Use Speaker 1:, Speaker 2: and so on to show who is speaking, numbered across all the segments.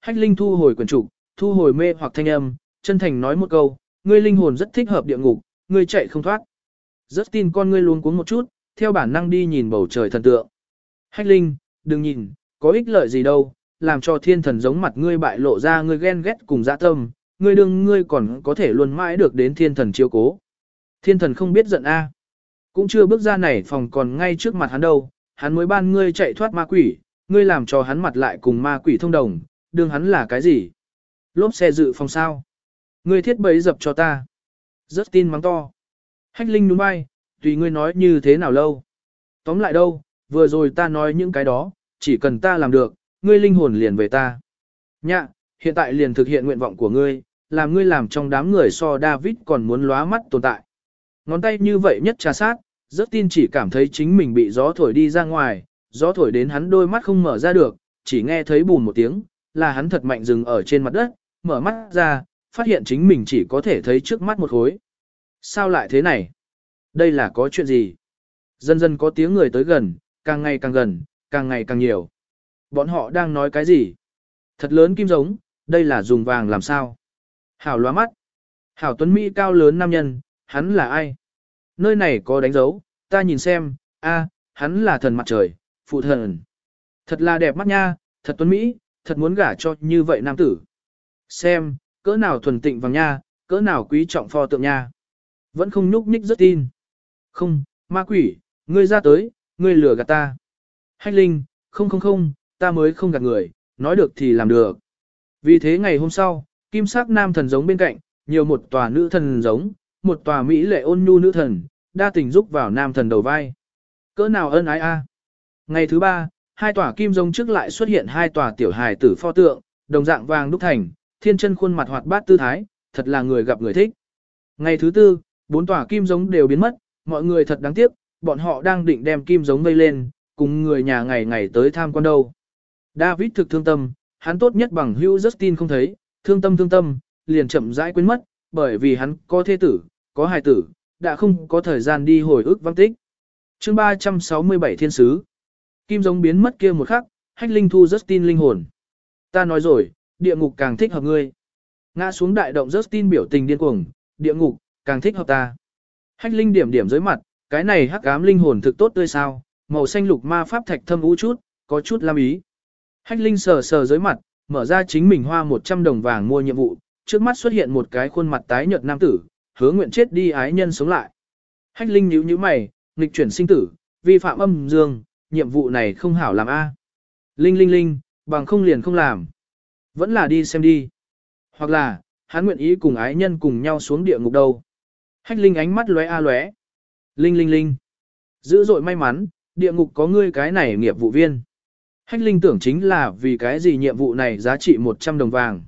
Speaker 1: Hách Linh thu hồi quyển trục, thu hồi mê hoặc thanh âm, chân thành nói một câu, ngươi linh hồn rất thích hợp địa ngục, ngươi chạy không thoát. Rất tin con ngươi luôn cuống một chút, theo bản năng đi nhìn bầu trời thần tượng. Hách Linh, đừng nhìn, có ích lợi gì đâu, làm cho thiên thần giống mặt ngươi bại lộ ra ngươi ghen ghét cùng dã tâm, ngươi đương ngươi còn có thể luôn mãi được đến thiên thần chiếu cố. Thiên thần không biết giận a, Cũng chưa bước ra này phòng còn ngay trước mặt hắn đâu, hắn mới ban ngươi chạy thoát ma quỷ, ngươi làm cho hắn mặt lại cùng ma quỷ thông đồng, đương hắn là cái gì? Lốp xe dự phòng sao? Ngươi thiết bẫy dập cho ta. Rất tin mắng to. Hách Linh đúng bay, tùy ngươi nói như thế nào lâu. Tóm lại đâu, vừa rồi ta nói những cái đó, chỉ cần ta làm được, ngươi linh hồn liền về ta. Nhạ, hiện tại liền thực hiện nguyện vọng của ngươi, làm ngươi làm trong đám người so David còn muốn lóa mắt tồn tại. Ngón tay như vậy nhất trà sát, rất tin chỉ cảm thấy chính mình bị gió thổi đi ra ngoài, gió thổi đến hắn đôi mắt không mở ra được, chỉ nghe thấy bùn một tiếng, là hắn thật mạnh dừng ở trên mặt đất, mở mắt ra, phát hiện chính mình chỉ có thể thấy trước mắt một khối. Sao lại thế này? Đây là có chuyện gì? Dần dần có tiếng người tới gần, càng ngày càng gần, càng ngày càng nhiều. Bọn họ đang nói cái gì? Thật lớn kim giống, đây là dùng vàng làm sao? Hảo loa mắt. Hảo tuấn Mỹ cao lớn nam nhân, hắn là ai? Nơi này có đánh dấu, ta nhìn xem, a, hắn là thần mặt trời, phụ thần. Thật là đẹp mắt nha, thật tuấn Mỹ, thật muốn gả cho như vậy nam tử. Xem, cỡ nào thuần tịnh vàng nha, cỡ nào quý trọng pho tượng nha. Vẫn không nhúc nhích rất tin. Không, ma quỷ, ngươi ra tới, ngươi lừa gạt ta. Hách linh, không không không, ta mới không gạt người, nói được thì làm được. Vì thế ngày hôm sau, kim sắc nam thần giống bên cạnh, nhiều một tòa nữ thần giống, một tòa mỹ lệ ôn nhu nữ thần, đa tình giúp vào nam thần đầu vai. Cỡ nào ân ái a. Ngày thứ ba, hai tòa kim giống trước lại xuất hiện hai tòa tiểu hài tử pho tượng, đồng dạng vàng đúc thành, thiên chân khuôn mặt hoạt bát tư thái, thật là người gặp người thích. Ngày thứ tư, bốn tòa kim giống đều biến mất, mọi người thật đáng tiếc, bọn họ đang định đem kim giống vây lên, cùng người nhà ngày ngày tới tham quan đâu. David thực thương tâm, hắn tốt nhất bằng hữu Justin không thấy, thương tâm thương tâm, liền chậm rãi quên mất, bởi vì hắn có thế tử, có hài tử, đã không có thời gian đi hồi ức văn tích. chương 367 thiên sứ. Kim giống biến mất kia một khắc, hách linh thu Justin linh hồn. Ta nói rồi, địa ngục càng thích hợp ngươi. Ngã xuống đại động Justin biểu tình điên cuồng, địa ngục, càng thích hợp ta. Hách linh điểm điểm dưới mặt, cái này hắc ám linh hồn thực tốt tươi sao, màu xanh lục ma pháp thạch thâm u chút, có chút lam ý. Hách linh sờ sờ dưới mặt, mở ra chính mình hoa 100 đồng vàng mua nhiệm vụ, trước mắt xuất hiện một cái khuôn mặt tái nhợt nam tử, hứa nguyện chết đi ái nhân sống lại. Hách linh nhíu nhíu mày, nghịch chuyển sinh tử, vi phạm âm dương, nhiệm vụ này không hảo làm a. Linh linh linh, bằng không liền không làm. Vẫn là đi xem đi. Hoặc là, hắn nguyện ý cùng ái nhân cùng nhau xuống địa ngục đâu. Hách linh ánh mắt lóe a lóe. Linh linh linh. Dữ dội may mắn, địa ngục có ngươi cái này nghiệp vụ viên. Hách linh tưởng chính là vì cái gì nhiệm vụ này giá trị 100 đồng vàng.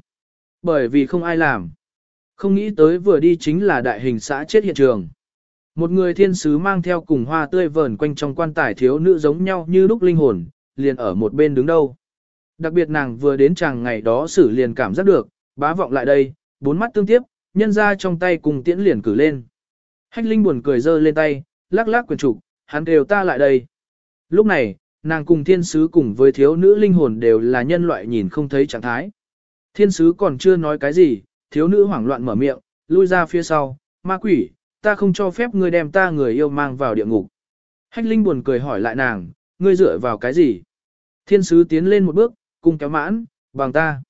Speaker 1: Bởi vì không ai làm. Không nghĩ tới vừa đi chính là đại hình xã chết hiện trường. Một người thiên sứ mang theo cùng hoa tươi vờn quanh trong quan tài thiếu nữ giống nhau như lúc linh hồn, liền ở một bên đứng đâu. Đặc biệt nàng vừa đến chàng ngày đó xử liền cảm giác được, bá vọng lại đây, bốn mắt tương tiếp, nhân ra trong tay cùng tiễn liền cử lên. Hách linh buồn cười giơ lên tay, lắc lắc quyền trục, hắn đều ta lại đây. Lúc này, nàng cùng thiên sứ cùng với thiếu nữ linh hồn đều là nhân loại nhìn không thấy trạng thái. Thiên sứ còn chưa nói cái gì, thiếu nữ hoảng loạn mở miệng, lui ra phía sau, ma quỷ, ta không cho phép ngươi đem ta người yêu mang vào địa ngục. Hách linh buồn cười hỏi lại nàng, ngươi dựa vào cái gì? Thiên sứ tiến lên một bước, cung kéo mãn, bằng ta.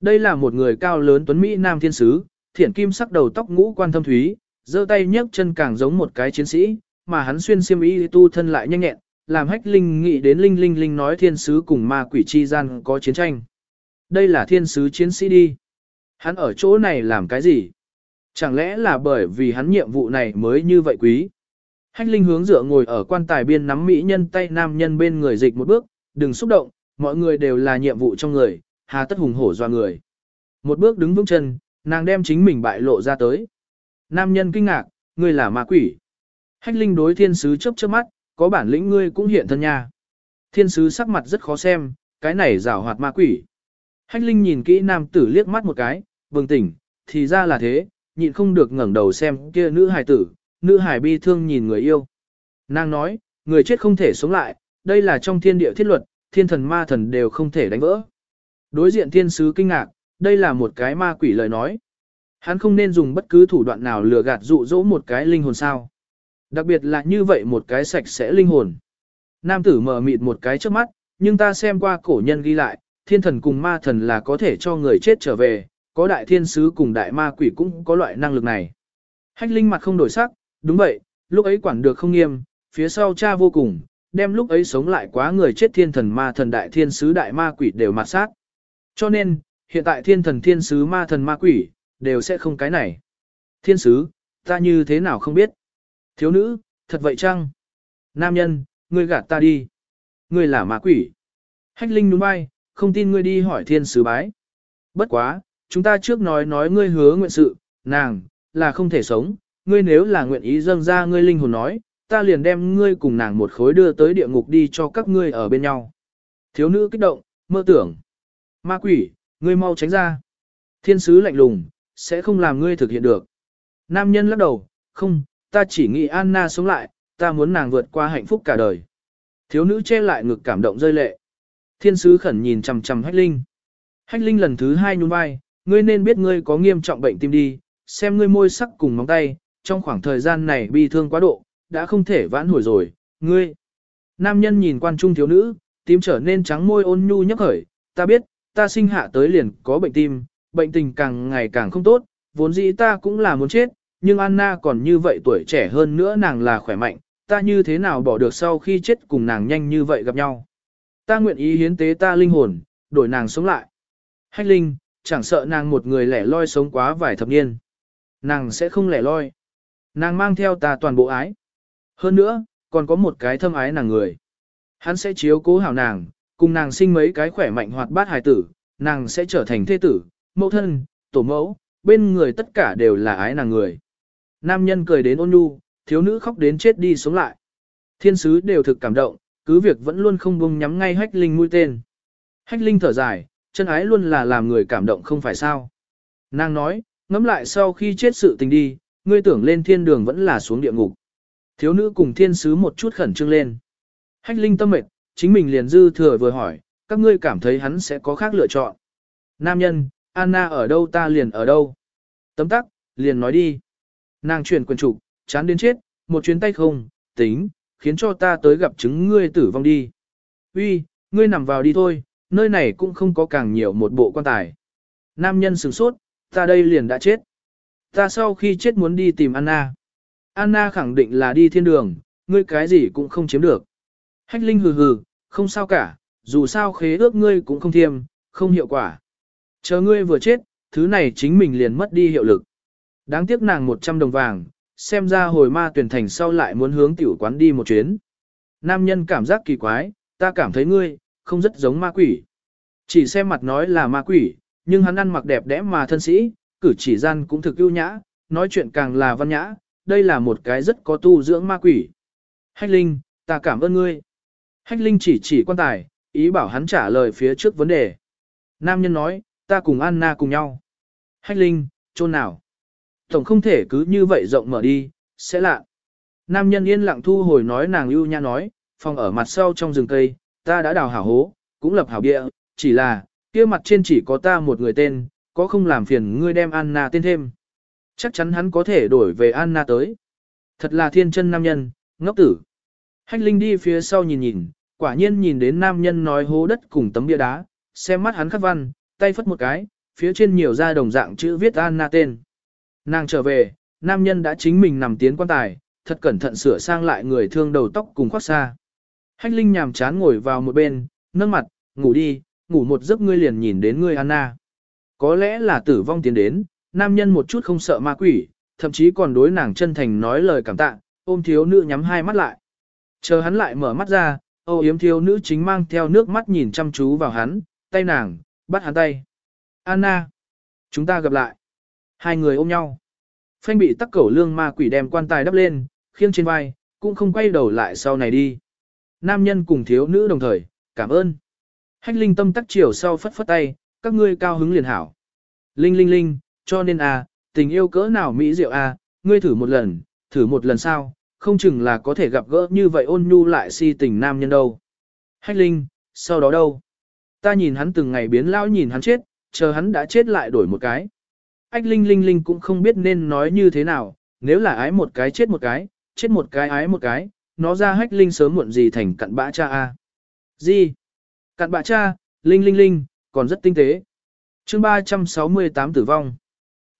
Speaker 1: Đây là một người cao lớn tuấn Mỹ nam thiên sứ, thiển kim sắc đầu tóc ngũ quan thâm thúy, giơ tay nhấc chân càng giống một cái chiến sĩ, mà hắn xuyên xiêm y tu thân lại nhanh nhẹn, làm hách linh nghĩ đến linh linh linh nói thiên sứ cùng ma quỷ chi gian có chiến tranh. Đây là thiên sứ chiến sĩ đi. Hắn ở chỗ này làm cái gì? Chẳng lẽ là bởi vì hắn nhiệm vụ này mới như vậy quý? Hách linh hướng dựa ngồi ở quan tài biên nắm mỹ nhân tay nam nhân bên người dịch một bước, đừng xúc động, mọi người đều là nhiệm vụ trong người, hà tất hùng hổ doa người. Một bước đứng vững chân, nàng đem chính mình bại lộ ra tới. Nam nhân kinh ngạc, ngươi là ma quỷ. Hách linh đối thiên sứ chớp chớp mắt, có bản lĩnh ngươi cũng hiện thân nha. Thiên sứ sắc mặt rất khó xem, cái này rảo hoạt ma quỷ. Hách linh nhìn kỹ nam tử liếc mắt một cái, bừng tỉnh, thì ra là thế, nhịn không được ngẩng đầu xem kia nữ hài tử, nữ hài bi thương nhìn người yêu. Nàng nói, người chết không thể sống lại, đây là trong thiên địa thiết luật, thiên thần ma thần đều không thể đánh vỡ. Đối diện thiên sứ kinh ngạc, đây là một cái ma quỷ lời nói. Hắn không nên dùng bất cứ thủ đoạn nào lừa gạt dụ dỗ một cái linh hồn sao. Đặc biệt là như vậy một cái sạch sẽ linh hồn. Nam tử mở mịt một cái trước mắt, nhưng ta xem qua cổ nhân ghi lại, thiên thần cùng ma thần là có thể cho người chết trở về, có đại thiên sứ cùng đại ma quỷ cũng có loại năng lực này. Hách linh mặt không đổi sắc, đúng vậy, lúc ấy quản được không nghiêm, phía sau cha vô cùng, đem lúc ấy sống lại quá người chết thiên thần ma thần đại thiên sứ đại ma quỷ đều mặt sát. Cho nên, hiện tại thiên thần thiên sứ ma thần ma quỷ, đều sẽ không cái này. Thiên sứ, ta như thế nào không biết. Thiếu nữ, thật vậy chăng? Nam nhân, ngươi gạt ta đi. Ngươi là ma quỷ. Hách linh đúng bay, không tin ngươi đi hỏi thiên sứ bái. Bất quá, chúng ta trước nói nói ngươi hứa nguyện sự, nàng, là không thể sống, ngươi nếu là nguyện ý dâng ra ngươi linh hồn nói, ta liền đem ngươi cùng nàng một khối đưa tới địa ngục đi cho các ngươi ở bên nhau. Thiếu nữ kích động, mơ tưởng. Ma quỷ, ngươi mau tránh ra. Thiên sứ lạnh lùng, sẽ không làm ngươi thực hiện được. Nam nhân lắc đầu, không, ta chỉ nghĩ Anna sống lại, ta muốn nàng vượt qua hạnh phúc cả đời. Thiếu nữ che lại ngực cảm động rơi lệ. Thiên sứ khẩn nhìn chằm chằm Hách Linh. Hách Linh lần thứ hai nhún vai, ngươi nên biết ngươi có nghiêm trọng bệnh tim đi, xem ngươi môi sắc cùng móng tay, trong khoảng thời gian này bi thương quá độ, đã không thể vãn hồi rồi, ngươi. Nam nhân nhìn quan trung thiếu nữ, tím trở nên trắng môi ôn nhu nhấp khởi, ta biết, ta sinh hạ tới liền có bệnh tim, bệnh tình càng ngày càng không tốt, vốn dĩ ta cũng là muốn chết, nhưng Anna còn như vậy tuổi trẻ hơn nữa nàng là khỏe mạnh, ta như thế nào bỏ được sau khi chết cùng nàng nhanh như vậy gặp nhau. Ta nguyện ý hiến tế ta linh hồn, đổi nàng sống lại. Hách linh, chẳng sợ nàng một người lẻ loi sống quá vài thập niên. Nàng sẽ không lẻ loi. Nàng mang theo ta toàn bộ ái. Hơn nữa, còn có một cái thâm ái nàng người. Hắn sẽ chiếu cố hảo nàng, cùng nàng sinh mấy cái khỏe mạnh hoạt bát hài tử, nàng sẽ trở thành thế tử, mẫu thân, tổ mẫu, bên người tất cả đều là ái nàng người. Nam nhân cười đến ôn nhu, thiếu nữ khóc đến chết đi sống lại. Thiên sứ đều thực cảm động, cứ việc vẫn luôn không bông nhắm ngay hách linh mũi tên. Hách linh thở dài, chân ái luôn là làm người cảm động không phải sao. Nàng nói, ngẫm lại sau khi chết sự tình đi, ngươi tưởng lên thiên đường vẫn là xuống địa ngục. Thiếu nữ cùng thiên sứ một chút khẩn trương lên. Hách linh tâm mệt, chính mình liền dư thừa vừa hỏi, các ngươi cảm thấy hắn sẽ có khác lựa chọn. Nam nhân, Anna ở đâu ta liền ở đâu. Tấm tắc, liền nói đi. Nàng chuyển quyền trục, chán đến chết, một chuyến tay không, tính, khiến cho ta tới gặp chứng ngươi tử vong đi. Uy, ngươi nằm vào đi thôi, nơi này cũng không có càng nhiều một bộ quan tài. Nam nhân sửng sốt, ta đây liền đã chết. Ta sau khi chết muốn đi tìm Anna. Anna khẳng định là đi thiên đường, ngươi cái gì cũng không chiếm được. Hách Linh hừ hừ, không sao cả, dù sao khế ước ngươi cũng không thiêm, không hiệu quả. Chờ ngươi vừa chết, thứ này chính mình liền mất đi hiệu lực. Đáng tiếc nàng 100 đồng vàng, xem ra hồi ma tuyển thành sau lại muốn hướng tiểu quán đi một chuyến. Nam nhân cảm giác kỳ quái, ta cảm thấy ngươi, không rất giống ma quỷ. Chỉ xem mặt nói là ma quỷ, nhưng hắn ăn mặc đẹp đẽ mà thân sĩ, cử chỉ gian cũng thực ưu nhã, nói chuyện càng là văn nhã, đây là một cái rất có tu dưỡng ma quỷ. Hách Linh, ta cảm ơn ngươi. Hách Linh chỉ chỉ quan tài, ý bảo hắn trả lời phía trước vấn đề. Nam nhân nói, ta cùng Anna cùng nhau. Hách Linh, chôn nào? Tổng không thể cứ như vậy rộng mở đi, sẽ lạ. Nam nhân yên lặng thu hồi nói nàng ưu nhã nói, phòng ở mặt sau trong rừng cây, ta đã đào hảo hố, cũng lập hảo bia, chỉ là, kia mặt trên chỉ có ta một người tên, có không làm phiền ngươi đem Anna tên thêm. Chắc chắn hắn có thể đổi về Anna tới. Thật là thiên chân nam nhân, ngốc tử. Hách Linh đi phía sau nhìn nhìn, quả nhiên nhìn đến nam nhân nói hố đất cùng tấm bia đá, xem mắt hắn khắc văn, tay phất một cái, phía trên nhiều ra đồng dạng chữ viết Anna tên. Nàng trở về, nam nhân đã chính mình nằm tiến quan tài, thật cẩn thận sửa sang lại người thương đầu tóc cùng khoác xa. Hách Linh nhàm chán ngồi vào một bên, nâng mặt, ngủ đi, ngủ một giấc ngươi liền nhìn đến ngươi Anna. Có lẽ là tử vong tiến đến, nam nhân một chút không sợ ma quỷ, thậm chí còn đối nàng chân thành nói lời cảm tạ, ôm thiếu nữ nhắm hai mắt lại. Chờ hắn lại mở mắt ra, ô yếm thiếu nữ chính mang theo nước mắt nhìn chăm chú vào hắn, tay nàng, bắt hắn tay. Anna, chúng ta gặp lại. Hai người ôm nhau. Phanh bị tắc cẩu lương ma quỷ đem quan tài đắp lên, khiêng trên vai, cũng không quay đầu lại sau này đi. Nam nhân cùng thiếu nữ đồng thời, cảm ơn. Hách linh tâm tắc chiều sau phất phất tay, các ngươi cao hứng liền hảo. Linh linh linh, cho nên à, tình yêu cỡ nào mỹ diệu à, ngươi thử một lần, thử một lần sao, không chừng là có thể gặp gỡ như vậy ôn nhu lại si tình nam nhân đâu. Hách linh, sau đó đâu? Ta nhìn hắn từng ngày biến lão nhìn hắn chết, chờ hắn đã chết lại đổi một cái. Ách Linh Linh Linh cũng không biết nên nói như thế nào, nếu là ái một cái chết một cái, chết một cái ái một cái, nó ra hách Linh sớm muộn gì thành cặn bã cha a. Gì? Cặn bã cha, Linh Linh Linh, còn rất tinh tế. chương 368 tử vong.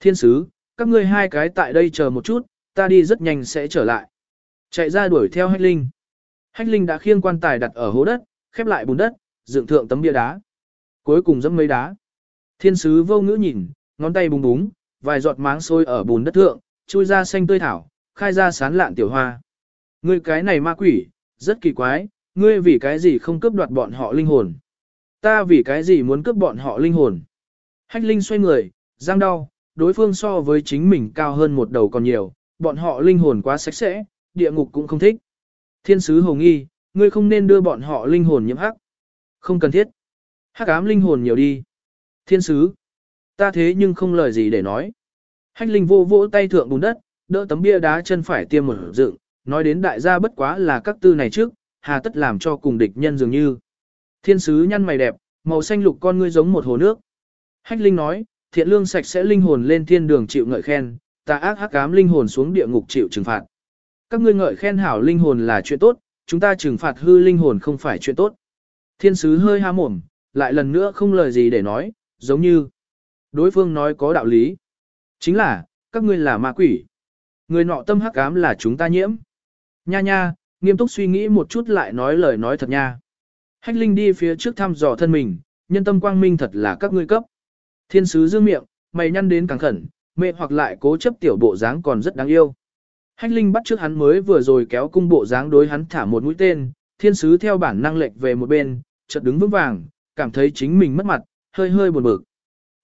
Speaker 1: Thiên sứ, các ngươi hai cái tại đây chờ một chút, ta đi rất nhanh sẽ trở lại. Chạy ra đuổi theo hách Linh. Hách Linh đã khiêng quan tài đặt ở hố đất, khép lại bùn đất, dựng thượng tấm bia đá. Cuối cùng dẫm mấy đá. Thiên sứ vô ngữ nhìn, ngón tay búng búng, vài giọt máng sôi ở bùn đất thượng, chui ra xanh tươi thảo, khai ra sán lạn tiểu hoa. Ngươi cái này ma quỷ, rất kỳ quái, ngươi vì cái gì không cướp đoạt bọn họ linh hồn? Ta vì cái gì muốn cướp bọn họ linh hồn? Hách linh xoay người, giang đau, đối phương so với chính mình cao hơn một đầu còn nhiều, bọn họ linh hồn quá sạch sẽ, địa ngục cũng không thích. Thiên sứ hồng nghi, ngươi không nên đưa bọn họ linh hồn nhiễm hắc. Không cần thiết. Hắc ám linh hồn nhiều đi. Thiên sứ. Ta thế nhưng không lời gì để nói. Hách linh vô vỗ tay thượng bùn đất, đỡ tấm bia đá chân phải tiêm một dựng, nói đến đại gia bất quá là các tư này trước, hà tất làm cho cùng địch nhân dường như. Thiên sứ nhăn mày đẹp, màu xanh lục con ngươi giống một hồ nước. Hách linh nói, thiện lương sạch sẽ linh hồn lên thiên đường chịu ngợi khen, ta ác hắc ám linh hồn xuống địa ngục chịu trừng phạt. Các ngươi ngợi khen hảo linh hồn là chuyện tốt, chúng ta trừng phạt hư linh hồn không phải chuyện tốt. Thiên sứ hơi ha mồm, lại lần nữa không lời gì để nói, giống như đối phương nói có đạo lý. Chính là, các ngươi là ma quỷ. Người nọ tâm hắc ám là chúng ta nhiễm. Nha nha, nghiêm túc suy nghĩ một chút lại nói lời nói thật nha. Hách Linh đi phía trước thăm dò thân mình, nhân tâm quang minh thật là các ngươi cấp. Thiên sứ dương miệng, mày nhăn đến càng khẩn, mẹ hoặc lại cố chấp tiểu bộ dáng còn rất đáng yêu. Hách Linh bắt trước hắn mới vừa rồi kéo cung bộ dáng đối hắn thả một mũi tên, thiên sứ theo bản năng lệch về một bên, chợt đứng vững vàng, cảm thấy chính mình mất mặt, hơi hơi buồn bực.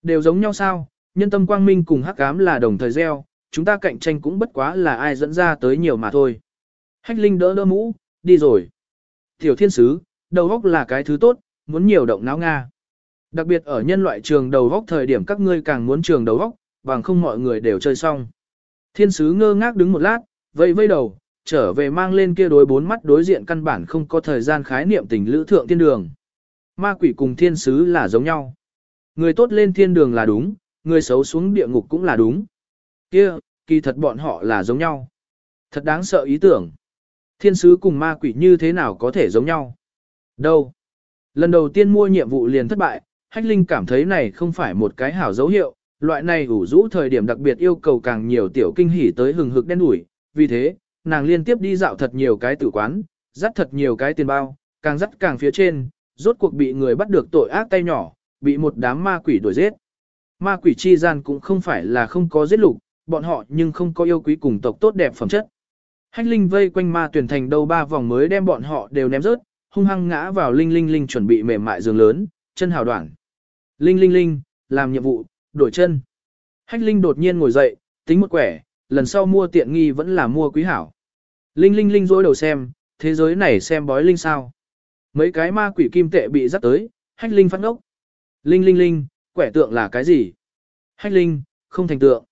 Speaker 1: Đều giống nhau sao, nhân tâm quang minh cùng hắc ám là đồng thời gieo, chúng ta cạnh tranh cũng bất quá là ai dẫn ra tới nhiều mà thôi. Hách Linh đỡ đỡ mũ, đi rồi. Tiểu thiên sứ, đầu góc là cái thứ tốt, muốn nhiều động não Nga. Đặc biệt ở nhân loại trường đầu góc thời điểm các ngươi càng muốn trường đầu góc, bằng không mọi người đều chơi xong. Thiên sứ ngơ ngác đứng một lát, vây vây đầu, trở về mang lên kia đối bốn mắt đối diện căn bản không có thời gian khái niệm tình lữ thượng thiên đường. Ma quỷ cùng thiên sứ là giống nhau. Người tốt lên thiên đường là đúng, người xấu xuống địa ngục cũng là đúng. Kia, kỳ thật bọn họ là giống nhau. Thật đáng sợ ý tưởng. Thiên sứ cùng ma quỷ như thế nào có thể giống nhau? Đâu? Lần đầu tiên mua nhiệm vụ liền thất bại, Hách Linh cảm thấy này không phải một cái hảo dấu hiệu, loại này ủ rũ thời điểm đặc biệt yêu cầu càng nhiều tiểu kinh hỉ tới hừng hực đen đủi, vì thế, nàng liên tiếp đi dạo thật nhiều cái tử quán, dắt thật nhiều cái tiền bao, càng dắt càng phía trên, rốt cuộc bị người bắt được tội ác tay nhỏ, bị một đám ma quỷ đuổi giết. Ma quỷ chi gian cũng không phải là không có giết lục, bọn họ nhưng không có yêu quý cùng tộc tốt đẹp phẩm chất. Hách Linh vây quanh ma tuyển thành đâu ba vòng mới đem bọn họ đều ném rớt, hung hăng ngã vào Linh Linh Linh chuẩn bị mềm mại giường lớn, chân hào đoạn. Linh Linh Linh, làm nhiệm vụ, đổi chân. Hách Linh đột nhiên ngồi dậy, tính một quẻ, lần sau mua tiện nghi vẫn là mua quý hảo. Linh Linh Linh dối đầu xem, thế giới này xem bói Linh sao. Mấy cái ma quỷ kim tệ bị dắt tới, Hách Linh phát ngốc. Linh Linh Linh, quẻ tượng là cái gì? Hách Linh, không thành tượng.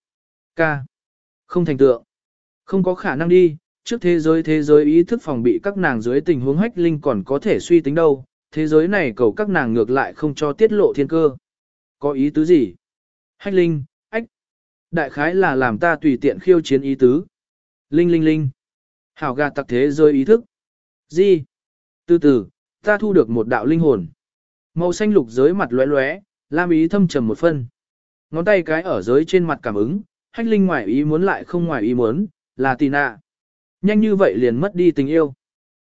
Speaker 1: Ca. Không thành tượng. Không có khả năng đi, trước thế giới thế giới ý thức phòng bị các nàng dưới tình huống hách linh còn có thể suy tính đâu, thế giới này cầu các nàng ngược lại không cho tiết lộ thiên cơ. Có ý tứ gì? Hách linh, ách. Đại khái là làm ta tùy tiện khiêu chiến ý tứ. Linh linh linh. Hảo gà tặc thế giới ý thức. Gì? Từ từ, ta thu được một đạo linh hồn. Màu xanh lục giới mặt lóe lóe, lam ý thâm trầm một phân. Ngón tay cái ở giới trên mặt cảm ứng, hách linh ngoài ý muốn lại không ngoài ý muốn, là tì nạ. Nhanh như vậy liền mất đi tình yêu.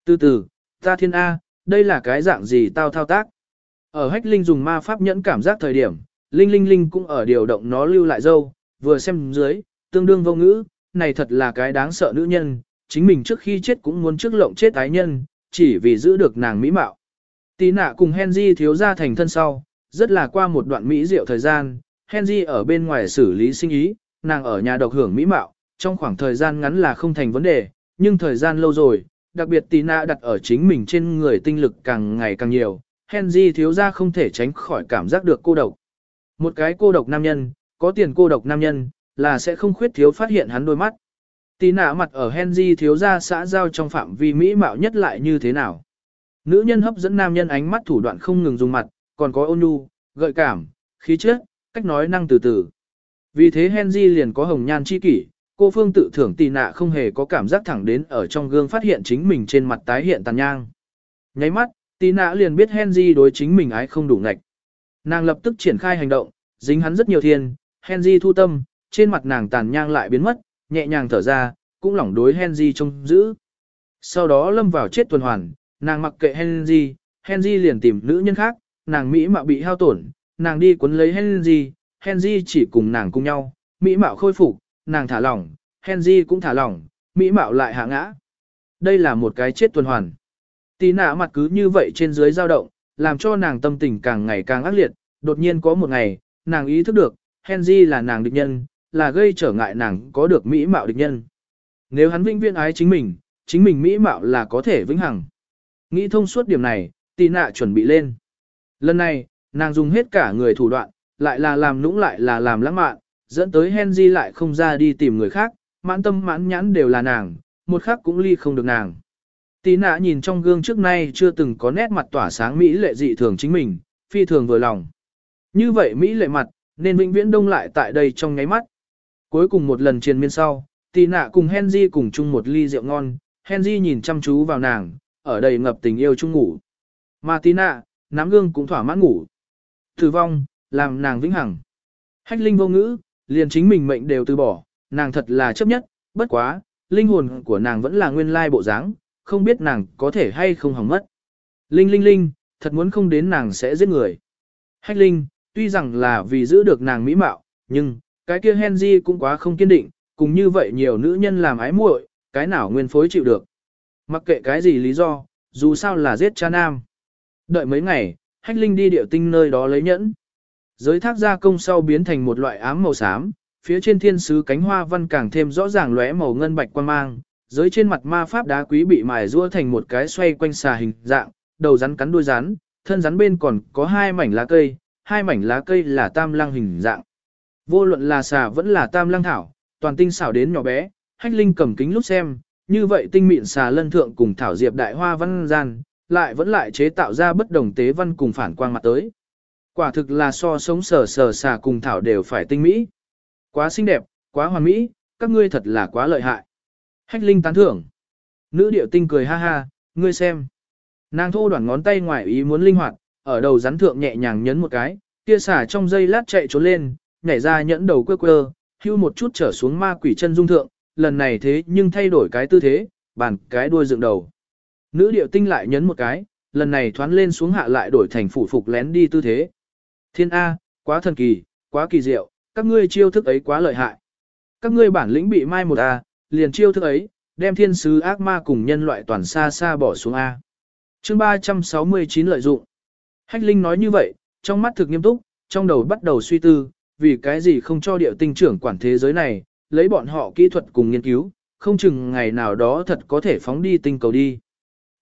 Speaker 1: Từ từ, ta thiên A, đây là cái dạng gì tao thao tác. Ở hách linh dùng ma pháp nhẫn cảm giác thời điểm, linh linh linh cũng ở điều động nó lưu lại dâu, vừa xem dưới, tương đương vô ngữ, này thật là cái đáng sợ nữ nhân, chính mình trước khi chết cũng muốn trước lộng chết ái nhân, chỉ vì giữ được nàng mỹ mạo. Tí nạ cùng Henry thiếu ra thành thân sau, rất là qua một đoạn mỹ diệu thời gian, Henry ở bên ngoài xử lý sinh ý, nàng ở nhà độc hưởng mỹ mạo, trong khoảng thời gian ngắn là không thành vấn đề, nhưng thời gian lâu rồi, đặc biệt tí nạ đặt ở chính mình trên người tinh lực càng ngày càng nhiều, Henry thiếu ra không thể tránh khỏi cảm giác được cô độc. Một cái cô độc nam nhân, có tiền cô độc nam nhân, là sẽ không khuyết thiếu phát hiện hắn đôi mắt. Tí nạ mặt ở Henry thiếu ra xã giao trong phạm vi mỹ mạo nhất lại như thế nào. Nữ nhân hấp dẫn nam nhân ánh mắt thủ đoạn không ngừng dùng mặt, còn có ôn nhu, gợi cảm, khí chất, cách nói năng từ từ. Vì thế Henry liền có hồng nhan chi kỷ, cô phương tự thưởng tì nạ không hề có cảm giác thẳng đến ở trong gương phát hiện chính mình trên mặt tái hiện tàn nhang. Nháy mắt, tì nạ liền biết Henry đối chính mình ái không đủ ngạch. Nàng lập tức triển khai hành động, dính hắn rất nhiều thiên, Henry thu tâm, trên mặt nàng tàn nhang lại biến mất, nhẹ nhàng thở ra, cũng lỏng đối Henry trông giữ. Sau đó lâm vào chết tuần hoàn, nàng mặc kệ Henry, Henry liền tìm nữ nhân khác, nàng Mỹ mạo bị hao tổn, nàng đi cuốn lấy Henry, Henry chỉ cùng nàng cùng nhau, Mỹ mạo khôi phục, nàng thả lỏng, Henry cũng thả lỏng, Mỹ mạo lại hạ ngã. Đây là một cái chết tuần hoàn. Tí nạ mặt cứ như vậy trên dưới dao động, làm cho nàng tâm tình càng ngày càng ác liệt, đột nhiên có một ngày, nàng ý thức được, Henry là nàng địch nhân, là gây trở ngại nàng có được Mỹ mạo địch nhân. Nếu hắn vĩnh viễn ái chính mình, chính mình Mỹ mạo là có thể vĩnh hằng. Nghĩ thông suốt điểm này, tì nạ chuẩn bị lên. Lần này, nàng dùng hết cả người thủ đoạn, lại là làm nũng lại là làm lãng mạn, dẫn tới Henry lại không ra đi tìm người khác, mãn tâm mãn nhãn đều là nàng, một khắc cũng ly không được nàng. Tí nạ nhìn trong gương trước nay chưa từng có nét mặt tỏa sáng Mỹ lệ dị thường chính mình, phi thường vừa lòng. Như vậy Mỹ lệ mặt, nên vĩnh viễn đông lại tại đây trong nháy mắt. Cuối cùng một lần triền miên sau, tí nạ cùng Henry cùng chung một ly rượu ngon, Henry nhìn chăm chú vào nàng, ở đây ngập tình yêu chung ngủ. Mà tí nạ, nắm gương cũng thỏa mãn ngủ. Tử vong, làm nàng vĩnh hằng. Hách linh vô ngữ, liền chính mình mệnh đều từ bỏ, nàng thật là chấp nhất, bất quá, linh hồn của nàng vẫn là nguyên lai bộ dáng, không biết nàng có thể hay không hỏng mất. Linh linh linh, thật muốn không đến nàng sẽ giết người. Hách linh, tuy rằng là vì giữ được nàng mỹ mạo, nhưng, cái kia Henry cũng quá không kiên định, cùng như vậy nhiều nữ nhân làm ái muội, cái nào nguyên phối chịu được. Mặc kệ cái gì lý do, dù sao là giết cha nam. Đợi mấy ngày, hách linh đi điệu tinh nơi đó lấy nhẫn. Giới thác gia công sau biến thành một loại ám màu xám, phía trên thiên sứ cánh hoa văn càng thêm rõ ràng lóe màu ngân bạch quan mang, giới trên mặt ma pháp đá quý bị mài rua thành một cái xoay quanh xà hình dạng, đầu rắn cắn đuôi rắn, thân rắn bên còn có hai mảnh lá cây, hai mảnh lá cây là tam lăng hình dạng. Vô luận là xà vẫn là tam lăng thảo, toàn tinh xảo đến nhỏ bé, hách linh cầm kính lúc xem, như vậy tinh mịn xà lân thượng cùng thảo diệp đại hoa văn gian, lại vẫn lại chế tạo ra bất đồng tế văn cùng phản quang mặt tới. Quả thực là so sống sờ sờ xà cùng thảo đều phải tinh mỹ. Quá xinh đẹp, quá hoàn mỹ, các ngươi thật là quá lợi hại. Hách Linh tán thưởng. Nữ điệu tinh cười ha ha, ngươi xem. Nàng thô đoạn ngón tay ngoài ý muốn linh hoạt, ở đầu rắn thượng nhẹ nhàng nhấn một cái, kia xả trong dây lát chạy trốn lên, nhảy ra nhẫn đầu quơ quơ, hưu một chút trở xuống ma quỷ chân dung thượng, lần này thế nhưng thay đổi cái tư thế, bàn cái đuôi dựng đầu. Nữ điệu tinh lại nhấn một cái, lần này thoán lên xuống hạ lại đổi thành phủ phục lén đi tư thế. Thiên A, quá thần kỳ, quá kỳ diệu, các ngươi chiêu thức ấy quá lợi hại. Các ngươi bản lĩnh bị mai một A, liền chiêu thức ấy, đem thiên sứ ác ma cùng nhân loại toàn xa xa bỏ xuống A. chương 369 lợi dụng. Hách Linh nói như vậy, trong mắt thực nghiêm túc, trong đầu bắt đầu suy tư, vì cái gì không cho điệu tinh trưởng quản thế giới này, lấy bọn họ kỹ thuật cùng nghiên cứu, không chừng ngày nào đó thật có thể phóng đi tinh cầu đi.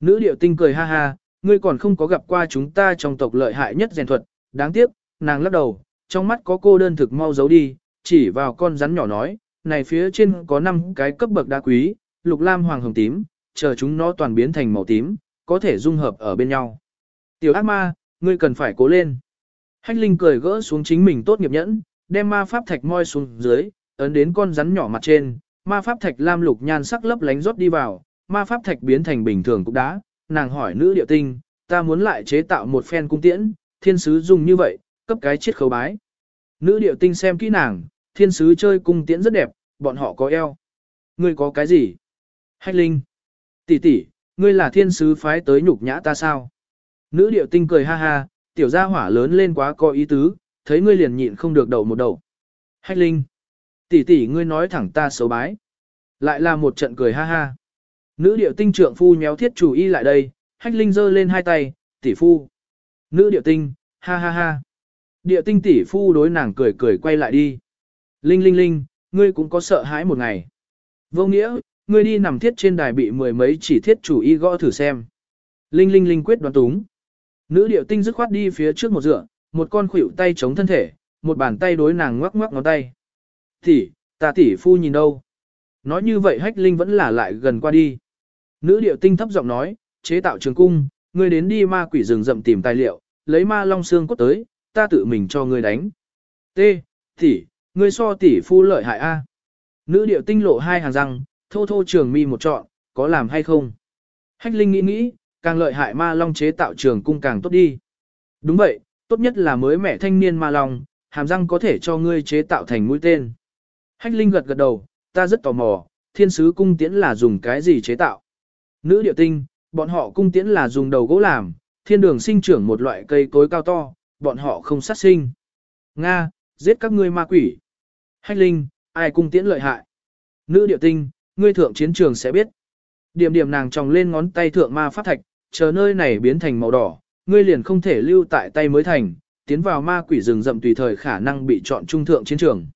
Speaker 1: Nữ điệu tinh cười ha ha, ngươi còn không có gặp qua chúng ta trong tộc lợi hại nhất rèn thuật, đáng tiếc, nàng lắc đầu, trong mắt có cô đơn thực mau giấu đi, chỉ vào con rắn nhỏ nói, này phía trên có 5 cái cấp bậc đá quý, lục lam hoàng hồng tím, chờ chúng nó toàn biến thành màu tím, có thể dung hợp ở bên nhau. Tiểu ác ma, ngươi cần phải cố lên. Hách Linh cười gỡ xuống chính mình tốt nghiệp nhẫn, đem ma pháp thạch moi xuống dưới, ấn đến con rắn nhỏ mặt trên, ma pháp thạch lam lục nhan sắc lấp lánh rót đi vào, ma pháp thạch biến thành bình thường cục đá, nàng hỏi nữ điệu tinh, ta muốn lại chế tạo một phen cung tiễn, thiên sứ dùng như vậy, cấp cái chiết khấu bái. Nữ điệu tinh xem kỹ nàng, thiên sứ chơi cung tiễn rất đẹp, bọn họ có eo. Ngươi có cái gì? Hách linh. tỷ tỷ, ngươi là thiên sứ phái tới nhục nhã ta sao? Nữ điệu tinh cười ha ha, tiểu gia hỏa lớn lên quá có ý tứ, thấy ngươi liền nhịn không được đầu một đầu. Hách linh. tỷ tỷ ngươi nói thẳng ta xấu bái. Lại là một trận cười ha ha. Nữ điệu tinh trượng phu nhéo thiết chủ y lại đây, hách linh giơ lên hai tay, tỷ phu. Nữ điệu tinh, ha ha ha. Địa tinh tỷ phu đối nàng cười cười quay lại đi. Linh linh linh, ngươi cũng có sợ hãi một ngày. Vô nghĩa, ngươi đi nằm thiết trên đài bị mười mấy chỉ thiết chủ y gõ thử xem. Linh linh linh quyết đoán túng. Nữ điệu tinh dứt khoát đi phía trước một dựa, một con khuỷu tay chống thân thể, một bàn tay đối nàng ngoắc ngoắc ngón tay. Tỷ, ta tỷ phu nhìn đâu? Nói như vậy hách linh vẫn là lại gần qua đi. Nữ điệu tinh thấp giọng nói, chế tạo trường cung, ngươi đến đi ma quỷ rừng rậm tìm tài liệu, lấy ma long xương cốt tới, ta tự mình cho ngươi đánh. T. Tỷ, ngươi so tỷ phu lợi hại A. Nữ điệu tinh lộ hai hàng răng, thô thô trường mi một trọn, có làm hay không? Hách Linh nghĩ nghĩ, càng lợi hại ma long chế tạo trường cung càng tốt đi. Đúng vậy, tốt nhất là mới mẹ thanh niên ma long, hàm răng có thể cho ngươi chế tạo thành mũi tên. Hách Linh gật gật đầu, ta rất tò mò, thiên sứ cung tiễn là dùng cái gì chế tạo? Nữ điệu tinh, bọn họ cung tiễn là dùng đầu gỗ làm, thiên đường sinh trưởng một loại cây cối cao to, bọn họ không sát sinh. Nga, giết các ngươi ma quỷ. Hách Linh, ai cung tiễn lợi hại? Nữ điệu tinh, ngươi thượng chiến trường sẽ biết. Điểm điểm nàng tròng lên ngón tay thượng ma pháp thạch, chờ nơi này biến thành màu đỏ, ngươi liền không thể lưu tại tay mới thành, tiến vào ma quỷ rừng rậm tùy thời khả năng bị chọn trung thượng chiến trường.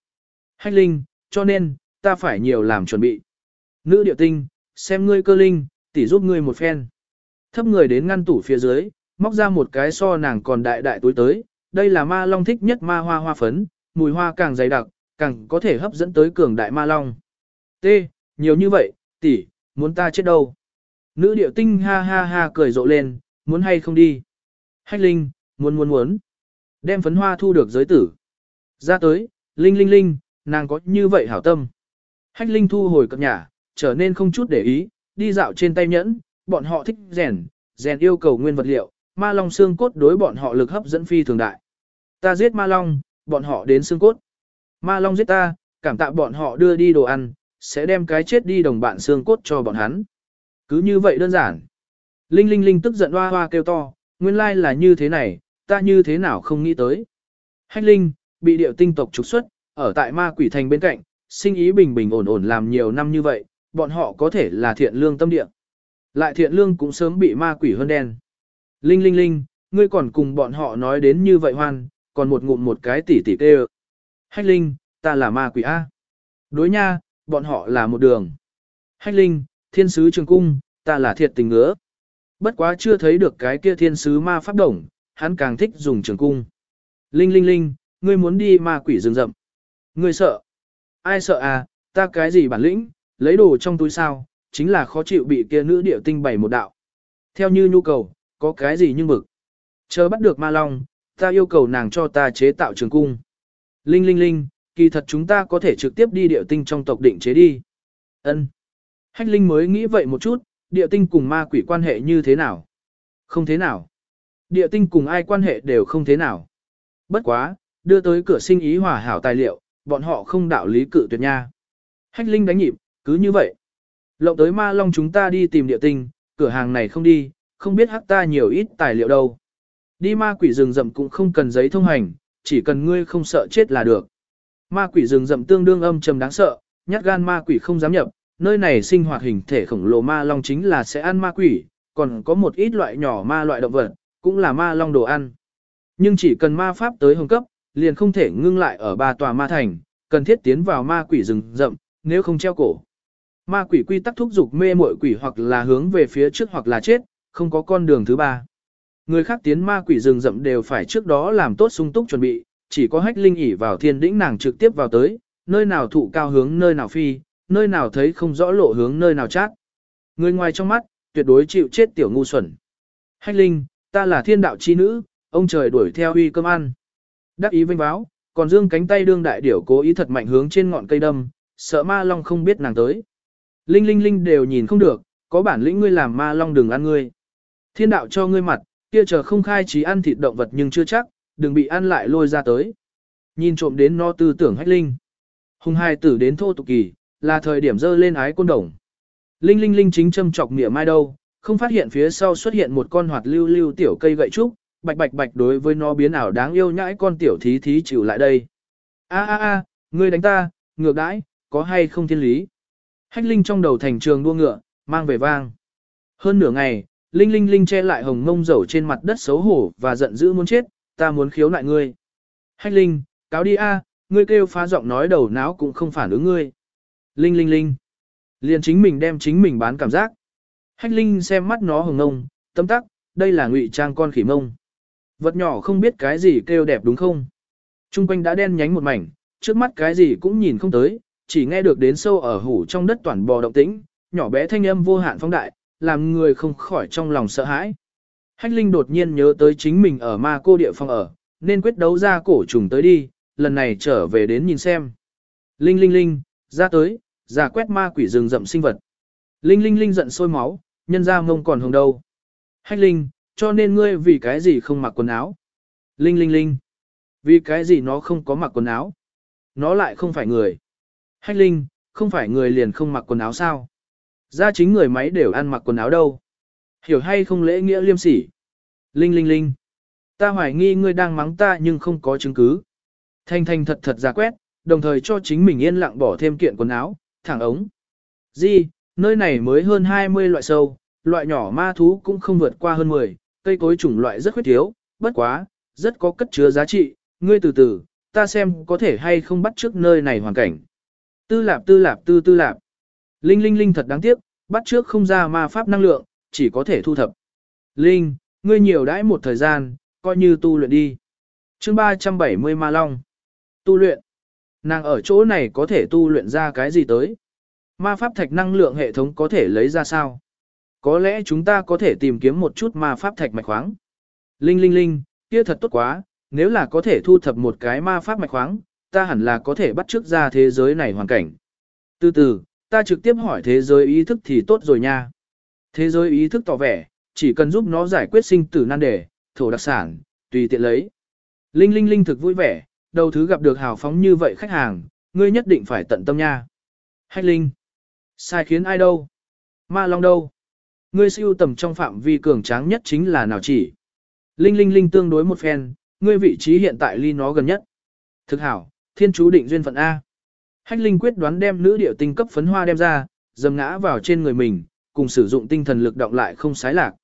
Speaker 1: Hách Linh, cho nên, ta phải nhiều làm chuẩn bị. Nữ điệu tinh, xem ngươi cơ linh, tỉ giúp ngươi một phen. Thấp người đến ngăn tủ phía dưới, móc ra một cái so nàng còn đại đại túi tới, đây là ma long thích nhất ma hoa hoa phấn, mùi hoa càng dày đặc, càng có thể hấp dẫn tới cường đại ma long. T, nhiều như vậy, tỷ, muốn ta chết đâu. Nữ điệu tinh ha ha ha cười rộ lên, muốn hay không đi. Hách linh, muốn muốn muốn. Đem phấn hoa thu được giới tử. Ra tới, linh linh linh, nàng có như vậy hảo tâm. Hách linh thu hồi cập nhà, trở nên không chút để ý, đi dạo trên tay nhẫn, bọn họ thích rèn, rèn yêu cầu nguyên vật liệu, ma long xương cốt đối bọn họ lực hấp dẫn phi thường đại. Ta giết ma long, bọn họ đến xương cốt. Ma long giết ta, cảm tạ bọn họ đưa đi đồ ăn, sẽ đem cái chết đi đồng bạn xương cốt cho bọn hắn. Cứ như vậy đơn giản. Linh Linh Linh tức giận hoa hoa kêu to, nguyên lai là như thế này, ta như thế nào không nghĩ tới. Hách Linh, bị điệu tinh tộc trục xuất, ở tại ma quỷ thành bên cạnh, sinh ý bình bình ổn ổn làm nhiều năm như vậy, bọn họ có thể là thiện lương tâm địa. Lại thiện lương cũng sớm bị ma quỷ hơn đen. Linh Linh Linh, ngươi còn cùng bọn họ nói đến như vậy hoan, còn một ngụm một cái tỉ tỉ tê. Hách Linh, ta là ma quỷ A. Đối nha, bọn họ là một đường. Hách Linh, thiên sứ trường cung, ta là thiệt tình ngứa. Bất quá chưa thấy được cái kia thiên sứ ma pháp đồng, hắn càng thích dùng trường cung. Linh Linh Linh, ngươi muốn đi ma quỷ rừng rậm. Ngươi sợ. Ai sợ à, ta cái gì bản lĩnh, lấy đồ trong túi sao, chính là khó chịu bị kia nữ điệu tinh bày một đạo. Theo như nhu cầu, có cái gì nhưng bực. Chờ bắt được ma long, ta yêu cầu nàng cho ta chế tạo trường cung. Linh linh linh, kỳ thật chúng ta có thể trực tiếp đi điệu tinh trong tộc định chế đi. Ân. Hách linh mới nghĩ vậy một chút, điệu tinh cùng ma quỷ quan hệ như thế nào? Không thế nào. địa tinh cùng ai quan hệ đều không thế nào. Bất quá, đưa tới cửa sinh ý hòa hảo tài liệu, bọn họ không đạo lý cự tuyệt nha. Hách linh đánh nhịp, cứ như vậy. Lộng tới ma long chúng ta đi tìm địa tinh, cửa hàng này không đi, không biết hắc ta nhiều ít tài liệu đâu. Đi ma quỷ rừng rậm cũng không cần giấy thông hành, chỉ cần ngươi không sợ chết là được. Ma quỷ rừng rậm tương đương âm trầm đáng sợ, nhát gan ma quỷ không dám nhập, nơi này sinh hoạt hình thể khổng lồ ma long chính là sẽ ăn ma quỷ, còn có một ít loại nhỏ ma loại động vật, cũng là ma long đồ ăn. Nhưng chỉ cần ma pháp tới hồng cấp, liền không thể ngưng lại ở ba tòa ma thành, cần thiết tiến vào ma quỷ rừng rậm, nếu không treo cổ. Ma quỷ quy tắc thúc dục mê muội quỷ hoặc là hướng về phía trước hoặc là chết, không có con đường thứ ba. Người khác tiến ma quỷ rừng rậm đều phải trước đó làm tốt sung túc chuẩn bị, chỉ có hách linh ỉ vào thiên đĩnh nàng trực tiếp vào tới, nơi nào thụ cao hướng nơi nào phi, nơi nào thấy không rõ lộ hướng nơi nào chát. Người ngoài trong mắt, tuyệt đối chịu chết tiểu ngu xuẩn. Hách linh, ta là thiên đạo chi nữ, ông trời đuổi theo uy cơm ăn. Đắc ý vinh báo, còn dương cánh tay đương đại điểu cố ý thật mạnh hướng trên ngọn cây đâm, sợ ma long không biết nàng tới. Linh linh linh đều nhìn không được, có bản lĩnh ngươi làm ma long đừng ăn ngươi. Thiên đạo cho ngươi mặt, kia chờ không khai trí ăn thịt động vật nhưng chưa chắc, đừng bị ăn lại lôi ra tới. Nhìn trộm đến no tư tưởng hách linh. Hùng hai tử đến thô tục kỳ, là thời điểm dơ lên ái côn đồng. Linh linh linh chính châm chọc mỉa mai đâu, không phát hiện phía sau xuất hiện một con hoạt lưu lưu tiểu cây gậy trúc, bạch bạch bạch đối với nó biến ảo đáng yêu nhãi con tiểu thí thí chịu lại đây. A a a, ngươi đánh ta, ngược đãi, có hay không thiên lý. Hách Linh trong đầu thành trường đua ngựa, mang về vang. Hơn nửa ngày, Linh Linh Linh che lại hồng mông dầu trên mặt đất xấu hổ và giận dữ muốn chết, ta muốn khiếu nại ngươi. Hách Linh, cáo đi a, ngươi kêu phá giọng nói đầu não cũng không phản ứng ngươi. Linh Linh Linh, liền chính mình đem chính mình bán cảm giác. Hách Linh xem mắt nó hồng ngông, tâm tắc, đây là ngụy trang con khỉ mông. Vật nhỏ không biết cái gì kêu đẹp đúng không? Trung quanh đã đen nhánh một mảnh, trước mắt cái gì cũng nhìn không tới, chỉ nghe được đến sâu ở hủ trong đất toàn bò động tĩnh, nhỏ bé thanh âm vô hạn phong đại, làm người không khỏi trong lòng sợ hãi. Hách Linh đột nhiên nhớ tới chính mình ở ma cô địa phòng ở, nên quyết đấu ra cổ trùng tới đi, lần này trở về đến nhìn xem. Linh linh linh, ra tới, ra quét ma quỷ rừng rậm sinh vật. Linh linh linh giận sôi máu, nhân ra mông còn hồng đâu. Hách Linh, cho nên ngươi vì cái gì không mặc quần áo? Linh linh linh, vì cái gì nó không có mặc quần áo? Nó lại không phải người. Hách Linh, không phải người liền không mặc quần áo sao? Ra chính người máy đều ăn mặc quần áo đâu. Hiểu hay không lễ nghĩa liêm sỉ? Linh linh linh. Ta hoài nghi ngươi đang mắng ta nhưng không có chứng cứ. Thanh thanh thật thật ra quét, đồng thời cho chính mình yên lặng bỏ thêm kiện quần áo, thẳng ống. Di, nơi này mới hơn 20 loại sâu, loại nhỏ ma thú cũng không vượt qua hơn 10, cây cối chủng loại rất khuyết thiếu, bất quá, rất có cất chứa giá trị, ngươi từ từ, ta xem có thể hay không bắt trước nơi này hoàn cảnh. Tư lạp tư lạp tư tư lạp. Linh linh linh thật đáng tiếc, bắt trước không ra ma pháp năng lượng, chỉ có thể thu thập. Linh, ngươi nhiều đãi một thời gian, coi như tu luyện đi. chương 370 ma long. Tu luyện. Nàng ở chỗ này có thể tu luyện ra cái gì tới? Ma pháp thạch năng lượng hệ thống có thể lấy ra sao? Có lẽ chúng ta có thể tìm kiếm một chút ma pháp thạch mạch khoáng. Linh linh linh, kia thật tốt quá, nếu là có thể thu thập một cái ma pháp mạch khoáng, ta hẳn là có thể bắt chước ra thế giới này hoàn cảnh. Từ từ, ta trực tiếp hỏi thế giới ý thức thì tốt rồi nha. Thế giới ý thức tỏ vẻ, chỉ cần giúp nó giải quyết sinh tử nan đề, thổ đặc sản, tùy tiện lấy. Linh Linh Linh thực vui vẻ, đầu thứ gặp được hào phóng như vậy khách hàng, ngươi nhất định phải tận tâm nha. Hách Linh. Sai khiến ai đâu? Ma Long đâu? Ngươi siêu tầm trong phạm vi cường tráng nhất chính là nào chỉ? Linh Linh Linh tương đối một phen, ngươi vị trí hiện tại ly nó gần nhất. Thực hảo, thiên chú định duyên phận A. Hách Linh quyết đoán đem nữ điệu tinh cấp phấn hoa đem ra, dầm ngã vào trên người mình, cùng sử dụng tinh thần lực động lại không sái lạc.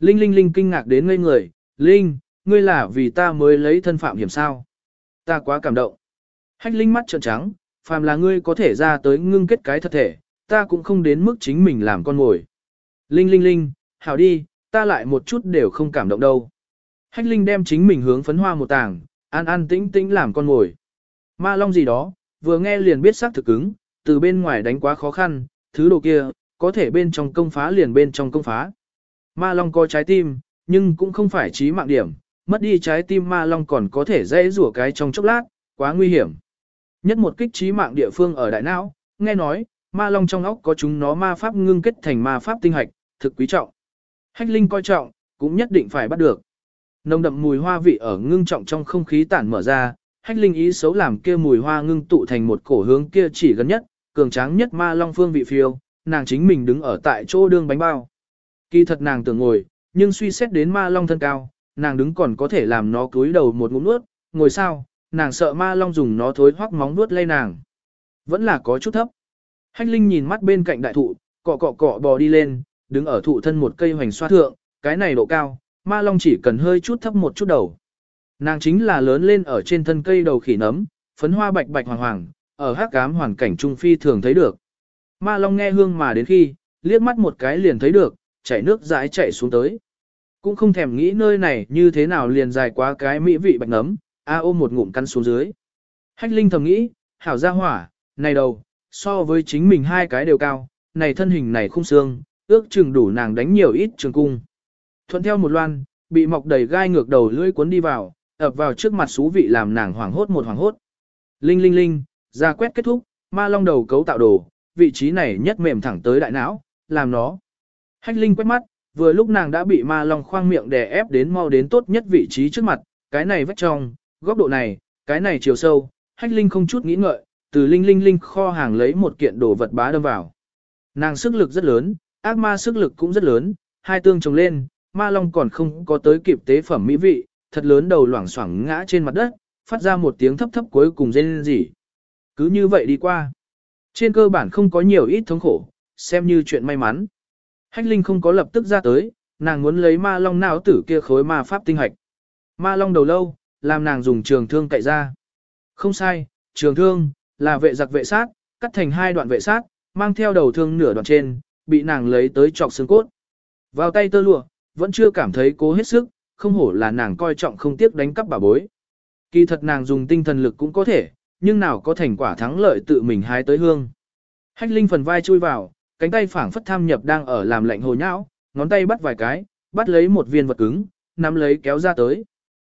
Speaker 1: Linh Linh Linh kinh ngạc đến ngây người, Linh, ngươi là vì ta mới lấy thân phạm hiểm sao. Ta quá cảm động. Hách Linh mắt trợn trắng, phàm là ngươi có thể ra tới ngưng kết cái thật thể, ta cũng không đến mức chính mình làm con mồi. Linh Linh Linh, hảo đi, ta lại một chút đều không cảm động đâu. Hách Linh đem chính mình hướng phấn hoa một tảng, an an tĩnh tĩnh làm con mồi. Ma long gì đó, vừa nghe liền biết xác thực cứng, từ bên ngoài đánh quá khó khăn, thứ đồ kia, có thể bên trong công phá liền bên trong công phá. Ma long có trái tim, nhưng cũng không phải trí mạng điểm, mất đi trái tim ma long còn có thể dễ rủa cái trong chốc lát, quá nguy hiểm. Nhất một kích trí mạng địa phương ở đại não, nghe nói, ma long trong óc có chúng nó ma pháp ngưng kết thành ma pháp tinh hạch, thực quý trọng. Hách linh coi trọng, cũng nhất định phải bắt được. Nồng đậm mùi hoa vị ở ngưng trọng trong không khí tản mở ra, hách linh ý xấu làm kia mùi hoa ngưng tụ thành một cổ hướng kia chỉ gần nhất, cường tráng nhất ma long phương vị phiêu, nàng chính mình đứng ở tại chỗ đương bánh bao. Kỳ thật nàng tưởng ngồi, nhưng suy xét đến ma long thân cao, nàng đứng còn có thể làm nó cúi đầu một ngụm nuốt, ngồi sao, nàng sợ ma long dùng nó thối hoắc móng nuốt lay nàng. Vẫn là có chút thấp. Hách Linh nhìn mắt bên cạnh đại thụ, cọ cọ cọ bò đi lên, đứng ở thụ thân một cây hoành xoa thượng, cái này độ cao, ma long chỉ cần hơi chút thấp một chút đầu. Nàng chính là lớn lên ở trên thân cây đầu khỉ nấm, phấn hoa bạch bạch hoàng hoàng, ở hắc cám hoàn cảnh trung phi thường thấy được. Ma long nghe hương mà đến khi, liếc mắt một cái liền thấy được, chảy nước dãi chảy xuống tới. Cũng không thèm nghĩ nơi này như thế nào liền dài quá cái mỹ vị bạch nấm, a ôm một ngụm căn xuống dưới. Hách Linh thầm nghĩ, hảo gia hỏa, này đầu, so với chính mình hai cái đều cao, này thân hình này khung xương, ước chừng đủ nàng đánh nhiều ít trường cung. Thuận theo một loan, bị mọc đầy gai ngược đầu lưỡi cuốn đi vào, ập vào trước mặt xú vị làm nàng hoảng hốt một hoảng hốt. Linh linh linh, ra quét kết thúc, ma long đầu cấu tạo đồ, vị trí này nhất mềm thẳng tới đại não, làm nó. Hách linh quét mắt, vừa lúc nàng đã bị ma long khoang miệng đè ép đến mau đến tốt nhất vị trí trước mặt, cái này vách trong, góc độ này, cái này chiều sâu, hách linh không chút nghĩ ngợi, từ linh linh linh kho hàng lấy một kiện đồ vật bá đâm vào. Nàng sức lực rất lớn, ác ma sức lực cũng rất lớn, hai tương chồng lên, ma long còn không có tới kịp tế phẩm mỹ vị, thật lớn đầu loảng xoảng ngã trên mặt đất, phát ra một tiếng thấp thấp cuối cùng rên rỉ. Cứ như vậy đi qua. Trên cơ bản không có nhiều ít thống khổ, xem như chuyện may mắn. Hách Linh không có lập tức ra tới, nàng muốn lấy ma long não tử kia khối ma pháp tinh hạch. Ma long đầu lâu, làm nàng dùng trường thương cậy ra. Không sai, trường thương, là vệ giặc vệ sát, cắt thành hai đoạn vệ sát, mang theo đầu thương nửa đoạn trên, bị nàng lấy tới chọc xương cốt. Vào tay tơ lụa, vẫn chưa cảm thấy cố hết sức, không hổ là nàng coi trọng không tiếc đánh cắp bà bối. Kỳ thật nàng dùng tinh thần lực cũng có thể, nhưng nào có thành quả thắng lợi tự mình hái tới hương. Hách Linh phần vai chui vào, cánh tay phảng phất tham nhập đang ở làm lạnh hồ nhão, ngón tay bắt vài cái, bắt lấy một viên vật cứng, nắm lấy kéo ra tới.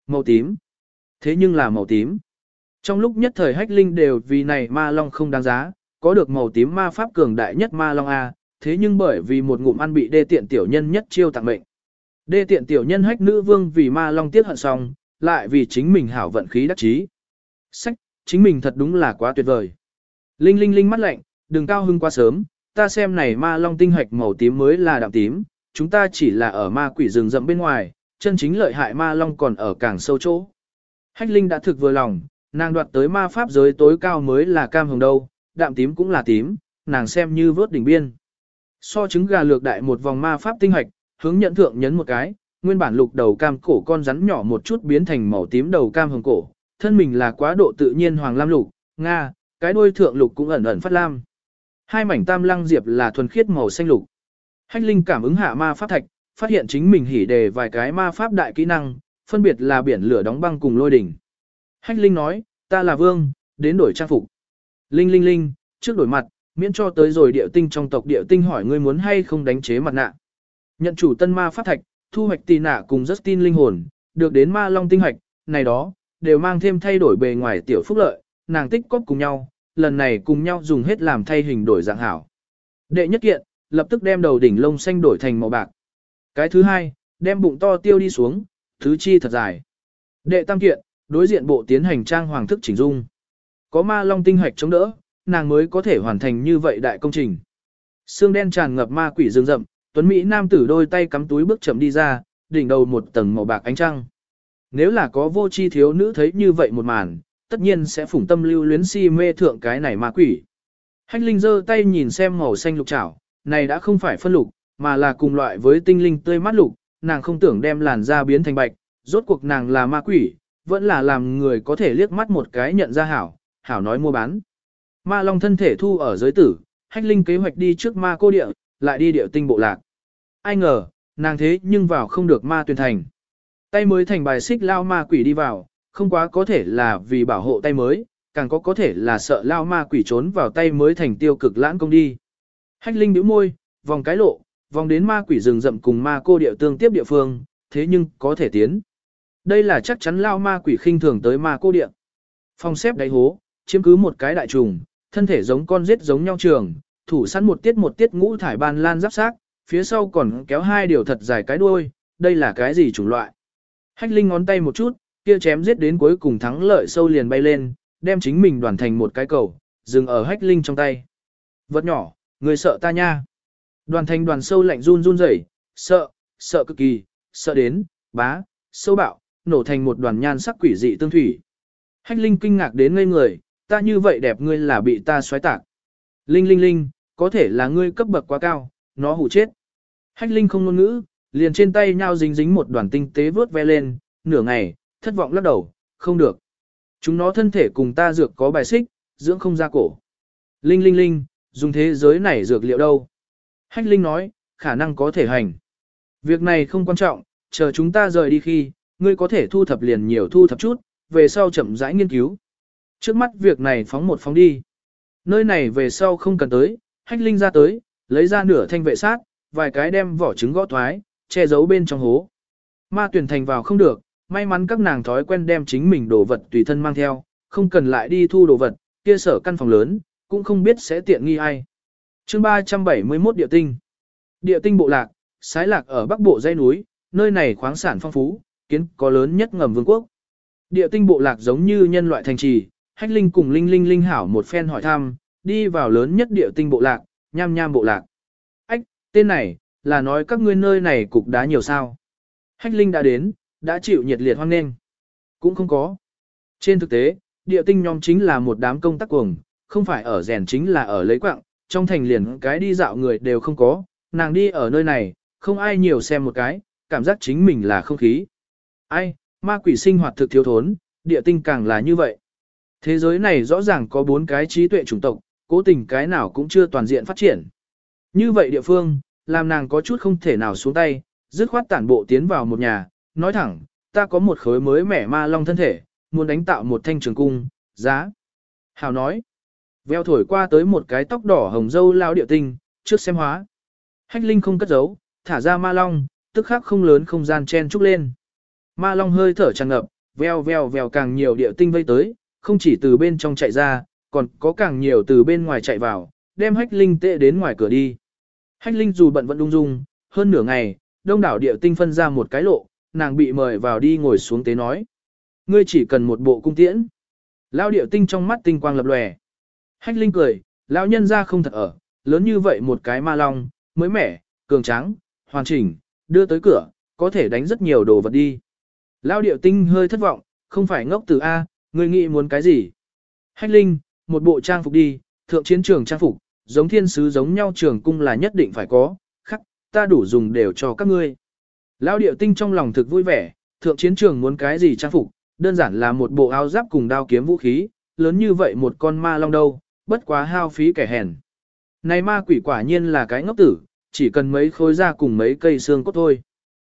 Speaker 1: Màu tím. Thế nhưng là màu tím. Trong lúc nhất thời hách linh đều vì này ma long không đáng giá, có được màu tím ma pháp cường đại nhất ma long A, thế nhưng bởi vì một ngụm ăn bị đê tiện tiểu nhân nhất chiêu tặng mệnh. Đê tiện tiểu nhân hách nữ vương vì ma long tiết hận xong, lại vì chính mình hảo vận khí đắc chí. Sách, chính mình thật đúng là quá tuyệt vời. Linh linh linh mắt lạnh, đừng cao hưng quá sớm, ta xem này ma long tinh hạch màu tím mới là đạm tím, chúng ta chỉ là ở ma quỷ rừng rậm bên ngoài, chân chính lợi hại ma long còn ở càng sâu chỗ. Hách linh đã thực vừa lòng, nàng đoạt tới ma pháp giới tối cao mới là cam hồng đâu, đạm tím cũng là tím, nàng xem như vớt đỉnh biên. So trứng gà lược đại một vòng ma pháp tinh hạch, hướng nhận thượng nhấn một cái, nguyên bản lục đầu cam cổ con rắn nhỏ một chút biến thành màu tím đầu cam hồng cổ, thân mình là quá độ tự nhiên hoàng lam lục, nga, cái đuôi thượng lục cũng ẩn ẩn phát lam. Hai mảnh tam lăng diệp là thuần khiết màu xanh lục. Hách Linh cảm ứng hạ ma pháp thạch, phát hiện chính mình hỉ đề vài cái ma pháp đại kỹ năng, phân biệt là biển lửa đóng băng cùng lôi đỉnh. Hách Linh nói, ta là vương, đến đổi trang phục. Linh Linh Linh, trước đổi mặt, miễn cho tới rồi địa tinh trong tộc địa tinh hỏi ngươi muốn hay không đánh chế mặt nạ. Nhận chủ tân ma pháp thạch, thu hoạch tì nạ cùng Justin linh hồn, được đến ma long tinh hoạch, này đó, đều mang thêm thay đổi bề ngoài tiểu phúc lợi, nàng tích cóp cùng nhau, lần này cùng nhau dùng hết làm thay hình đổi dạng hảo. Đệ nhất kiện, lập tức đem đầu đỉnh lông xanh đổi thành màu bạc. Cái thứ hai, đem bụng to tiêu đi xuống, thứ chi thật dài. Đệ tam kiện, đối diện bộ tiến hành trang hoàng thức chỉnh dung. Có ma long tinh hoạch chống đỡ, nàng mới có thể hoàn thành như vậy đại công trình. Sương đen tràn ngập ma quỷ rừng rậm, Tuấn Mỹ nam tử đôi tay cắm túi bước chậm đi ra, đỉnh đầu một tầng màu bạc ánh trăng. Nếu là có vô chi thiếu nữ thấy như vậy một màn, tất nhiên sẽ phủng tâm lưu luyến si mê thượng cái này ma quỷ. Hách Linh giơ tay nhìn xem màu xanh lục chảo, này đã không phải phân lục, mà là cùng loại với tinh linh tươi mát lục, nàng không tưởng đem làn da biến thành bạch, rốt cuộc nàng là ma quỷ, vẫn là làm người có thể liếc mắt một cái nhận ra hảo, hảo nói mua bán. Ma Long thân thể thu ở giới tử, Hách Linh kế hoạch đi trước ma cô địa, lại đi địa tinh bộ lạc. Ai ngờ, nàng thế nhưng vào không được ma tuyển thành. Tay mới thành bài xích lao ma quỷ đi vào, không quá có thể là vì bảo hộ tay mới, càng có có thể là sợ lao ma quỷ trốn vào tay mới thành tiêu cực lãng công đi. Hách Linh nhíu môi, vòng cái lộ, vòng đến ma quỷ rừng rậm cùng ma cô địa tương tiếp địa phương, thế nhưng có thể tiến. Đây là chắc chắn lao ma quỷ khinh thường tới ma cô địa. Phòng xếp đáy hố, chiếm cứ một cái đại trùng, thân thể giống con rết giống nhau trường, thủ sẵn một tiết một tiết ngũ thải ban lan giáp xác, phía sau còn kéo hai điều thật dài cái đuôi, đây là cái gì chủng loại. Hách Linh ngón tay một chút, kia chém giết đến cuối cùng thắng lợi sâu liền bay lên, đem chính mình đoàn thành một cái cầu, dừng ở Hách Linh trong tay. Vật nhỏ, người sợ ta nha. Đoàn thành đoàn sâu lạnh run run rẩy, sợ, sợ cực kỳ, sợ đến, bá, sâu bạo, nổ thành một đoàn nhan sắc quỷ dị tương thủy. Hách Linh kinh ngạc đến ngây người, ta như vậy đẹp ngươi là bị ta xoáy tạc. Linh linh linh, có thể là ngươi cấp bậc quá cao, nó hủ chết. Hách Linh không ngôn ngữ, liền trên tay nhau dính dính một đoàn tinh tế vớt ve lên, nửa ngày, thất vọng lắc đầu, không được. Chúng nó thân thể cùng ta dược có bài xích, dưỡng không ra cổ. Linh linh linh, dùng thế giới này dược liệu đâu? Hách Linh nói, khả năng có thể hành. Việc này không quan trọng, chờ chúng ta rời đi khi, ngươi có thể thu thập liền nhiều thu thập chút, về sau chậm rãi nghiên cứu. Trước mắt việc này phóng một phóng đi. Nơi này về sau không cần tới, hách linh ra tới, lấy ra nửa thanh vệ sát, vài cái đem vỏ trứng gõ thoái, che giấu bên trong hố. Ma tuyển thành vào không được, may mắn các nàng thói quen đem chính mình đồ vật tùy thân mang theo, không cần lại đi thu đồ vật, kia sở căn phòng lớn, cũng không biết sẽ tiện nghi ai. chương 371 địa tinh. Địa tinh bộ lạc, sái lạc ở bắc bộ dãy núi, nơi này khoáng sản phong phú, kiến có lớn nhất ngầm vương quốc. Địa tinh bộ lạc giống như nhân loại thành trì, hách linh cùng linh linh linh hảo một phen hỏi thăm, đi vào lớn nhất địa tinh bộ lạc, nham nham bộ lạc. Ách, tên này, là nói các ngươi nơi này cục đá nhiều sao. Hách linh đã đến, đã chịu nhiệt liệt hoan nghênh. Cũng không có. Trên thực tế, địa tinh nhóm chính là một đám công tác cuồng, không phải ở rèn chính là ở lấy quạng, trong thành liền cái đi dạo người đều không có, nàng đi ở nơi này, không ai nhiều xem một cái, cảm giác chính mình là không khí. Ai, ma quỷ sinh hoạt thực thiếu thốn, địa tinh càng là như vậy. Thế giới này rõ ràng có bốn cái trí tuệ chủng tộc, cố tình cái nào cũng chưa toàn diện phát triển. Như vậy địa phương, làm nàng có chút không thể nào xuống tay, dứt khoát tản bộ tiến vào một nhà, nói thẳng, ta có một khối mới mẻ ma long thân thể, muốn đánh tạo một thanh trường cung, giá. Hào nói, veo thổi qua tới một cái tóc đỏ hồng dâu lao địa tinh, trước xem hóa. Hách linh không cất giấu, thả ra ma long, tức khắc không lớn không gian chen trúc lên. Ma long hơi thở tràn ngập, veo veo veo càng nhiều địa tinh vây tới, không chỉ từ bên trong chạy ra, còn có càng nhiều từ bên ngoài chạy vào, đem hách linh tệ đến ngoài cửa đi. Hách linh dù bận vẫn đung dung, hơn nửa ngày, đông đảo địa tinh phân ra một cái lộ, nàng bị mời vào đi ngồi xuống tế nói. Ngươi chỉ cần một bộ cung tiễn. Lao địa tinh trong mắt tinh quang lập lòe. Hách linh cười, lão nhân ra không thật ở, lớn như vậy một cái ma long, mới mẻ, cường tráng, hoàn chỉnh, đưa tới cửa, có thể đánh rất nhiều đồ vật đi. Lao điệu tinh hơi thất vọng, không phải ngốc từ A, người nghĩ muốn cái gì? Hách linh, một bộ trang phục đi, thượng chiến trường trang phục, giống thiên sứ giống nhau trường cung là nhất định phải có, khắc, ta đủ dùng đều cho các ngươi. lão điệu tinh trong lòng thực vui vẻ, thượng chiến trường muốn cái gì trang phục, đơn giản là một bộ áo giáp cùng đao kiếm vũ khí, lớn như vậy một con ma long đâu, bất quá hao phí kẻ hèn. Này ma quỷ quả nhiên là cái ngốc tử, chỉ cần mấy khối da cùng mấy cây xương cốt thôi.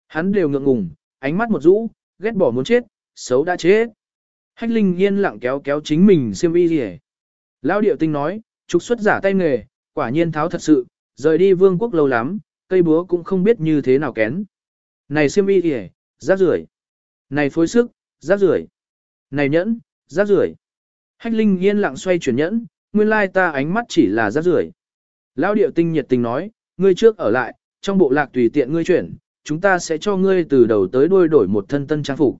Speaker 1: Hắn đều ngượng ngùng, ánh mắt một rũ, ghét bỏ muốn chết, xấu đã chết. Hách Linh yên lặng kéo kéo chính mình xiêm y gì Lão điệu tinh nói, trục xuất giả tay nghề, quả nhiên tháo thật sự, rời đi vương quốc lâu lắm, cây búa cũng không biết như thế nào kén. Này xiêm y kìa, rác rưởi. Này phối sức, rác rưởi. Này nhẫn, rác rưởi. Hách Linh yên lặng xoay chuyển nhẫn, nguyên lai ta ánh mắt chỉ là rác rưởi. Lão điệu tinh nhiệt tình nói, ngươi trước ở lại, trong bộ lạc tùy tiện ngươi chuyển, chúng ta sẽ cho ngươi từ đầu tới đuôi đổi một thân tân trang phục.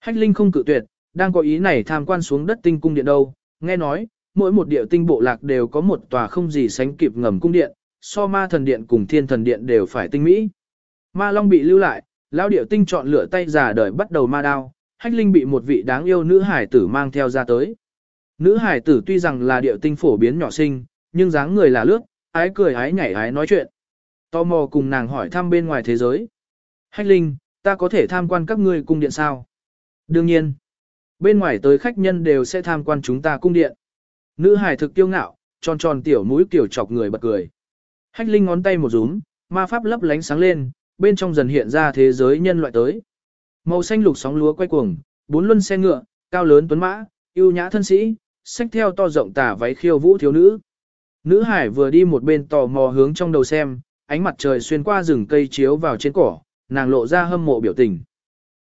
Speaker 1: Hách Linh không cự tuyệt, đang có ý này tham quan xuống đất tinh cung điện đâu, nghe nói, mỗi một địa tinh bộ lạc đều có một tòa không gì sánh kịp ngầm cung điện, so ma thần điện cùng thiên thần điện đều phải tinh mỹ. Ma Long bị lưu lại, lão điệu tinh chọn lựa tay giả đời bắt đầu ma đao, Hách Linh bị một vị đáng yêu nữ hải tử mang theo ra tới. Nữ hải tử tuy rằng là điệu tinh phổ biến nhỏ sinh, nhưng dáng người là lướt, ái cười ái nhảy ái nói chuyện. Tò mò cùng nàng hỏi thăm bên ngoài thế giới. Hách Linh, ta có thể tham quan các ngươi cung điện sao? Đương nhiên. Bên ngoài tới khách nhân đều sẽ tham quan chúng ta cung điện. Nữ hải thực tiêu ngạo, tròn tròn tiểu mũi kiểu chọc người bật cười. Hách Linh ngón tay một rúm, ma pháp lấp lánh sáng lên, bên trong dần hiện ra thế giới nhân loại tới. Màu xanh lục sóng lúa quay cuồng, bốn luân xe ngựa, cao lớn tuấn mã, yêu nhã thân sĩ, xách theo to rộng tả váy khiêu vũ thiếu nữ. Nữ hải vừa đi một bên tò mò hướng trong đầu xem, ánh mặt trời xuyên qua rừng cây chiếu vào trên cỏ, nàng lộ ra hâm mộ biểu tình.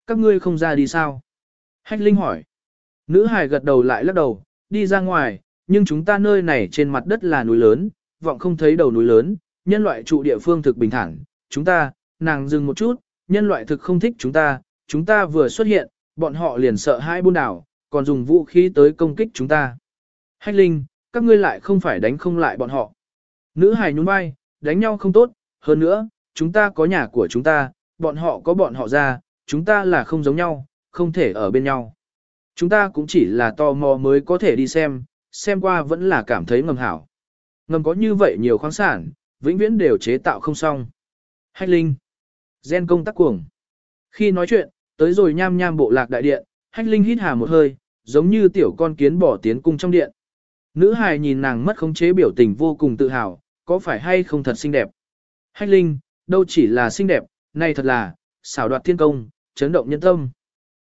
Speaker 1: Các ngươi không ra đi sao? Hách Linh hỏi. Nữ hải gật đầu lại lắc đầu, đi ra ngoài, nhưng chúng ta nơi này trên mặt đất là núi lớn, vọng không thấy đầu núi lớn, nhân loại trụ địa phương thực bình thản. Chúng ta, nàng dừng một chút, nhân loại thực không thích chúng ta, chúng ta vừa xuất hiện, bọn họ liền sợ hai buôn đảo, còn dùng vũ khí tới công kích chúng ta. Hách Linh, các ngươi lại không phải đánh không lại bọn họ. Nữ hài nhún vai, đánh nhau không tốt, hơn nữa, chúng ta có nhà của chúng ta, bọn họ có bọn họ ra, chúng ta là không giống nhau, không thể ở bên nhau. Chúng ta cũng chỉ là tò mò mới có thể đi xem, xem qua vẫn là cảm thấy ngầm hảo. Ngầm có như vậy nhiều khoáng sản, vĩnh viễn đều chế tạo không xong. Hách Linh. Gen công tác cuồng. Khi nói chuyện, tới rồi nham nham bộ lạc đại điện, Hách Linh hít hà một hơi, giống như tiểu con kiến bỏ tiến cung trong điện. Nữ hài nhìn nàng mất khống chế biểu tình vô cùng tự hào, có phải hay không thật xinh đẹp. Hách Linh, đâu chỉ là xinh đẹp, này thật là, xảo đoạt thiên công, chấn động nhân tâm.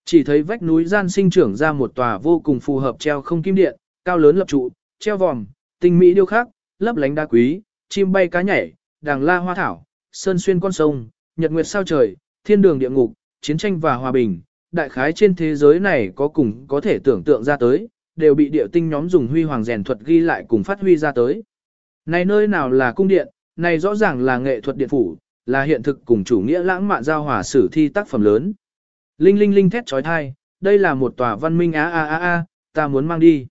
Speaker 1: Chỉ thấy vách núi gian sinh trưởng ra một tòa vô cùng phù hợp treo không kim điện, cao lớn lập trụ, treo vòm, tinh mỹ điêu khắc, lấp lánh đá quý, chim bay cá nhảy, đàng la hoa thảo, sơn xuyên con sông, nhật nguyệt sao trời, thiên đường địa ngục, chiến tranh và hòa bình, đại khái trên thế giới này có cùng có thể tưởng tượng ra tới, đều bị địa tinh nhóm dùng huy hoàng rèn thuật ghi lại cùng phát huy ra tới. Này nơi nào là cung điện, này rõ ràng là nghệ thuật điện phủ, là hiện thực cùng chủ nghĩa lãng mạn giao hòa sử thi tác phẩm lớn. Linh linh linh thét trói thai, đây là một tòa văn minh á a a a, ta muốn mang đi.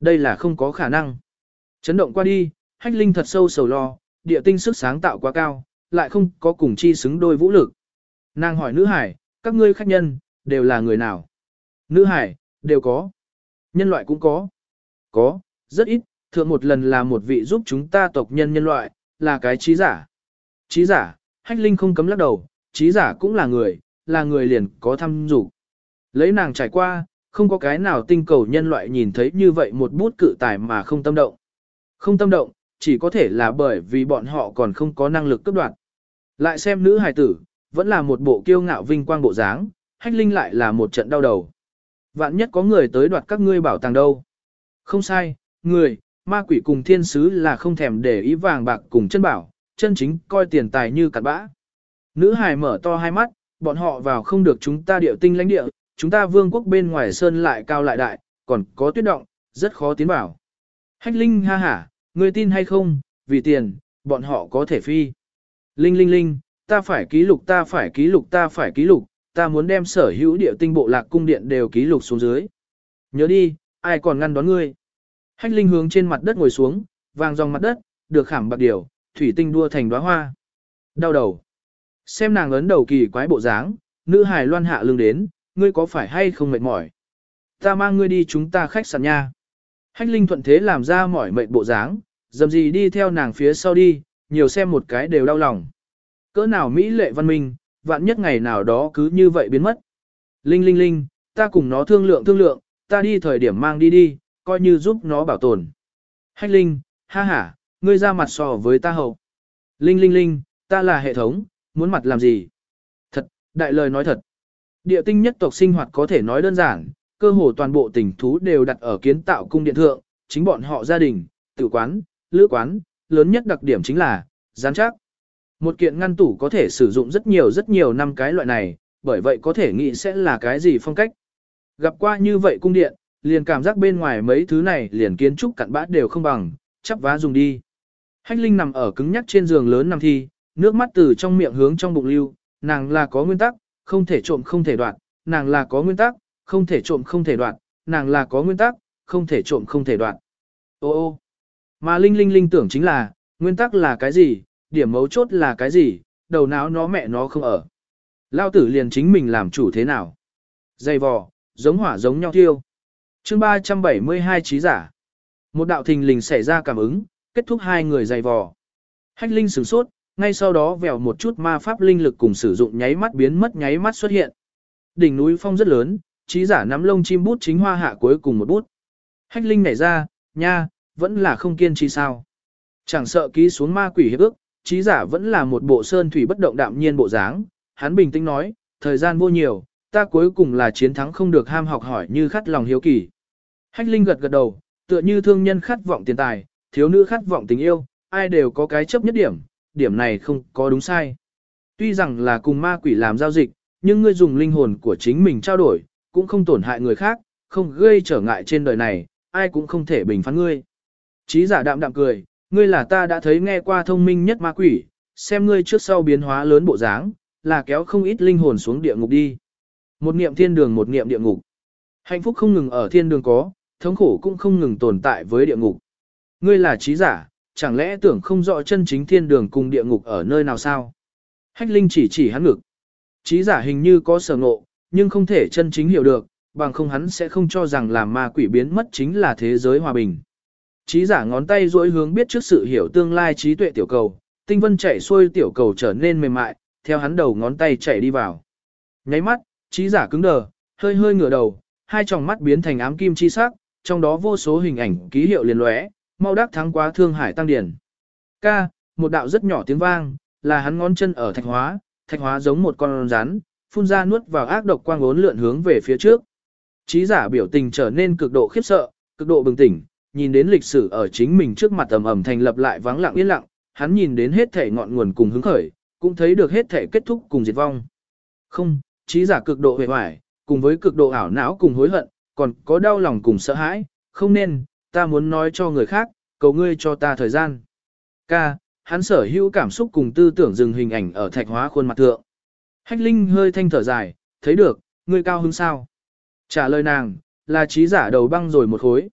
Speaker 1: Đây là không có khả năng. Chấn động qua đi, hách linh thật sâu sầu lo, địa tinh sức sáng tạo quá cao, lại không có cùng chi xứng đôi vũ lực. Nàng hỏi nữ hải, các ngươi khách nhân, đều là người nào? Nữ hải, đều có. Nhân loại cũng có. Có, rất ít, thượng một lần là một vị giúp chúng ta tộc nhân nhân loại, là cái trí giả. Trí giả, hách linh không cấm lắc đầu, trí giả cũng là người, là người liền có thăm dục Lấy nàng trải qua, không có cái nào tinh cầu nhân loại nhìn thấy như vậy một bút cự tài mà không tâm động. Không tâm động, chỉ có thể là bởi vì bọn họ còn không có năng lực cấp đoạt. Lại xem nữ hài tử, vẫn là một bộ kiêu ngạo vinh quang bộ dáng, hách linh lại là một trận đau đầu. Vạn nhất có người tới đoạt các ngươi bảo tàng đâu. Không sai, người, ma quỷ cùng thiên sứ là không thèm để ý vàng bạc cùng chân bảo, chân chính coi tiền tài như cặn bã. Nữ hài mở to hai mắt, bọn họ vào không được chúng ta điệu tinh lãnh địa, chúng ta vương quốc bên ngoài sơn lại cao lại đại, còn có tuyết động, rất khó tiến vào. Hách Linh ha hả, ngươi tin hay không, vì tiền, bọn họ có thể phi. Linh linh linh, ta phải ký lục ta phải ký lục ta phải ký lục, ta muốn đem sở hữu địa tinh bộ lạc cung điện đều ký lục xuống dưới. Nhớ đi, ai còn ngăn đón ngươi. Hách Linh hướng trên mặt đất ngồi xuống, vàng dòng mặt đất, được khảm bạc điều, thủy tinh đua thành đóa hoa. Đau đầu. Xem nàng ấn đầu kỳ quái bộ dáng, nữ hài loan hạ lưng đến, ngươi có phải hay không mệt mỏi? Ta mang ngươi đi chúng ta khách sạn nha. Hách Linh thuận thế làm ra mỏi mệt bộ dáng, dầm gì đi theo nàng phía sau đi, nhiều xem một cái đều đau lòng. Cỡ nào Mỹ lệ văn minh, vạn nhất ngày nào đó cứ như vậy biến mất. Linh linh linh, ta cùng nó thương lượng thương lượng, ta đi thời điểm mang đi đi, coi như giúp nó bảo tồn. Hách Linh, ha ha, ngươi ra mặt so với ta hậu. Linh linh linh, ta là hệ thống, muốn mặt làm gì? Thật, đại lời nói thật. Địa tinh nhất tộc sinh hoạt có thể nói đơn giản, cơ hồ toàn bộ tỉnh thú đều đặt ở kiến tạo cung điện thượng, chính bọn họ gia đình, tử quán, lữ quán, lớn nhất đặc điểm chính là, gián chắc. Một kiện ngăn tủ có thể sử dụng rất nhiều rất nhiều năm cái loại này, bởi vậy có thể nghĩ sẽ là cái gì phong cách. Gặp qua như vậy cung điện, liền cảm giác bên ngoài mấy thứ này liền kiến trúc cặn bã đều không bằng, chắp vá dùng đi. Hách Linh nằm ở cứng nhắc trên giường lớn nằm thi, nước mắt từ trong miệng hướng trong bụng lưu, nàng là có nguyên tắc, không thể trộm không thể đoạn, nàng là có nguyên tắc, không thể trộm không thể đoạn, nàng là có nguyên tắc, không thể trộm không thể đoạn. Ô ô, mà Linh Linh Linh tưởng chính là, nguyên tắc là cái gì, điểm mấu chốt là cái gì, đầu não nó mẹ nó không ở. Lao tử liền chính mình làm chủ thế nào. Dây vò, giống hỏa giống nhau thiêu. chương 372 trí giả. Một đạo thình lình xảy ra cảm ứng, kết thúc hai người dày vò. Hách Linh sửng sốt, ngay sau đó vèo một chút ma pháp linh lực cùng sử dụng nháy mắt biến mất nháy mắt xuất hiện. Đỉnh núi phong rất lớn, trí giả nắm lông chim bút chính hoa hạ cuối cùng một bút. Hách Linh nảy ra, nha, vẫn là không kiên trì sao. Chẳng sợ ký xuống ma quỷ hiệp ước, trí giả vẫn là một bộ sơn thủy bất động đạm nhiên bộ dáng. Hắn bình tĩnh nói, thời gian vô nhiều, ta cuối cùng là chiến thắng không được ham học hỏi như khát lòng hiếu kỳ. Hách Linh gật gật đầu, tựa như thương nhân khát vọng tiền tài, thiếu nữ khát vọng tình yêu, ai đều có cái chấp nhất điểm, điểm này không có đúng sai. Tuy rằng là cùng ma quỷ làm giao dịch, nhưng ngươi dùng linh hồn của chính mình trao đổi, cũng không tổn hại người khác, không gây trở ngại trên đời này, ai cũng không thể bình phán ngươi. Chí giả đạm đạm cười, ngươi là ta đã thấy nghe qua thông minh nhất ma quỷ, xem ngươi trước sau biến hóa lớn bộ dáng, là kéo không ít linh hồn xuống địa ngục đi. Một niệm thiên đường một niệm địa ngục. Hạnh phúc không ngừng ở thiên đường có, thống khổ cũng không ngừng tồn tại với địa ngục. Ngươi là trí giả, chẳng lẽ tưởng không rõ chân chính thiên đường cùng địa ngục ở nơi nào sao? Hách Linh chỉ chỉ hắn ngực. Trí giả hình như có sở ngộ, nhưng không thể chân chính hiểu được, bằng không hắn sẽ không cho rằng làm ma quỷ biến mất chính là thế giới hòa bình. Trí giả ngón tay duỗi hướng biết trước sự hiểu tương lai trí tuệ tiểu cầu, tinh vân chạy xuôi tiểu cầu trở nên mềm mại, theo hắn đầu ngón tay chạy đi vào. Nháy mắt, trí giả cứng đờ, hơi hơi ngửa đầu, hai tròng mắt biến thành ám kim chi sắc, trong đó vô số hình ảnh ký hiệu liền lóe, mau đắc thắng quá thương hải tăng điển. Ca, một đạo rất nhỏ tiếng vang, là hắn ngón chân ở thạch hóa, thạch hóa giống một con rắn, phun ra nuốt vào ác độc quang ốn lượn hướng về phía trước. Chí giả biểu tình trở nên cực độ khiếp sợ, cực độ bừng tỉnh, nhìn đến lịch sử ở chính mình trước mặt ầm ầm thành lập lại vắng lặng yên lặng, hắn nhìn đến hết thể ngọn nguồn cùng hứng khởi, cũng thấy được hết thể kết thúc cùng diệt vong. Không, trí giả cực độ hề hoài, cùng với cực độ ảo não cùng hối hận, còn có đau lòng cùng sợ hãi, không nên, ta muốn nói cho người khác, cầu ngươi cho ta thời gian. Ca, hắn sở hữu cảm xúc cùng tư tưởng dừng hình ảnh ở thạch hóa khuôn mặt thượng. Hách Linh hơi thanh thở dài, thấy được, ngươi cao hứng sao? Trả lời nàng, là trí giả đầu băng rồi một khối.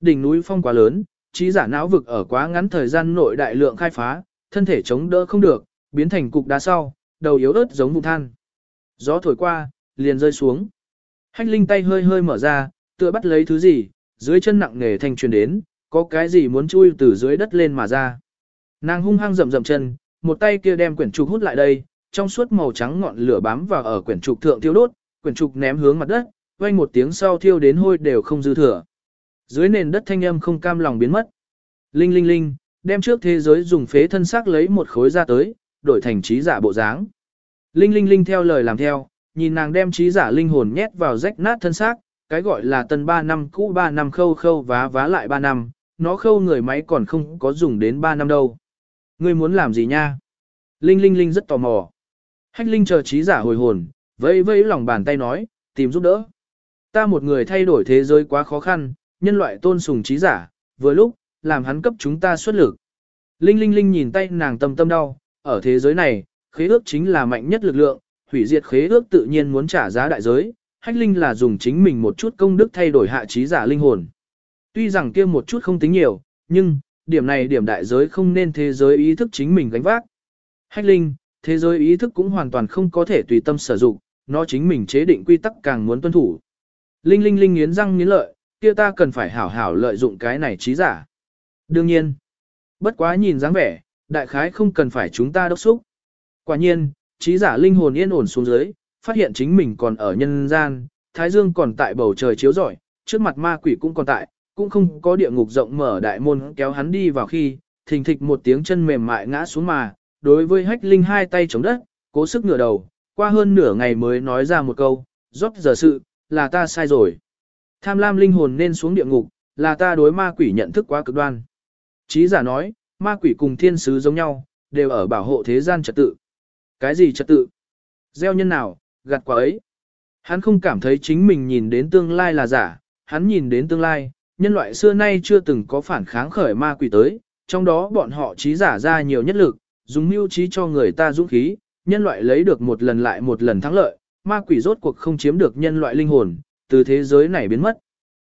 Speaker 1: Đỉnh núi phong quá lớn, trí giả não vực ở quá ngắn thời gian nội đại lượng khai phá, thân thể chống đỡ không được, biến thành cục đá sau, đầu yếu ớt giống vụ than. Gió thổi qua, liền rơi xuống. Hách Linh tay hơi hơi mở ra, tựa bắt lấy thứ gì, dưới chân nặng nề thanh truyền đến, có cái gì muốn chui từ dưới đất lên mà ra. Nàng hung hăng rậm rậm chân, một tay kia đem quyển trục hút lại đây, trong suốt màu trắng ngọn lửa bám vào ở quyển trục thượng thiêu đốt, quyển trục ném hướng mặt đất, vang một tiếng sau thiêu đến hôi đều không dư thừa. Dưới nền đất thanh âm không cam lòng biến mất. Linh linh linh, đem trước thế giới dùng phế thân xác lấy một khối ra tới, đổi thành trí giả bộ dáng. Linh linh linh theo lời làm theo, nhìn nàng đem trí giả linh hồn nhét vào rách nát thân xác, cái gọi là tân 3 năm cũ 3 năm khâu khâu vá vá lại 3 năm, nó khâu người máy còn không có dùng đến 3 năm đâu. Ngươi muốn làm gì nha? Linh Linh Linh rất tò mò. Hách Linh chờ trí giả hồi hồn, vẫy vẫy lòng bàn tay nói, tìm giúp đỡ. Ta một người thay đổi thế giới quá khó khăn, nhân loại tôn sùng trí giả, vừa lúc, làm hắn cấp chúng ta xuất lực. Linh Linh Linh nhìn tay nàng tâm tâm đau, ở thế giới này, khế ước chính là mạnh nhất lực lượng, hủy diệt khế ước tự nhiên muốn trả giá đại giới, hách linh là dùng chính mình một chút công đức thay đổi hạ trí giả linh hồn. Tuy rằng kia một chút không tính nhiều, nhưng, điểm này điểm đại giới không nên thế giới ý thức chính mình gánh vác. Hách linh, thế giới ý thức cũng hoàn toàn không có thể tùy tâm sử dụng, nó chính mình chế định quy tắc càng muốn tuân thủ. Linh linh linh nghiến răng nghiến lợi, kia ta cần phải hảo hảo lợi dụng cái này trí giả. Đương nhiên, bất quá nhìn dáng vẻ, đại khái không cần phải chúng ta đốc xúc. Quả nhiên, trí giả linh hồn yên ổn xuống dưới, phát hiện chính mình còn ở nhân gian, thái dương còn tại bầu trời chiếu rọi, trước mặt ma quỷ cũng còn tại, cũng không có địa ngục rộng mở đại môn kéo hắn đi vào khi, thình thịch một tiếng chân mềm mại ngã xuống mà, đối với hách linh hai tay chống đất, cố sức ngửa đầu, qua hơn nửa ngày mới nói ra một câu, rót giờ sự, là ta sai rồi. Tham lam linh hồn nên xuống địa ngục, là ta đối ma quỷ nhận thức quá cực đoan. Chí giả nói, ma quỷ cùng thiên sứ giống nhau, đều ở bảo hộ thế gian trật tự. Cái gì trật tự? Gieo nhân nào, gặt quả ấy. Hắn không cảm thấy chính mình nhìn đến tương lai là giả, hắn nhìn đến tương lai, nhân loại xưa nay chưa từng có phản kháng khởi ma quỷ tới, trong đó bọn họ trí giả ra nhiều nhất lực, dùng mưu trí cho người ta dũng khí, nhân loại lấy được một lần lại một lần thắng lợi, ma quỷ rốt cuộc không chiếm được nhân loại linh hồn, từ thế giới này biến mất.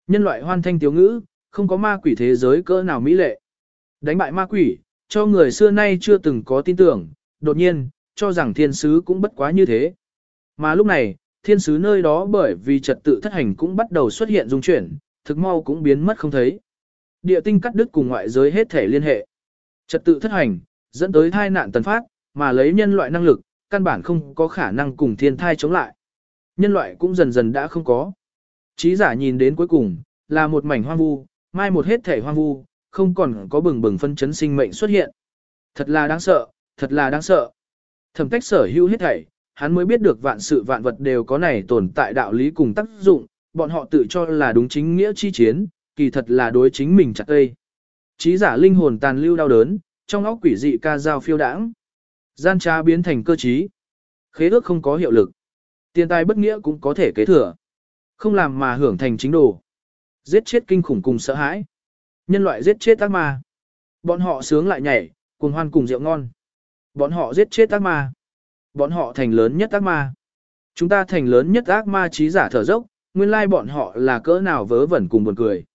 Speaker 1: Nhân loại hoan thanh tiếu ngữ, không có ma quỷ thế giới cỡ nào mỹ lệ. Đánh bại ma quỷ, cho người xưa nay chưa từng có tin tưởng, đột nhiên, cho rằng thiên sứ cũng bất quá như thế. Mà lúc này, thiên sứ nơi đó bởi vì trật tự thất hành cũng bắt đầu xuất hiện dung chuyển, thực mau cũng biến mất không thấy. Địa tinh cắt đứt cùng ngoại giới hết thể liên hệ. Trật tự thất hành, dẫn tới thai nạn tần phát, mà lấy nhân loại năng lực, căn bản không có khả năng cùng thiên thai chống lại. Nhân loại cũng dần dần đã không có. Chí giả nhìn đến cuối cùng, là một mảnh hoang vu, mai một hết thể hoang vu, không còn có bừng bừng phân chấn sinh mệnh xuất hiện. Thật là đáng sợ, thật là đáng sợ. Thẩm tách sở hữu hết thảy, hắn mới biết được vạn sự vạn vật đều có này tồn tại đạo lý cùng tác dụng, bọn họ tự cho là đúng chính nghĩa chi chiến, kỳ thật là đối chính mình chặt cây. Chí giả linh hồn tàn lưu đau đớn, trong óc quỷ dị ca dao phiêu đãng. Gian trá biến thành cơ trí. Khế ước không có hiệu lực. Tiền tài bất nghĩa cũng có thể kế thừa. Không làm mà hưởng thành chính đồ. Giết chết kinh khủng cùng sợ hãi. Nhân loại giết chết ác ma. Bọn họ sướng lại nhảy, cùng hoan cùng rượu ngon. Bọn họ giết chết ác ma. Bọn họ thành lớn nhất ác ma. Chúng ta thành lớn nhất ác ma trí giả thở dốc, nguyên lai bọn họ là cỡ nào vớ vẩn cùng buồn cười.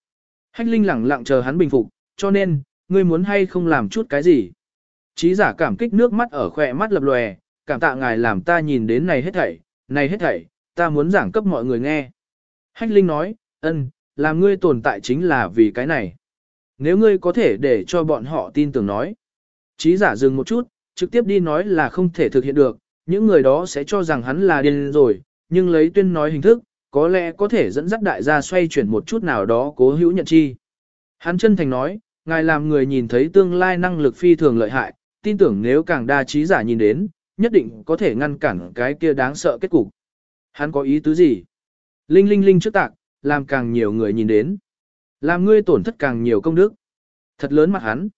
Speaker 1: Hách Linh lẳng lặng chờ hắn bình phục, cho nên, ngươi muốn hay không làm chút cái gì. Trí giả cảm kích nước mắt ở khỏe mắt lập lòe, cảm tạ ngài làm ta nhìn đến này hết thảy, này hết thảy, ta muốn giảng cấp mọi người nghe. Hách Linh nói, ân, làm ngươi tồn tại chính là vì cái này. Nếu ngươi có thể để cho bọn họ tin tưởng nói. Trí giả dừng một chút, trực tiếp đi nói là không thể thực hiện được, những người đó sẽ cho rằng hắn là điên rồi, nhưng lấy tuyên nói hình thức, có lẽ có thể dẫn dắt đại gia xoay chuyển một chút nào đó cố hữu nhận chi. Hắn chân thành nói, ngài làm người nhìn thấy tương lai năng lực phi thường lợi hại, tin tưởng nếu càng đa trí giả nhìn đến, nhất định có thể ngăn cản cái kia đáng sợ kết cục. Hắn có ý tứ gì? Linh linh linh trước tạc, làm càng nhiều người nhìn đến. Làm ngươi tổn thất càng nhiều công đức. Thật lớn mặt hắn.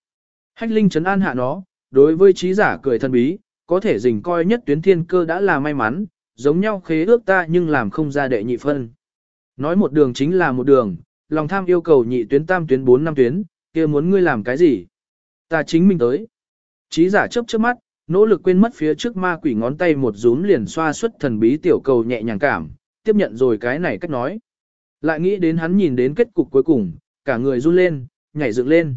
Speaker 1: Hách linh chấn an hạ nó, đối với trí giả cười thân bí, có thể dình coi nhất tuyến thiên cơ đã là may mắn, giống nhau khế ước ta nhưng làm không ra đệ nhị phân. Nói một đường chính là một đường, lòng tham yêu cầu nhị tuyến tam tuyến bốn năm tuyến, kia muốn ngươi làm cái gì? Ta chính mình tới. Trí giả chớp chớp mắt, nỗ lực quên mất phía trước ma quỷ ngón tay một rúm liền xoa xuất thần bí tiểu cầu nhẹ nhàng cảm, tiếp nhận rồi cái này cách nói. Lại nghĩ đến hắn nhìn đến kết cục cuối cùng, cả người run lên, nhảy dựng lên.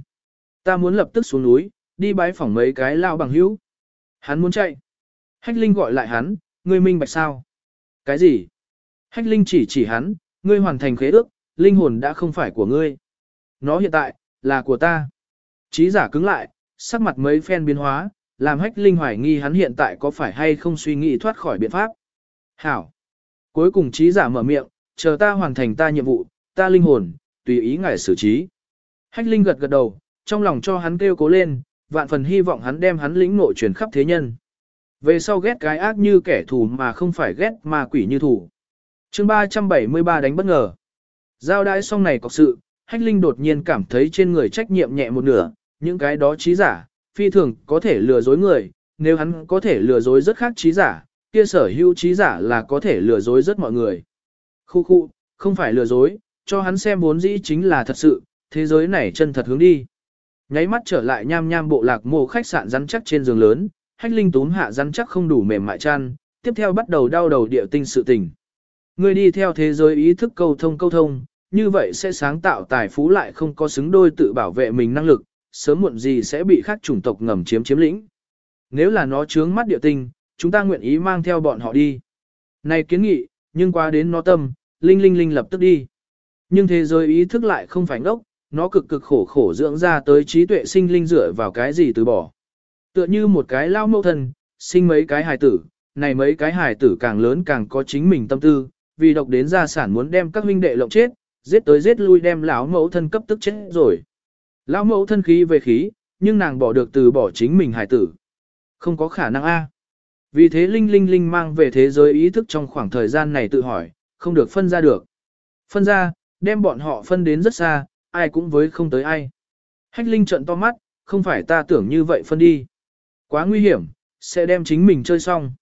Speaker 1: Ta muốn lập tức xuống núi, đi bái phỏng mấy cái lao bằng hữu. Hắn muốn chạy. Hách Linh gọi lại hắn, ngươi minh bạch sao? Cái gì? Hách Linh chỉ chỉ hắn, ngươi hoàn thành khế ước, linh hồn đã không phải của ngươi. Nó hiện tại, là của ta. Chí giả cứng lại, sắc mặt mấy phen biến hóa, làm hách Linh hoài nghi hắn hiện tại có phải hay không suy nghĩ thoát khỏi biện pháp. Hảo. Cuối cùng chí giả mở miệng, chờ ta hoàn thành ta nhiệm vụ, ta linh hồn, tùy ý ngài xử trí. Hách Linh gật gật đầu, trong lòng cho hắn kêu cố lên, vạn phần hy vọng hắn đem hắn lĩnh nội truyền khắp thế nhân. Về sau ghét cái ác như kẻ thù mà không phải ghét ma quỷ như thù. chương 373 đánh bất ngờ. Giao đãi xong này có sự, Hách Linh đột nhiên cảm thấy trên người trách nhiệm nhẹ một nửa, những cái đó trí giả, phi thường có thể lừa dối người, nếu hắn có thể lừa dối rất khác trí giả, kia sở hữu trí giả là có thể lừa dối rất mọi người. Khu khu, không phải lừa dối, cho hắn xem vốn dĩ chính là thật sự, thế giới này chân thật hướng đi. Nháy mắt trở lại nham nham bộ lạc mồ khách sạn rắn chắc trên giường lớn, hách linh túm hạ rắn chắc không đủ mềm mại chăn, tiếp theo bắt đầu đau đầu địa tinh sự tình. Người đi theo thế giới ý thức câu thông câu thông, như vậy sẽ sáng tạo tài phú lại không có xứng đôi tự bảo vệ mình năng lực, sớm muộn gì sẽ bị khác chủng tộc ngầm chiếm chiếm lĩnh. Nếu là nó chướng mắt địa tinh, chúng ta nguyện ý mang theo bọn họ đi. Này kiến nghị, nhưng qua đến nó tâm, linh linh linh lập tức đi. Nhưng thế giới ý thức lại không phải ngốc, nó cực cực khổ khổ dưỡng ra tới trí tuệ sinh linh dựa vào cái gì từ bỏ. Tựa như một cái lao mẫu thân, sinh mấy cái hài tử, này mấy cái hài tử càng lớn càng có chính mình tâm tư, vì độc đến gia sản muốn đem các huynh đệ lộng chết, giết tới giết lui đem lão mẫu thân cấp tức chết rồi. Lão mẫu thân khí về khí, nhưng nàng bỏ được từ bỏ chính mình hài tử. Không có khả năng a. Vì thế Linh Linh Linh mang về thế giới ý thức trong khoảng thời gian này tự hỏi, không được phân ra được. Phân ra, đem bọn họ phân đến rất xa, ai cũng với không tới ai. Hách Linh trận to mắt, không phải ta tưởng như vậy phân đi. Quá nguy hiểm, sẽ đem chính mình chơi xong.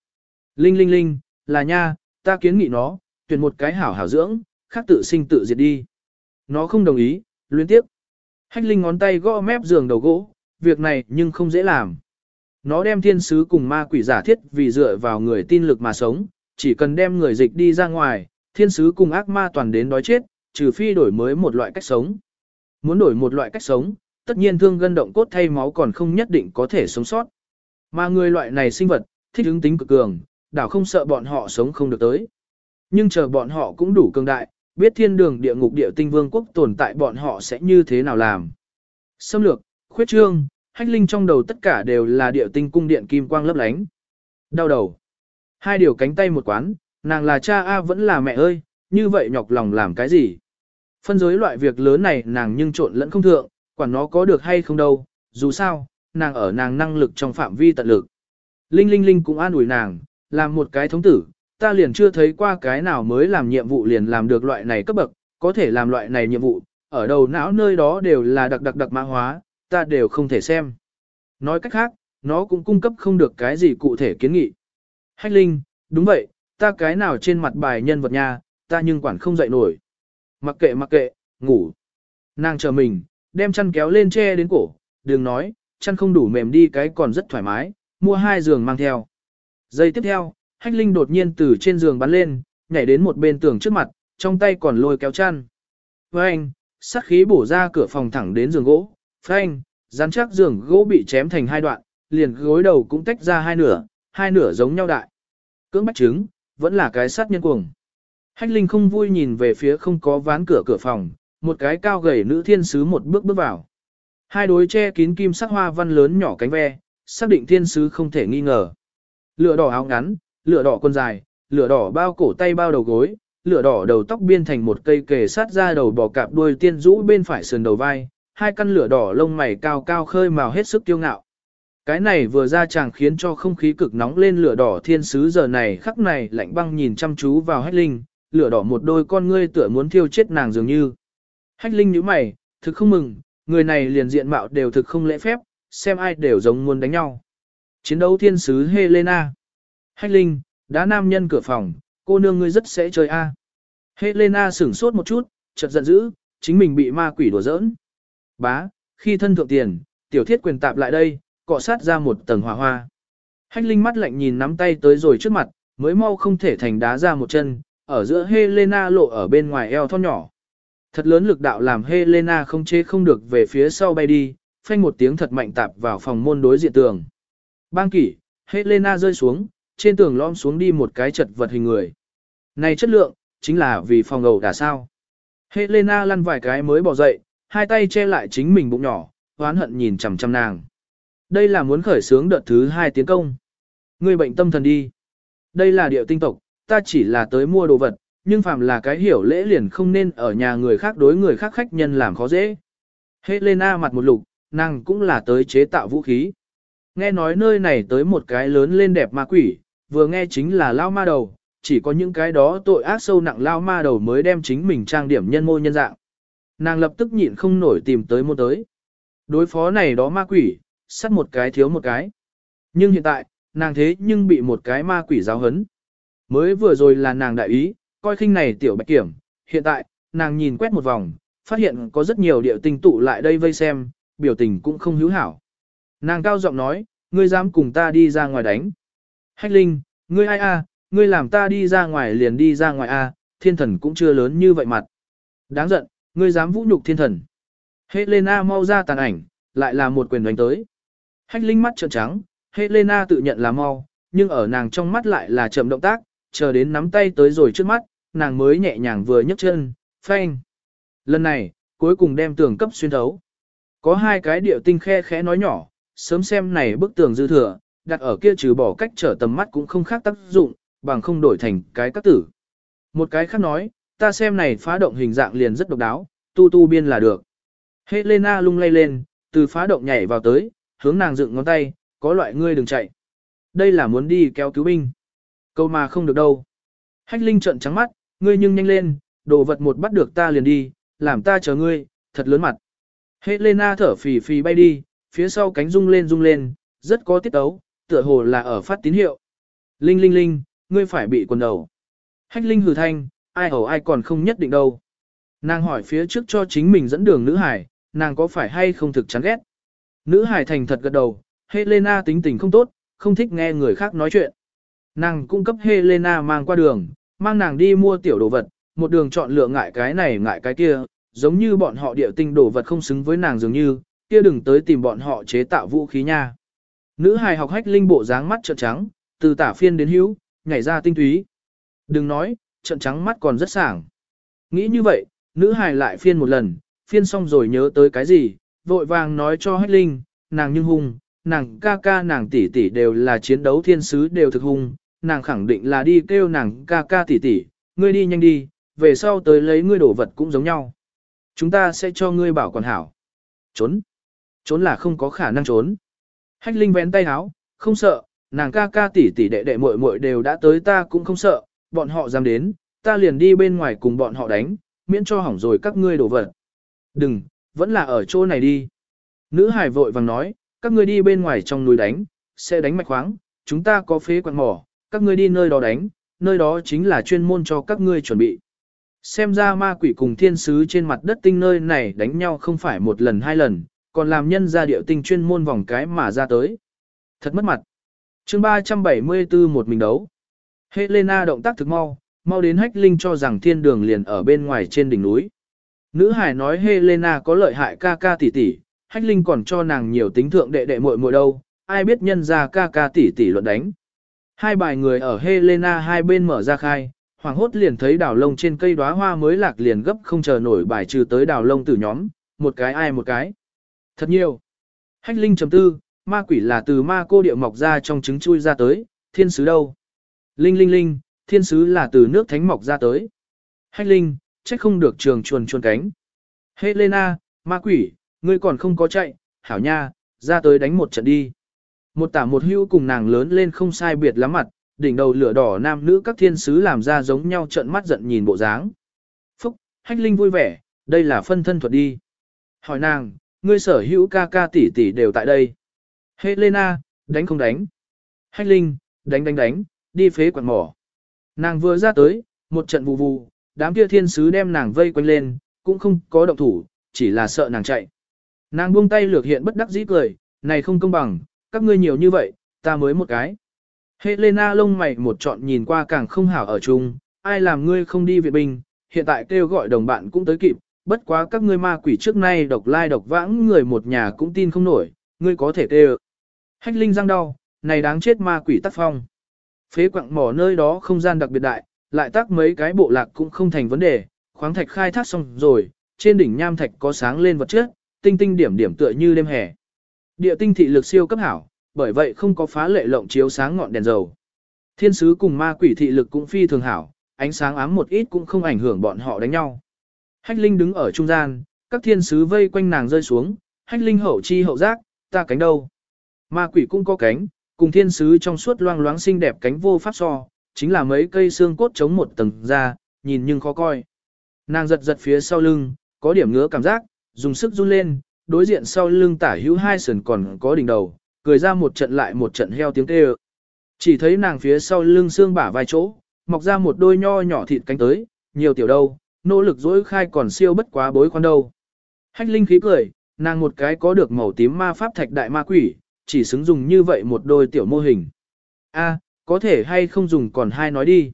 Speaker 1: Linh Linh Linh, là nha, ta kiến nghị nó, tuyển một cái hảo hảo dưỡng, khác tự sinh tự diệt đi. Nó không đồng ý, luyến tiếp. Hách Linh ngón tay gõ mép giường đầu gỗ, việc này nhưng không dễ làm. Nó đem thiên sứ cùng ma quỷ giả thiết vì dựa vào người tin lực mà sống, chỉ cần đem người dịch đi ra ngoài, thiên sứ cùng ác ma toàn đến đói chết, trừ phi đổi mới một loại cách sống. Muốn đổi một loại cách sống, tất nhiên thương gân động cốt thay máu còn không nhất định có thể sống sót. Mà người loại này sinh vật, thích ứng tính cực cường, đảo không sợ bọn họ sống không được tới. Nhưng chờ bọn họ cũng đủ cường đại, biết thiên đường địa ngục địa tinh vương quốc tồn tại bọn họ sẽ như thế nào làm. Xâm lược, khuyết trương, hách linh trong đầu tất cả đều là địa tinh cung điện kim quang lấp lánh. Đau đầu. Hai điều cánh tay một quán, nàng là cha A vẫn là mẹ ơi, như vậy nhọc lòng làm cái gì. Phân giới loại việc lớn này nàng nhưng trộn lẫn không thượng, quản nó có được hay không đâu, dù sao, nàng ở nàng năng lực trong phạm vi tận lực. Linh Linh Linh cũng an ủi nàng, làm một cái thống tử, ta liền chưa thấy qua cái nào mới làm nhiệm vụ liền làm được loại này cấp bậc, có thể làm loại này nhiệm vụ, ở đầu não nơi đó đều là đặc đặc đặc mã hóa, ta đều không thể xem. Nói cách khác, nó cũng cung cấp không được cái gì cụ thể kiến nghị. Hách Linh, đúng vậy, ta cái nào trên mặt bài nhân vật nha, ta nhưng quản không dậy nổi. Mặc kệ mặc kệ, ngủ. Nàng chờ mình, đem chăn kéo lên che đến cổ, đừng nói, chăn không đủ mềm đi cái còn rất thoải mái, mua hai giường mang theo. Giây tiếp theo, Hách Linh đột nhiên từ trên giường bắn lên, nhảy đến một bên tường trước mặt, trong tay còn lôi kéo chăn. Với anh, sát khí bổ ra cửa phòng thẳng đến giường gỗ, frank rắn chắc giường gỗ bị chém thành hai đoạn, liền gối đầu cũng tách ra hai nửa, hai nửa giống nhau đại. Cưỡng bách trứng, vẫn là cái sát nhân cuồng. Hách Linh không vui nhìn về phía không có ván cửa cửa phòng, một cái cao gầy nữ thiên sứ một bước bước vào. Hai đối che kín kim sắc hoa văn lớn nhỏ cánh ve, xác định thiên sứ không thể nghi ngờ. Lửa đỏ áo ngắn, lửa đỏ quần dài, lửa đỏ bao cổ tay bao đầu gối, lửa đỏ đầu tóc biên thành một cây kề sát ra đầu bò cạp đuôi tiên rũ bên phải sườn đầu vai, hai căn lửa đỏ lông mày cao cao khơi màu hết sức tiêu ngạo. Cái này vừa ra chàng khiến cho không khí cực nóng lên lửa đỏ thiên sứ giờ này khắc này lạnh băng nhìn chăm chú vào hách linh, lửa đỏ một đôi con ngươi tựa muốn thiêu chết nàng dường như. Hách linh nhíu mày, thực không mừng, người này liền diện mạo đều thực không lễ phép, xem ai đều giống muốn đánh nhau. Chiến đấu thiên sứ Helena. Hách linh, đã nam nhân cửa phòng, cô nương ngươi rất sẽ chơi a. Helena sửng sốt một chút, chợt giận dữ, chính mình bị ma quỷ đùa giỡn. Bá, khi thân thượng tiền, tiểu thiết quyền tạp lại đây, cọ sát ra một tầng hỏa hoa. Hách linh mắt lạnh nhìn nắm tay tới rồi trước mặt, mới mau không thể thành đá ra một chân, ở giữa Helena lộ ở bên ngoài eo thon nhỏ. Thật lớn lực đạo làm Helena không chế không được về phía sau bay đi, phanh một tiếng thật mạnh tạp vào phòng môn đối diện tường. Bang kỷ, Helena rơi xuống, trên tường lõm xuống đi một cái chật vật hình người. Này chất lượng, chính là vì phòng ngầu đả sao. Helena lăn vài cái mới bỏ dậy, hai tay che lại chính mình bụng nhỏ, hoán hận nhìn chằm chằm nàng. Đây là muốn khởi sướng đợt thứ hai tiến công. Người bệnh tâm thần đi. Đây là điệu tinh tộc, ta chỉ là tới mua đồ vật, nhưng phàm là cái hiểu lễ liền không nên ở nhà người khác đối người khác khách nhân làm khó dễ. Helena mặt một lục, nàng cũng là tới chế tạo vũ khí. Nghe nói nơi này tới một cái lớn lên đẹp ma quỷ, vừa nghe chính là lao ma đầu, chỉ có những cái đó tội ác sâu nặng lao ma đầu mới đem chính mình trang điểm nhân mô nhân dạng. Nàng lập tức nhịn không nổi tìm tới mua tới. Đối phó này đó ma quỷ, sắt một cái thiếu một cái. Nhưng hiện tại, nàng thế nhưng bị một cái ma quỷ giáo hấn. Mới vừa rồi là nàng đại ý, coi khinh này tiểu bạch kiểm, hiện tại, nàng nhìn quét một vòng, phát hiện có rất nhiều điệu tinh tụ lại đây vây xem, biểu tình cũng không hữu hảo. Nàng cao giọng nói, ngươi dám cùng ta đi ra ngoài đánh. Hách Linh, ngươi ai a, ngươi làm ta đi ra ngoài liền đi ra ngoài a, thiên thần cũng chưa lớn như vậy mặt. Đáng giận, ngươi dám vũ nhục thiên thần. Helena mau ra tàn ảnh, lại là một quyền đánh tới. Hách Linh mắt trợn trắng, Helena tự nhận là mau, nhưng ở nàng trong mắt lại là chậm động tác, chờ đến nắm tay tới rồi trước mắt, nàng mới nhẹ nhàng vừa nhấc chân, phanh. Lần này, cuối cùng đem tường cấp xuyên thấu. Có hai cái điệu tinh khe khẽ nói nhỏ, sớm xem này bức tường dư thừa, đặt ở kia trừ bỏ cách trở tầm mắt cũng không khác tác dụng, bằng không đổi thành cái các tử. Một cái khác nói, ta xem này phá động hình dạng liền rất độc đáo, tu tu biên là được. Helena lung lay lên, từ phá động nhảy vào tới, hướng nàng dựng ngón tay, có loại ngươi đừng chạy. Đây là muốn đi kéo cứu binh. Câu mà không được đâu. Hách Linh trợn trắng mắt, ngươi nhưng nhanh lên, đồ vật một bắt được ta liền đi, làm ta chờ ngươi, thật lớn mặt. Helena thở phì phì bay đi, phía sau cánh rung lên rung lên, rất có tiết tấu, tựa hồ là ở phát tín hiệu. Linh linh linh, ngươi phải bị quần đầu. Hách Linh hừ thanh, ai hầu ai còn không nhất định đâu. Nàng hỏi phía trước cho chính mình dẫn đường nữ hải, nàng có phải hay không thực chán ghét. Nữ hải thành thật gật đầu, Helena tính tình không tốt, không thích nghe người khác nói chuyện. Nàng cung cấp Helena mang qua đường, mang nàng đi mua tiểu đồ vật, một đường chọn lựa ngại cái này ngại cái kia, giống như bọn họ địa tinh đồ vật không xứng với nàng dường như, kia đừng tới tìm bọn họ chế tạo vũ khí nha. Nữ hài học hách linh bộ dáng mắt trợn trắng, từ tả phiên đến hữu, nhảy ra tinh túy. Đừng nói, trợn trắng mắt còn rất sảng. Nghĩ như vậy, nữ hài lại phiên một lần, phiên xong rồi nhớ tới cái gì, vội vàng nói cho hách linh, nàng nhưng hung, nàng ca ca nàng tỷ tỷ đều là chiến đấu thiên sứ đều thực hung, nàng khẳng định là đi kêu nàng ca ca tỷ tỷ, ngươi đi nhanh đi, về sau tới lấy ngươi đổ vật cũng giống nhau. Chúng ta sẽ cho ngươi bảo quản hảo. Trốn. Trốn là không có khả năng trốn. Hách Linh vén tay háo, không sợ, nàng ca ca tỷ tỷ đệ đệ muội muội đều đã tới ta cũng không sợ, bọn họ dám đến, ta liền đi bên ngoài cùng bọn họ đánh, miễn cho hỏng rồi các ngươi đổ vật. Đừng, vẫn là ở chỗ này đi. Nữ hải vội vàng nói, các ngươi đi bên ngoài trong núi đánh, sẽ đánh mạch khoáng, chúng ta có phế quạt mỏ, các ngươi đi nơi đó đánh, nơi đó chính là chuyên môn cho các ngươi chuẩn bị. Xem ra ma quỷ cùng thiên sứ trên mặt đất tinh nơi này đánh nhau không phải một lần hai lần, còn làm nhân ra điệu tinh chuyên môn vòng cái mà ra tới. Thật mất mặt. chương 374 một mình đấu. Helena động tác thực mau, mau đến hách linh cho rằng thiên đường liền ở bên ngoài trên đỉnh núi. Nữ hải nói Helena có lợi hại ca ca tỷ tỷ, hách linh còn cho nàng nhiều tính thượng đệ đệ muội muội đâu, ai biết nhân ra ca ca tỷ tỷ luận đánh. Hai bài người ở Helena hai bên mở ra khai, hoàng hốt liền thấy đào lông trên cây đóa hoa mới lạc liền gấp không chờ nổi bài trừ tới đào lông từ nhóm, một cái ai một cái. Thật nhiều. Hách linh chấm tư, ma quỷ là từ ma cô địa mọc ra trong trứng chui ra tới, thiên sứ đâu? Linh linh linh, thiên sứ là từ nước thánh mọc ra tới. Hách linh, trách không được trường chuồn chuồn cánh. Helena, ma quỷ, ngươi còn không có chạy, hảo nha, ra tới đánh một trận đi. Một tả một hưu cùng nàng lớn lên không sai biệt lắm mặt, đỉnh đầu lửa đỏ nam nữ các thiên sứ làm ra giống nhau trận mắt giận nhìn bộ dáng. Phúc, hách linh vui vẻ, đây là phân thân thuật đi. Hỏi nàng, ngươi sở hữu ca ca tỷ tỷ đều tại đây. Helena, đánh không đánh. Hách linh, đánh đánh đánh, đi phế quạt mỏ. Nàng vừa ra tới, một trận vù vù, đám kia thiên sứ đem nàng vây quanh lên, cũng không có động thủ, chỉ là sợ nàng chạy. Nàng buông tay lược hiện bất đắc dĩ cười, này không công bằng, các ngươi nhiều như vậy, ta mới một cái. Helena lông mày một trọn nhìn qua càng không hảo ở chung, ai làm ngươi không đi viện binh, hiện tại kêu gọi đồng bạn cũng tới kịp, bất quá các ngươi ma quỷ trước nay độc lai độc vãng người một nhà cũng tin không nổi, ngươi có thể kêu. Hách linh răng đau, này đáng chết ma quỷ tắc phong. Phế quặng mỏ nơi đó không gian đặc biệt đại, lại tác mấy cái bộ lạc cũng không thành vấn đề, khoáng thạch khai thác xong rồi, trên đỉnh nham thạch có sáng lên vật chất, tinh tinh điểm điểm tựa như đêm hè. Địa tinh thị lực siêu cấp hảo, bởi vậy không có phá lệ lộng chiếu sáng ngọn đèn dầu. Thiên sứ cùng ma quỷ thị lực cũng phi thường hảo, ánh sáng ám một ít cũng không ảnh hưởng bọn họ đánh nhau. Hách Linh đứng ở trung gian, các thiên sứ vây quanh nàng rơi xuống, Hách Linh hậu chi hậu giác, ta cánh đâu? Ma quỷ cũng có cánh, cùng thiên sứ trong suốt loang loáng xinh đẹp cánh vô pháp so, chính là mấy cây xương cốt chống một tầng ra, nhìn nhưng khó coi. Nàng giật giật phía sau lưng, có điểm ngứa cảm giác, dùng sức run lên, đối diện sau lưng tả hữu hai sườn còn có đỉnh đầu, cười ra một trận lại một trận heo tiếng kêu. Chỉ thấy nàng phía sau lưng xương bả vai chỗ, mọc ra một đôi nho nhỏ thịt cánh tới, nhiều tiểu đâu, nỗ lực dỗi khai còn siêu bất quá bối khoan đâu. Hách linh khí cười, nàng một cái có được màu tím ma pháp thạch đại ma quỷ, chỉ xứng dùng như vậy một đôi tiểu mô hình. A, có thể hay không dùng còn hai nói đi.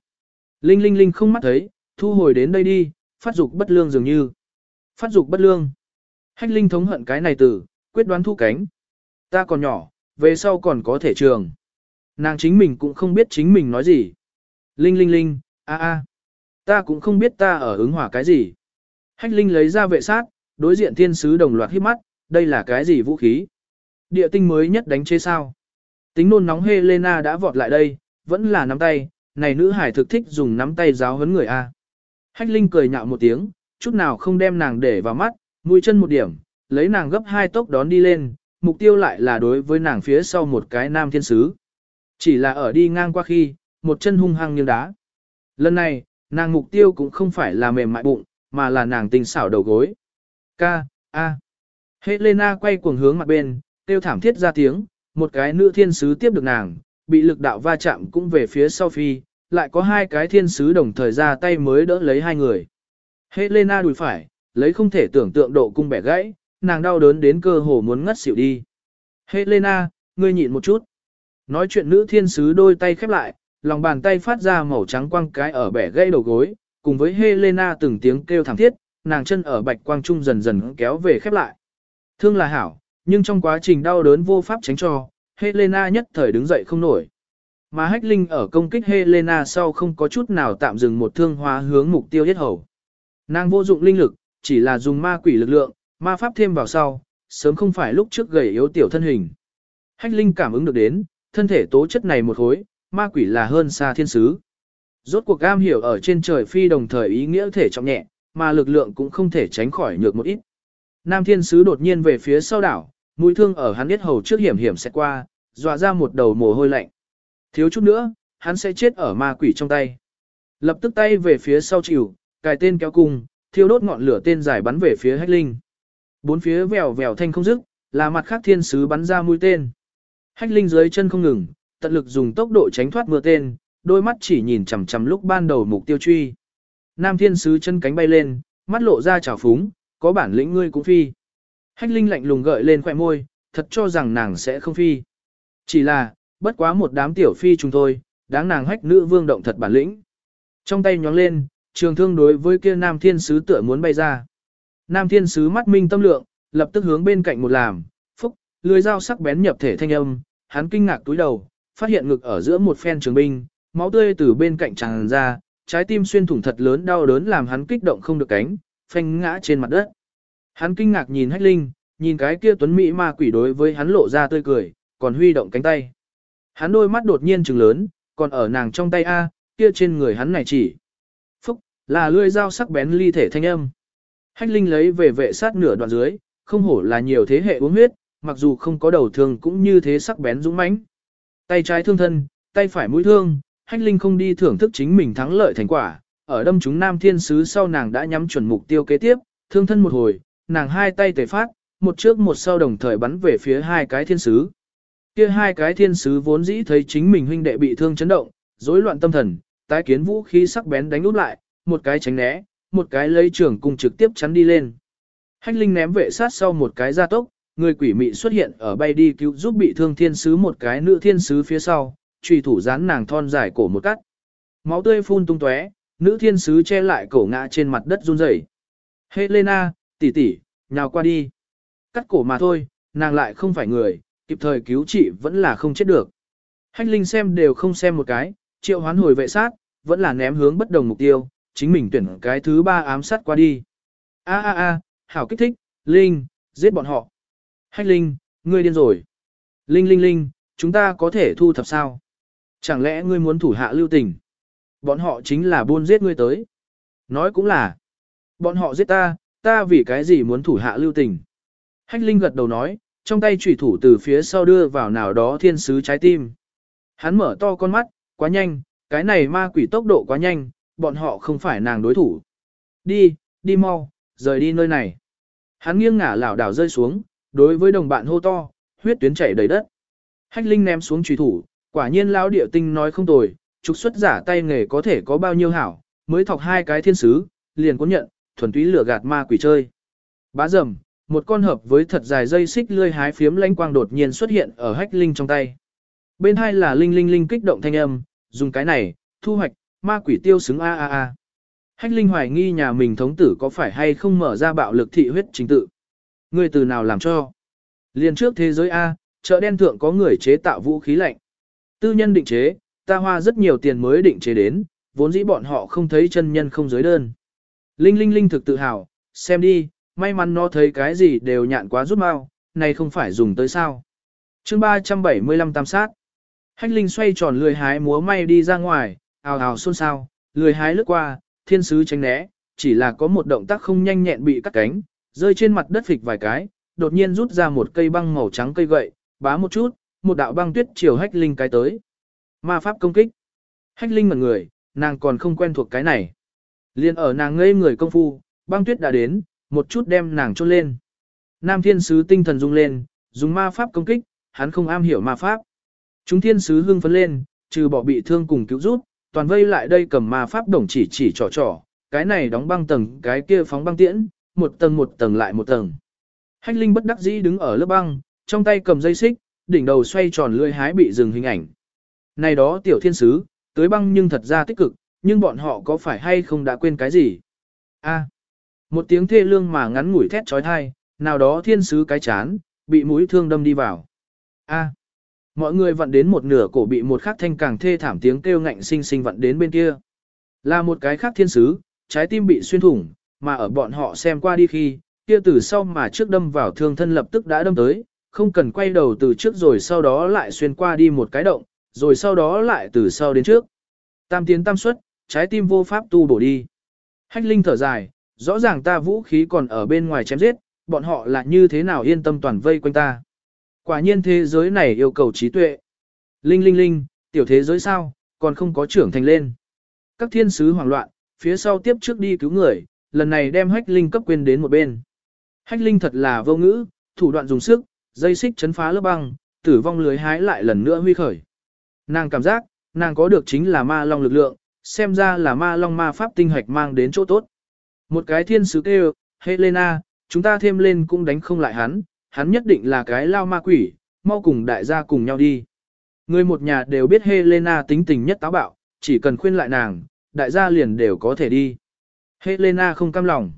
Speaker 1: Linh linh linh không mắt thấy, thu hồi đến đây đi, phát dục bất lương dường như. Phát dục bất lương. Hách linh thống hận cái này từ, quyết đoán thu cánh. Ta còn nhỏ, về sau còn có thể trường. Nàng chính mình cũng không biết chính mình nói gì. Linh linh linh, a a. Ta cũng không biết ta ở ứng hỏa cái gì. Hách linh lấy ra vệ sát, đối diện thiên sứ đồng loạt hít mắt, đây là cái gì vũ khí? Địa tinh mới nhất đánh chế sao? Tính nôn nóng Helena đã vọt lại đây, vẫn là nắm tay, này nữ hải thực thích dùng nắm tay giáo huấn người A. Hách Linh cười nhạo một tiếng, chút nào không đem nàng để vào mắt, mũi chân một điểm, lấy nàng gấp hai tốc đón đi lên, mục tiêu lại là đối với nàng phía sau một cái nam thiên sứ. Chỉ là ở đi ngang qua khi, một chân hung hăng nghiêng đá. Lần này, nàng mục tiêu cũng không phải là mềm mại bụng, mà là nàng tình xảo đầu gối. Ca, A. Helena quay cuồng hướng mặt bên, tiêu thảm thiết ra tiếng, một cái nữ thiên sứ tiếp được nàng, bị lực đạo va chạm cũng về phía sau phi, lại có hai cái thiên sứ đồng thời ra tay mới đỡ lấy hai người. Helena đùi phải, lấy không thể tưởng tượng độ cung bẻ gãy, nàng đau đớn đến cơ hồ muốn ngất xỉu đi. Helena, ngươi nhịn một chút. Nói chuyện nữ thiên sứ đôi tay khép lại, lòng bàn tay phát ra màu trắng quang cái ở bẻ gãy đầu gối, cùng với Helena từng tiếng kêu thảm thiết, nàng chân ở bạch quang trung dần dần kéo về khép lại. Thương là hảo, nhưng trong quá trình đau đớn vô pháp tránh cho, Helena nhất thời đứng dậy không nổi. Mà Hách Linh ở công kích Helena sau không có chút nào tạm dừng một thương hóa hướng mục tiêu giết hầu. Nàng vô dụng linh lực, chỉ là dùng ma quỷ lực lượng, ma pháp thêm vào sau, sớm không phải lúc trước gầy yếu tiểu thân hình. Hách Linh cảm ứng được đến, thân thể tố chất này một hối, ma quỷ là hơn xa thiên sứ. Rốt cuộc cam hiểu ở trên trời phi đồng thời ý nghĩa thể trọng nhẹ, mà lực lượng cũng không thể tránh khỏi nhược một ít. Nam thiên sứ đột nhiên về phía sau đảo, mũi thương ở hắn biết hầu trước hiểm hiểm sẽ qua, dọa ra một đầu mồ hôi lạnh. Thiếu chút nữa, hắn sẽ chết ở ma quỷ trong tay. Lập tức tay về phía sau chịu, cài tên kéo cung, thiêu đốt ngọn lửa tên dài bắn về phía hách linh. Bốn phía vèo vèo thanh không dứt, là mặt khác thiên sứ bắn ra mũi tên. Hách linh dưới chân không ngừng, tận lực dùng tốc độ tránh thoát mưa tên, đôi mắt chỉ nhìn chằm chằm lúc ban đầu mục tiêu truy. Nam thiên sứ chân cánh bay lên, mắt lộ ra trào phúng, có bản lĩnh ngươi cũng phi. Hách Linh lạnh lùng gợi lên khỏe môi, thật cho rằng nàng sẽ không phi. Chỉ là, bất quá một đám tiểu phi chúng thôi, đáng nàng hách nữ vương động thật bản lĩnh. Trong tay nhóng lên, trường thương đối với kia nam thiên sứ tựa muốn bay ra. Nam thiên sứ mắt minh tâm lượng, lập tức hướng bên cạnh một làm, phúc, lưới dao sắc bén nhập thể thanh âm, hắn kinh ngạc túi đầu, phát hiện ngực ở giữa một phen trường binh, máu tươi từ bên cạnh tràn ra, trái tim xuyên thủng thật lớn đau đớn làm hắn kích động không được cánh, phanh ngã trên mặt đất. Hắn kinh ngạc nhìn Hách Linh, nhìn cái kia tuấn mỹ ma quỷ đối với hắn lộ ra tươi cười, còn huy động cánh tay. Hắn đôi mắt đột nhiên trừng lớn, còn ở nàng trong tay A, kia trên người hắn này chỉ. Là lưỡi dao sắc bén ly thể thanh âm. Hách Linh lấy về vệ sát nửa đoạn dưới, không hổ là nhiều thế hệ uống huyết, mặc dù không có đầu thương cũng như thế sắc bén dũng mãnh. Tay trái thương thân, tay phải mũi thương, Hách Linh không đi thưởng thức chính mình thắng lợi thành quả, ở đâm chúng nam thiên sứ sau nàng đã nhắm chuẩn mục tiêu kế tiếp, thương thân một hồi, nàng hai tay tề phát, một trước một sau đồng thời bắn về phía hai cái thiên sứ. Kia hai cái thiên sứ vốn dĩ thấy chính mình huynh đệ bị thương chấn động, rối loạn tâm thần, tái kiến vũ khí sắc bén đánh úp lại, một cái tránh né, một cái lấy trường cung trực tiếp chắn đi lên. Hách Linh ném vệ sát sau một cái gia tốc, người quỷ mị xuất hiện ở bay đi cứu giúp bị thương thiên sứ một cái nữ thiên sứ phía sau, trùy thủ dán nàng thon dài cổ một cắt. Máu tươi phun tung tóe, nữ thiên sứ che lại cổ ngã trên mặt đất run rẩy. Helena, tỷ tỷ, nhào qua đi. Cắt cổ mà thôi, nàng lại không phải người, kịp thời cứu trị vẫn là không chết được. Hách Linh xem đều không xem một cái, triệu hoán hồi vệ sát, vẫn là ném hướng bất đồng mục tiêu, chính mình tuyển cái thứ ba ám sát qua đi. A a a, hảo kích thích, Linh, giết bọn họ. Hách Linh, ngươi điên rồi. Linh Linh Linh, chúng ta có thể thu thập sao? Chẳng lẽ ngươi muốn thủ hạ lưu tình? Bọn họ chính là buôn giết ngươi tới. Nói cũng là. Bọn họ giết ta, ta vì cái gì muốn thủ hạ lưu tình. Hách Linh gật đầu nói, trong tay chủy thủ từ phía sau đưa vào nào đó thiên sứ trái tim. Hắn mở to con mắt, quá nhanh, cái này ma quỷ tốc độ quá nhanh, bọn họ không phải nàng đối thủ. Đi, đi mau, rời đi nơi này. Hắn nghiêng ngả lảo đảo rơi xuống, đối với đồng bạn hô to, huyết tuyến chảy đầy đất. Hách Linh ném xuống truy thủ, Quả nhiên lão địa tinh nói không tồi, trục xuất giả tay nghề có thể có bao nhiêu hảo, mới thọc hai cái thiên sứ, liền có nhận, thuần túy lửa gạt ma quỷ chơi. Bá dầm, một con hợp với thật dài dây xích lươi hái phiếm lanh quang đột nhiên xuất hiện ở hách linh trong tay. Bên hai là linh linh linh kích động thanh âm, dùng cái này, thu hoạch, ma quỷ tiêu xứng a a a. Hách linh hoài nghi nhà mình thống tử có phải hay không mở ra bạo lực thị huyết trình tự. Người từ nào làm cho? Liên trước thế giới A, chợ đen thượng có người chế tạo vũ khí lạnh. Tư nhân định chế, ta hoa rất nhiều tiền mới định chế đến, vốn dĩ bọn họ không thấy chân nhân không giới đơn. Linh Linh Linh thực tự hào, xem đi, may mắn nó thấy cái gì đều nhạn quá rút mau, này không phải dùng tới sao. chương 375 tam sát. Hách Linh xoay tròn lười hái múa may đi ra ngoài, ào ào xôn xao, lười hái lướt qua, thiên sứ tránh né, chỉ là có một động tác không nhanh nhẹn bị cắt cánh, rơi trên mặt đất phịch vài cái, đột nhiên rút ra một cây băng màu trắng cây gậy, bá một chút, một đạo băng tuyết chiều hách linh cái tới. Ma pháp công kích. Hách linh mặt người, nàng còn không quen thuộc cái này. Liên ở nàng ngây người công phu, băng tuyết đã đến, một chút đem nàng trôn lên. Nam thiên sứ tinh thần rung lên, dùng ma pháp công kích, hắn không am hiểu ma pháp. Chúng thiên sứ hưng phấn lên, trừ bỏ bị thương cùng cứu rút, toàn vây lại đây cầm ma pháp đồng chỉ chỉ trò trò, cái này đóng băng tầng, cái kia phóng băng tiễn, một tầng một tầng lại một tầng. Hách Linh bất đắc dĩ đứng ở lớp băng, trong tay cầm dây xích, đỉnh đầu xoay tròn lưỡi hái bị dừng hình ảnh. Này đó tiểu thiên sứ, tới băng nhưng thật ra tích cực, nhưng bọn họ có phải hay không đã quên cái gì? A. À, một tiếng thê lương mà ngắn ngủi thét chói tai. nào đó thiên sứ cái chán, bị mũi thương đâm đi vào. A. À, mọi người vặn đến một nửa cổ bị một khắc thanh càng thê thảm tiếng kêu ngạnh sinh sinh vặn đến bên kia. Là một cái khác thiên sứ, trái tim bị xuyên thủng, mà ở bọn họ xem qua đi khi, kia từ sau mà trước đâm vào thương thân lập tức đã đâm tới, không cần quay đầu từ trước rồi sau đó lại xuyên qua đi một cái động, rồi sau đó lại từ sau đến trước. Tam tiến tam xuất, trái tim vô pháp tu bổ đi. Hách linh thở dài, rõ ràng ta vũ khí còn ở bên ngoài chém giết, bọn họ là như thế nào yên tâm toàn vây quanh ta. Quả nhiên thế giới này yêu cầu trí tuệ. Linh linh linh, tiểu thế giới sao, còn không có trưởng thành lên. Các thiên sứ hoảng loạn, phía sau tiếp trước đi cứu người, lần này đem hách linh cấp quên đến một bên. Hách linh thật là vô ngữ, thủ đoạn dùng sức, dây xích chấn phá lớp băng, tử vong lưới hái lại lần nữa huy khởi. Nàng cảm giác, nàng có được chính là ma long lực lượng, xem ra là ma long ma pháp tinh hoạch mang đến chỗ tốt. Một cái thiên sứ kêu, Helena, chúng ta thêm lên cũng đánh không lại hắn, hắn nhất định là cái lao ma quỷ, mau cùng đại gia cùng nhau đi. Người một nhà đều biết Helena tính tình nhất táo bạo, chỉ cần khuyên lại nàng, đại gia liền đều có thể đi. Helena không cam lòng.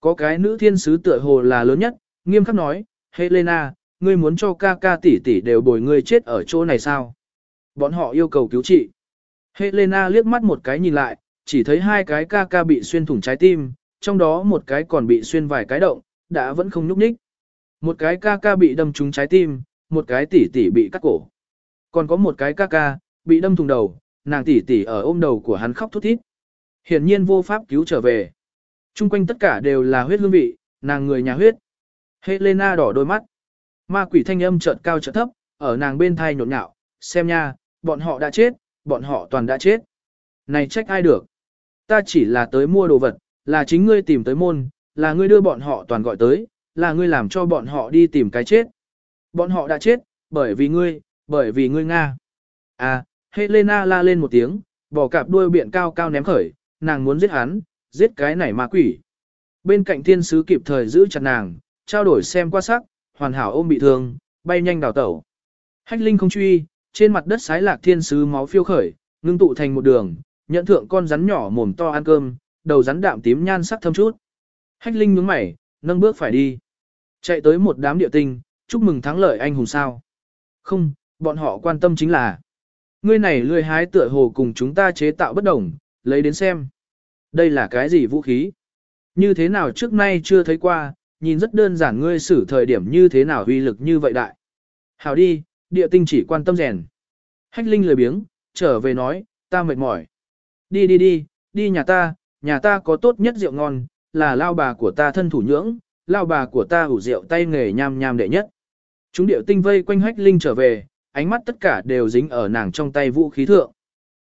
Speaker 1: Có cái nữ thiên sứ tựa hồ là lớn nhất, nghiêm khắc nói, Helena, ngươi muốn cho ca ca tỷ tỷ đều bồi ngươi chết ở chỗ này sao? Bọn họ yêu cầu cứu trị. Helena liếc mắt một cái nhìn lại, chỉ thấy hai cái ca ca bị xuyên thủng trái tim, trong đó một cái còn bị xuyên vài cái động, đã vẫn không nhúc nhích. Một cái ca ca bị đâm trúng trái tim, một cái tỷ tỷ bị cắt cổ. Còn có một cái ca ca, bị đâm thùng đầu, nàng tỷ tỷ ở ôm đầu của hắn khóc thút thít. Hiển nhiên vô pháp cứu trở về. Trung quanh tất cả đều là huyết hương vị, nàng người nhà huyết. Helena đỏ đôi mắt. Ma quỷ thanh âm chợt cao chợt thấp, ở nàng bên thai nhộn nhạo, xem nha, bọn họ đã chết, bọn họ toàn đã chết. Này trách ai được? Ta chỉ là tới mua đồ vật, là chính ngươi tìm tới môn, là ngươi đưa bọn họ toàn gọi tới, là ngươi làm cho bọn họ đi tìm cái chết. Bọn họ đã chết, bởi vì ngươi, bởi vì ngươi Nga. À, Helena la lên một tiếng, bỏ cạp đuôi biển cao cao ném khởi, nàng muốn giết hắn, giết cái này ma quỷ. Bên cạnh thiên sứ kịp thời giữ chặt nàng, trao đổi xem qua sắc, hoàn hảo ôm bị thương, bay nhanh đào tẩu. Hách linh không truy, trên mặt đất sái lạc thiên sứ máu phiêu khởi, ngưng tụ thành một đường, nhận thượng con rắn nhỏ mồm to ăn cơm, đầu rắn đạm tím nhan sắc thâm chút. Hách linh nhướng mày, nâng bước phải đi. Chạy tới một đám địa tinh, chúc mừng thắng lợi anh hùng sao. Không, bọn họ quan tâm chính là. Ngươi này lười hái tựa hồ cùng chúng ta chế tạo bất đồng, lấy đến xem. Đây là cái gì vũ khí? Như thế nào trước nay chưa thấy qua, nhìn rất đơn giản ngươi xử thời điểm như thế nào uy lực như vậy đại. Hào đi, địa tinh chỉ quan tâm rèn. Hách Linh lười biếng, trở về nói, ta mệt mỏi. Đi đi đi, đi nhà ta, nhà ta có tốt nhất rượu ngon, là lao bà của ta thân thủ nhưỡng, lao bà của ta ủ rượu tay nghề nham nham đệ nhất. Chúng điệu tinh vây quanh Hách Linh trở về, ánh mắt tất cả đều dính ở nàng trong tay vũ khí thượng.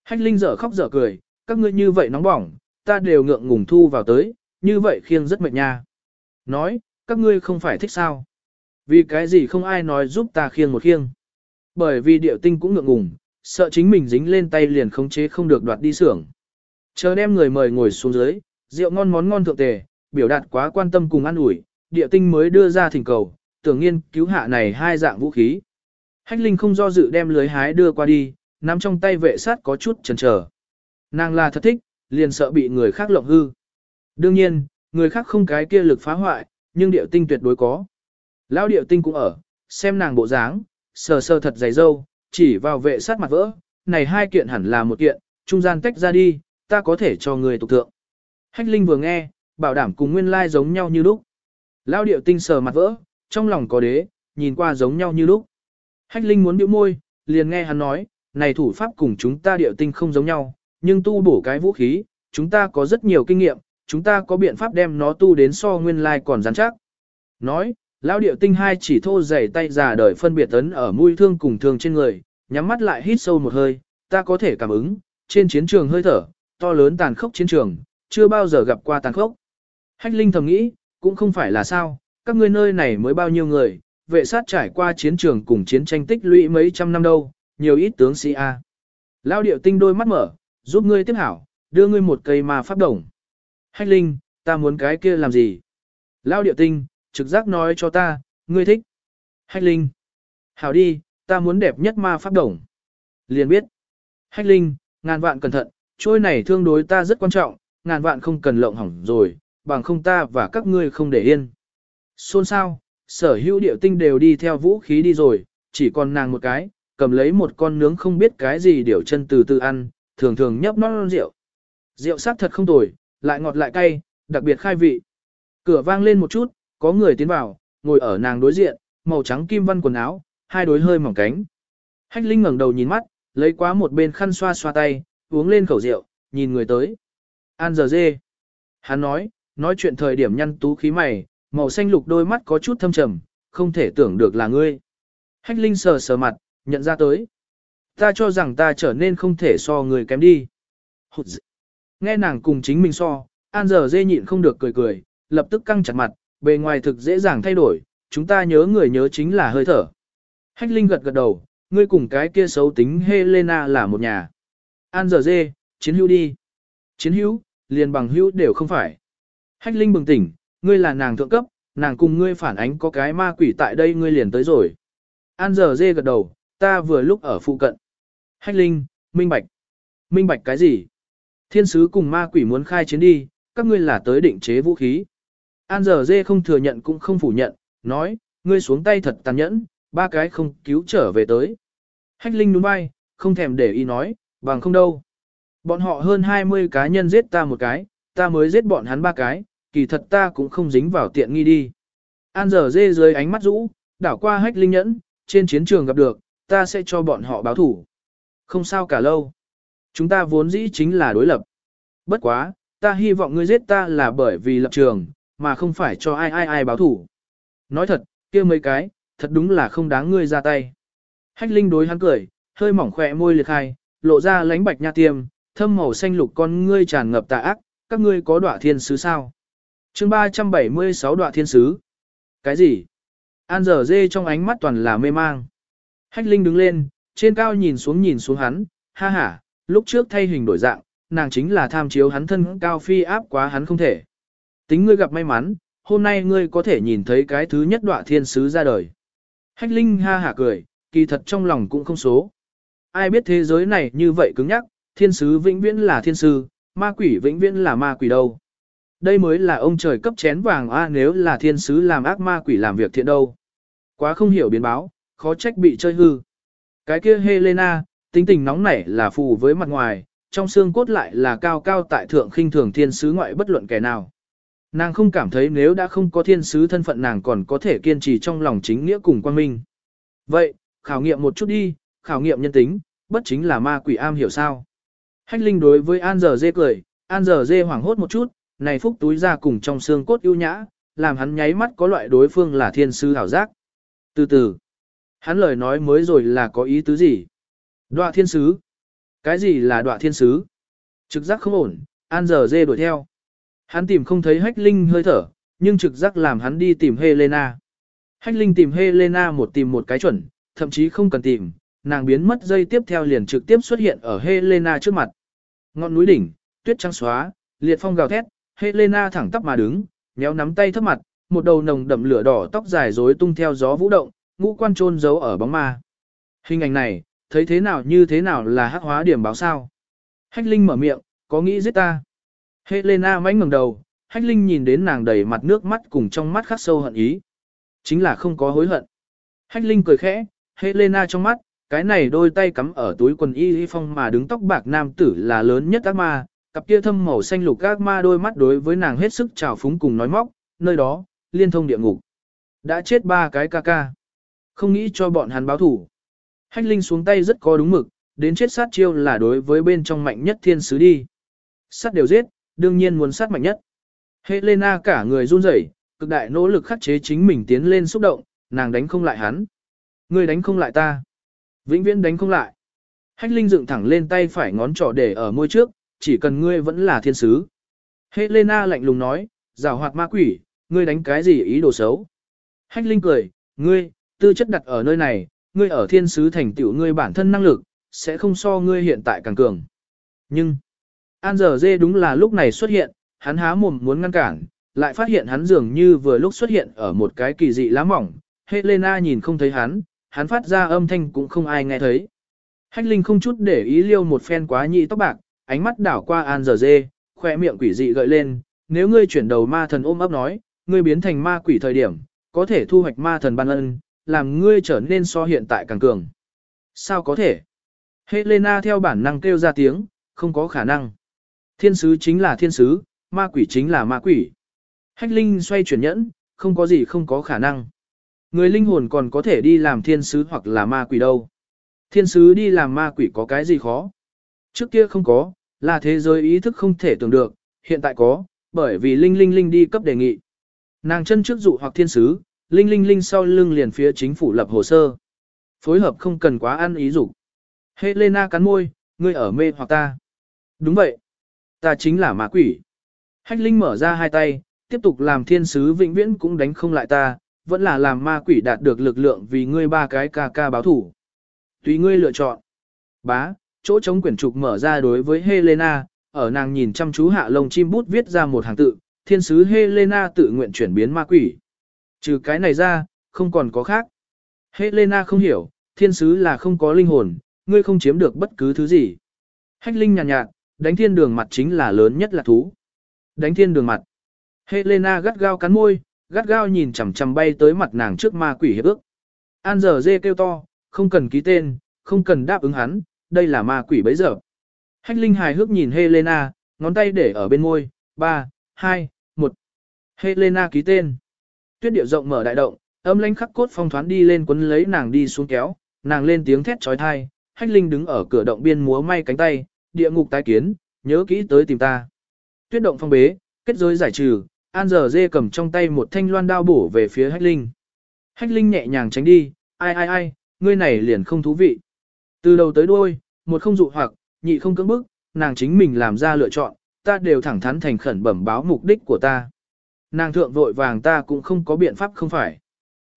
Speaker 1: Hách Linh dở khóc dở cười, các ngươi như vậy nóng bỏng, ta đều ngượng ngùng thu vào tới, như vậy khiêng rất mệt nha. Nói, các ngươi không phải thích sao? Vì cái gì không ai nói giúp ta khiêng một khiêng? Bởi vì điệu tinh cũng ngượng ngùng, sợ chính mình dính lên tay liền khống chế không được đoạt đi xưởng. Chờ đem người mời ngồi xuống dưới, rượu ngon món ngon thượng tề, biểu đạt quá quan tâm cùng ăn ủi, địa tinh mới đưa ra thỉnh cầu, tưởng nghiên cứu hạ này hai dạng vũ khí. Hách Linh không do dự đem lưới hái đưa qua đi, nắm trong tay vệ sát có chút chần chờ. Nàng là thật thích, liền sợ bị người khác lộng hư. Đương nhiên, người khác không cái kia lực phá hoại, nhưng điệu tinh tuyệt đối có. Lão điệu tinh cũng ở, xem nàng bộ dáng, sờ sờ thật dày dâu, chỉ vào vệ sát mặt vỡ, này hai kiện hẳn là một kiện, trung gian tách ra đi, ta có thể cho người tục thượng. Hách Linh vừa nghe, bảo đảm cùng nguyên lai giống nhau như lúc. Lão điệu tinh sờ mặt vỡ, trong lòng có đế, nhìn qua giống nhau như lúc. Hách Linh muốn biểu môi, liền nghe hắn nói, này thủ pháp cùng chúng ta điệu tinh không giống nhau, nhưng tu bổ cái vũ khí, chúng ta có rất nhiều kinh nghiệm, chúng ta có biện pháp đem nó tu đến so nguyên lai còn rắn chắc. Nói, lão điệu tinh hai chỉ thô dày tay già đời phân biệt tấn ở mũi thương cùng thương trên người, nhắm mắt lại hít sâu một hơi, ta có thể cảm ứng, trên chiến trường hơi thở, to lớn tàn khốc chiến trường, chưa bao giờ gặp qua tàn khốc. Hách Linh thầm nghĩ, cũng không phải là sao, các ngươi nơi này mới bao nhiêu người, vệ sát trải qua chiến trường cùng chiến tranh tích lũy mấy trăm năm đâu, nhiều ít tướng sĩ A. Lao điệu tinh đôi mắt mở, giúp ngươi tiếp hảo, đưa ngươi một cây ma pháp đồng. Hách Linh, ta muốn cái kia làm gì? Lao điệu tinh, trực giác nói cho ta, ngươi thích. Hách Linh. Hảo đi, ta muốn đẹp nhất ma pháp đồng. Liền biết. Hách Linh, ngàn vạn cẩn thận, trôi này thương đối ta rất quan trọng, ngàn vạn không cần lộng hỏng rồi, bằng không ta và các ngươi không để yên. Xôn sao, sở hữu điệu tinh đều đi theo vũ khí đi rồi, chỉ còn nàng một cái, cầm lấy một con nướng không biết cái gì điểu chân từ từ ăn, thường thường nhấp non rượu. Rượu sắc thật không tồi, lại ngọt lại cay, đặc biệt khai vị. Cửa vang lên một chút, có người tiến vào, ngồi ở nàng đối diện, màu trắng kim văn quần áo, hai đối hơi mỏng cánh. Hách Linh ngẩng đầu nhìn mắt, lấy quá một bên khăn xoa xoa tay, uống lên khẩu rượu, nhìn người tới. An giờ dê. Hắn nói, nói chuyện thời điểm nhăn tú khí mày, màu xanh lục đôi mắt có chút thâm trầm, không thể tưởng được là ngươi. Hách Linh sờ sờ mặt, nhận ra tới. Ta cho rằng ta trở nên không thể so người kém đi. Nghe nàng cùng chính mình so, An giờ dê nhịn không được cười cười, lập tức căng chặt mặt, bề ngoài thực dễ dàng thay đổi, chúng ta nhớ người nhớ chính là hơi thở. Hách Linh gật gật đầu, ngươi cùng cái kia xấu tính Helena là một nhà. An giờ dê, chiến hữu đi. Chiến hữu, liền bằng hữu đều không phải. Hách Linh bừng tỉnh, ngươi là nàng thượng cấp, nàng cùng ngươi phản ánh có cái ma quỷ tại đây ngươi liền tới rồi. An giờ dê gật đầu, ta vừa lúc ở phụ cận. Hách Linh, minh bạch. Minh bạch cái gì? Thiên sứ cùng ma quỷ muốn khai chiến đi, các ngươi là tới định chế vũ khí. An giờ dê không thừa nhận cũng không phủ nhận, nói, ngươi xuống tay thật tàn nhẫn, ba cái không cứu trở về tới. Hách Linh đúng bay, không thèm để ý nói, bằng không đâu. Bọn họ hơn 20 cá nhân giết ta một cái, ta mới giết bọn hắn ba cái, kỳ thật ta cũng không dính vào tiện nghi đi. An giờ dê dưới ánh mắt rũ, đảo qua hách linh nhẫn, trên chiến trường gặp được, ta sẽ cho bọn họ báo thủ. Không sao cả lâu. Chúng ta vốn dĩ chính là đối lập. Bất quá, ta hy vọng ngươi giết ta là bởi vì lập trường, mà không phải cho ai ai ai báo thủ. Nói thật, kia mấy cái, thật đúng là không đáng ngươi ra tay. Hách linh đối hắn cười, hơi mỏng khỏe môi liệt khai, lộ ra lánh bạch nha tiêm, thâm màu xanh lục con ngươi tràn ngập tà ác, các ngươi có đọa thiên sứ sao? Chương 376 đoạn thiên sứ. Cái gì? An giờ dê trong ánh mắt toàn là mê mang. Hách Linh đứng lên, trên cao nhìn xuống nhìn xuống hắn, ha ha, lúc trước thay hình đổi dạng, nàng chính là tham chiếu hắn thân cao phi áp quá hắn không thể. Tính ngươi gặp may mắn, hôm nay ngươi có thể nhìn thấy cái thứ nhất đoạn thiên sứ ra đời. Hách Linh ha hả cười, kỳ thật trong lòng cũng không số. Ai biết thế giới này như vậy cứng nhắc, thiên sứ vĩnh viễn là thiên sư, ma quỷ vĩnh viễn là ma quỷ đâu. Đây mới là ông trời cấp chén vàng a nếu là thiên sứ làm ác ma quỷ làm việc thiện đâu. Quá không hiểu biến báo, khó trách bị chơi hư. Cái kia Helena, tính tình nóng nảy là phù với mặt ngoài, trong xương cốt lại là cao cao tại thượng khinh thường thiên sứ ngoại bất luận kẻ nào. Nàng không cảm thấy nếu đã không có thiên sứ thân phận nàng còn có thể kiên trì trong lòng chính nghĩa cùng quan minh. Vậy, khảo nghiệm một chút đi, khảo nghiệm nhân tính, bất chính là ma quỷ am hiểu sao. Hách Linh đối với An giờ dê cười, An giờ dê hoảng hốt một chút, này phúc túi ra cùng trong xương cốt ưu nhã, làm hắn nháy mắt có loại đối phương là thiên sư hảo giác. Từ từ, hắn lời nói mới rồi là có ý tứ gì? Đoạ thiên sứ. Cái gì là đoạ thiên sứ? Trực giác không ổn, An giờ dê đuổi theo. Hắn tìm không thấy hách linh hơi thở, nhưng trực giác làm hắn đi tìm Helena. Hách linh tìm Helena một tìm một cái chuẩn, thậm chí không cần tìm, nàng biến mất dây tiếp theo liền trực tiếp xuất hiện ở Helena trước mặt. Ngọn núi đỉnh, tuyết trắng xóa, liệt phong gào thét, Helena thẳng tắp mà đứng, nhéo nắm tay thấp mặt, một đầu nồng đậm lửa đỏ tóc dài rối tung theo gió vũ động, ngũ quan trôn giấu ở bóng ma. Hình ảnh này, thấy thế nào như thế nào là hắc hóa điểm báo sao. Hách Linh mở miệng, có nghĩ giết ta. Helena mãnh ngẩng đầu, Hách Linh nhìn đến nàng đầy mặt nước mắt cùng trong mắt khắc sâu hận ý. Chính là không có hối hận. Hách Linh cười khẽ, Helena trong mắt, cái này đôi tay cắm ở túi quần y y phong mà đứng tóc bạc nam tử là lớn nhất ác ma, cặp kia thâm màu xanh lục gác ma đôi mắt đối với nàng hết sức trào phúng cùng nói móc, nơi đó, liên thông địa ngục. Đã chết ba cái ca ca. Không nghĩ cho bọn hắn báo thủ. Hách Linh xuống tay rất có đúng mực, đến chết sát chiêu là đối với bên trong mạnh nhất thiên sứ đi. Sát đều giết, đương nhiên muốn sát mạnh nhất. Helena cả người run rẩy, cực đại nỗ lực khắc chế chính mình tiến lên xúc động, nàng đánh không lại hắn. Ngươi đánh không lại ta. Vĩnh viễn đánh không lại. Hách Linh dựng thẳng lên tay phải ngón trỏ để ở môi trước, chỉ cần ngươi vẫn là thiên sứ. Helena lạnh lùng nói, rào hoạt ma quỷ, ngươi đánh cái gì ý đồ xấu. Hách Linh cười, ngươi, tư chất đặt ở nơi này, ngươi ở thiên sứ thành tựu ngươi bản thân năng lực, sẽ không so ngươi hiện tại càng cường. Nhưng, An giờ dê đúng là lúc này xuất hiện, hắn há mồm muốn ngăn cản, lại phát hiện hắn dường như vừa lúc xuất hiện ở một cái kỳ dị lá mỏng. Helena nhìn không thấy hắn, hắn phát ra âm thanh cũng không ai nghe thấy. Hách Linh không chút để ý liêu một phen quá nhị tóc bạc, ánh mắt đảo qua An giờ dê, khoe miệng quỷ dị gợi lên, nếu ngươi chuyển đầu ma thần ôm ấp nói, ngươi biến thành ma quỷ thời điểm, có thể thu hoạch ma thần ban ân, làm ngươi trở nên so hiện tại càng cường. Sao có thể? Helena theo bản năng kêu ra tiếng, không có khả năng. Thiên sứ chính là thiên sứ, ma quỷ chính là ma quỷ. Hách Linh xoay chuyển nhẫn, không có gì không có khả năng. Người linh hồn còn có thể đi làm thiên sứ hoặc là ma quỷ đâu. Thiên sứ đi làm ma quỷ có cái gì khó? Trước kia không có, là thế giới ý thức không thể tưởng được, hiện tại có, bởi vì Linh Linh Linh đi cấp đề nghị. Nàng chân trước dụ hoặc thiên sứ, Linh Linh Linh sau lưng liền phía chính phủ lập hồ sơ. Phối hợp không cần quá ăn ý dục. Helena cắn môi, ngươi ở mê hoặc ta. Đúng vậy. Ta chính là ma quỷ. Hách Linh mở ra hai tay, tiếp tục làm thiên sứ vĩnh viễn cũng đánh không lại ta, vẫn là làm ma quỷ đạt được lực lượng vì ngươi ba cái ca ca báo thủ. Tùy ngươi lựa chọn. Bá, chỗ trống quyển trục mở ra đối với Helena, ở nàng nhìn chăm chú hạ lông chim bút viết ra một hàng tự, thiên sứ Helena tự nguyện chuyển biến ma quỷ. Trừ cái này ra, không còn có khác. Helena không hiểu, thiên sứ là không có linh hồn, ngươi không chiếm được bất cứ thứ gì. Hách Linh nhàn nhạt, nhạt, đánh thiên đường mặt chính là lớn nhất là thú. Đánh thiên đường mặt. Helena gắt gao cắn môi, gắt gao nhìn chằm chằm bay tới mặt nàng trước ma quỷ hiệp ước. An giờ dê kêu to, không cần ký tên, không cần đáp ứng hắn, đây là ma quỷ bấy giờ. Hách Linh hài hước nhìn Helena, ngón tay để ở bên môi, 3, 2, 1. Helena ký tên. Tuyết điệu rộng mở đại động, âm lãnh khắc cốt phong thoán đi lên quấn lấy nàng đi xuống kéo, nàng lên tiếng thét trói thai, Hách Linh đứng ở cửa động biên múa may cánh tay, địa ngục tái kiến, nhớ kỹ tới tìm ta. Tuyết động phong bế, kết giới giải trừ, An giờ dê cầm trong tay một thanh loan đao bổ về phía Hách Linh. Hách Linh nhẹ nhàng tránh đi, ai ai ai, ngươi này liền không thú vị. Từ đầu tới đuôi, một không dụ hoặc, nhị không cưỡng bức, nàng chính mình làm ra lựa chọn, ta đều thẳng thắn thành khẩn bẩm báo mục đích của ta. Nàng thượng vội vàng ta cũng không có biện pháp không phải.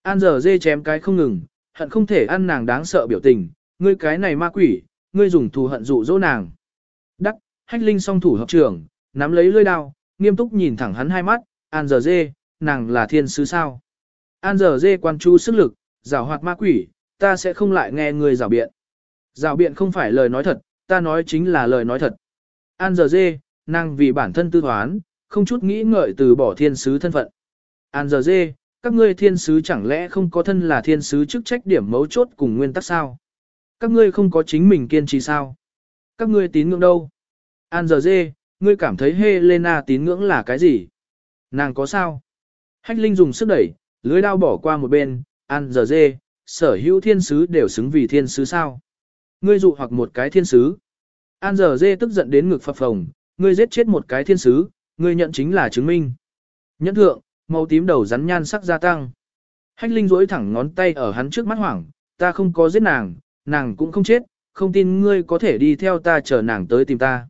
Speaker 1: An giờ dê chém cái không ngừng, hận không thể ăn nàng đáng sợ biểu tình, ngươi cái này ma quỷ, ngươi dùng thù hận dụ dỗ nàng. Đắc, hách linh song thủ hợp trưởng, nắm lấy lưỡi đao, nghiêm túc nhìn thẳng hắn hai mắt, an giờ dê, nàng là thiên sứ sao. An giờ dê quan chu sức lực, giảo hoạt ma quỷ, ta sẽ không lại nghe người giảo biện. Rào biện không phải lời nói thật, ta nói chính là lời nói thật. An giờ dê, nàng vì bản thân tư thoán, không chút nghĩ ngợi từ bỏ thiên sứ thân phận. An giờ dê, các ngươi thiên sứ chẳng lẽ không có thân là thiên sứ chức trách điểm mấu chốt cùng nguyên tắc sao? Các ngươi không có chính mình kiên trì sao? Các ngươi tín ngưỡng đâu? An giờ dê, ngươi cảm thấy Helena tín ngưỡng là cái gì? Nàng có sao? Hách Linh dùng sức đẩy, lưới đao bỏ qua một bên, An giờ dê, sở hữu thiên sứ đều xứng vì thiên sứ sao? Ngươi dụ hoặc một cái thiên sứ. An giờ dê tức giận đến ngực phập phồng, ngươi giết chết một cái thiên sứ, ngươi nhận chính là chứng minh. Nhẫn thượng, màu tím đầu rắn nhan sắc gia tăng. Hách Linh duỗi thẳng ngón tay ở hắn trước mắt hoảng, ta không có giết nàng, nàng cũng không chết, không tin ngươi có thể đi theo ta chờ nàng tới tìm ta.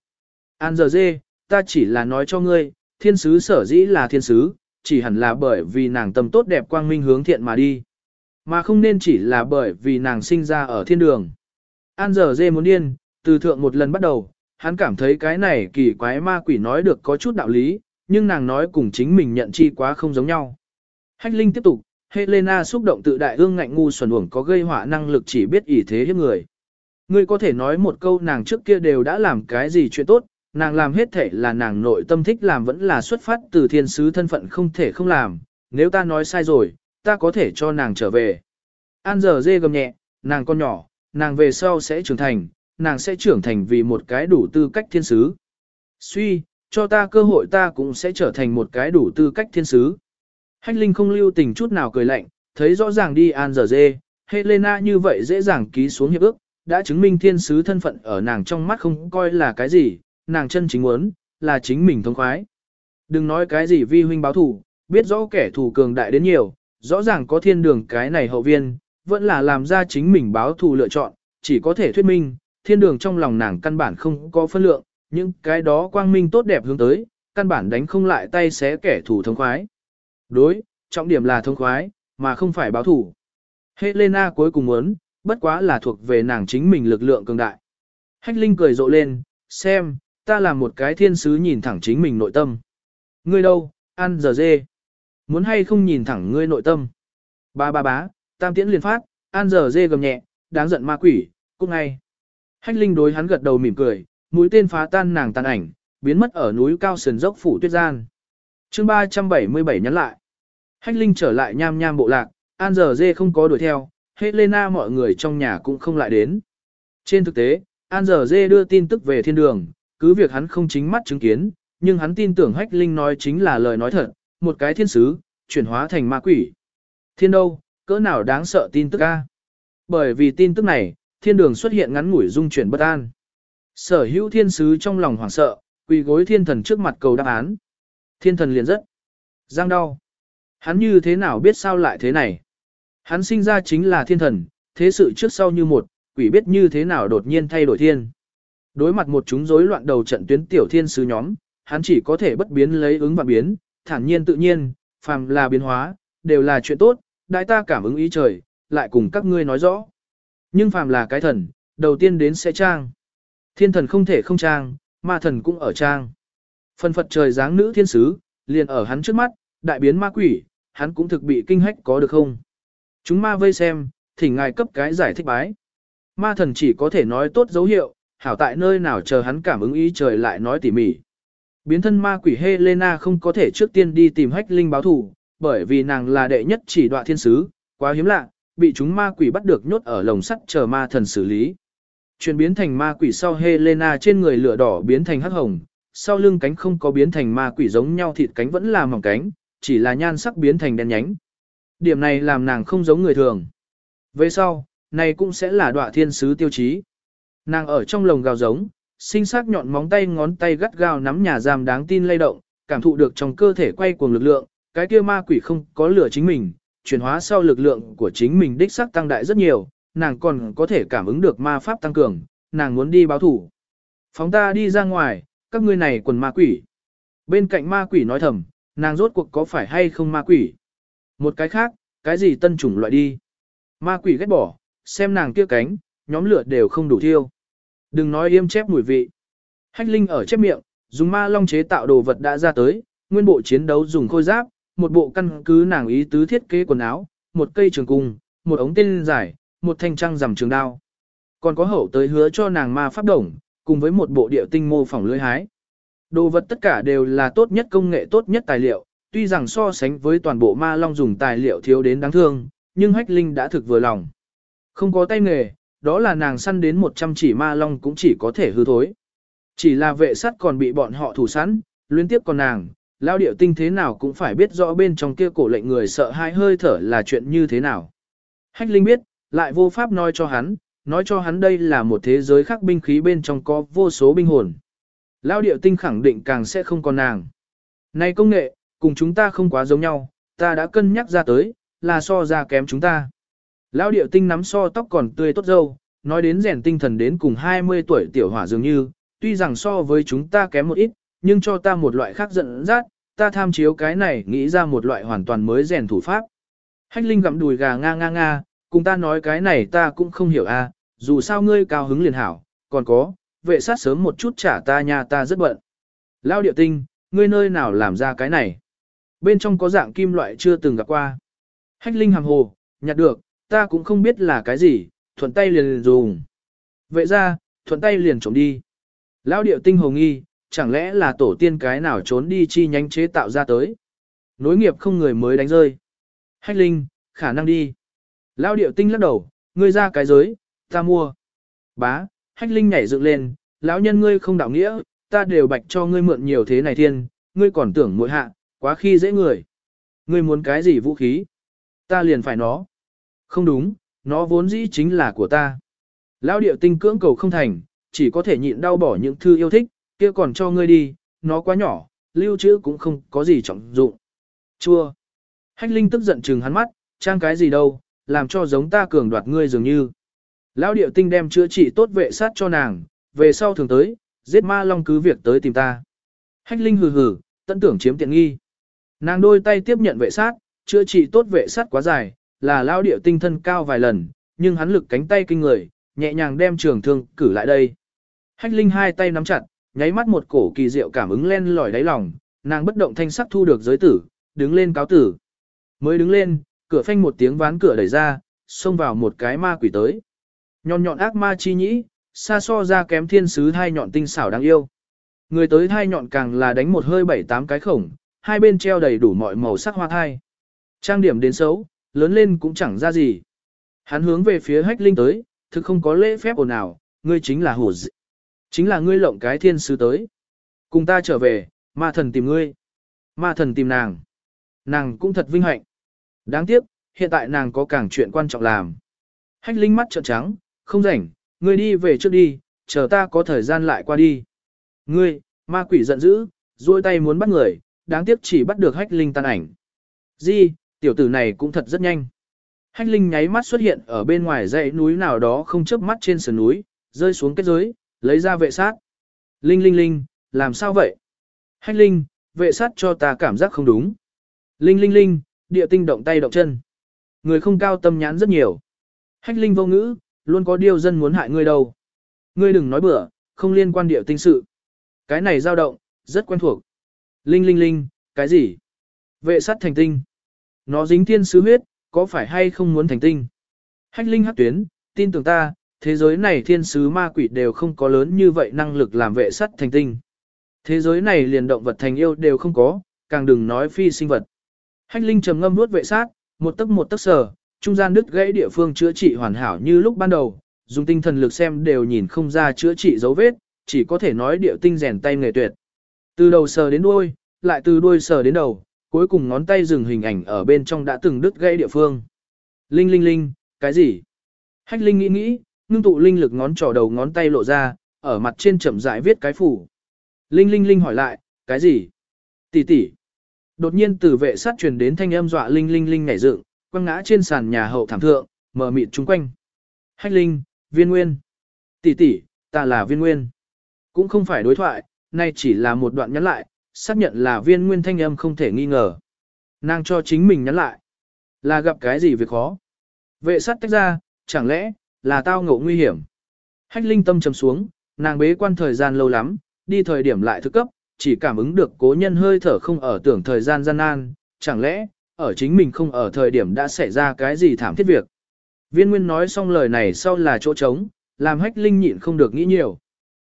Speaker 1: An giờ dê, ta chỉ là nói cho ngươi, thiên sứ sở dĩ là thiên sứ, chỉ hẳn là bởi vì nàng tâm tốt đẹp quang minh hướng thiện mà đi. Mà không nên chỉ là bởi vì nàng sinh ra ở thiên đường. An giờ dê muốn điên, từ thượng một lần bắt đầu, hắn cảm thấy cái này kỳ quái ma quỷ nói được có chút đạo lý, nhưng nàng nói cùng chính mình nhận chi quá không giống nhau. Hách Linh tiếp tục, Helena xúc động tự đại ương ngạnh ngu xuẩn uổng có gây họa năng lực chỉ biết ỷ thế hiếp người. Ngươi có thể nói một câu nàng trước kia đều đã làm cái gì chuyện tốt, nàng làm hết thể là nàng nội tâm thích làm vẫn là xuất phát từ thiên sứ thân phận không thể không làm, nếu ta nói sai rồi, ta có thể cho nàng trở về. An giờ dê gầm nhẹ, nàng con nhỏ, nàng về sau sẽ trưởng thành, nàng sẽ trưởng thành vì một cái đủ tư cách thiên sứ. Suy, cho ta cơ hội ta cũng sẽ trở thành một cái đủ tư cách thiên sứ. Hách Linh không lưu tình chút nào cười lạnh, thấy rõ ràng đi An giờ dê, Helena như vậy dễ dàng ký xuống hiệp ước, đã chứng minh thiên sứ thân phận ở nàng trong mắt không coi là cái gì, nàng chân chính muốn, là chính mình thông khoái. Đừng nói cái gì vi huynh báo thủ, biết rõ kẻ thù cường đại đến nhiều, rõ ràng có thiên đường cái này hậu viên, vẫn là làm ra chính mình báo thù lựa chọn, chỉ có thể thuyết minh, thiên đường trong lòng nàng căn bản không có phân lượng, những cái đó quang minh tốt đẹp hướng tới, căn bản đánh không lại tay xé kẻ thù thông khoái. Đối, trọng điểm là thông khoái, mà không phải báo thù. Helena cuối cùng muốn, bất quá là thuộc về nàng chính mình lực lượng cường đại. Hách Linh cười rộ lên, xem, ta là một cái thiên sứ nhìn thẳng chính mình nội tâm. Ngươi đâu, ăn giờ dê. Muốn hay không nhìn thẳng ngươi nội tâm. Ba ba bá, tam tiễn liền phát, an giờ dê gầm nhẹ, đáng giận ma quỷ, cút ngay. Hách Linh đối hắn gật đầu mỉm cười, mũi tên phá tan nàng tàn ảnh, biến mất ở núi cao sườn dốc phủ tuyết gian. Chương 377 nhắn lại. Hách Linh trở lại nham nham bộ lạc, An giờ dê không có đuổi theo, Helena mọi người trong nhà cũng không lại đến. Trên thực tế, An giờ dê đưa tin tức về thiên đường, cứ việc hắn không chính mắt chứng kiến, nhưng hắn tin tưởng Hách Linh nói chính là lời nói thật, một cái thiên sứ, chuyển hóa thành ma quỷ. Thiên đâu, cỡ nào đáng sợ tin tức a? Bởi vì tin tức này, thiên đường xuất hiện ngắn ngủi dung chuyển bất an. Sở hữu thiên sứ trong lòng hoảng sợ, quỳ gối thiên thần trước mặt cầu đáp án. Thiên thần liền rất giang đau. Hắn như thế nào biết sao lại thế này? Hắn sinh ra chính là thiên thần, thế sự trước sau như một, quỷ biết như thế nào đột nhiên thay đổi thiên. Đối mặt một chúng rối loạn đầu trận tuyến tiểu thiên sứ nhóm, hắn chỉ có thể bất biến lấy ứng và biến, thản nhiên tự nhiên, phàm là biến hóa, đều là chuyện tốt, đại ta cảm ứng ý trời, lại cùng các ngươi nói rõ. Nhưng phàm là cái thần, đầu tiên đến sẽ trang. Thiên thần không thể không trang, ma thần cũng ở trang. Phần Phật trời dáng nữ thiên sứ, liền ở hắn trước mắt, đại biến ma quỷ, hắn cũng thực bị kinh hách có được không? Chúng ma vây xem, thỉnh ngài cấp cái giải thích bái. Ma thần chỉ có thể nói tốt dấu hiệu, hảo tại nơi nào chờ hắn cảm ứng ý trời lại nói tỉ mỉ. Biến thân ma quỷ Helena không có thể trước tiên đi tìm hách linh báo thù, bởi vì nàng là đệ nhất chỉ đoạn thiên sứ, quá hiếm lạ, bị chúng ma quỷ bắt được nhốt ở lồng sắt chờ ma thần xử lý. Chuyển biến thành ma quỷ sau Helena trên người lửa đỏ biến thành hắc hồng, sau lưng cánh không có biến thành ma quỷ giống nhau thịt cánh vẫn là mỏng cánh, chỉ là nhan sắc biến thành đen nhánh. Điểm này làm nàng không giống người thường. Về sau, này cũng sẽ là đoạn thiên sứ tiêu chí. Nàng ở trong lồng gào giống, sinh sắc nhọn móng tay ngón tay gắt gao nắm nhà giam đáng tin lay động, cảm thụ được trong cơ thể quay cuồng lực lượng, cái kia ma quỷ không có lửa chính mình, chuyển hóa sau lực lượng của chính mình đích sắc tăng đại rất nhiều, nàng còn có thể cảm ứng được ma pháp tăng cường, nàng muốn đi báo thủ. Phóng ta đi ra ngoài, các ngươi này quần ma quỷ. Bên cạnh ma quỷ nói thầm, nàng rốt cuộc có phải hay không ma quỷ. Một cái khác, cái gì tân chủng loại đi. Ma quỷ ghét bỏ, xem nàng kia cánh, nhóm lửa đều không đủ thiêu. Đừng nói yêm chép mùi vị. Hách Linh ở chép miệng, dùng ma long chế tạo đồ vật đã ra tới, nguyên bộ chiến đấu dùng khôi giáp, một bộ căn cứ nàng ý tứ thiết kế quần áo, một cây trường cung, một ống tên dài, một thanh trăng rằm trường đao. Còn có hậu tới hứa cho nàng ma pháp đồng, cùng với một bộ điệu tinh mô phỏng lưới hái. Đồ vật tất cả đều là tốt nhất công nghệ tốt nhất tài liệu, tuy rằng so sánh với toàn bộ ma long dùng tài liệu thiếu đến đáng thương, nhưng hách linh đã thực vừa lòng. Không có tay nghề, đó là nàng săn đến 100 chỉ ma long cũng chỉ có thể hư thối. Chỉ là vệ sắt còn bị bọn họ thủ sẵn, liên tiếp còn nàng, lao điệu tinh thế nào cũng phải biết rõ bên trong kia cổ lệnh người sợ hãi hơi thở là chuyện như thế nào. Hách Linh biết, lại vô pháp nói cho hắn, nói cho hắn đây là một thế giới khác binh khí bên trong có vô số binh hồn. Lao điệu tinh khẳng định càng sẽ không còn nàng. Này công nghệ, cùng chúng ta không quá giống nhau, ta đã cân nhắc ra tới, là so ra kém chúng ta. Lao điệu tinh nắm so tóc còn tươi tốt dâu, nói đến rèn tinh thần đến cùng 20 tuổi tiểu hỏa dường như, tuy rằng so với chúng ta kém một ít, nhưng cho ta một loại khác giận dắt, ta tham chiếu cái này nghĩ ra một loại hoàn toàn mới rèn thủ pháp. Hách Linh gặm đùi gà nga nga nga, cùng ta nói cái này ta cũng không hiểu a, dù sao ngươi cao hứng liền hảo, còn có, vệ sát sớm một chút trả ta nhà ta rất bận. Lao điệu tinh, ngươi nơi nào làm ra cái này? Bên trong có dạng kim loại chưa từng gặp qua. Hách linh hàm hồ, nhặt được, ta cũng không biết là cái gì, thuận tay liền dùng. Vậy ra, thuận tay liền trộm đi. Lao điệu tinh hồng nghi, chẳng lẽ là tổ tiên cái nào trốn đi chi nhánh chế tạo ra tới. Nối nghiệp không người mới đánh rơi. Hách linh, khả năng đi. Lao điệu tinh lắc đầu, ngươi ra cái giới, ta mua. Bá, hách linh nhảy dựng lên, lão nhân ngươi không đạo nghĩa, ta đều bạch cho ngươi mượn nhiều thế này thiên, ngươi còn tưởng mỗi hạ, quá khi dễ người. Ngươi muốn cái gì vũ khí? Ta liền phải nó. Không đúng, nó vốn dĩ chính là của ta. Lão điệu tinh cưỡng cầu không thành, chỉ có thể nhịn đau bỏ những thư yêu thích, kia còn cho ngươi đi, nó quá nhỏ, lưu trữ cũng không có gì trọng dụng. Chua. Hách Linh tức giận trừng hắn mắt, trang cái gì đâu, làm cho giống ta cường đoạt ngươi dường như. Lão điệu tinh đem chữa trị tốt vệ sát cho nàng, về sau thường tới, giết ma long cứ việc tới tìm ta. Hách Linh hừ hừ, tận tưởng chiếm tiện nghi. Nàng đôi tay tiếp nhận vệ sát, chữa trị tốt vệ sát quá dài, là lão điệu tinh thân cao vài lần, nhưng hắn lực cánh tay kinh người, nhẹ nhàng đem trường thương cử lại đây. Hách Linh hai tay nắm chặt, nháy mắt một cổ kỳ diệu cảm ứng len lỏi đáy lòng, nàng bất động thanh sắc thu được giới tử, đứng lên cáo tử. Mới đứng lên, cửa phanh một tiếng ván cửa đẩy ra, xông vào một cái ma quỷ tới. Nhọn nhọn ác ma chi nhĩ, xa so ra kém thiên sứ thai nhọn tinh xảo đáng yêu. Người tới thai nhọn càng là đánh một hơi bảy tám cái khổng, hai bên treo đầy đủ mọi màu sắc hoa thai. Trang điểm đến xấu, lớn lên cũng chẳng ra gì. Hắn hướng về phía hách linh tới, thực không có lễ phép ồn nào, ngươi chính là hổ dị. Chính là ngươi lộng cái thiên sứ tới. Cùng ta trở về, ma thần tìm ngươi. Ma thần tìm nàng. Nàng cũng thật vinh hạnh. Đáng tiếc, hiện tại nàng có càng chuyện quan trọng làm. Hách linh mắt trợn trắng, không rảnh, ngươi đi về trước đi, chờ ta có thời gian lại qua đi. Ngươi, ma quỷ giận dữ, duỗi tay muốn bắt người, đáng tiếc chỉ bắt được hách linh tan ảnh. Di, tiểu tử này cũng thật rất nhanh. Hách linh nháy mắt xuất hiện ở bên ngoài dãy núi nào đó không chớp mắt trên sườn núi, rơi xuống kết giới, lấy ra vệ sát. Linh linh linh, làm sao vậy? Hách linh, vệ sát cho ta cảm giác không đúng. Linh linh linh, địa tinh động tay động chân. Người không cao tâm nhãn rất nhiều. Hách linh vô ngữ, luôn có điều dân muốn hại ngươi đâu. Ngươi đừng nói bừa, không liên quan địa tinh sự. Cái này dao động, rất quen thuộc. Linh linh linh, cái gì? Vệ sát thành tinh. Nó dính thiên sứ huyết, có phải hay không muốn thành tinh? Hách linh hắc tuyến, tin tưởng ta, thế giới này thiên sứ ma quỷ đều không có lớn như vậy năng lực làm vệ sắt thành tinh. Thế giới này liền động vật thành yêu đều không có, càng đừng nói phi sinh vật. Hách Linh trầm ngâm nuốt vệ sát, một tấc một tấc sờ, trung gian đứt gãy địa phương chữa trị hoàn hảo như lúc ban đầu, dùng tinh thần lực xem đều nhìn không ra chữa trị dấu vết, chỉ có thể nói địa tinh rèn tay nghề tuyệt. Từ đầu sờ đến đuôi, lại từ đuôi sờ đến đầu, cuối cùng ngón tay dừng hình ảnh ở bên trong đã từng đứt gãy địa phương. Linh linh linh, cái gì? Hách Linh nghĩ nghĩ, ngưng tụ linh lực ngón trỏ đầu ngón tay lộ ra, ở mặt trên chậm rãi viết cái phủ. Linh linh linh hỏi lại, cái gì? Tỷ tỷ. Đột nhiên từ vệ sát truyền đến thanh âm dọa linh linh linh nhảy dựng, quăng ngã trên sàn nhà hậu thảm thượng, mở mịt chung quanh. Hách linh, viên nguyên. Tỷ tỷ, ta là viên nguyên. Cũng không phải đối thoại, nay chỉ là một đoạn nhắn lại, xác nhận là viên nguyên thanh âm không thể nghi ngờ. Nàng cho chính mình nhắn lại. Là gặp cái gì việc khó? Vệ sát tách ra, chẳng lẽ, là tao ngộ nguy hiểm. Hách linh tâm trầm xuống, nàng bế quan thời gian lâu lắm, đi thời điểm lại thức cấp, chỉ cảm ứng được cố nhân hơi thở không ở tưởng thời gian gian nan, chẳng lẽ, ở chính mình không ở thời điểm đã xảy ra cái gì thảm thiết việc. Viên Nguyên nói xong lời này sau là chỗ trống, làm hách linh nhịn không được nghĩ nhiều.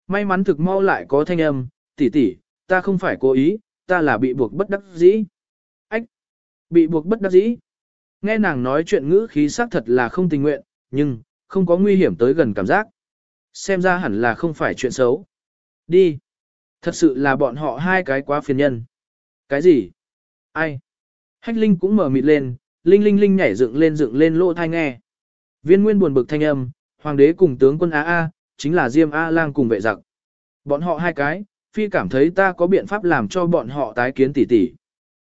Speaker 1: May mắn thực mau lại có thanh âm, tỷ tỷ, ta không phải cố ý, ta là bị buộc bất đắc dĩ. Ách! Bị buộc bất đắc dĩ. Nghe nàng nói chuyện ngữ khí xác thật là không tình nguyện, nhưng, không có nguy hiểm tới gần cảm giác. Xem ra hẳn là không phải chuyện xấu. Đi. Thật sự là bọn họ hai cái quá phiền nhân. Cái gì? Ai? Hách Linh cũng mở mịt lên, Linh Linh Linh nhảy dựng lên dựng lên lỗ thai nghe. Viên Nguyên buồn bực thanh âm, hoàng đế cùng tướng quân A A, chính là Diêm A Lang cùng vệ giặc. Bọn họ hai cái, phi cảm thấy ta có biện pháp làm cho bọn họ tái kiến tỷ tỷ.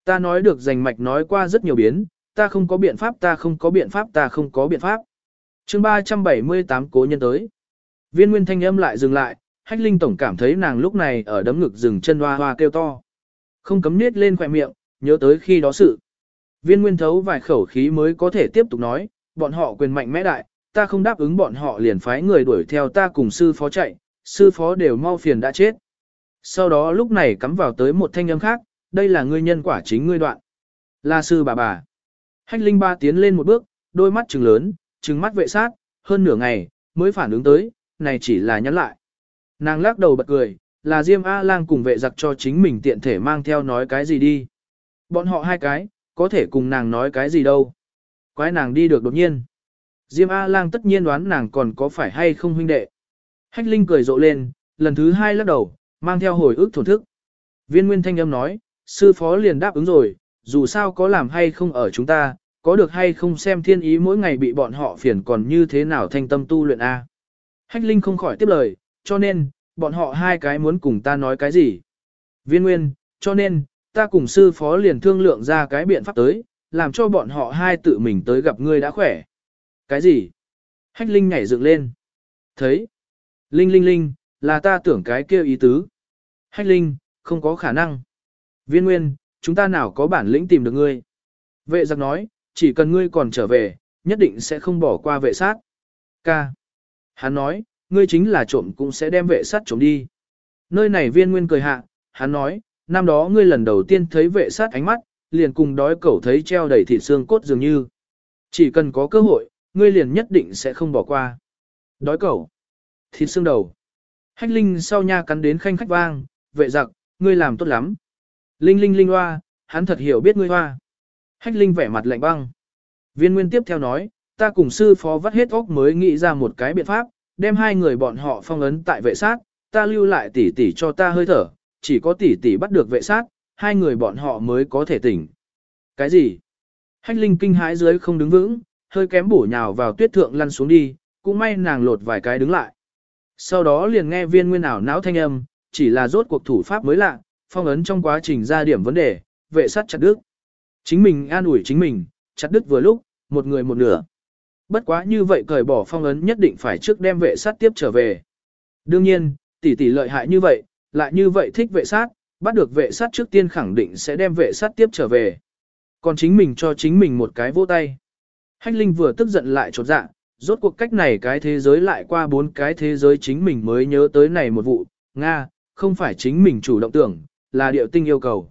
Speaker 1: Ta nói được dành mạch nói qua rất nhiều biến, ta không có biện pháp ta không có biện pháp ta không có biện pháp chương 378 cố nhân tới. Viên nguyên thanh âm lại dừng lại, hách linh tổng cảm thấy nàng lúc này ở đấm ngực dừng chân hoa hoa kêu to. Không cấm nết lên khỏe miệng, nhớ tới khi đó sự. Viên nguyên thấu vài khẩu khí mới có thể tiếp tục nói, bọn họ quyền mạnh mẽ đại, ta không đáp ứng bọn họ liền phái người đuổi theo ta cùng sư phó chạy, sư phó đều mau phiền đã chết. Sau đó lúc này cắm vào tới một thanh âm khác, đây là ngươi nhân quả chính ngươi đoạn. Là sư bà bà. Hách linh ba tiến lên một bước, đôi mắt trừng lớn, trừng mắt vệ sát, hơn nửa ngày, mới phản ứng tới, này chỉ là nhắn lại. Nàng lắc đầu bật cười, là Diêm A-lang cùng vệ giặc cho chính mình tiện thể mang theo nói cái gì đi. Bọn họ hai cái, có thể cùng nàng nói cái gì đâu. Quái nàng đi được đột nhiên. Diêm A-lang tất nhiên đoán nàng còn có phải hay không huynh đệ. Hách Linh cười rộ lên, lần thứ hai lắc đầu, mang theo hồi ức thổn thức. Viên Nguyên Thanh âm nói, sư phó liền đáp ứng rồi, dù sao có làm hay không ở chúng ta, có được hay không xem thiên ý mỗi ngày bị bọn họ phiền còn như thế nào thanh tâm tu luyện A. Hách Linh không khỏi tiếp lời, cho nên, bọn họ hai cái muốn cùng ta nói cái gì. Viên Nguyên, cho nên, ta cùng sư phó liền thương lượng ra cái biện pháp tới, làm cho bọn họ hai tự mình tới gặp ngươi đã khỏe. Cái gì? Hách Linh nhảy dựng lên. Thấy? Linh Linh Linh, là ta tưởng cái kia ý tứ. Hách Linh, không có khả năng. Viên Nguyên, chúng ta nào có bản lĩnh tìm được ngươi. Vệ giặc nói, chỉ cần ngươi còn trở về, nhất định sẽ không bỏ qua vệ sát. Ca. Hắn nói, ngươi chính là trộm cũng sẽ đem vệ sát trộm đi. Nơi này viên nguyên cười hạ, hắn nói, năm đó ngươi lần đầu tiên thấy vệ sát ánh mắt, liền cùng đói cẩu thấy treo đầy thịt xương cốt dường như. Chỉ cần có cơ hội, ngươi liền nhất định sẽ không bỏ qua. Đói cẩu. Thịt xương đầu. Hách linh sau nha cắn đến khanh khách vang, vệ giặc, ngươi làm tốt lắm. Linh linh linh hoa, hắn thật hiểu biết ngươi hoa. Hách linh vẻ mặt lạnh băng. Viên nguyên tiếp theo nói, ta cùng sư phó vắt hết óc mới nghĩ ra một cái biện pháp, đem hai người bọn họ phong ấn tại vệ sát, ta lưu lại tỷ tỷ cho ta hơi thở, chỉ có tỷ tỷ bắt được vệ sát, hai người bọn họ mới có thể tỉnh. Cái gì? Hách linh kinh hãi dưới không đứng vững, hơi kém bổ nhào vào tuyết thượng lăn xuống đi, cũng may nàng lột vài cái đứng lại. Sau đó liền nghe viên nguyên ảo não thanh âm, chỉ là rốt cuộc thủ pháp mới lạ, phong ấn trong quá trình ra điểm vấn đề, vệ sát chặt đứt. Chính mình an ủi chính mình, chặt đứt vừa lúc, một người một nửa. Bất quá như vậy cởi bỏ phong ấn nhất định phải trước đem vệ sát tiếp trở về. Đương nhiên, tỷ tỷ lợi hại như vậy, lại như vậy thích vệ sát, bắt được vệ sát trước tiên khẳng định sẽ đem vệ sát tiếp trở về. Còn chính mình cho chính mình một cái vỗ tay. Hách Linh vừa tức giận lại trột dạ, rốt cuộc cách này cái thế giới lại qua bốn cái thế giới chính mình mới nhớ tới này một vụ, Nga, không phải chính mình chủ động tưởng, là điệu tinh yêu cầu.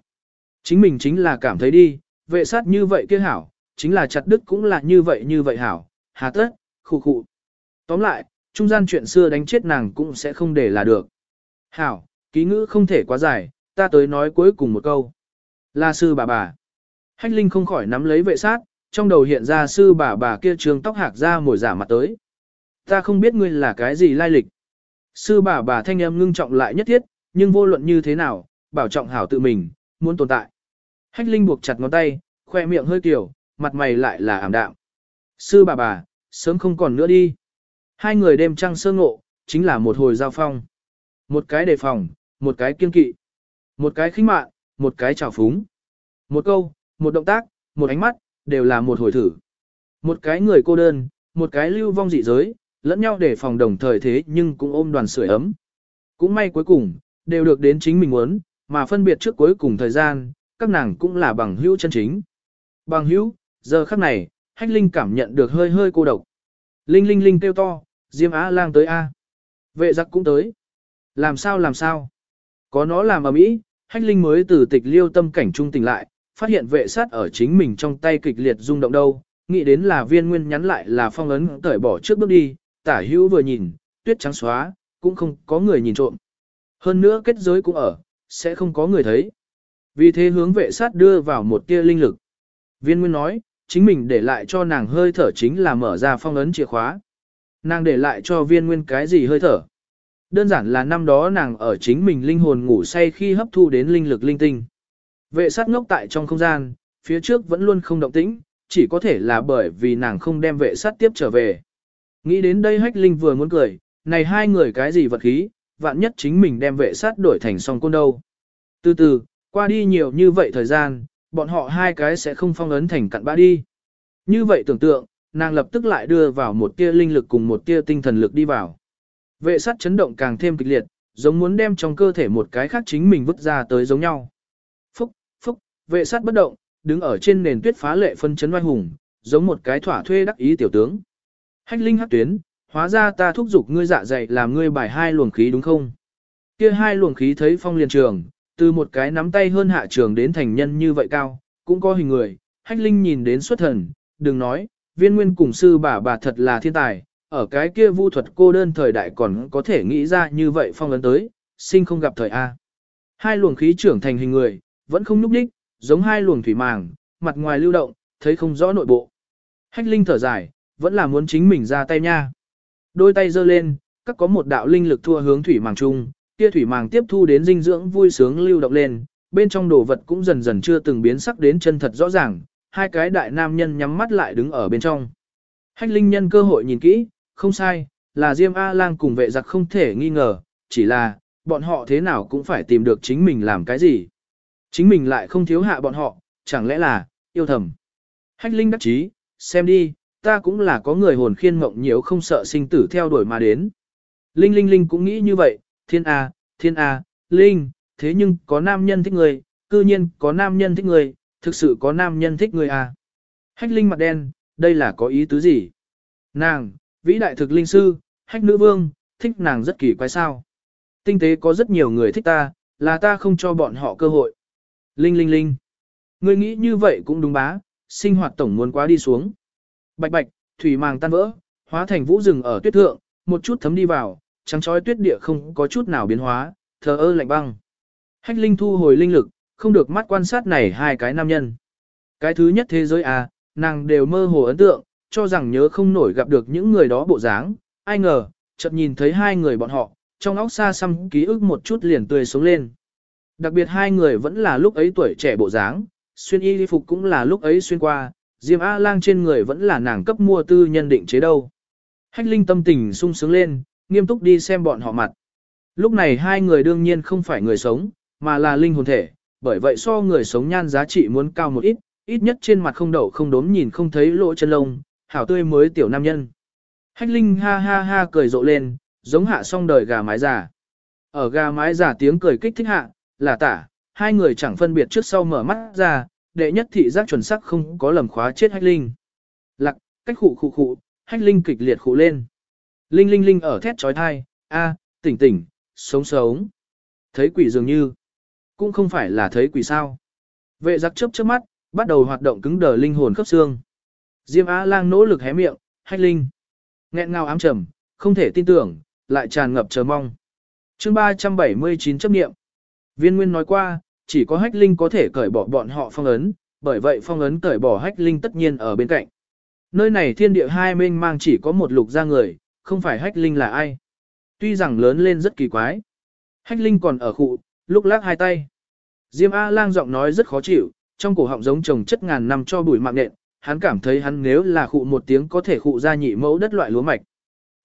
Speaker 1: Chính mình chính là cảm thấy đi, vệ sát như vậy kia hảo, chính là chặt đức cũng là như vậy như vậy hảo, hà tất, khu khu. Tóm lại, trung gian chuyện xưa đánh chết nàng cũng sẽ không để là được. Hảo, ký ngữ không thể quá dài, ta tới nói cuối cùng một câu. Là sư bà bà. Hách Linh không khỏi nắm lấy vệ sát, trong đầu hiện ra sư bà bà kia trường tóc hạc ra mồi giả mặt tới. Ta không biết ngươi là cái gì lai lịch. Sư bà bà thanh em ngưng trọng lại nhất thiết, nhưng vô luận như thế nào, bảo trọng hảo tự mình, muốn tồn tại. Hách Linh buộc chặt ngón tay, khoe miệng hơi kiểu, mặt mày lại là ảm đạm. Sư bà bà, sớm không còn nữa đi. Hai người đêm trăng sơ ngộ, chính là một hồi giao phong. Một cái đề phòng, một cái kiên kỵ. Một cái khinh mạn, một cái trào phúng. Một câu, một động tác, một ánh mắt, đều là một hồi thử. Một cái người cô đơn, một cái lưu vong dị giới, lẫn nhau để phòng đồng thời thế nhưng cũng ôm đoàn sưởi ấm. Cũng may cuối cùng, đều được đến chính mình muốn, mà phân biệt trước cuối cùng thời gian, các nàng cũng là bằng hữu chân chính. Bằng hữu, giờ khắc này, Hách Linh cảm nhận được hơi hơi cô độc. Linh Linh Linh kêu to, Diêm Á lang tới A. Vệ giặc cũng tới. Làm sao làm sao? Có nó làm ở mỹ, Hách Linh mới từ tịch liêu tâm cảnh trung tỉnh lại, phát hiện vệ sát ở chính mình trong tay kịch liệt rung động đâu, nghĩ đến là viên nguyên nhắn lại là phong ấn tởi bỏ trước bước đi, tả hữu vừa nhìn, tuyết trắng xóa, cũng không có người nhìn trộm. Hơn nữa kết giới cũng ở, sẽ không có người thấy. Vì thế hướng vệ sát đưa vào một tia linh lực. Viên nguyên nói, chính mình để lại cho nàng hơi thở chính là mở ra phong ấn chìa khóa. Nàng để lại cho viên nguyên cái gì hơi thở. Đơn giản là năm đó nàng ở chính mình linh hồn ngủ say khi hấp thu đến linh lực linh tinh. Vệ sát ngốc tại trong không gian, phía trước vẫn luôn không động tĩnh, chỉ có thể là bởi vì nàng không đem vệ sát tiếp trở về. Nghĩ đến đây hách linh vừa muốn cười, này hai người cái gì vật khí, vạn nhất chính mình đem vệ sát đổi thành song côn đâu. Từ từ, qua đi nhiều như vậy thời gian, bọn họ hai cái sẽ không phong ấn thành cặn bã đi. Như vậy tưởng tượng, nàng lập tức lại đưa vào một tia linh lực cùng một tia tinh thần lực đi vào. Vệ sắt chấn động càng thêm kịch liệt, giống muốn đem trong cơ thể một cái khác chính mình vứt ra tới giống nhau. Phúc, phúc, vệ sắt bất động, đứng ở trên nền tuyết phá lệ phân chấn oai hùng, giống một cái thỏa thuê đắc ý tiểu tướng. Hách linh hắc tuyến, hóa ra ta thúc giục ngươi dạ dày làm ngươi bài hai luồng khí đúng không? Kia hai luồng khí thấy phong liền trường, từ một cái nắm tay hơn hạ trường đến thành nhân như vậy cao, cũng có hình người, hách linh nhìn đến xuất thần, đừng nói, viên nguyên cùng sư bà bà thật là thiên tài, ở cái kia vu thuật cô đơn thời đại còn có thể nghĩ ra như vậy phong ấn tới, sinh không gặp thời A. Hai luồng khí trưởng thành hình người, vẫn không nhúc đích, giống hai luồng thủy màng, mặt ngoài lưu động, thấy không rõ nội bộ. Hách linh thở dài, vẫn là muốn chính mình ra tay nha. Đôi tay giơ lên, các có một đạo linh lực thua hướng thủy màng chung, kia thủy màng tiếp thu đến dinh dưỡng vui sướng lưu động lên, bên trong đồ vật cũng dần dần chưa từng biến sắc đến chân thật rõ ràng, hai cái đại nam nhân nhắm mắt lại đứng ở bên trong. Hách linh nhân cơ hội nhìn kỹ, không sai, là Diêm A-lang cùng vệ giặc không thể nghi ngờ, chỉ là, bọn họ thế nào cũng phải tìm được chính mình làm cái gì. Chính mình lại không thiếu hạ bọn họ, chẳng lẽ là, yêu thầm. Hách linh đắc chí, xem đi, ta cũng là có người hồn khiên mộng nhiều không sợ sinh tử theo đuổi mà đến. Linh Linh Linh cũng nghĩ như vậy, thiên A, thiên A, Linh, thế nhưng có nam nhân thích người, cư nhiên có nam nhân thích người, thực sự có nam nhân thích người à? Hách Linh mặt đen, đây là có ý tứ gì? Nàng, vĩ đại thực linh sư, hách nữ vương, thích nàng rất kỳ quái sao. Tinh tế có rất nhiều người thích ta, là ta không cho bọn họ cơ hội. Linh linh linh. Ngươi nghĩ như vậy cũng đúng bá, sinh hoạt tổng muốn quá đi xuống. Bạch bạch, thủy màng tan vỡ, hóa thành vũ rừng ở tuyết thượng, một chút thấm đi vào, trắng trói tuyết địa không có chút nào biến hóa, thờ ơ lạnh băng. Hách linh thu hồi linh lực, không được mắt quan sát này hai cái nam nhân. Cái thứ nhất thế giới à, nàng đều mơ hồ ấn tượng, cho rằng nhớ không nổi gặp được những người đó bộ dáng, ai ngờ, chợt nhìn thấy hai người bọn họ, trong óc xa xăm ký ức một chút liền tươi sống lên. Đặc biệt hai người vẫn là lúc ấy tuổi trẻ bộ dáng, xuyên y đi phục cũng là lúc ấy xuyên qua, Diêm A-lang trên người vẫn là nàng cấp mua tư nhân định chế đâu. Hách Linh tâm tình sung sướng lên, nghiêm túc đi xem bọn họ mặt. Lúc này hai người đương nhiên không phải người sống, mà là linh hồn thể, bởi vậy so người sống nhan giá trị muốn cao một ít, ít nhất trên mặt không đậu không đốm nhìn không thấy lỗ chân lông, hảo tươi mới tiểu nam nhân. Hách Linh ha ha ha cười rộ lên, giống hạ xong đời gà mái già. Ở gà mái già tiếng cười kích thích hạ, là tả, hai người chẳng phân biệt trước sau mở mắt ra, đệ nhất thị giác chuẩn sắc không có lầm khóa chết Hách Linh. Lặc, cách khụ khụ khụ, Hách Linh kịch liệt khụ lên. Linh linh linh ở thét trói thai, a, tỉnh tỉnh, sống sống. Thấy quỷ dường như, cũng không phải là thấy quỷ sao. Vệ giặc chớp chớp mắt, bắt đầu hoạt động cứng đờ linh hồn khớp xương. Diêm Á Lang nỗ lực hé miệng, hách linh. nghẹn ngào ám trầm, không thể tin tưởng, lại tràn ngập chờ mong. chương 379 chấp nghiệm. Viên Nguyên nói qua, chỉ có hách linh có thể cởi bỏ bọn họ phong ấn, bởi vậy phong ấn cởi bỏ hách linh tất nhiên ở bên cạnh. Nơi này thiên địa hai mênh mang chỉ có một lục ra người, không phải hách linh là ai. Tuy rằng lớn lên rất kỳ quái. Hách linh còn ở khụ, lúc lắc hai tay. Diêm A lang giọng nói rất khó chịu, trong cổ họng giống trồng chất ngàn năm cho bụi mạng nện, hắn cảm thấy hắn nếu là khụ một tiếng có thể khụ ra nhị mẫu đất loại lúa mạch.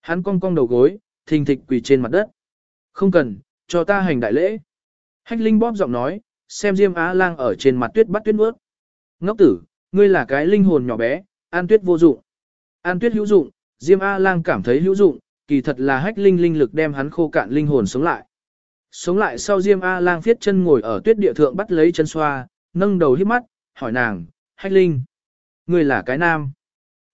Speaker 1: Hắn cong cong đầu gối, thình thịch quỳ trên mặt đất. Không cần, cho ta hành đại lễ. Hách Linh bóp giọng nói, xem Diêm Á Lang ở trên mặt tuyết bắt tuyết nuốt. Ngốc tử, ngươi là cái linh hồn nhỏ bé, an tuyết vô dụng. An tuyết hữu dụng, Diêm A Lang cảm thấy hữu dụng, kỳ thật là hách linh linh lực đem hắn khô cạn linh hồn sống lại. Sống lại sau Diêm A Lang phiết chân ngồi ở tuyết địa thượng bắt lấy chân xoa, nâng đầu hít mắt, hỏi nàng, hách linh. người là cái nam.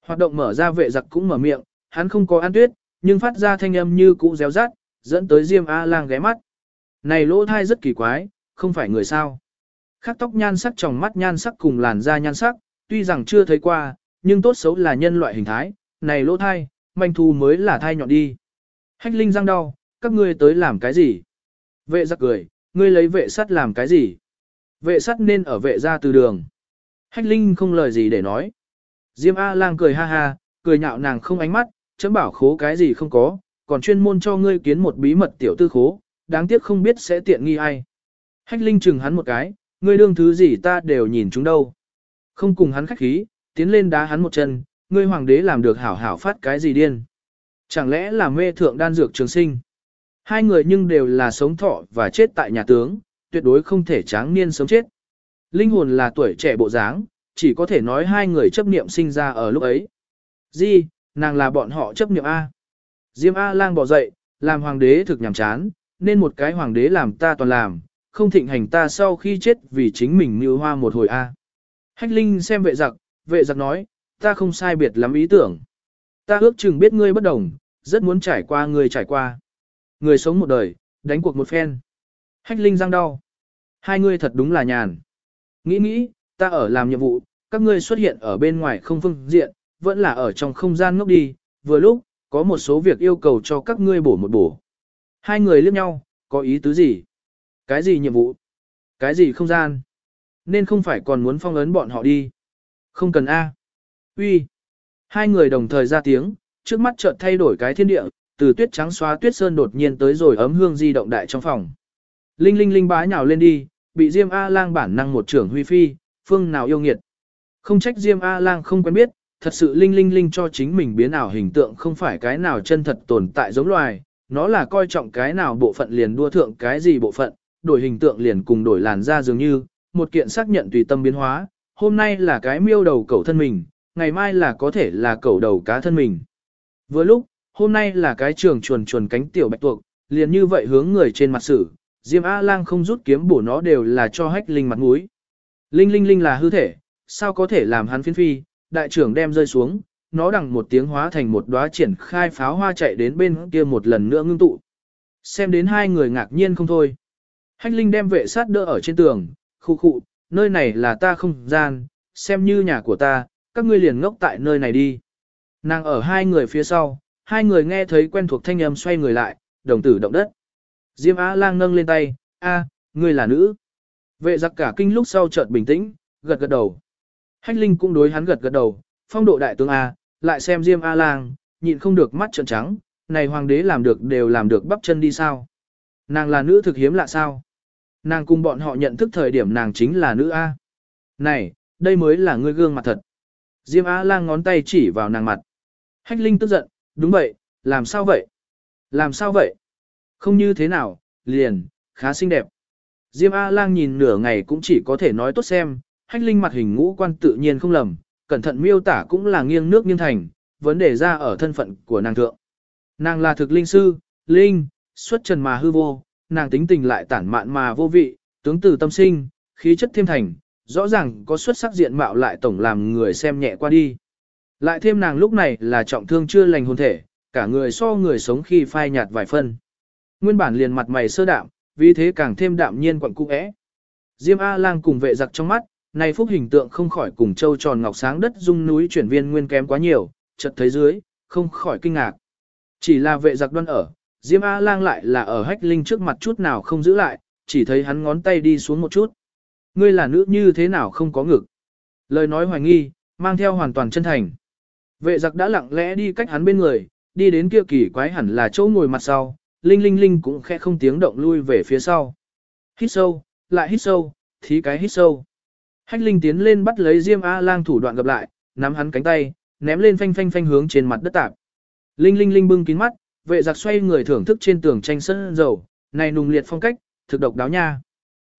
Speaker 1: Hoạt động mở ra vệ giặc cũng mở miệng, hắn không có ăn tuyết, nhưng phát ra thanh âm như cũ réo rắt, dẫn tới Diêm A lang ghé mắt. Này lỗ thai rất kỳ quái, không phải người sao. Khắc tóc nhan sắc trong mắt nhan sắc cùng làn da nhan sắc, tuy rằng chưa thấy qua, nhưng tốt xấu là nhân loại hình thái, này lỗ thai, manh thu mới là thai nhọn đi. Hách linh răng đau, các ngươi tới làm cái gì? Vệ giặc cười, ngươi lấy vệ sắt làm cái gì? Vệ sắt nên ở vệ ra từ đường. Hách Linh không lời gì để nói. Diêm A lang cười ha ha, cười nhạo nàng không ánh mắt, chấm bảo khố cái gì không có, còn chuyên môn cho ngươi kiến một bí mật tiểu tư khố, đáng tiếc không biết sẽ tiện nghi ai. Hách Linh chừng hắn một cái, ngươi đương thứ gì ta đều nhìn chúng đâu. Không cùng hắn khách khí, tiến lên đá hắn một chân, ngươi hoàng đế làm được hảo hảo phát cái gì điên. Chẳng lẽ là mê thượng đan dược trường sinh. Hai người nhưng đều là sống thọ và chết tại nhà tướng, tuyệt đối không thể tráng niên sớm chết. Linh hồn là tuổi trẻ bộ dáng, chỉ có thể nói hai người chấp niệm sinh ra ở lúc ấy. Di, nàng là bọn họ chấp niệm A. Diêm A lang bỏ dậy, làm hoàng đế thực nhàm chán, nên một cái hoàng đế làm ta toàn làm, không thịnh hành ta sau khi chết vì chính mình như hoa một hồi A. Hách Linh xem vệ giặc, vệ giặc nói, ta không sai biệt lắm ý tưởng. Ta ước chừng biết ngươi bất đồng, rất muốn trải qua ngươi trải qua. Người sống một đời, đánh cuộc một phen. Hách Linh răng đau. Hai ngươi thật đúng là nhàn. Nghĩ nghĩ, ta ở làm nhiệm vụ, các ngươi xuất hiện ở bên ngoài không phương diện, vẫn là ở trong không gian ngốc đi, vừa lúc, có một số việc yêu cầu cho các ngươi bổ một bổ. Hai người liếc nhau, có ý tứ gì? Cái gì nhiệm vụ? Cái gì không gian? Nên không phải còn muốn phong ấn bọn họ đi. Không cần A. Uy. Hai người đồng thời ra tiếng, trước mắt chợt thay đổi cái thiên địa, từ tuyết trắng xóa tuyết sơn đột nhiên tới rồi ấm hương di động đại trong phòng. Linh linh linh bá nhào lên đi, bị Diêm A Lang bản năng một trưởng huy phi, phương nào yêu nghiệt. Không trách Diêm A Lang không quen biết, thật sự linh linh linh cho chính mình biến ảo hình tượng không phải cái nào chân thật tồn tại giống loài, nó là coi trọng cái nào bộ phận liền đua thượng cái gì bộ phận, đổi hình tượng liền cùng đổi làn da dường như, một kiện xác nhận tùy tâm biến hóa, hôm nay là cái miêu đầu cầu thân mình, ngày mai là có thể là cẩu đầu cá thân mình. Vừa lúc, hôm nay là cái trường chuồn chuồn cánh tiểu bạch tuộc, liền như vậy hướng người trên mặt sử, Diêm A-lang không rút kiếm bổ nó đều là cho hách linh mặt mũi. Linh linh linh là hư thể, sao có thể làm hắn phiên phi, đại trưởng đem rơi xuống, nó đằng một tiếng hóa thành một đóa triển khai pháo hoa chạy đến bên kia một lần nữa ngưng tụ. Xem đến hai người ngạc nhiên không thôi. Hách linh đem vệ sát đỡ ở trên tường, khu khu, nơi này là ta không gian, xem như nhà của ta, các ngươi liền ngốc tại nơi này đi. Nàng ở hai người phía sau, hai người nghe thấy quen thuộc thanh âm xoay người lại, đồng tử động đất. Diêm Á lang nâng lên tay, a, ngươi là nữ. Vệ giặc cả kinh lúc sau chợt bình tĩnh, gật gật đầu. Hách Linh cũng đối hắn gật gật đầu, phong độ đại tướng A, lại xem Diêm A lang, nhịn không được mắt trợn trắng, này hoàng đế làm được đều làm được bắp chân đi sao. Nàng là nữ thực hiếm lạ sao. Nàng cùng bọn họ nhận thức thời điểm nàng chính là nữ A. Này, đây mới là ngươi gương mặt thật. Diêm A lang ngón tay chỉ vào nàng mặt. Hách Linh tức giận, đúng vậy, làm sao vậy? Làm sao vậy? Không như thế nào, liền, khá xinh đẹp. Diêm A-lang nhìn nửa ngày cũng chỉ có thể nói tốt xem, hách linh mặt hình ngũ quan tự nhiên không lầm, cẩn thận miêu tả cũng là nghiêng nước nghiêng thành, vấn đề ra ở thân phận của nàng thượng. Nàng là thực linh sư, linh, xuất trần mà hư vô, nàng tính tình lại tản mạn mà vô vị, tướng từ tâm sinh, khí chất thêm thành, rõ ràng có xuất sắc diện mạo lại tổng làm người xem nhẹ qua đi. Lại thêm nàng lúc này là trọng thương chưa lành hồn thể, cả người so người sống khi phai nhạt vài phân. Nguyên bản liền mặt mày sơ đạm, vì thế càng thêm đạm nhiên quặn cung ẽ. Diêm A-lang cùng vệ giặc trong mắt, này phúc hình tượng không khỏi cùng châu tròn ngọc sáng đất dung núi chuyển viên nguyên kém quá nhiều, chợt thấy dưới, không khỏi kinh ngạc. Chỉ là vệ giặc đoan ở, Diêm A-lang lại là ở hách linh trước mặt chút nào không giữ lại, chỉ thấy hắn ngón tay đi xuống một chút. Ngươi là nữ như thế nào không có ngực. Lời nói hoài nghi, mang theo hoàn toàn chân thành. Vệ giặc đã lặng lẽ đi cách hắn bên người, đi đến kia kỳ quái hẳn là chỗ ngồi mặt sau, Linh Linh Linh cũng khẽ không tiếng động lui về phía sau. Hít sâu, lại hít sâu, thí cái hít sâu. Hách Linh tiến lên bắt lấy Diêm A-lang thủ đoạn gặp lại, nắm hắn cánh tay, ném lên phanh phanh phanh hướng trên mặt đất tạp. Linh Linh Linh bưng kín mắt, vệ giặc xoay người thưởng thức trên tường tranh sân dầu, này nùng liệt phong cách, thực độc đáo nha.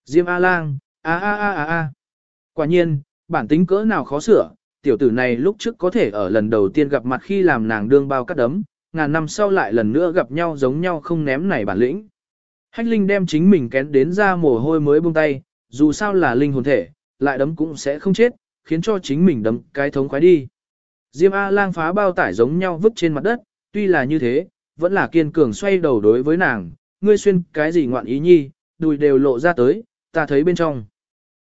Speaker 1: Diêm A-lang, a a a a a. Quả nhiên, bản tính cỡ nào khó sửa, tiểu tử này lúc trước có thể ở lần đầu tiên gặp mặt khi làm nàng đương bao cắt đấm, ngàn năm sau lại lần nữa gặp nhau giống nhau không ném này bản lĩnh. Hách Linh đem chính mình kén đến ra mồ hôi mới buông tay, dù sao là linh hồn thể, lại đấm cũng sẽ không chết, khiến cho chính mình đấm cái thống khoái đi. Diêm A-lang phá bao tải giống nhau vứt trên mặt đất, tuy là như thế, vẫn là kiên cường xoay đầu đối với nàng, ngươi xuyên cái gì ngoạn ý nhi, đùi đều lộ ra tới, ta thấy bên trong.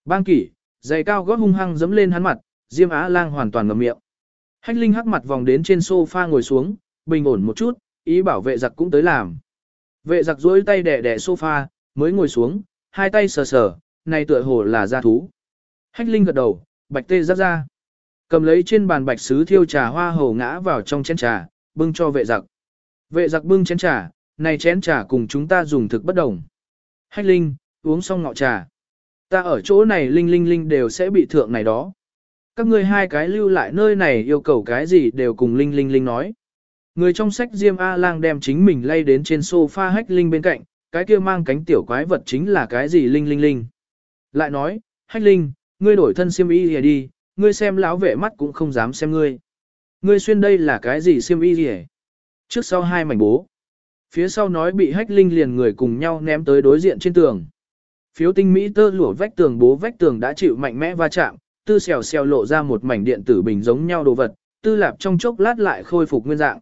Speaker 1: Bang kỷ, giày cao gót hung hăng dẫm lên hắn mặt, Diêm á lang hoàn toàn ngậm miệng. Hách Linh hắc mặt vòng đến trên sofa ngồi xuống, bình ổn một chút, ý bảo vệ giặc cũng tới làm. Vệ giặc duỗi tay đè đè sofa, mới ngồi xuống, hai tay sờ sờ, này tựa hồ là gia thú. Hách Linh gật đầu, bạch tê giáp ra. Cầm lấy trên bàn bạch sứ thiêu trà hoa hầu ngã vào trong chén trà, bưng cho vệ giặc. Vệ giặc bưng chén trà, này chén trà cùng chúng ta dùng thực bất đồng. Hách Linh, uống xong ngọ trà. Ta ở chỗ này Linh Linh Linh đều sẽ bị thượng này đó. Các ngươi hai cái lưu lại nơi này yêu cầu cái gì đều cùng Linh Linh Linh nói. Người trong sách Diêm A-lang đem chính mình lay đến trên sofa hách linh bên cạnh, cái kia mang cánh tiểu quái vật chính là cái gì linh linh linh. Lại nói, hách linh, ngươi đổi thân xiêm y gì đi, ngươi xem lão vệ mắt cũng không dám xem ngươi. Ngươi xuyên đây là cái gì xiêm y gì Trước sau hai mảnh bố. Phía sau nói bị hách linh liền người cùng nhau ném tới đối diện trên tường. Phiếu tinh mỹ tơ lụa vách tường bố vách tường đã chịu mạnh mẽ va chạm, tư xèo xèo lộ ra một mảnh điện tử bình giống nhau đồ vật, tư lạp trong chốc lát lại khôi phục nguyên dạng.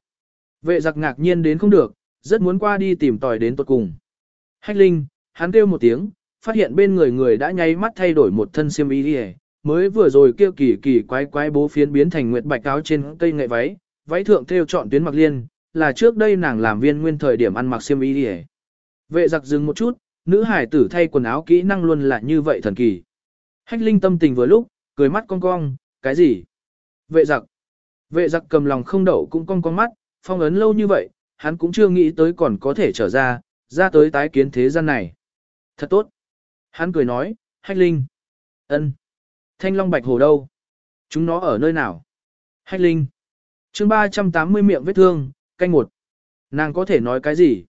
Speaker 1: Vệ giặc ngạc nhiên đến không được, rất muốn qua đi tìm tòi đến tuột cùng. Hách linh, hắn kêu một tiếng, phát hiện bên người người đã nháy mắt thay đổi một thân xiêm y đi mới vừa rồi kêu kỳ kỳ quái quái bố phiến biến thành nguyệt bạch áo trên cây nghệ váy, váy thượng thêu chọn tuyến mặc liên, là trước đây nàng làm viên nguyên thời điểm ăn mặc xiêm y đi Vệ giặc dừng một chút, nữ hải tử thay quần áo kỹ năng luôn là như vậy thần kỳ. Hách linh tâm tình vừa lúc, cười mắt cong cong, cái gì? Vệ giặc. Vệ giặc cầm lòng không đậu cũng cong cong mắt, phong ấn lâu như vậy, hắn cũng chưa nghĩ tới còn có thể trở ra, ra tới tái kiến thế gian này. Thật tốt. Hắn cười nói, hách linh. ân, Thanh long bạch hồ đâu? Chúng nó ở nơi nào? Hách linh. chương 380 miệng vết thương, canh một. Nàng có thể nói cái gì?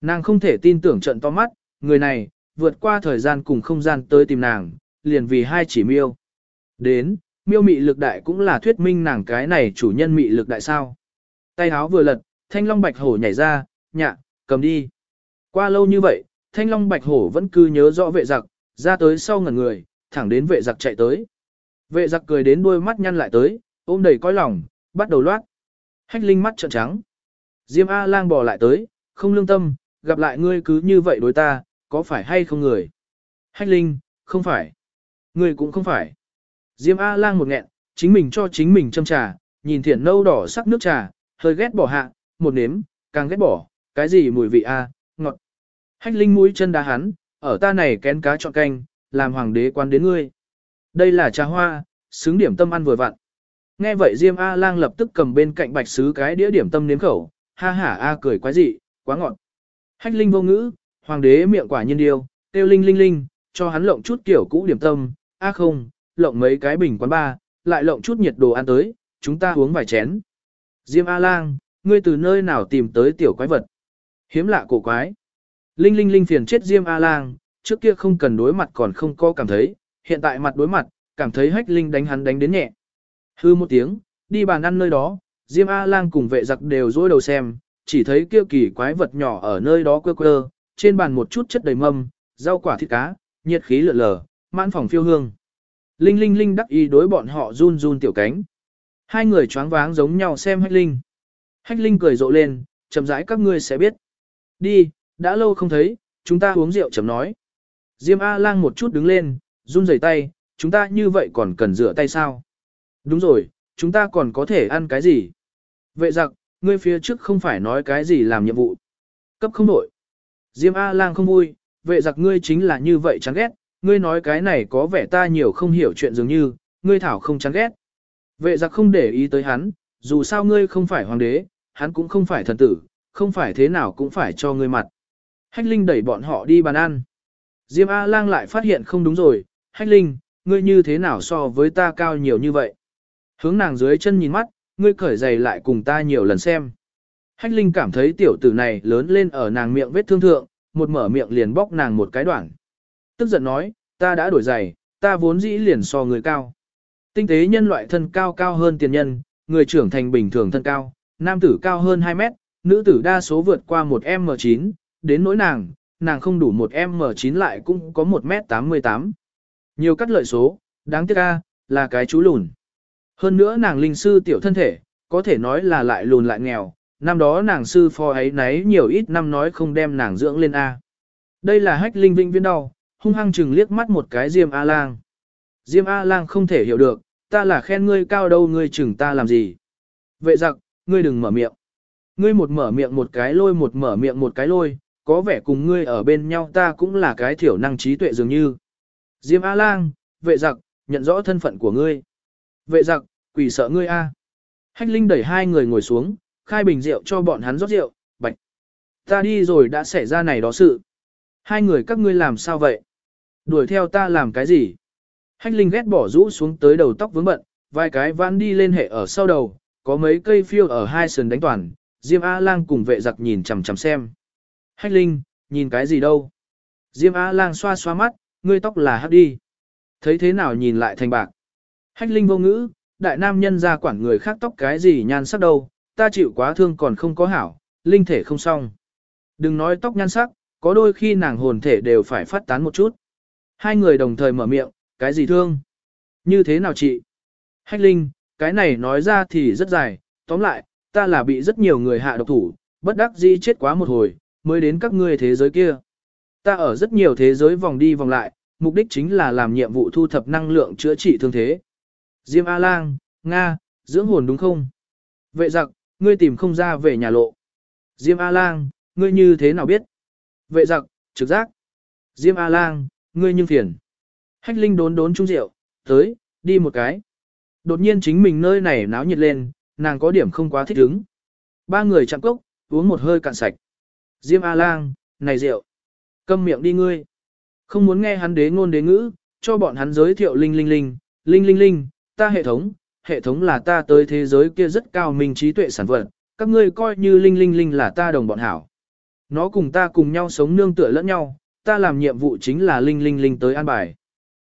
Speaker 1: Nàng không thể tin tưởng trận to mắt, người này, vượt qua thời gian cùng không gian tới tìm nàng, liền vì hai chỉ miêu. Đến, miêu mị lực đại cũng là thuyết minh nàng cái này chủ nhân mị lực đại sao. Tay háo vừa lật, thanh long bạch hổ nhảy ra, nhạ, cầm đi. Qua lâu như vậy, thanh long bạch hổ vẫn cứ nhớ rõ vệ giặc, ra tới sau ngẩn người, thẳng đến vệ giặc chạy tới. Vệ giặc cười đến đôi mắt nhăn lại tới, ôm đầy coi lòng, bắt đầu loát. Hách linh mắt trợn trắng. Diêm A lang bò lại tới, không lương tâm, gặp lại ngươi cứ như vậy đối ta, có phải hay không người? Hách linh, không phải. người cũng không phải. Diêm A lang một nghẹn, chính mình cho chính mình châm trà, nhìn thiển nâu đỏ sắc nước trà, hơi ghét bỏ hạ, một nếm, càng ghét bỏ, cái gì mùi vị A, ngọt. Hách linh mũi chân đá hắn, ở ta này kén cá chọn canh, làm hoàng đế quan đến ngươi. Đây là trà hoa, xứng điểm tâm ăn vừa vặn. Nghe vậy Diêm A lang lập tức cầm bên cạnh bạch sứ cái đĩa điểm tâm nếm khẩu, ha ha A cười quá dị, quá ngọt. Hách linh vô ngữ, hoàng đế miệng quả nhiên điêu, tiêu linh linh linh, cho hắn lộng chút kiểu cũ điểm tâm, a à không, lộng mấy cái bình quán ba, lại lộng chút nhiệt đồ ăn tới, chúng ta uống vài chén. Diêm A-lang, ngươi từ nơi nào tìm tới tiểu quái vật? Hiếm lạ cổ quái. Linh linh linh phiền chết Diêm A-lang, trước kia không cần đối mặt còn không có cảm thấy, hiện tại mặt đối mặt, cảm thấy hách linh đánh hắn đánh đến nhẹ. Hư một tiếng, đi bàn ăn nơi đó, Diêm A-lang cùng vệ giặc đều dối đầu xem, chỉ thấy kia kỳ quái vật nhỏ ở nơi đó quơ quơ, trên bàn một chút chất đầy mâm, rau quả thịt cá, nhiệt khí lượn lờ, mãn phòng phiêu hương. Linh Linh Linh đắc ý đối bọn họ run run tiểu cánh. Hai người choáng váng giống nhau xem Hách Linh. Hách Linh cười rộ lên, chậm rãi các ngươi sẽ biết. Đi, đã lâu không thấy, chúng ta uống rượu chấm nói. Diêm A-lang một chút đứng lên, run rẩy tay, chúng ta như vậy còn cần rửa tay sao? Đúng rồi, chúng ta còn có thể ăn cái gì? Vệ giặc, ngươi phía trước không phải nói cái gì làm nhiệm vụ. Cấp không đổi. Diêm A-lang không vui, vệ giặc ngươi chính là như vậy chán ghét, ngươi nói cái này có vẻ ta nhiều không hiểu chuyện dường như, ngươi thảo không chán ghét. Vệ giặc không để ý tới hắn, dù sao ngươi không phải hoàng đế, hắn cũng không phải thần tử, không phải thế nào cũng phải cho ngươi mặt. Hách Linh đẩy bọn họ đi bàn ăn. Diêm A-lang lại phát hiện không đúng rồi, Hách Linh, ngươi như thế nào so với ta cao nhiều như vậy? Hướng nàng dưới chân nhìn mắt, ngươi cởi giày lại cùng ta nhiều lần xem. Hách Linh cảm thấy tiểu tử này lớn lên ở nàng miệng vết thương thượng, một mở miệng liền bóc nàng một cái đoạn. Tức giận nói, ta đã đổi giày, ta vốn dĩ liền so người cao. Tinh tế nhân loại thân cao cao hơn tiền nhân, người trưởng thành bình thường thân cao, nam tử cao hơn 2 mét, nữ tử đa số vượt qua 1 M9, đến nỗi nàng, nàng không đủ 1 M9 lại cũng có 1 mét 88. Nhiều cắt lợi số, đáng tiếc a, là cái chú lùn. Hơn nữa nàng linh sư tiểu thân thể, có thể nói là lại lùn lại nghèo, năm đó nàng sư phò ấy nấy nhiều ít năm nói không đem nàng dưỡng lên A. Đây là hách linh vinh viên đau, hung hăng chừng liếc mắt một cái Diêm A-lang. Diêm A-lang không thể hiểu được, ta là khen ngươi cao đâu ngươi chừng ta làm gì. Vệ giặc, ngươi đừng mở miệng. Ngươi một mở miệng một cái lôi một mở miệng một cái lôi, có vẻ cùng ngươi ở bên nhau ta cũng là cái thiểu năng trí tuệ dường như. Diêm A-lang, vệ giặc, nhận rõ thân phận của ngươi. Vệ giặc, quỷ sợ ngươi A. Hách Linh đẩy hai người ngồi xuống, khai bình rượu cho bọn hắn rót rượu, bạch. Ta đi rồi đã xảy ra này đó sự. Hai người các ngươi làm sao vậy? Đuổi theo ta làm cái gì? Hách Linh ghét bỏ rũ xuống tới đầu tóc vướng bận, vài cái vãn đi lên hệ ở sau đầu, có mấy cây phiêu ở hai sườn đánh toàn, Diêm A-lang cùng vệ giặc nhìn chằm chằm xem. Hách Linh, nhìn cái gì đâu? Diêm A-lang xoa xoa mắt, ngươi tóc là hắc đi. Thấy thế nào nhìn lại thành bạc? Hách Linh vô ngữ, đại nam nhân ra quản người khác tóc cái gì nhan sắc đâu, ta chịu quá thương còn không có hảo, linh thể không xong. Đừng nói tóc nhan sắc, có đôi khi nàng hồn thể đều phải phát tán một chút. Hai người đồng thời mở miệng, cái gì thương? Như thế nào chị? Hách Linh, cái này nói ra thì rất dài, tóm lại, ta là bị rất nhiều người hạ độc thủ, bất đắc dĩ chết quá một hồi, mới đến các ngươi thế giới kia. Ta ở rất nhiều thế giới vòng đi vòng lại, mục đích chính là làm nhiệm vụ thu thập năng lượng chữa trị thương thế. Diêm A-Lang, Nga, dưỡng hồn đúng không? Vệ giặc, ngươi tìm không ra về nhà lộ. Diêm A-Lang, ngươi như thế nào biết? Vệ giặc, trực giác. Diêm A-Lang, ngươi nhưng phiền. Hách Linh đốn đốn chung rượu, tới, đi một cái. Đột nhiên chính mình nơi này náo nhiệt lên, nàng có điểm không quá thích ứng. Ba người chạm cốc, uống một hơi cạn sạch. Diêm A-Lang, này rượu. Câm miệng đi ngươi. Không muốn nghe hắn đế ngôn đế ngữ, cho bọn hắn giới thiệu linh linh linh, linh linh linh, ta hệ thống, hệ thống là ta tới thế giới kia rất cao minh trí tuệ sản vật, các ngươi coi như linh linh linh là ta đồng bọn hảo. Nó cùng ta cùng nhau sống nương tựa lẫn nhau, ta làm nhiệm vụ chính là linh linh linh tới an bài.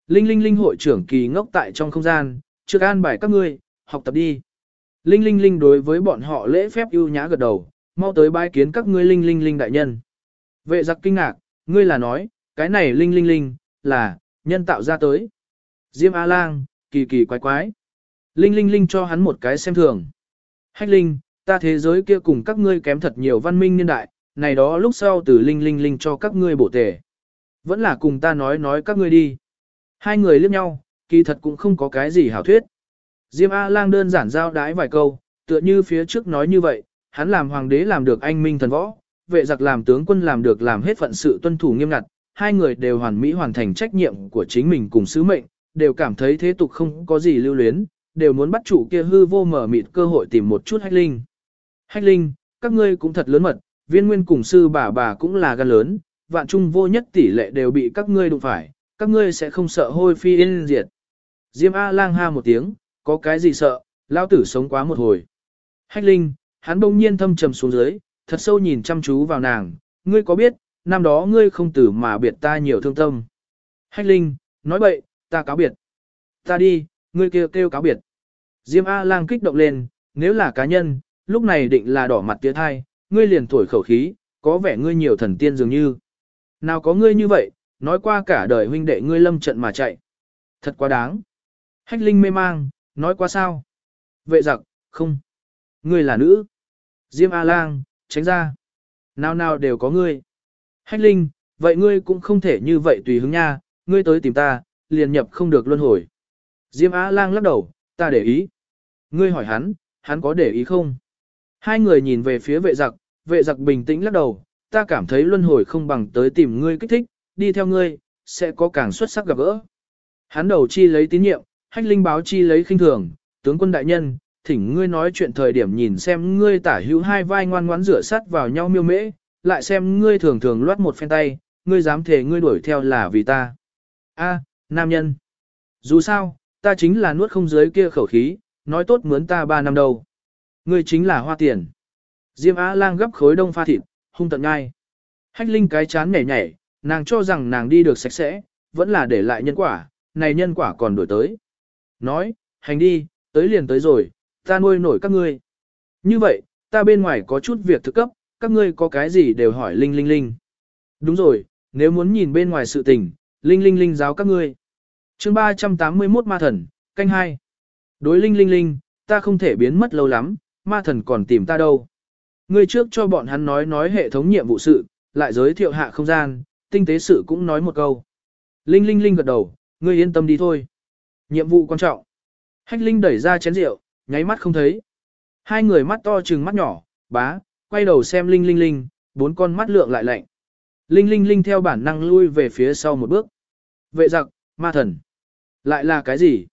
Speaker 1: Linh linh linh hội trưởng kỳ ngốc tại trong không gian, trước an bài các ngươi, học tập đi. Linh linh linh đối với bọn họ lễ phép ưu nhã gật đầu, mau tới bái kiến các ngươi linh linh linh đại nhân. Vệ giặc kinh ngạc, ngươi là nói, cái này linh linh linh, là, nhân tạo ra tới. Diêm A-lang, kỳ kỳ quái quái. Linh linh linh cho hắn một cái xem thường. Hách linh, ta thế giới kia cùng các ngươi kém thật nhiều văn minh niên đại, này đó lúc sau từ linh linh linh cho các ngươi bổ tề. Vẫn là cùng ta nói nói các ngươi đi. Hai người liếc nhau, kỳ thật cũng không có cái gì hảo thuyết. Diêm A-lang đơn giản giao đái vài câu, tựa như phía trước nói như vậy, hắn làm hoàng đế làm được anh minh thần võ, vệ giặc làm tướng quân làm được làm hết phận sự tuân thủ nghiêm ngặt, hai người đều hoàn mỹ hoàn thành trách nhiệm của chính mình cùng sứ mệnh, đều cảm thấy thế tục không có gì lưu luyến, đều muốn bắt chủ kia hư vô mở mịt cơ hội tìm một chút hách linh. Hách linh, các ngươi cũng thật lớn mật, viên nguyên cùng sư bà bà cũng là gan lớn, vạn trung vô nhất tỷ lệ đều bị các ngươi đụng phải, các ngươi sẽ không sợ hôi phi yên diệt. Diêm A lang ha một tiếng, có cái gì sợ, lao tử sống quá một hồi. Hách linh, hắn bỗng nhiên thâm trầm xuống dưới, thật sâu nhìn chăm chú vào nàng, ngươi có biết, năm đó ngươi không tử mà biệt ta nhiều thương tâm. Hách linh, nói bậy, ta cáo biệt. Ta đi, ngươi kêu kêu cáo biệt. Diêm A lang kích động lên, nếu là cá nhân, lúc này định là đỏ mặt tía thai, ngươi liền thổi khẩu khí, có vẻ ngươi nhiều thần tiên dường như. Nào có ngươi như vậy, nói qua cả đời huynh đệ ngươi lâm trận mà chạy. Thật quá đáng. Hách linh mê mang, nói qua sao? Vệ giặc, không. Ngươi là nữ. Diêm A-lang, tránh ra. Nào nào đều có ngươi. Hách linh, vậy ngươi cũng không thể như vậy tùy hứng nha, ngươi tới tìm ta, liền nhập không được luân hồi. Diêm A-lang lắc đầu, ta để ý. Ngươi hỏi hắn, hắn có để ý không? Hai người nhìn về phía vệ giặc, vệ giặc bình tĩnh lắc đầu, ta cảm thấy luân hồi không bằng tới tìm ngươi kích thích, đi theo ngươi, sẽ có càng xuất sắc gặp gỡ. Hắn đầu chi lấy tín nhiệm, hách linh báo chi lấy khinh thường, tướng quân đại nhân, thỉnh ngươi nói chuyện thời điểm nhìn xem ngươi tả hữu hai vai ngoan ngoãn rửa sắt vào nhau miêu mễ, lại xem ngươi thường thường loát một phen tay, ngươi dám thề ngươi đuổi theo là vì ta. A, nam nhân. Dù sao, ta chính là nuốt không dưới kia khẩu khí, nói tốt mướn ta ba năm đâu. Ngươi chính là hoa tiền. Diêm Á lang gấp khối đông pha thịt, hung tận ngai. Hách linh cái chán nhảy nhảy, nàng cho rằng nàng đi được sạch sẽ, vẫn là để lại nhân quả, này nhân quả còn đổi tới. Nói, hành đi, tới liền tới rồi, ta nuôi nổi các ngươi. Như vậy, ta bên ngoài có chút việc thực cấp, các ngươi có cái gì đều hỏi Linh Linh Linh. Đúng rồi, nếu muốn nhìn bên ngoài sự tình, Linh Linh Linh giáo các ngươi. chương 381 Ma Thần, canh 2. Đối Linh Linh Linh, ta không thể biến mất lâu lắm, Ma Thần còn tìm ta đâu. Ngươi trước cho bọn hắn nói nói hệ thống nhiệm vụ sự, lại giới thiệu hạ không gian, tinh tế sự cũng nói một câu. Linh Linh Linh gật đầu, ngươi yên tâm đi thôi. Nhiệm vụ quan trọng. Hách Linh đẩy ra chén rượu, nháy mắt không thấy. Hai người mắt to trừng mắt nhỏ, bá, quay đầu xem Linh Linh Linh, bốn con mắt lượng lại lạnh. Linh Linh Linh theo bản năng lui về phía sau một bước. Vệ giặc, ma thần. Lại là cái gì?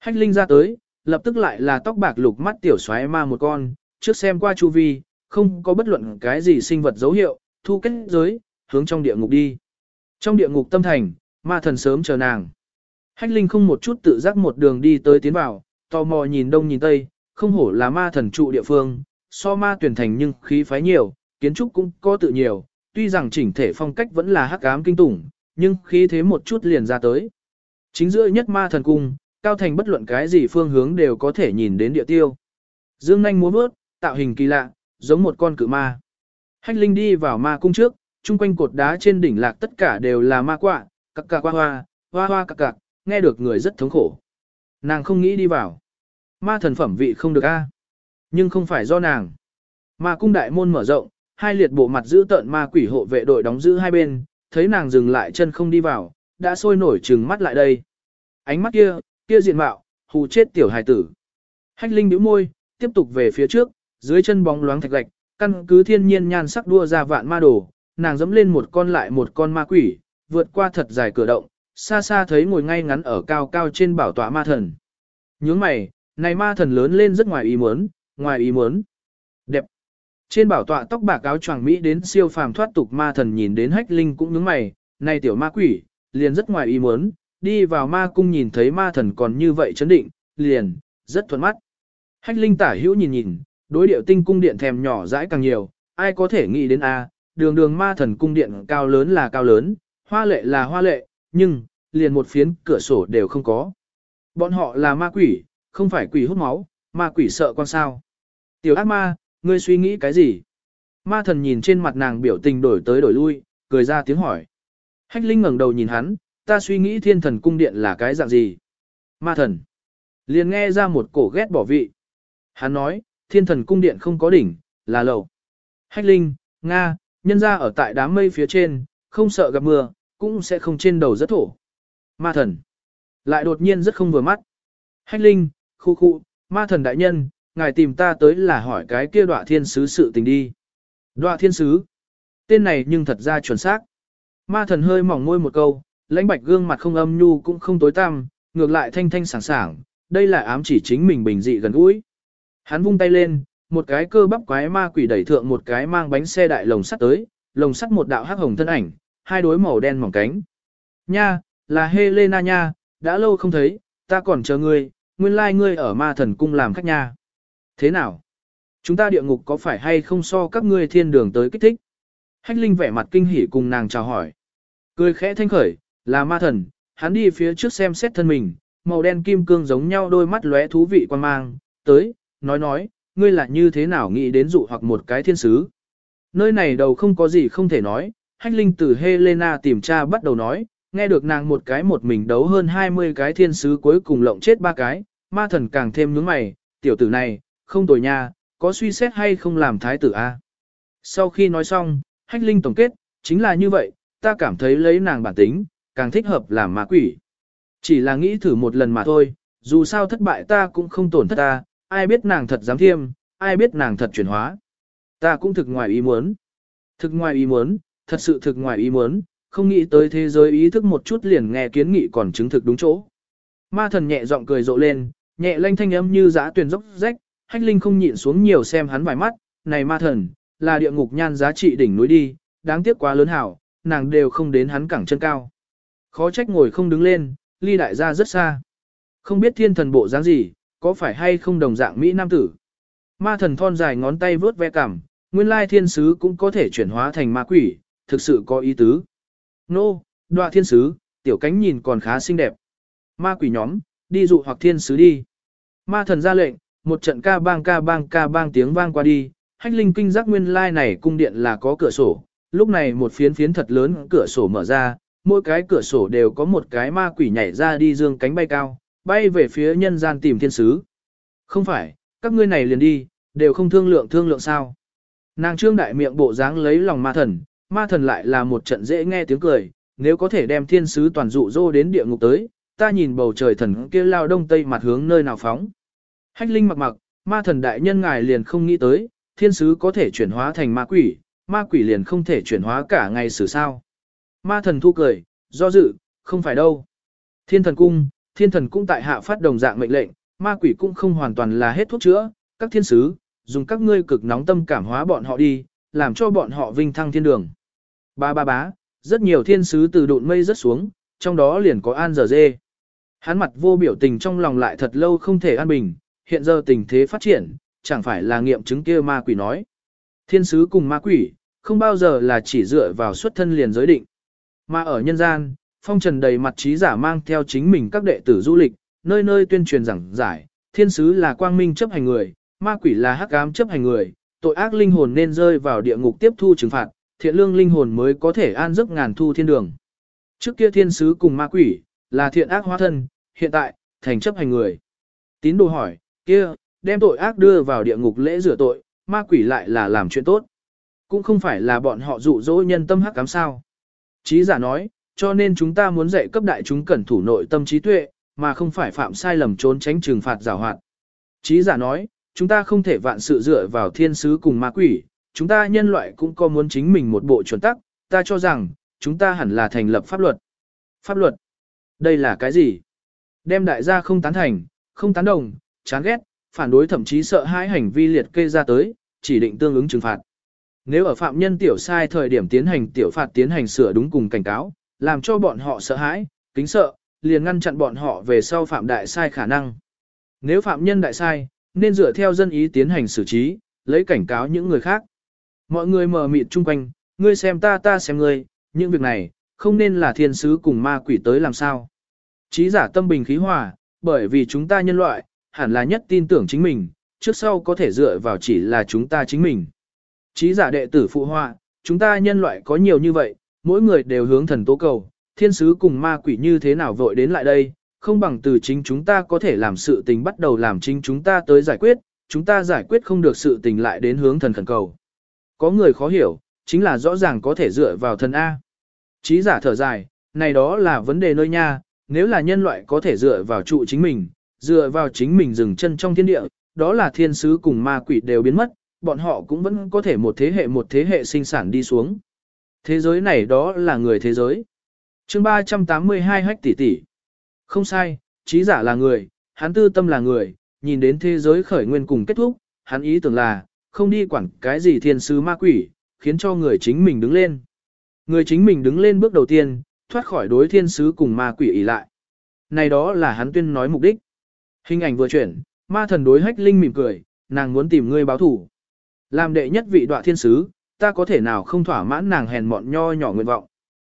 Speaker 1: Hách Linh ra tới, lập tức lại là tóc bạc lục mắt tiểu xoáy ma một con, trước xem qua chu vi, không có bất luận cái gì sinh vật dấu hiệu, thu kết giới, hướng trong địa ngục đi. Trong địa ngục tâm thành, ma thần sớm chờ nàng. Hách Linh không một chút tự giác một đường đi tới tiến vào, tò mò nhìn đông nhìn tây, không hổ là ma thần trụ địa phương, so ma tuyển thành nhưng khí phái nhiều, kiến trúc cũng có tự nhiều, tuy rằng chỉnh thể phong cách vẫn là hắc ám kinh tủng, nhưng khí thế một chút liền ra tới. Chính giữa nhất ma thần cung, cao thành bất luận cái gì phương hướng đều có thể nhìn đến địa tiêu. Dương nanh múa bước, tạo hình kỳ lạ, giống một con cự ma. Hách Linh đi vào ma cung trước, chung quanh cột đá trên đỉnh lạc tất cả đều là ma quạ, cặc cặc hoa hoa, hoa hoa cặc cặc, nghe được người rất thống khổ. Nàng không nghĩ đi vào. ma thần phẩm vị không được a. Nhưng không phải do nàng. Ma cung đại môn mở rộng, hai liệt bộ mặt giữ tợn ma quỷ hộ vệ đội đóng giữ hai bên, thấy nàng dừng lại chân không đi vào, đã sôi nổi trừng mắt lại đây. Ánh mắt kia, kia diện mạo, hù chết tiểu hài tử. Hách Linh bĩu môi, tiếp tục về phía trước, dưới chân bóng loáng thạch lạch căn cứ thiên nhiên nhan sắc đua ra vạn ma đồ, nàng dẫm lên một con lại một con ma quỷ, vượt qua thật dài cửa động, xa xa thấy ngồi ngay ngắn ở cao cao trên bảo tọa ma thần. Nhướng mày, này ma thần lớn lên rất ngoài ý muốn, ngoài ý muốn. Đẹp. Trên bảo tọa tóc bạc áo choàng Mỹ đến siêu phàm thoát tục ma thần nhìn đến hách linh cũng nhướng mày, này tiểu ma quỷ, liền rất ngoài ý muốn, đi vào ma cung nhìn thấy ma thần còn như vậy chấn định, liền, rất thuận mắt. Hách linh tả hữu nhìn nhìn, đối điệu tinh cung điện thèm nhỏ dãi càng nhiều, ai có thể nghĩ đến a đường đường ma thần cung điện cao lớn là cao lớn, hoa lệ là hoa lệ, nhưng, liền một phiến cửa sổ đều không có. Bọn họ là ma quỷ, không phải quỷ hút máu, ma quỷ sợ con sao. Tiểu ác ma, ngươi suy nghĩ cái gì? Ma thần nhìn trên mặt nàng biểu tình đổi tới đổi lui, cười ra tiếng hỏi. Hách Linh ngẩng đầu nhìn hắn, ta suy nghĩ thiên thần cung điện là cái dạng gì? Ma thần. Liền nghe ra một cổ ghét bỏ vị. Hắn nói, thiên thần cung điện không có đỉnh, là lầu. Hách Linh, Nga, nhân ra ở tại đám mây phía trên, không sợ gặp mưa, cũng sẽ không trên đầu rất thổ. Ma thần. Lại đột nhiên rất không vừa mắt. Hách Linh, khu khu, ma thần đại nhân, ngài tìm ta tới là hỏi cái kia đọa thiên sứ sự tình đi. Đọa thiên sứ. Tên này nhưng thật ra chuẩn xác. Ma thần hơi mỏng môi một câu, lãnh bạch gương mặt không âm nhu cũng không tối tăm, ngược lại thanh thanh sảng sảng, đây là ám chỉ chính mình bình dị gần gũi. Hắn vung tay lên, một cái cơ bắp quái ma quỷ đẩy thượng một cái mang bánh xe đại lồng sắt tới, lồng sắt một đạo hắc hồng thân ảnh, hai đối màu đen mỏng cánh. Nha, là Helena nha, đã lâu không thấy, ta còn chờ ngươi, nguyên lai like ngươi ở ma thần cung làm khách nha. Thế nào? Chúng ta địa ngục có phải hay không so các ngươi thiên đường tới kích thích? Hách Linh vẻ mặt kinh hỉ cùng nàng chào hỏi. Cười khẽ thanh khởi, là ma thần, hắn đi phía trước xem xét thân mình, màu đen kim cương giống nhau đôi mắt lóe thú vị quan mang, tới, nói nói, ngươi là như thế nào nghĩ đến dụ hoặc một cái thiên sứ. Nơi này đầu không có gì không thể nói, hách linh từ Helena tìm tra bắt đầu nói, nghe được nàng một cái một mình đấu hơn 20 cái thiên sứ cuối cùng lộng chết ba cái, ma thần càng thêm nhướng mày, tiểu tử này, không tồi nha, có suy xét hay không làm thái tử a? Sau khi nói xong, hách linh tổng kết, chính là như vậy, ta cảm thấy lấy nàng bản tính, càng thích hợp làm ma quỷ. Chỉ là nghĩ thử một lần mà thôi, dù sao thất bại ta cũng không tổn thất ta, ai biết nàng thật dám thiêm, ai biết nàng thật chuyển hóa. Ta cũng thực ngoài ý muốn. Thực ngoài ý muốn, thật sự thực ngoài ý muốn, không nghĩ tới thế giới ý thức một chút liền nghe kiến nghị còn chứng thực đúng chỗ. Ma thần nhẹ giọng cười rộ lên, nhẹ lanh thanh âm như giã tuyền dốc rách, hách linh không nhịn xuống nhiều xem hắn vài mắt, này ma thần, là địa ngục nhan giá trị đỉnh núi đi, đáng tiếc quá lớn hảo, nàng đều không đến hắn cẳng chân cao. Khó trách ngồi không đứng lên, ly đại gia rất xa. Không biết thiên thần bộ dáng gì, có phải hay không đồng dạng Mỹ Nam tử. Ma thần thon dài ngón tay vướt ve cằm, nguyên lai thiên sứ cũng có thể chuyển hóa thành ma quỷ, thực sự có ý tứ. Nô, no, đoạ thiên sứ, tiểu cánh nhìn còn khá xinh đẹp. Ma quỷ nhóm, đi dụ hoặc thiên sứ đi. Ma thần ra lệnh, một trận ca bang ca bang ca bang tiếng vang qua đi, hách linh kinh giác nguyên lai này cung điện là có cửa sổ. Lúc này một phiến phiến thật lớn cửa sổ mở ra, mỗi cái cửa sổ đều có một cái ma quỷ nhảy ra đi dương cánh bay cao, bay về phía nhân gian tìm thiên sứ. Không phải, các ngươi này liền đi, đều không thương lượng thương lượng sao. Nàng trương đại miệng bộ dáng lấy lòng ma thần, ma thần lại là một trận dễ nghe tiếng cười, nếu có thể đem thiên sứ toàn dụ dô đến địa ngục tới, ta nhìn bầu trời thần kia lao đông tây mặt hướng nơi nào phóng. Hách linh mặc mặc, ma thần đại nhân ngài liền không nghĩ tới, thiên sứ có thể chuyển hóa thành ma quỷ, ma quỷ liền không thể chuyển hóa cả ngày xử sao. Ma thần thu cười, do dự, không phải đâu. Thiên thần cung, thiên thần cung tại hạ phát đồng dạng mệnh lệnh, ma quỷ cũng không hoàn toàn là hết thuốc chữa, các thiên sứ, dùng các ngươi cực nóng tâm cảm hóa bọn họ đi, làm cho bọn họ vinh thăng thiên đường. Ba ba bá, rất nhiều thiên sứ từ độn mây rớt xuống, trong đó liền có An giờ dê. Hắn mặt vô biểu tình trong lòng lại thật lâu không thể an bình, hiện giờ tình thế phát triển, chẳng phải là nghiệm chứng kia ma quỷ nói. Thiên sứ cùng ma quỷ, không bao giờ là chỉ dựa vào xuất thân liền giới định. Mà ở nhân gian, phong trần đầy mặt trí giả mang theo chính mình các đệ tử du lịch, nơi nơi tuyên truyền giảng giải, thiên sứ là quang minh chấp hành người, ma quỷ là hắc ám chấp hành người, tội ác linh hồn nên rơi vào địa ngục tiếp thu trừng phạt, thiện lương linh hồn mới có thể an giấc ngàn thu thiên đường. Trước kia thiên sứ cùng ma quỷ, là thiện ác hóa thân, hiện tại, thành chấp hành người. Tín đồ hỏi, kia, đem tội ác đưa vào địa ngục lễ rửa tội, ma quỷ lại là làm chuyện tốt. Cũng không phải là bọn họ dụ dỗ nhân tâm hắc cám sao. Chí giả nói, cho nên chúng ta muốn dạy cấp đại chúng cẩn thủ nội tâm trí tuệ, mà không phải phạm sai lầm trốn tránh trừng phạt giảo hoạt. Chí giả nói, chúng ta không thể vạn sự dựa vào thiên sứ cùng ma quỷ, chúng ta nhân loại cũng có muốn chính mình một bộ chuẩn tắc, ta cho rằng, chúng ta hẳn là thành lập pháp luật. Pháp luật? Đây là cái gì? Đem đại gia không tán thành, không tán đồng, chán ghét, phản đối thậm chí sợ hãi hành vi liệt kê ra tới, chỉ định tương ứng trừng phạt. Nếu ở phạm nhân tiểu sai thời điểm tiến hành tiểu phạt tiến hành sửa đúng cùng cảnh cáo, làm cho bọn họ sợ hãi, kính sợ, liền ngăn chặn bọn họ về sau phạm đại sai khả năng. Nếu phạm nhân đại sai, nên dựa theo dân ý tiến hành xử trí, lấy cảnh cáo những người khác. Mọi người mờ mịt chung quanh, ngươi xem ta ta xem ngươi, những việc này, không nên là thiên sứ cùng ma quỷ tới làm sao. Chí giả tâm bình khí hòa, bởi vì chúng ta nhân loại, hẳn là nhất tin tưởng chính mình, trước sau có thể dựa vào chỉ là chúng ta chính mình. Chí giả đệ tử phụ họa, chúng ta nhân loại có nhiều như vậy, mỗi người đều hướng thần tố cầu, thiên sứ cùng ma quỷ như thế nào vội đến lại đây, không bằng từ chính chúng ta có thể làm sự tình bắt đầu làm chính chúng ta tới giải quyết, chúng ta giải quyết không được sự tình lại đến hướng thần khẩn cầu. Có người khó hiểu, chính là rõ ràng có thể dựa vào thần A. Chí giả thở dài, này đó là vấn đề nơi nha, nếu là nhân loại có thể dựa vào trụ chính mình, dựa vào chính mình dừng chân trong thiên địa, đó là thiên sứ cùng ma quỷ đều biến mất, bọn họ cũng vẫn có thể một thế hệ một thế hệ sinh sản đi xuống. Thế giới này đó là người thế giới. chương 382 hách tỷ tỷ. Không sai, trí giả là người, hắn tư tâm là người, nhìn đến thế giới khởi nguyên cùng kết thúc, hắn ý tưởng là, không đi quản cái gì thiên sứ ma quỷ, khiến cho người chính mình đứng lên. Người chính mình đứng lên bước đầu tiên, thoát khỏi đối thiên sứ cùng ma quỷ ý lại. Này đó là hắn tuyên nói mục đích. Hình ảnh vừa chuyển, ma thần đối hách linh mỉm cười, nàng muốn tìm ngươi báo thủ. Làm đệ nhất vị đoạ thiên sứ, ta có thể nào không thỏa mãn nàng hèn mọn nho nhỏ nguyện vọng.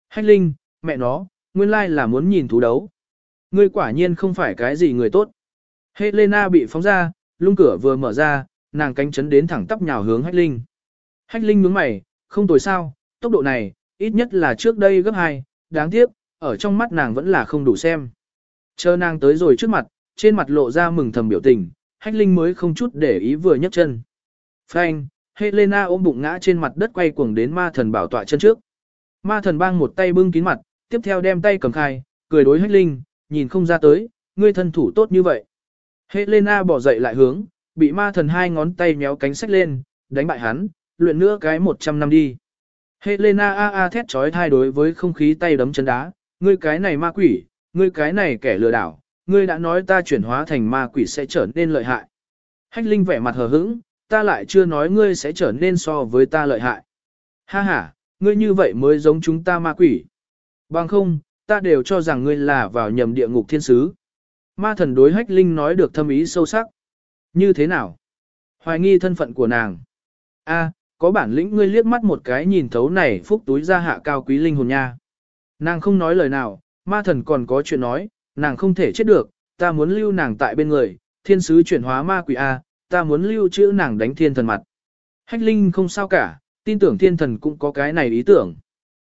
Speaker 1: Hách linh, mẹ nó, nguyên lai là muốn nhìn thú đấu. Ngươi quả nhiên không phải cái gì người tốt. Helena bị phóng ra, lung cửa vừa mở ra, nàng cánh chấn đến thẳng tắp nhào hướng hách linh. Hách linh nhướng mày, không tồi sao, tốc độ này, ít nhất là trước đây gấp 2, đáng tiếc, ở trong mắt nàng vẫn là không đủ xem. Chờ nàng tới rồi trước mặt, trên mặt lộ ra mừng thầm biểu tình, hách linh mới không chút để ý vừa nhấc chân. Phanh, Helena ôm bụng ngã trên mặt đất quay cuồng đến ma thần bảo tọa chân trước. Ma thần bang một tay bưng kín mặt, tiếp theo đem tay cầm khai, cười đối hách linh, nhìn không ra tới, ngươi thân thủ tốt như vậy. Helena bỏ dậy lại hướng, bị ma thần hai ngón tay méo cánh sách lên, đánh bại hắn, luyện nữa cái 100 năm đi. Helena a a thét chói thai đối với không khí tay đấm chân đá, ngươi cái này ma quỷ, ngươi cái này kẻ lừa đảo, ngươi đã nói ta chuyển hóa thành ma quỷ sẽ trở nên lợi hại. Hách Linh vẻ mặt hờ hững, ta lại chưa nói ngươi sẽ trở nên so với ta lợi hại. Ha ha, ngươi như vậy mới giống chúng ta ma quỷ. Bằng không, ta đều cho rằng ngươi là vào nhầm địa ngục thiên sứ. Ma thần đối Hách Linh nói được thâm ý sâu sắc. Như thế nào? Hoài nghi thân phận của nàng. A, có bản lĩnh ngươi liếc mắt một cái nhìn thấu này phúc túi ra hạ cao quý linh hồn nha. Nàng không nói lời nào, ma thần còn có chuyện nói, nàng không thể chết được, ta muốn lưu nàng tại bên người, thiên sứ chuyển hóa ma quỷ A, ta muốn lưu trữ nàng đánh thiên thần mặt. Hách linh không sao cả, tin tưởng thiên thần cũng có cái này ý tưởng.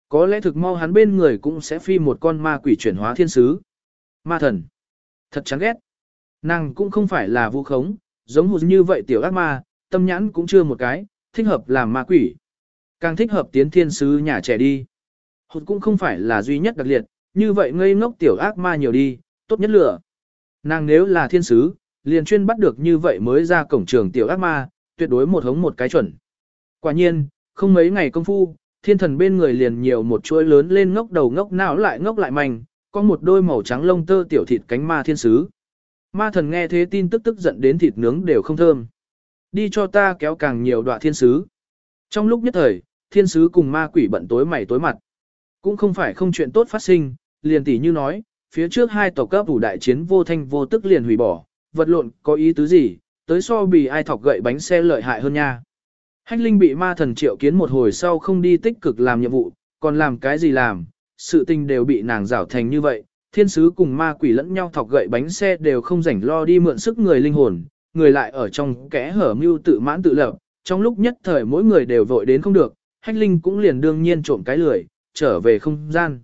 Speaker 1: Có lẽ thực mau hắn bên người cũng sẽ phi một con ma quỷ chuyển hóa thiên sứ. Ma thần. Thật chán ghét. Nàng cũng không phải là vu khống, giống hụt như vậy tiểu ác ma, tâm nhãn cũng chưa một cái, thích hợp làm ma quỷ. Càng thích hợp tiến thiên sứ nhà trẻ đi. Hụt cũng không phải là duy nhất đặc liệt, như vậy ngây ngốc tiểu ác ma nhiều đi, tốt nhất lửa. Nàng nếu là thiên sứ, liền chuyên bắt được như vậy mới ra cổng trường tiểu ác ma, tuyệt đối một hống một cái chuẩn. Quả nhiên, không mấy ngày công phu, thiên thần bên người liền nhiều một chuỗi lớn lên ngốc đầu ngốc não lại ngốc lại manh, có một đôi màu trắng lông tơ tiểu thịt cánh ma thiên sứ. Ma thần nghe thế tin tức tức giận đến thịt nướng đều không thơm. Đi cho ta kéo càng nhiều đoạn thiên sứ. Trong lúc nhất thời, thiên sứ cùng ma quỷ bận tối mày tối mặt. Cũng không phải không chuyện tốt phát sinh, liền tỷ như nói, phía trước hai tộc cấp thủ đại chiến vô thanh vô tức liền hủy bỏ, vật lộn có ý tứ gì, tới so bì ai thọc gậy bánh xe lợi hại hơn nha. Hách Linh bị ma thần triệu kiến một hồi sau không đi tích cực làm nhiệm vụ, còn làm cái gì làm, sự tình đều bị nàng rảo thành như vậy, thiên sứ cùng ma quỷ lẫn nhau thọc gậy bánh xe đều không rảnh lo đi mượn sức người linh hồn, người lại ở trong kẽ hở mưu tự mãn tự lập, trong lúc nhất thời mỗi người đều vội đến không được, Hách Linh cũng liền đương nhiên trộm cái lười, trở về không gian.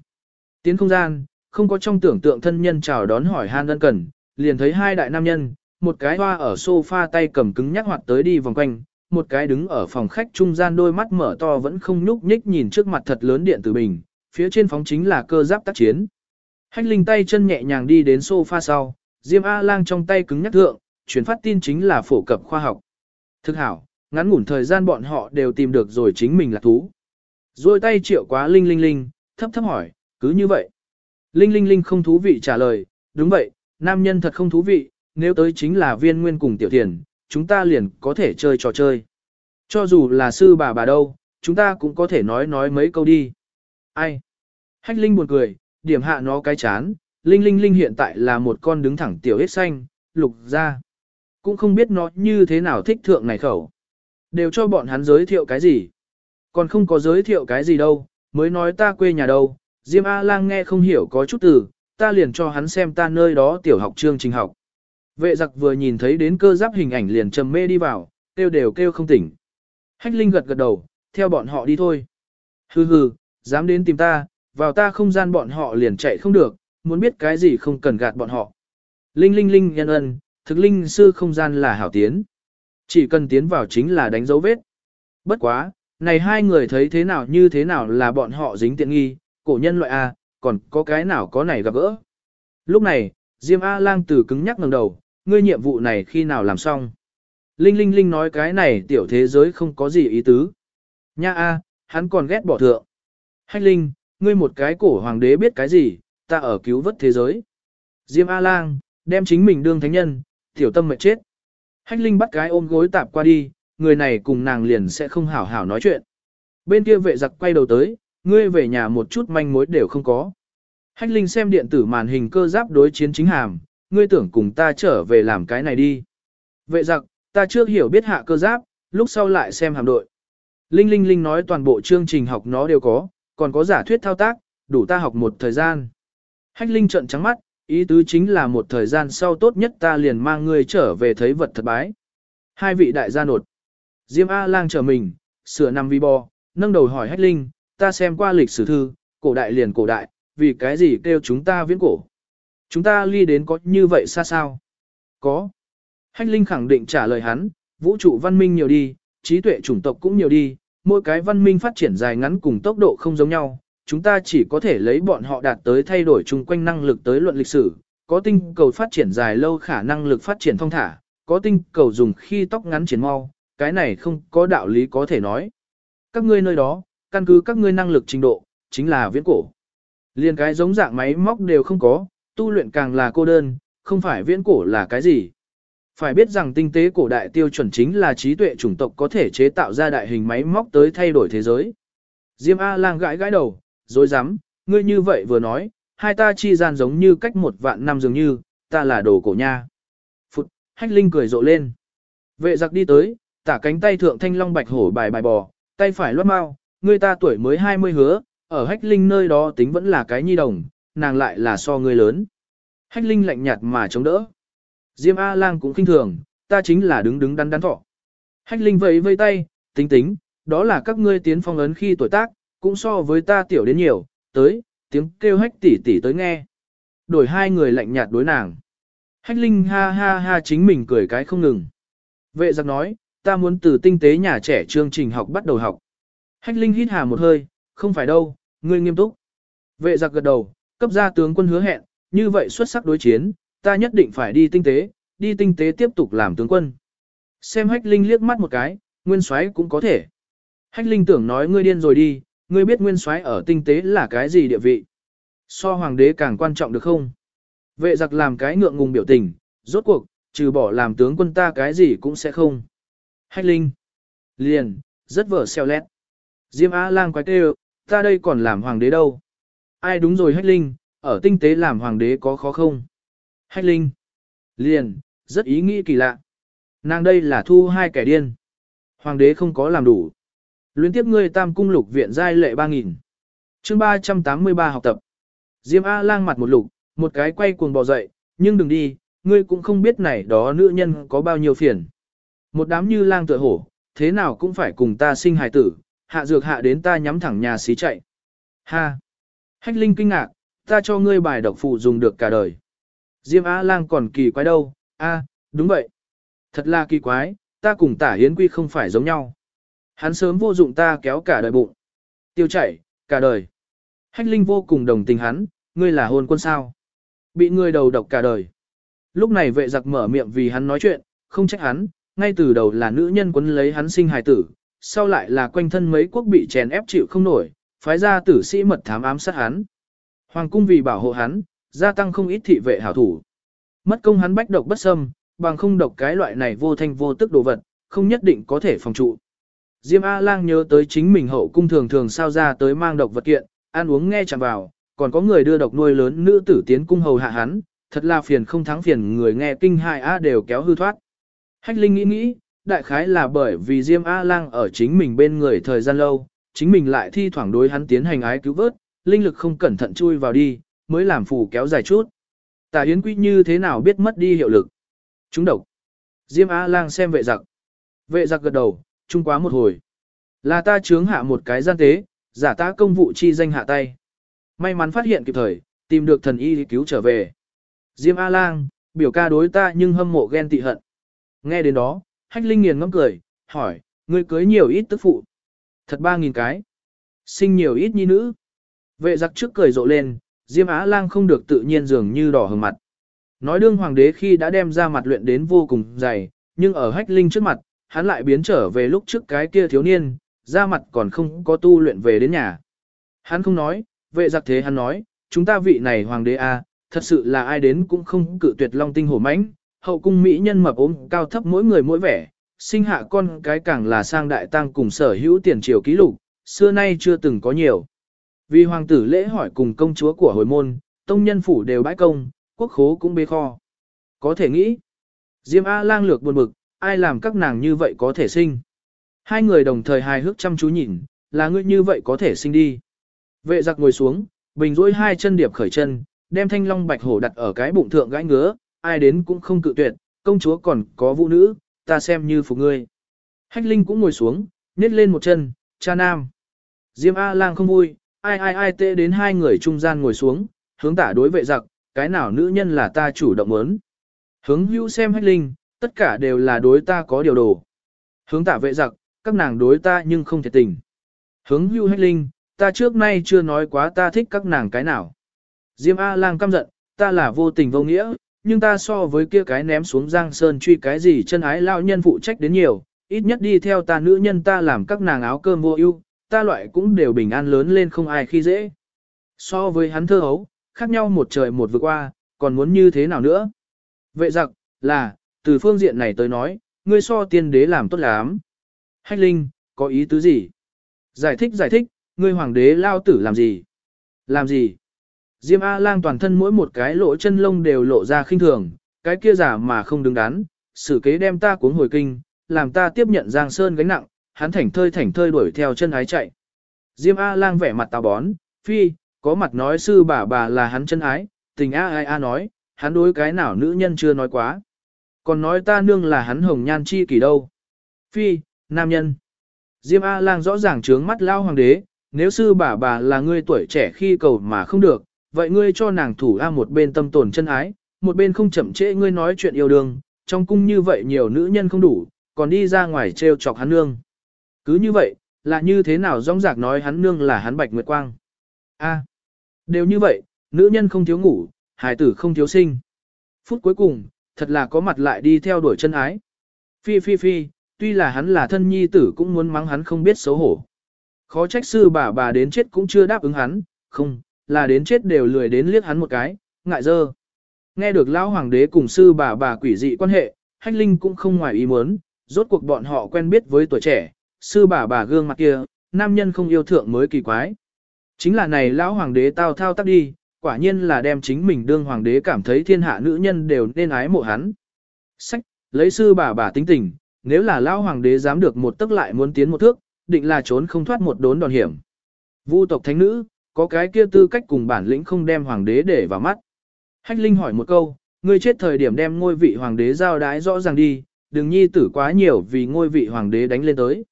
Speaker 1: Tiến không gian, không có trong tưởng tượng thân nhân chào đón hỏi han ân cần, liền thấy hai đại nam nhân, một cái hoa ở sofa tay cầm cứng nhắc hoạt tới đi vòng quanh, một cái đứng ở phòng khách trung gian đôi mắt mở to vẫn không nhúc nhích nhìn trước mặt thật lớn điện tử bình, phía trên phóng chính là cơ giáp tác chiến. Hách Linh tay chân nhẹ nhàng đi đến sofa sau, Diêm A Lang trong tay cứng nhắc thượng, truyền phát tin chính là phổ cập khoa học. Thực hảo, ngắn ngủn thời gian bọn họ đều tìm được rồi chính mình là thú. Rồi tay triệu quá Linh Linh Linh, thấp thấp hỏi, cứ như vậy. Linh Linh Linh không thú vị trả lời, đúng vậy, nam nhân thật không thú vị, nếu tới chính là viên nguyên cùng tiểu thiền, chúng ta liền có thể chơi trò chơi. Cho dù là sư bà bà đâu, chúng ta cũng có thể nói nói mấy câu đi. Ai? Hách Linh buồn cười, điểm hạ nó cái chán, Linh Linh Linh hiện tại là một con đứng thẳng tiểu hết xanh, lục ra. Cũng không biết nó như thế nào thích thượng này khẩu. Đều cho bọn hắn giới thiệu cái gì. Còn không có giới thiệu cái gì đâu, mới nói ta quê nhà đâu. Diêm A-lang nghe không hiểu có chút từ, ta liền cho hắn xem ta nơi đó tiểu học chương trình học. Vệ giặc vừa nhìn thấy đến cơ giáp hình ảnh liền trầm mê đi vào, kêu đều kêu không tỉnh. Hách Linh gật gật đầu, theo bọn họ đi thôi. Hừ hừ, dám đến tìm ta, vào ta không gian bọn họ liền chạy không được, muốn biết cái gì không cần gạt bọn họ. Linh linh linh nhân ân, thực linh sư không gian là hảo tiến. Chỉ cần tiến vào chính là đánh dấu vết. Bất quá, này hai người thấy thế nào như thế nào là bọn họ dính tiện nghi, cổ nhân loại A, còn có cái nào có này gặp gỡ. Lúc này, Diêm A-lang từ cứng nhắc ngẩng đầu, ngươi nhiệm vụ này khi nào làm xong. Linh Linh Linh nói cái này tiểu thế giới không có gì ý tứ. Nha A, hắn còn ghét bỏ thượng. Hách Linh, ngươi một cái cổ hoàng đế biết cái gì, ta ở cứu vớt thế giới. Diêm A-lang, đem chính mình đương thánh nhân, tiểu tâm mệt chết. Hách Linh bắt cái ôm gối tạp qua đi, người này cùng nàng liền sẽ không hảo hảo nói chuyện. Bên kia vệ giặc quay đầu tới, ngươi về nhà một chút manh mối đều không có. Hách Linh xem điện tử màn hình cơ giáp đối chiến chính hàm, ngươi tưởng cùng ta trở về làm cái này đi. Vệ giặc, ta trước hiểu biết hạ cơ giáp, lúc sau lại xem hàm đội. Linh Linh Linh nói toàn bộ chương trình học nó đều có, còn có giả thuyết thao tác, đủ ta học một thời gian. Hách Linh trợn trắng mắt, ý tứ chính là một thời gian sau tốt nhất ta liền mang ngươi trở về thấy vật thật bái. Hai vị đại gia nột. Diêm A-lang trở mình, sửa năm vi bò, nâng đầu hỏi Hách Linh, ta xem qua lịch sử thư, cổ đại liền cổ đại, vì cái gì kêu chúng ta viễn cổ. Chúng ta ly đến có như vậy xa sao? Có. Hách Linh khẳng định trả lời hắn, vũ trụ văn minh nhiều đi, trí tuệ chủng tộc cũng nhiều đi, mỗi cái văn minh phát triển dài ngắn cùng tốc độ không giống nhau, chúng ta chỉ có thể lấy bọn họ đạt tới thay đổi chung quanh năng lực tới luận lịch sử, có tinh cầu phát triển dài lâu khả năng lực phát triển thông thả, có tinh cầu dùng khi tóc ngắn triển mau, cái này không có đạo lý có thể nói. Các ngươi nơi đó, căn cứ các ngươi năng lực trình độ, chính là viễn cổ. Liên cái giống dạng máy móc đều không có, tu luyện càng là cô đơn, không phải viễn cổ là cái gì. Phải biết rằng tinh tế cổ đại tiêu chuẩn chính là trí tuệ chủng tộc có thể chế tạo ra đại hình máy móc tới thay đổi thế giới. Diêm A-lang gãi gãi đầu, dối rắm ngươi như vậy vừa nói, hai ta chi gian giống như cách một vạn năm dường như, ta là đồ cổ nha. Phụt, hách linh cười rộ lên. Vệ giặc đi tới, tả cánh tay thượng thanh long bạch hổ bài bài bò, tay phải loát mau, ngươi ta tuổi mới 20 hứa, ở hách linh nơi đó tính vẫn là cái nhi đồng, nàng lại là so ngươi lớn. Hách linh lạnh nhạt mà chống đỡ. Diêm A-lang cũng khinh thường, ta chính là đứng đứng đắn đắn thọ. Hách linh vẫy vây tay, tính tính, đó là các ngươi tiến phong ấn khi tuổi tác, cũng so với ta tiểu đến nhiều, tới, tiếng kêu hách tỷ tỷ tới nghe. Đổi hai người lạnh nhạt đối nàng. Hách linh ha ha ha chính mình cười cái không ngừng. Vệ giặc nói, ta muốn từ tinh tế nhà trẻ chương trình học bắt đầu học. Hách linh hít hà một hơi, không phải đâu, ngươi nghiêm túc. Vệ giặc gật đầu, cấp gia tướng quân hứa hẹn, như vậy xuất sắc đối chiến, ta nhất định phải đi tinh tế, đi tinh tế tiếp tục làm tướng quân. Xem hách linh liếc mắt một cái, nguyên soái cũng có thể. Hách linh tưởng nói ngươi điên rồi đi, ngươi biết nguyên soái ở tinh tế là cái gì địa vị. So hoàng đế càng quan trọng được không? Vệ giặc làm cái ngượng ngùng biểu tình, rốt cuộc, trừ bỏ làm tướng quân ta cái gì cũng sẽ không. Hách linh. Liền, rất vở xeo lét. Diêm Á lang quái kêu, ta đây còn làm hoàng đế đâu. Ai đúng rồi hách linh, ở tinh tế làm hoàng đế có khó không? Hách linh. Liền, rất ý nghĩ kỳ lạ. Nàng đây là thu hai kẻ điên. Hoàng đế không có làm đủ. Luyến tiếp ngươi tam cung lục viện giai lệ 3.000. chương 383 học tập. Diêm A lang mặt một lục, một cái quay cuồng bò dậy, nhưng đừng đi, ngươi cũng không biết này đó nữ nhân có bao nhiêu phiền. Một đám như lang tựa hổ, thế nào cũng phải cùng ta sinh hài tử, hạ dược hạ đến ta nhắm thẳng nhà xí chạy. Ha! Hách Linh kinh ngạc, ta cho ngươi bài độc phụ dùng được cả đời. Diêm Á lang còn kỳ quái đâu, a, đúng vậy. Thật là kỳ quái, ta cùng tả hiến quy không phải giống nhau. Hắn sớm vô dụng ta kéo cả đời bụng. Tiêu chảy, cả đời. Hách Linh vô cùng đồng tình hắn, ngươi là hôn quân sao. Bị ngươi đầu độc cả đời. Lúc này vệ giặc mở miệng vì hắn nói chuyện, không trách hắn, ngay từ đầu là nữ nhân quấn lấy hắn sinh hài tử, sau lại là quanh thân mấy quốc bị chèn ép chịu không nổi, phái ra tử sĩ mật thám ám sát hắn. Hoàng cung vì bảo hộ hắn, gia tăng không ít thị vệ hảo thủ. Mất công hắn bách độc bất xâm, bằng không độc cái loại này vô thanh vô tức đồ vật, không nhất định có thể phòng trụ. Diêm A-lang nhớ tới chính mình hậu cung thường thường sao ra tới mang độc vật kiện, ăn uống nghe chẳng vào, còn có người đưa độc nuôi lớn nữ tử tiến cung hầu hạ hắn, thật là phiền không thắng phiền người nghe kinh hại A đều kéo hư thoát. Hách Linh nghĩ nghĩ, đại khái là bởi vì Diêm A-lang ở chính mình bên người thời gian lâu, chính mình lại thi thoảng đối hắn tiến hành ái cứu vớt, linh lực không cẩn thận chui vào đi, mới làm phù kéo dài chút. Tả Yến Quý như thế nào biết mất đi hiệu lực? Chúng độc. Diêm A-lang xem vệ giặc. Vệ giặc gật đầu, chung quá một hồi. Là ta chướng hạ một cái gian tế, giả ta công vụ chi danh hạ tay. May mắn phát hiện kịp thời, tìm được thần y cứu trở về. Diêm A-lang, biểu ca đối ta nhưng hâm mộ ghen tị hận. Nghe đến đó, hách linh nghiền ngẫm cười, hỏi, ngươi cưới nhiều ít tức phụ. Thật ba nghìn cái. Sinh nhiều ít nhi nữ. Vệ giặc trước cười rộ lên, Diêm Á Lang không được tự nhiên dường như đỏ hừng mặt. Nói đương hoàng đế khi đã đem ra mặt luyện đến vô cùng dày, nhưng ở hách linh trước mặt, hắn lại biến trở về lúc trước cái kia thiếu niên, ra mặt còn không có tu luyện về đến nhà. Hắn không nói, vệ giặc thế hắn nói, chúng ta vị này hoàng đế a, thật sự là ai đến cũng không cự tuyệt long tinh hổ mãnh, hậu cung mỹ nhân mập ốm cao thấp mỗi người mỗi vẻ, sinh hạ con cái càng là sang đại tăng cùng sở hữu tiền triều ký lục, xưa nay chưa từng có nhiều. Vì hoàng tử lễ hỏi cùng công chúa của hồi môn, tông nhân phủ đều bãi công, quốc khố cũng bê kho. Có thể nghĩ, Diêm A lang lược buồn bực, ai làm các nàng như vậy có thể sinh. Hai người đồng thời hài hước chăm chú nhìn, là ngươi như vậy có thể sinh đi. Vệ giặc ngồi xuống, bình rỗi hai chân điệp khởi chân, đem thanh long bạch hổ đặt ở cái bụng thượng gãi ngứa, ai đến cũng không cự tuyệt, công chúa còn có vũ nữ, ta xem như phục ngươi. Hách Linh cũng ngồi xuống, nhét lên một chân, cha nam. Diêm A lang không vui, ai ai ai tệ đến hai người trung gian ngồi xuống, hướng tả đối vệ giặc, cái nào nữ nhân là ta chủ động muốn. Hướng hữu xem Hách Linh, tất cả đều là đối ta có điều đồ. Hướng tả vệ giặc, các nàng đối ta nhưng không thể tình. Hướng hữu Hách Linh, ta trước nay chưa nói quá ta thích các nàng cái nào. Diêm A lang căm giận, ta là vô tình vô nghĩa, nhưng ta so với kia cái ném xuống giang sơn truy cái gì chân ái lao nhân phụ trách đến nhiều, ít nhất đi theo ta nữ nhân ta làm các nàng áo cơm vô ưu, ta loại cũng đều bình an lớn lên không ai khi dễ. So với hắn thơ hấu, khác nhau một trời một vực qua, còn muốn như thế nào nữa? Vệ giặc, là, từ phương diện này tới nói, ngươi so tiên đế làm tốt lắm. Hách Linh, có ý tứ gì? Giải thích giải thích, ngươi hoàng đế lao tử làm gì? Làm gì? Diêm A-lang toàn thân mỗi một cái lỗ chân lông đều lộ ra khinh thường, cái kia giả mà không đứng đắn, xử kế đem ta cuốn hồi kinh, làm ta tiếp nhận Giang Sơn gánh nặng, hắn thảnh thơi thảnh thơi đuổi theo chân ái chạy. Diêm A-lang vẻ mặt tào bón, phi, có mặt nói sư bà bà là hắn chân ái, tình A ai A nói, hắn đối cái nào nữ nhân chưa nói quá. Còn nói ta nương là hắn hồng nhan chi kỳ đâu. Phi, nam nhân. Diêm A-lang rõ ràng trướng mắt lao hoàng đế, nếu sư bà bà là người tuổi trẻ khi cầu mà không được, vậy ngươi cho nàng thủ A một bên tâm tồn chân ái, một bên không chậm trễ ngươi nói chuyện yêu đương, trong cung như vậy nhiều nữ nhân không đủ, còn đi ra ngoài trêu chọc hắn nương. Cứ như vậy, là như thế nào rong rạc nói hắn nương là hắn bạch nguyệt quang. A, đều như vậy, nữ nhân không thiếu ngủ, hài tử không thiếu sinh. Phút cuối cùng, thật là có mặt lại đi theo đuổi chân ái. Phi phi phi, tuy là hắn là thân nhi tử cũng muốn mắng hắn không biết xấu hổ. Khó trách sư bà bà đến chết cũng chưa đáp ứng hắn, không, là đến chết đều lười đến liếc hắn một cái, ngại dơ. Nghe được lão hoàng đế cùng sư bà bà quỷ dị quan hệ, hách linh cũng không ngoài ý muốn, rốt cuộc bọn họ quen biết với tuổi trẻ, sư bà bà gương mặt kia, nam nhân không yêu thượng mới kỳ quái. Chính là này lão hoàng đế tao thao tác đi, quả nhiên là đem chính mình đương hoàng đế cảm thấy thiên hạ nữ nhân đều nên ái mộ hắn. Sách, lấy sư bà bà tính tình, nếu là lão hoàng đế dám được một tức lại muốn tiến một thước, định là trốn không thoát một đốn đòn hiểm. Vu tộc thánh nữ, có cái kia tư cách cùng bản lĩnh không đem hoàng đế để vào mắt. Hách Linh hỏi một câu, ngươi chết thời điểm đem ngôi vị hoàng đế giao đái rõ ràng đi, đừng nhi tử quá nhiều vì ngôi vị hoàng đế đánh lên tới.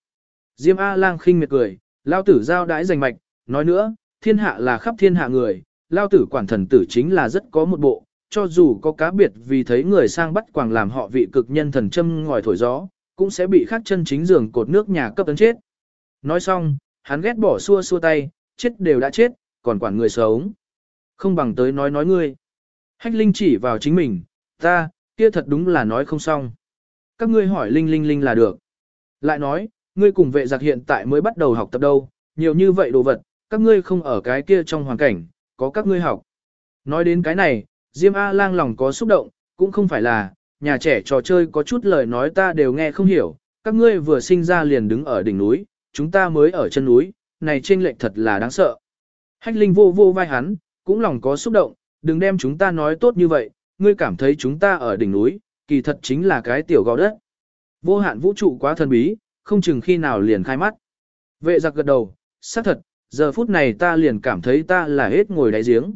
Speaker 1: Diêm A-lang khinh miệt cười, lao tử giao đái giành mạch, nói nữa, thiên hạ là khắp thiên hạ người, lao tử quản thần tử chính là rất có một bộ, cho dù có cá biệt vì thấy người sang bắt quàng làm họ vị cực nhân thần châm ngòi thổi gió, cũng sẽ bị khắc chân chính giường cột nước nhà cấp tấn chết. Nói xong, hắn ghét bỏ xua xua tay, chết đều đã chết, còn quản người sống. Không bằng tới nói nói ngươi. Hách Linh chỉ vào chính mình, ta, kia thật đúng là nói không xong. Các ngươi hỏi Linh Linh Linh là được. Lại nói, ngươi cùng vệ giặc hiện tại mới bắt đầu học tập đâu, nhiều như vậy đồ vật, các ngươi không ở cái kia trong hoàn cảnh, có các ngươi học. Nói đến cái này, Diêm A-lang lòng có xúc động, cũng không phải là, nhà trẻ trò chơi có chút lời nói ta đều nghe không hiểu, các ngươi vừa sinh ra liền đứng ở đỉnh núi, chúng ta mới ở chân núi, này chênh lệnh thật là đáng sợ. Hách Linh vô vô vai hắn, cũng lòng có xúc động, đừng đem chúng ta nói tốt như vậy, ngươi cảm thấy chúng ta ở đỉnh núi, kỳ thật chính là cái tiểu gò đất. Vô hạn vũ trụ quá thần bí, không chừng khi nào liền khai mắt. Vệ giặc gật đầu, xác thật, giờ phút này ta liền cảm thấy ta là hết ngồi đáy giếng.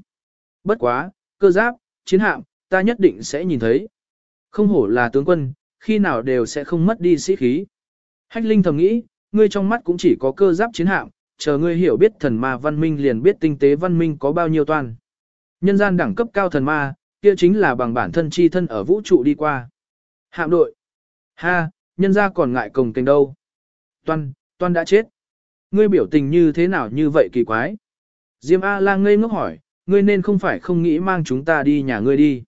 Speaker 1: Bất quá, cơ giáp, chiến hạm, ta nhất định sẽ nhìn thấy. Không hổ là tướng quân, khi nào đều sẽ không mất đi sĩ khí. Hách Linh thầm nghĩ, ngươi trong mắt cũng chỉ có cơ giáp chiến hạm, chờ ngươi hiểu biết thần ma văn minh liền biết tinh tế văn minh có bao nhiêu toan Nhân gian đẳng cấp cao thần ma, kia chính là bằng bản thân chi thân ở vũ trụ đi qua. Hạm đội. Ha, nhân ra còn ngại cồng kênh đâu. Toan, Toan đã chết. Ngươi biểu tình như thế nào như vậy kỳ quái. Diêm A-lang ngây ngốc hỏi, ngươi nên không phải không nghĩ mang chúng ta đi nhà ngươi đi.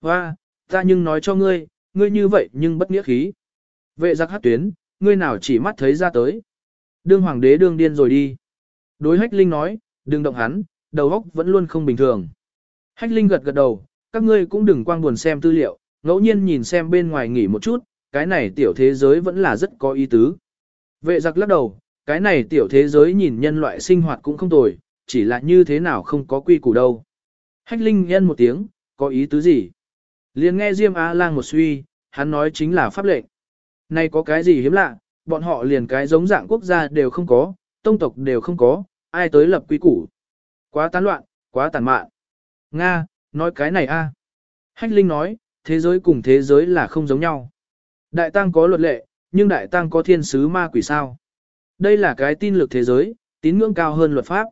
Speaker 1: Hoa, ta nhưng nói cho ngươi, ngươi như vậy nhưng bất nghĩa khí. Vệ giặc hát tuyến, ngươi nào chỉ mắt thấy ra tới. Đương hoàng đế đương điên rồi đi. Đối hách linh nói, đừng động hắn, đầu óc vẫn luôn không bình thường. Hách linh gật gật đầu, các ngươi cũng đừng quang buồn xem tư liệu, ngẫu nhiên nhìn xem bên ngoài nghỉ một chút, cái này tiểu thế giới vẫn là rất có ý tứ. Vệ giặc lắc đầu, cái này tiểu thế giới nhìn nhân loại sinh hoạt cũng không tồi, chỉ là như thế nào không có quy củ đâu. Hách linh nhân một tiếng, có ý tứ gì? liền nghe Diêm A-lang một suy, hắn nói chính là pháp lệnh. Này có cái gì hiếm lạ, bọn họ liền cái giống dạng quốc gia đều không có, tông tộc đều không có, ai tới lập quy củ. Quá tán loạn, quá tàn mạn. Nga, nói cái này a. Hách Linh nói, thế giới cùng thế giới là không giống nhau. Đại tăng có luật lệ, nhưng đại tăng có thiên sứ ma quỷ sao. Đây là cái tin lực thế giới, tín ngưỡng cao hơn luật pháp.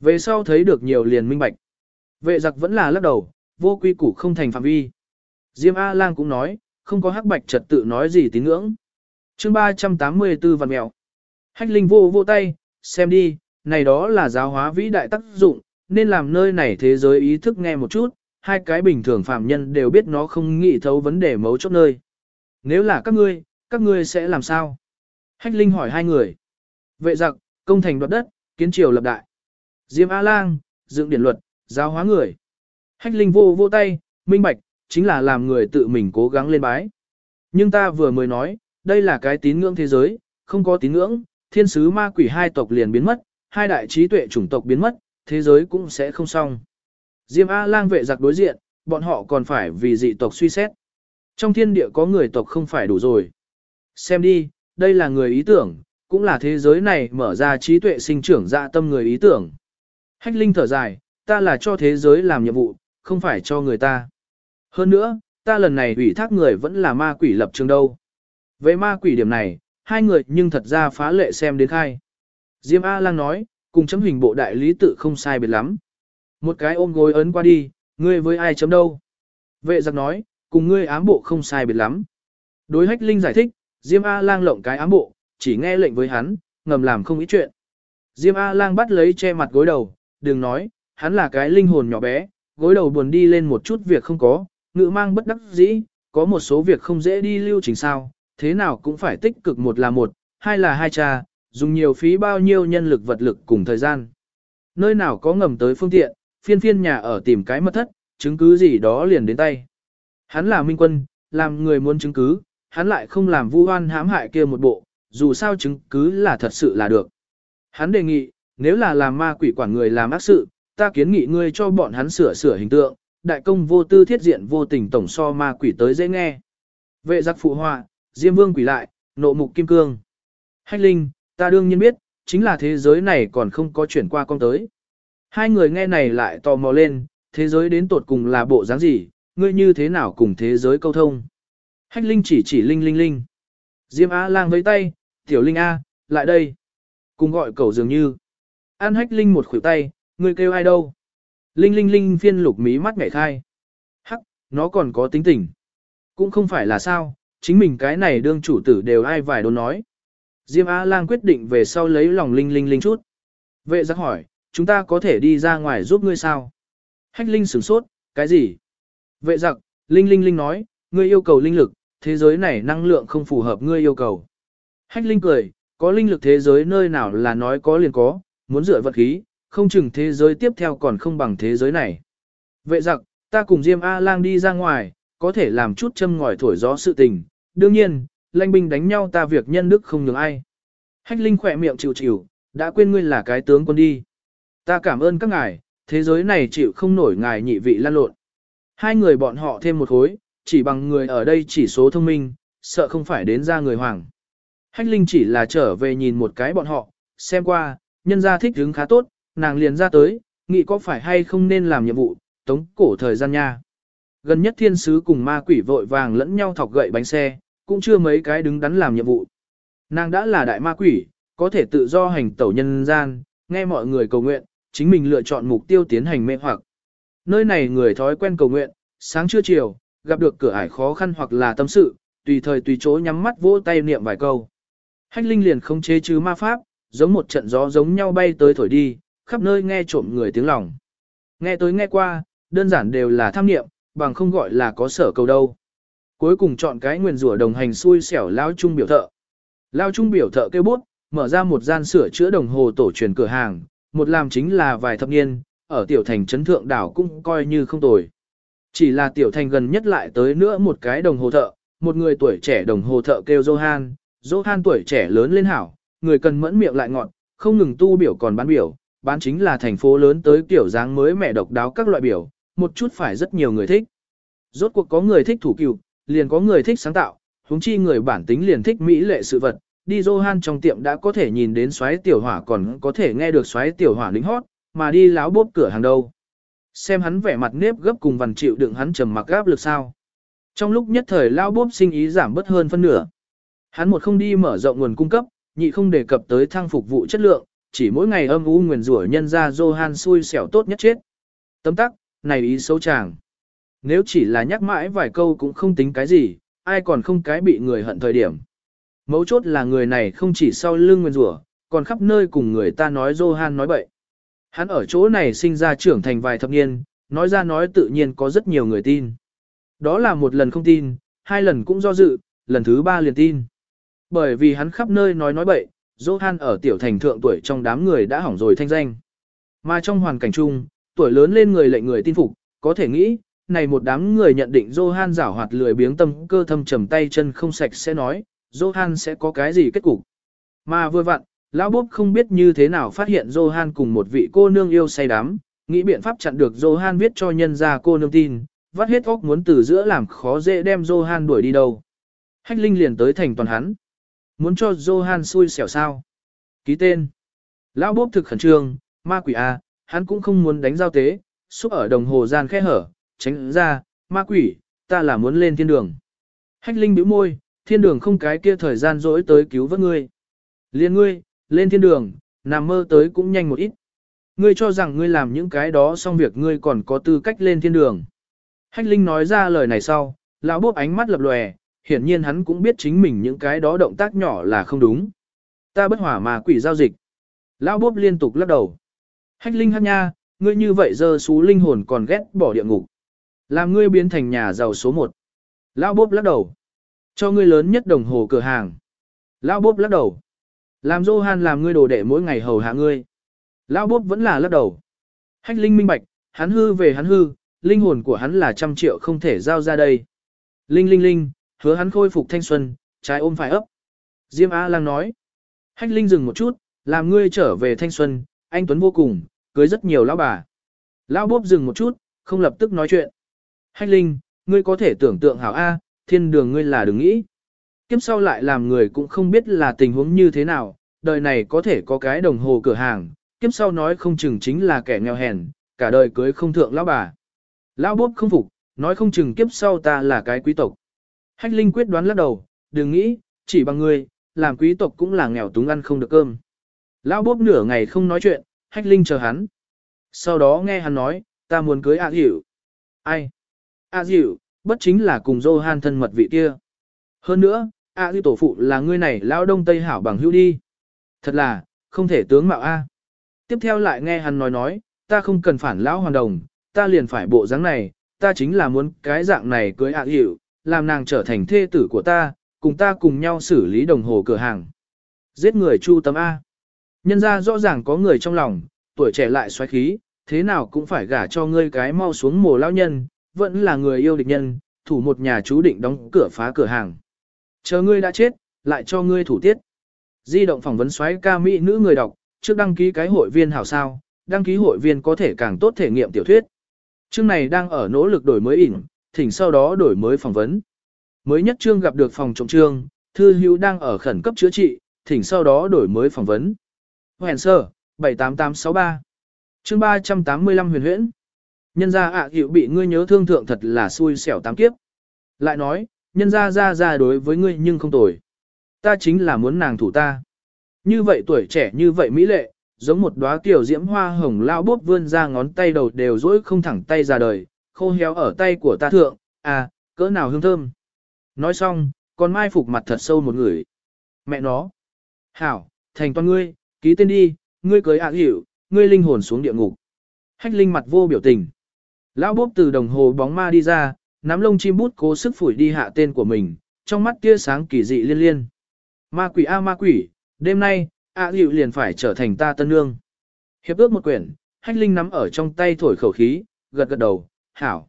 Speaker 1: Về sau thấy được nhiều liền minh bạch. Vệ giặc vẫn là lắc đầu, vô quy củ không thành phạm vi. Diêm A-lang cũng nói, không có hắc bạch trật tự nói gì tín ngưỡng chương 384 văn mèo. Hách linh vô vô tay, xem đi, này đó là giáo hóa vĩ đại tác dụng, nên làm nơi này thế giới ý thức nghe một chút, hai cái bình thường phạm nhân đều biết nó không nghĩ thấu vấn đề mấu chốt nơi. Nếu là các ngươi, các ngươi sẽ làm sao? Hách linh hỏi hai người. Vệ giặc, công thành đoạt đất, kiến triều lập đại. Diêm A-lang, dựng điển luật, giáo hóa người. Hách linh vô vô tay, minh bạch, chính là làm người tự mình cố gắng lên bái. Nhưng ta vừa mới nói, đây là cái tín ngưỡng thế giới, không có tín ngưỡng, thiên sứ ma quỷ hai tộc liền biến mất, hai đại trí tuệ chủng tộc biến mất, thế giới cũng sẽ không xong. Diêm A-lang vệ giặc đối diện, bọn họ còn phải vì dị tộc suy xét. Trong thiên địa có người tộc không phải đủ rồi. Xem đi, đây là người ý tưởng, cũng là thế giới này mở ra trí tuệ sinh trưởng dạ tâm người ý tưởng. Hách Linh thở dài, ta là cho thế giới làm nhiệm vụ, không phải cho người ta. Hơn nữa, ta lần này ủy thác người vẫn là ma quỷ lập trường đâu. Về ma quỷ điểm này, hai người nhưng thật ra phá lệ xem đến khai. Diêm A-lang nói, cùng chấm hình bộ đại lý tự không sai biệt lắm. Một cái ôm gối ấn qua đi, ngươi với ai chấm đâu. Vệ giặc nói, cùng ngươi ám bộ không sai biệt lắm. Đối hách linh giải thích, Diêm A-lang lộng cái ám bộ, chỉ nghe lệnh với hắn, ngầm làm không ý chuyện. Diêm A-lang bắt lấy che mặt gối đầu, đừng nói, hắn là cái linh hồn nhỏ bé, gối đầu buồn đi lên một chút việc không có, ngự mang bất đắc dĩ, có một số việc không dễ đi lưu trình sao, thế nào cũng phải tích cực một là một, hai là hai cha, dùng nhiều phí bao nhiêu nhân lực vật lực cùng thời gian. Nơi nào có ngầm tới phương tiện, phiên phiên nhà ở tìm cái mất thất, chứng cứ gì đó liền đến tay. Hắn là minh quân, làm người muốn chứng cứ, hắn lại không làm vu oan hãm hại kia một bộ, dù sao chứng cứ là thật sự là được. Hắn đề nghị, nếu là làm ma quỷ quản người làm ác sự, ta kiến nghị ngươi cho bọn hắn sửa sửa hình tượng, đại công vô tư thiết diện vô tình tổng so ma quỷ tới dễ nghe. Vệ giặc phụ họa, Diêm Vương quỷ lại, nộ mục kim cương. Hách Linh, ta đương nhiên biết, chính là thế giới này còn không có chuyển qua con tới. Hai người nghe này lại tò mò lên, thế giới đến tột cùng là bộ dáng gì, ngươi như thế nào cùng thế giới câu thông. Hách Linh chỉ chỉ Linh Linh Linh. Diêm A lang với tay, tiểu Linh A, lại đây. Cùng gọi cầu dường như. An Hách Linh một khuỷu tay, ngươi kêu ai đâu. Linh Linh Linh phiên lục mí mắt ngảy khai. nó còn có tính tình. Cũng không phải là sao, chính mình cái này đương chủ tử đều ai vài đồn nói. Diêm A-lang quyết định về sau lấy lòng linh linh linh chút. Vệ giác hỏi, chúng ta có thể đi ra ngoài giúp ngươi sao? Hách linh sửng sốt, cái gì? Vệ giặc, linh linh linh nói, ngươi yêu cầu linh lực, thế giới này năng lượng không phù hợp ngươi yêu cầu. Hách linh cười, có linh lực thế giới nơi nào là nói có liền có, muốn dựa vật khí, không chừng thế giới tiếp theo còn không bằng thế giới này. Vệ giặc, ta cùng Diêm A-lang đi ra ngoài, có thể làm chút châm ngòi thổi gió sự tình. Đương nhiên, lãnh binh đánh nhau ta việc nhân đức không nhường ai. Hách Linh khỏe miệng chịu chịu, đã quên ngươi là cái tướng quân đi. Ta cảm ơn các ngài, thế giới này chịu không nổi ngài nhị vị lan lộn. Hai người bọn họ thêm một khối, chỉ bằng người ở đây chỉ số thông minh, sợ không phải đến ra người hoàng. Hách Linh chỉ là trở về nhìn một cái bọn họ, xem qua, nhân gia thích hứng khá tốt, nàng liền ra tới, nghĩ có phải hay không nên làm nhiệm vụ, tống cổ thời gian nha. Gần nhất thiên sứ cùng ma quỷ vội vàng lẫn nhau thọc gậy bánh xe, cũng chưa mấy cái đứng đắn làm nhiệm vụ. Nàng đã là đại ma quỷ, có thể tự do hành tẩu nhân gian, nghe mọi người cầu nguyện, chính mình lựa chọn mục tiêu tiến hành mê hoặc. Nơi này người thói quen cầu nguyện, sáng trưa chiều, gặp được cửa ải khó khăn hoặc là tâm sự, tùy thời tùy chỗ nhắm mắt vỗ tay niệm vài câu. Hách linh liền không chế chứ ma pháp, giống một trận gió giống nhau bay tới thổi đi, khắp nơi nghe trộm người tiếng lòng. Nghe tới nghe qua, đơn giản đều là tham niệm, bằng không gọi là có sở cầu đâu. Cuối cùng chọn cái nguyền rủa đồng hành xui xẻo lao trung biểu thợ. Lao trung biểu thợ kêu bút, mở ra một gian sửa chữa đồng hồ tổ truyền cửa hàng, một làm chính là vài thập niên, ở tiểu thành trấn thượng đảo cũng coi như không tồi. Chỉ là tiểu thành gần nhất lại tới nữa một cái đồng hồ thợ, một người tuổi trẻ đồng hồ thợ kêu Johan, Johan tuổi trẻ lớn lên hảo, người cần mẫn miệng lại ngọn, không ngừng tu biểu còn bán biểu, bán chính là thành phố lớn tới kiểu dáng mới mẻ độc đáo các loại biểu, một chút phải rất nhiều người thích. Rốt cuộc có người thích thủ cựu, liền có người thích sáng tạo, huống chi người bản tính liền thích mỹ lệ sự vật. Đi Johan trong tiệm đã có thể nhìn đến xoáy tiểu hỏa còn có thể nghe được xoáy tiểu hỏa lính hót, mà đi láo bốp cửa hàng đâu. Xem hắn vẻ mặt nếp gấp cùng vằn chịu đựng hắn trầm mặc gáp lực sao. Trong lúc nhất thời lao bốp sinh ý giảm bớt hơn phân nửa. Hắn một không đi mở rộng nguồn cung cấp, nhị không đề cập tới thăng phục vụ chất lượng, chỉ mỗi ngày âm u nguyền rủa nhân ra Johan xui xẻo tốt nhất chết. Tấm tắc, này ý xấu chàng. Nếu chỉ là nhắc mãi vài câu cũng không tính cái gì, ai còn không cái bị người hận thời điểm. Mấu chốt là người này không chỉ sau lưng nguyên rủa, còn khắp nơi cùng người ta nói Johan nói bậy. Hắn ở chỗ này sinh ra trưởng thành vài thập niên, nói ra nói tự nhiên có rất nhiều người tin. Đó là một lần không tin, hai lần cũng do dự, lần thứ ba liền tin. Bởi vì hắn khắp nơi nói nói bậy, Johan ở tiểu thành thượng tuổi trong đám người đã hỏng rồi thanh danh. Mà trong hoàn cảnh chung, tuổi lớn lên người lệnh người tin phục, có thể nghĩ, này một đám người nhận định Johan giảo hoạt lười biếng tâm cơ thâm trầm tay chân không sạch sẽ nói, Johan sẽ có cái gì kết cục. Mà vừa vặn, lão bốp không biết như thế nào phát hiện Johan cùng một vị cô nương yêu say đắm, nghĩ biện pháp chặn được Johan viết cho nhân ra cô nương tin, vắt hết óc muốn từ giữa làm khó dễ đem Johan đuổi đi đâu. Hách Linh liền tới thành toàn hắn. Muốn cho Johan xui xẻo sao. Ký tên. Lão bốp thực khẩn trương, ma quỷ A, hắn cũng không muốn đánh giao tế, xúc ở đồng hồ gian khe hở, tránh ra, ma quỷ, ta là muốn lên thiên đường. Hách Linh bĩu môi, thiên đường không cái kia thời gian dỗi tới cứu vớt ngươi. Liên ngươi, lên thiên đường, nằm mơ tới cũng nhanh một ít. Ngươi cho rằng ngươi làm những cái đó xong việc ngươi còn có tư cách lên thiên đường. Hách Linh nói ra lời này sau, lão bốp ánh mắt lập lòe, hiển nhiên hắn cũng biết chính mình những cái đó động tác nhỏ là không đúng. Ta bất hỏa mà quỷ giao dịch. Lão bốp liên tục lắc đầu. Hách Linh hát nha, ngươi như vậy giờ xú linh hồn còn ghét bỏ địa ngục. Làm ngươi biến thành nhà giàu số một. Lão bốp lắc đầu. Cho ngươi lớn nhất đồng hồ cửa hàng. Lão bốp lắc đầu. Làm Johan làm ngươi đồ đệ mỗi ngày hầu hạ ngươi. Lão bốp vẫn là lắc đầu. Hách linh minh bạch, hắn hư về hắn hư, linh hồn của hắn là trăm triệu không thể giao ra đây. Linh linh linh, hứa hắn khôi phục thanh xuân, trái ôm phải ấp. Diêm A lang nói. Hách linh dừng một chút, làm ngươi trở về thanh xuân, anh Tuấn vô cùng, cưới rất nhiều lão bà. Lão bốp dừng một chút, không lập tức nói chuyện. Hách linh, ngươi có thể tưởng tượng hảo A, thiên đường ngươi là đừng nghĩ. Kiếp sau lại làm người cũng không biết là tình huống như thế nào, đời này có thể có cái đồng hồ cửa hàng, kiếp sau nói không chừng chính là kẻ nghèo hèn, cả đời cưới không thượng lão bà. Lão bốp không phục, nói không chừng kiếp sau ta là cái quý tộc. Hách Linh quyết đoán lắc đầu, đừng nghĩ, chỉ bằng ngươi, làm quý tộc cũng là nghèo túng ăn không được cơm. Lão bốp nửa ngày không nói chuyện, Hách Linh chờ hắn. Sau đó nghe hắn nói, ta muốn cưới A Diệu. Ai? A Diệu, Bất chính là cùng Johan thân mật vị kia. Hơn nữa, A Dư tổ phụ là ngươi này lao đông tây hảo bằng hữu đi. Thật là, không thể tướng mạo A. Tiếp theo lại nghe hắn nói nói, ta không cần phản lão hoàn đồng, ta liền phải bộ dáng này, ta chính là muốn cái dạng này cưới A Diệu, làm nàng trở thành thê tử của ta, cùng ta cùng nhau xử lý đồng hồ cửa hàng. Giết người chu tấm A. Nhân ra rõ ràng có người trong lòng, tuổi trẻ lại xoáy khí, thế nào cũng phải gả cho ngươi cái mau xuống mồ lao nhân, vẫn là người yêu địch nhân, thủ một nhà chú định đóng cửa phá cửa hàng. Chờ ngươi đã chết, lại cho ngươi thủ tiết. Di động phỏng vấn xoáy ca mỹ nữ người đọc, trước đăng ký cái hội viên hảo sao, đăng ký hội viên có thể càng tốt thể nghiệm tiểu thuyết. Chương này đang ở nỗ lực đổi mới ỉn, thỉnh sau đó đổi mới phỏng vấn. Mới nhất chương gặp được phòng trọng trương, thư hữu đang ở khẩn cấp chữa trị, thỉnh sau đó đổi mới phỏng vấn. hẹn sơ, 78863. Chương 385 huyền huyễn. Nhân gia ạ à bị ngươi nhớ thương thượng thật là xui xẻo tám kiếp. Lại nói, nhân gia ra ra đối với ngươi nhưng không tồi. Ta chính là muốn nàng thủ ta. Như vậy tuổi trẻ như vậy mỹ lệ, giống một đóa tiểu diễm hoa hồng lao bốp vươn ra ngón tay đầu đều dỗi không thẳng tay ra đời, khô héo ở tay của ta thượng, à, cỡ nào hương thơm. Nói xong, con mai phục mặt thật sâu một người. Mẹ nó. Hảo, thành toàn ngươi, ký tên đi, ngươi cưới ạ hiểu, ngươi linh hồn xuống địa ngục. Hách linh mặt vô biểu tình. Lão bốp từ đồng hồ bóng ma đi ra, nắm lông chim bút cố sức phủi đi hạ tên của mình, trong mắt tia sáng kỳ dị liên liên. Ma quỷ a ma quỷ, đêm nay, ạ à liền phải trở thành ta tân nương. Hiệp ước một quyển, hách linh nắm ở trong tay thổi khẩu khí, gật gật đầu, hảo.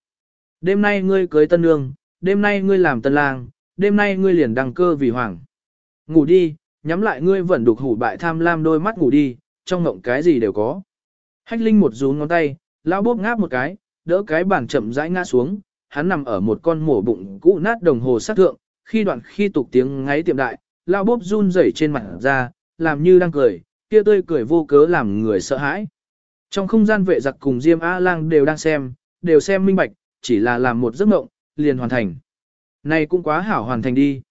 Speaker 1: Đêm nay ngươi cưới tân nương, đêm nay ngươi làm tân lang, đêm nay ngươi liền đăng cơ vì hoàng. Ngủ đi, nhắm lại ngươi vẫn đục hủ bại tham lam đôi mắt ngủ đi, trong ngộng cái gì đều có. Hách Linh một rú ngón tay, lão bốp ngáp một cái, đỡ cái bàn chậm rãi ngã xuống, hắn nằm ở một con mổ bụng cũ nát đồng hồ sát thượng, khi đoạn khi tục tiếng ngáy tiệm đại, lão bốp run rẩy trên mặt ra, làm như đang cười, kia tươi cười vô cớ làm người sợ hãi. Trong không gian vệ giặc cùng Diêm A-Lang đều đang xem, đều xem minh bạch, chỉ là làm một giấc mộng, liền hoàn thành. Này cũng quá hảo hoàn thành đi.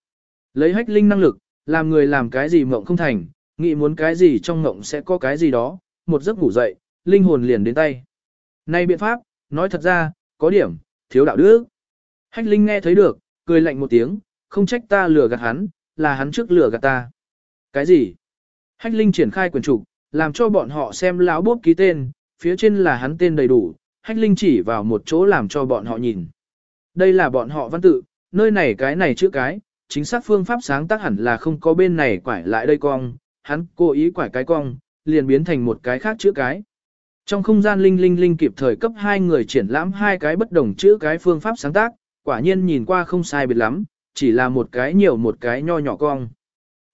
Speaker 1: Lấy hách linh năng lực, làm người làm cái gì mộng không thành, nghĩ muốn cái gì trong mộng sẽ có cái gì đó, một giấc ngủ dậy, linh hồn liền đến tay. Này biện pháp, nói thật ra, có điểm, thiếu đạo đức. Hách linh nghe thấy được, cười lạnh một tiếng, không trách ta lừa gạt hắn, là hắn trước lừa gạt ta. Cái gì? Hách linh triển khai quyển trục, làm cho bọn họ xem lão bốp ký tên, phía trên là hắn tên đầy đủ, hách linh chỉ vào một chỗ làm cho bọn họ nhìn. Đây là bọn họ văn tự, nơi này cái này chữ cái, chính xác phương pháp sáng tác hẳn là không có bên này quải lại đây cong, hắn cố ý quải cái cong, liền biến thành một cái khác chữ cái. Trong không gian linh linh linh kịp thời cấp hai người triển lãm hai cái bất đồng chữ cái phương pháp sáng tác, quả nhiên nhìn qua không sai biệt lắm, chỉ là một cái nhiều một cái nho nhỏ cong.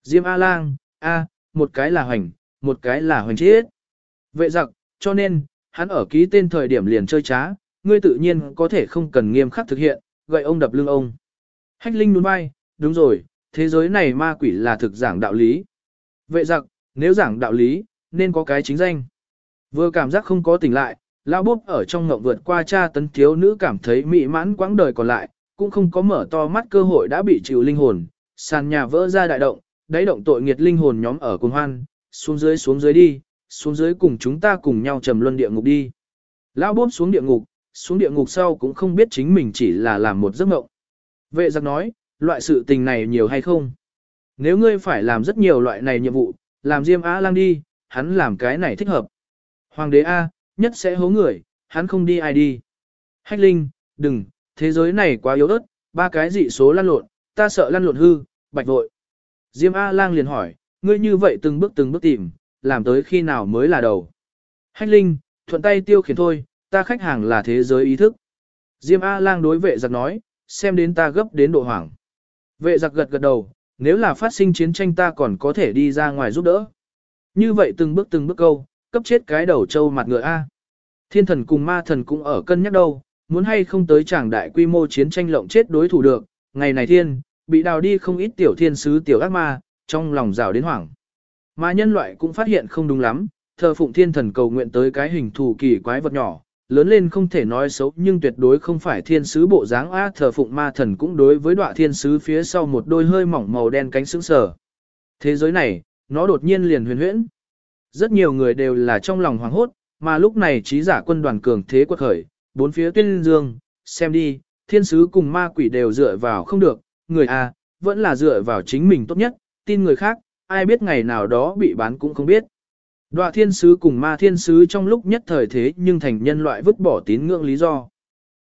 Speaker 1: Diêm A-lang, A, một cái là hoành, một cái là hoành chết. Vệ giặc, cho nên, hắn ở ký tên thời điểm liền chơi trá, ngươi tự nhiên có thể không cần nghiêm khắc thực hiện, gậy ông đập lưng ông. Hách Linh đúng vai, đúng rồi, thế giới này ma quỷ là thực giảng đạo lý. Vệ giặc, nếu giảng đạo lý, nên có cái chính danh. Vừa cảm giác không có tỉnh lại, lão bốp ở trong ngộng vượt qua cha tấn thiếu nữ cảm thấy mị mãn quãng đời còn lại, cũng không có mở to mắt cơ hội đã bị chịu linh hồn, sàn nhà vỡ ra đại động, đáy động tội nghiệt linh hồn nhóm ở cùng hoan, xuống dưới xuống dưới đi, xuống dưới cùng chúng ta cùng nhau trầm luân địa ngục đi. Lão bốp xuống địa ngục, xuống địa ngục sau cũng không biết chính mình chỉ là làm một giấc mộng. Vệ giặc nói, loại sự tình này nhiều hay không? Nếu ngươi phải làm rất nhiều loại này nhiệm vụ, làm Diêm Á Lang đi, hắn làm cái này thích hợp. Hoàng đế A, nhất sẽ hố người, hắn không đi ai đi. Hách Linh, đừng, thế giới này quá yếu ớt, ba cái dị số lăn lộn, ta sợ lăn lộn hư, bạch vội. Diêm A Lang liền hỏi, ngươi như vậy từng bước từng bước tìm, làm tới khi nào mới là đầu. Hách Linh, thuận tay tiêu khiển thôi, ta khách hàng là thế giới ý thức. Diêm A Lang đối vệ giặc nói, xem đến ta gấp đến độ hoảng. Vệ giặc gật gật đầu, nếu là phát sinh chiến tranh ta còn có thể đi ra ngoài giúp đỡ. Như vậy từng bước từng bước câu, cấp chết cái đầu trâu mặt ngựa A. Thiên thần cùng ma thần cũng ở cân nhắc đâu, muốn hay không tới chàng đại quy mô chiến tranh lộng chết đối thủ được, ngày này thiên, bị đào đi không ít tiểu thiên sứ tiểu ác ma, trong lòng rào đến hoảng. Mà nhân loại cũng phát hiện không đúng lắm, thờ phụng thiên thần cầu nguyện tới cái hình thù kỳ quái vật nhỏ, lớn lên không thể nói xấu nhưng tuyệt đối không phải thiên sứ bộ dáng á thờ phụng ma thần cũng đối với đọa thiên sứ phía sau một đôi hơi mỏng màu đen cánh sững sờ. Thế giới này, nó đột nhiên liền huyền huyễn. Rất nhiều người đều là trong lòng hoảng hốt, mà lúc này trí giả quân đoàn cường thế quật khởi, bốn phía tuyên dương, xem đi, thiên sứ cùng ma quỷ đều dựa vào không được, người à, vẫn là dựa vào chính mình tốt nhất, tin người khác, ai biết ngày nào đó bị bán cũng không biết. Đoạ thiên sứ cùng ma thiên sứ trong lúc nhất thời thế nhưng thành nhân loại vứt bỏ tín ngưỡng lý do.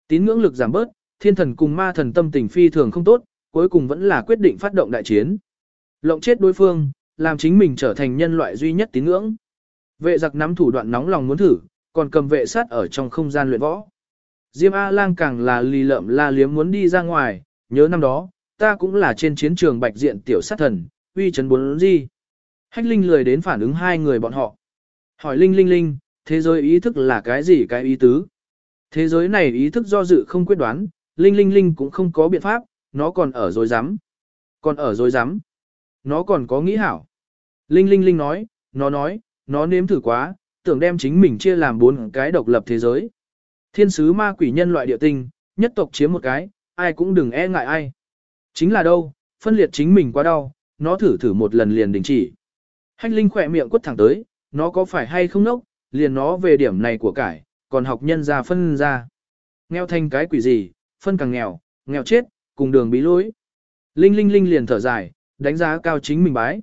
Speaker 1: Tín ngưỡng lực giảm bớt, thiên thần cùng ma thần tâm tình phi thường không tốt, cuối cùng vẫn là quyết định phát động đại chiến. Lộng chết đối phương, làm chính mình trở thành nhân loại duy nhất tín ngưỡng. Vệ giặc nắm thủ đoạn nóng lòng muốn thử, còn cầm vệ sát ở trong không gian luyện võ. Diêm A-lang càng là lì lợm la liếm muốn đi ra ngoài, nhớ năm đó, ta cũng là trên chiến trường bạch diện tiểu sát thần, uy chấn bốn gì. Hách Linh lười đến phản ứng hai người bọn họ. Hỏi Linh Linh Linh, thế giới ý thức là cái gì cái ý tứ? Thế giới này ý thức do dự không quyết đoán, Linh Linh Linh cũng không có biện pháp, nó còn ở dối rắm Còn ở dối rắm nó còn có nghĩ hảo. Linh Linh Linh nói, nó nói, nó nếm thử quá, tưởng đem chính mình chia làm bốn cái độc lập thế giới. Thiên sứ ma quỷ nhân loại địa tinh, nhất tộc chiếm một cái, ai cũng đừng e ngại ai. Chính là đâu, phân liệt chính mình quá đau, nó thử thử một lần liền đình chỉ. Hách Linh khỏe miệng quất thẳng tới, nó có phải hay không nốc, liền nó về điểm này của cải, còn học nhân ra phân ra. Nghèo thành cái quỷ gì, phân càng nghèo, nghèo chết, cùng đường bí lối. Linh Linh Linh liền thở dài, đánh giá cao chính mình bái.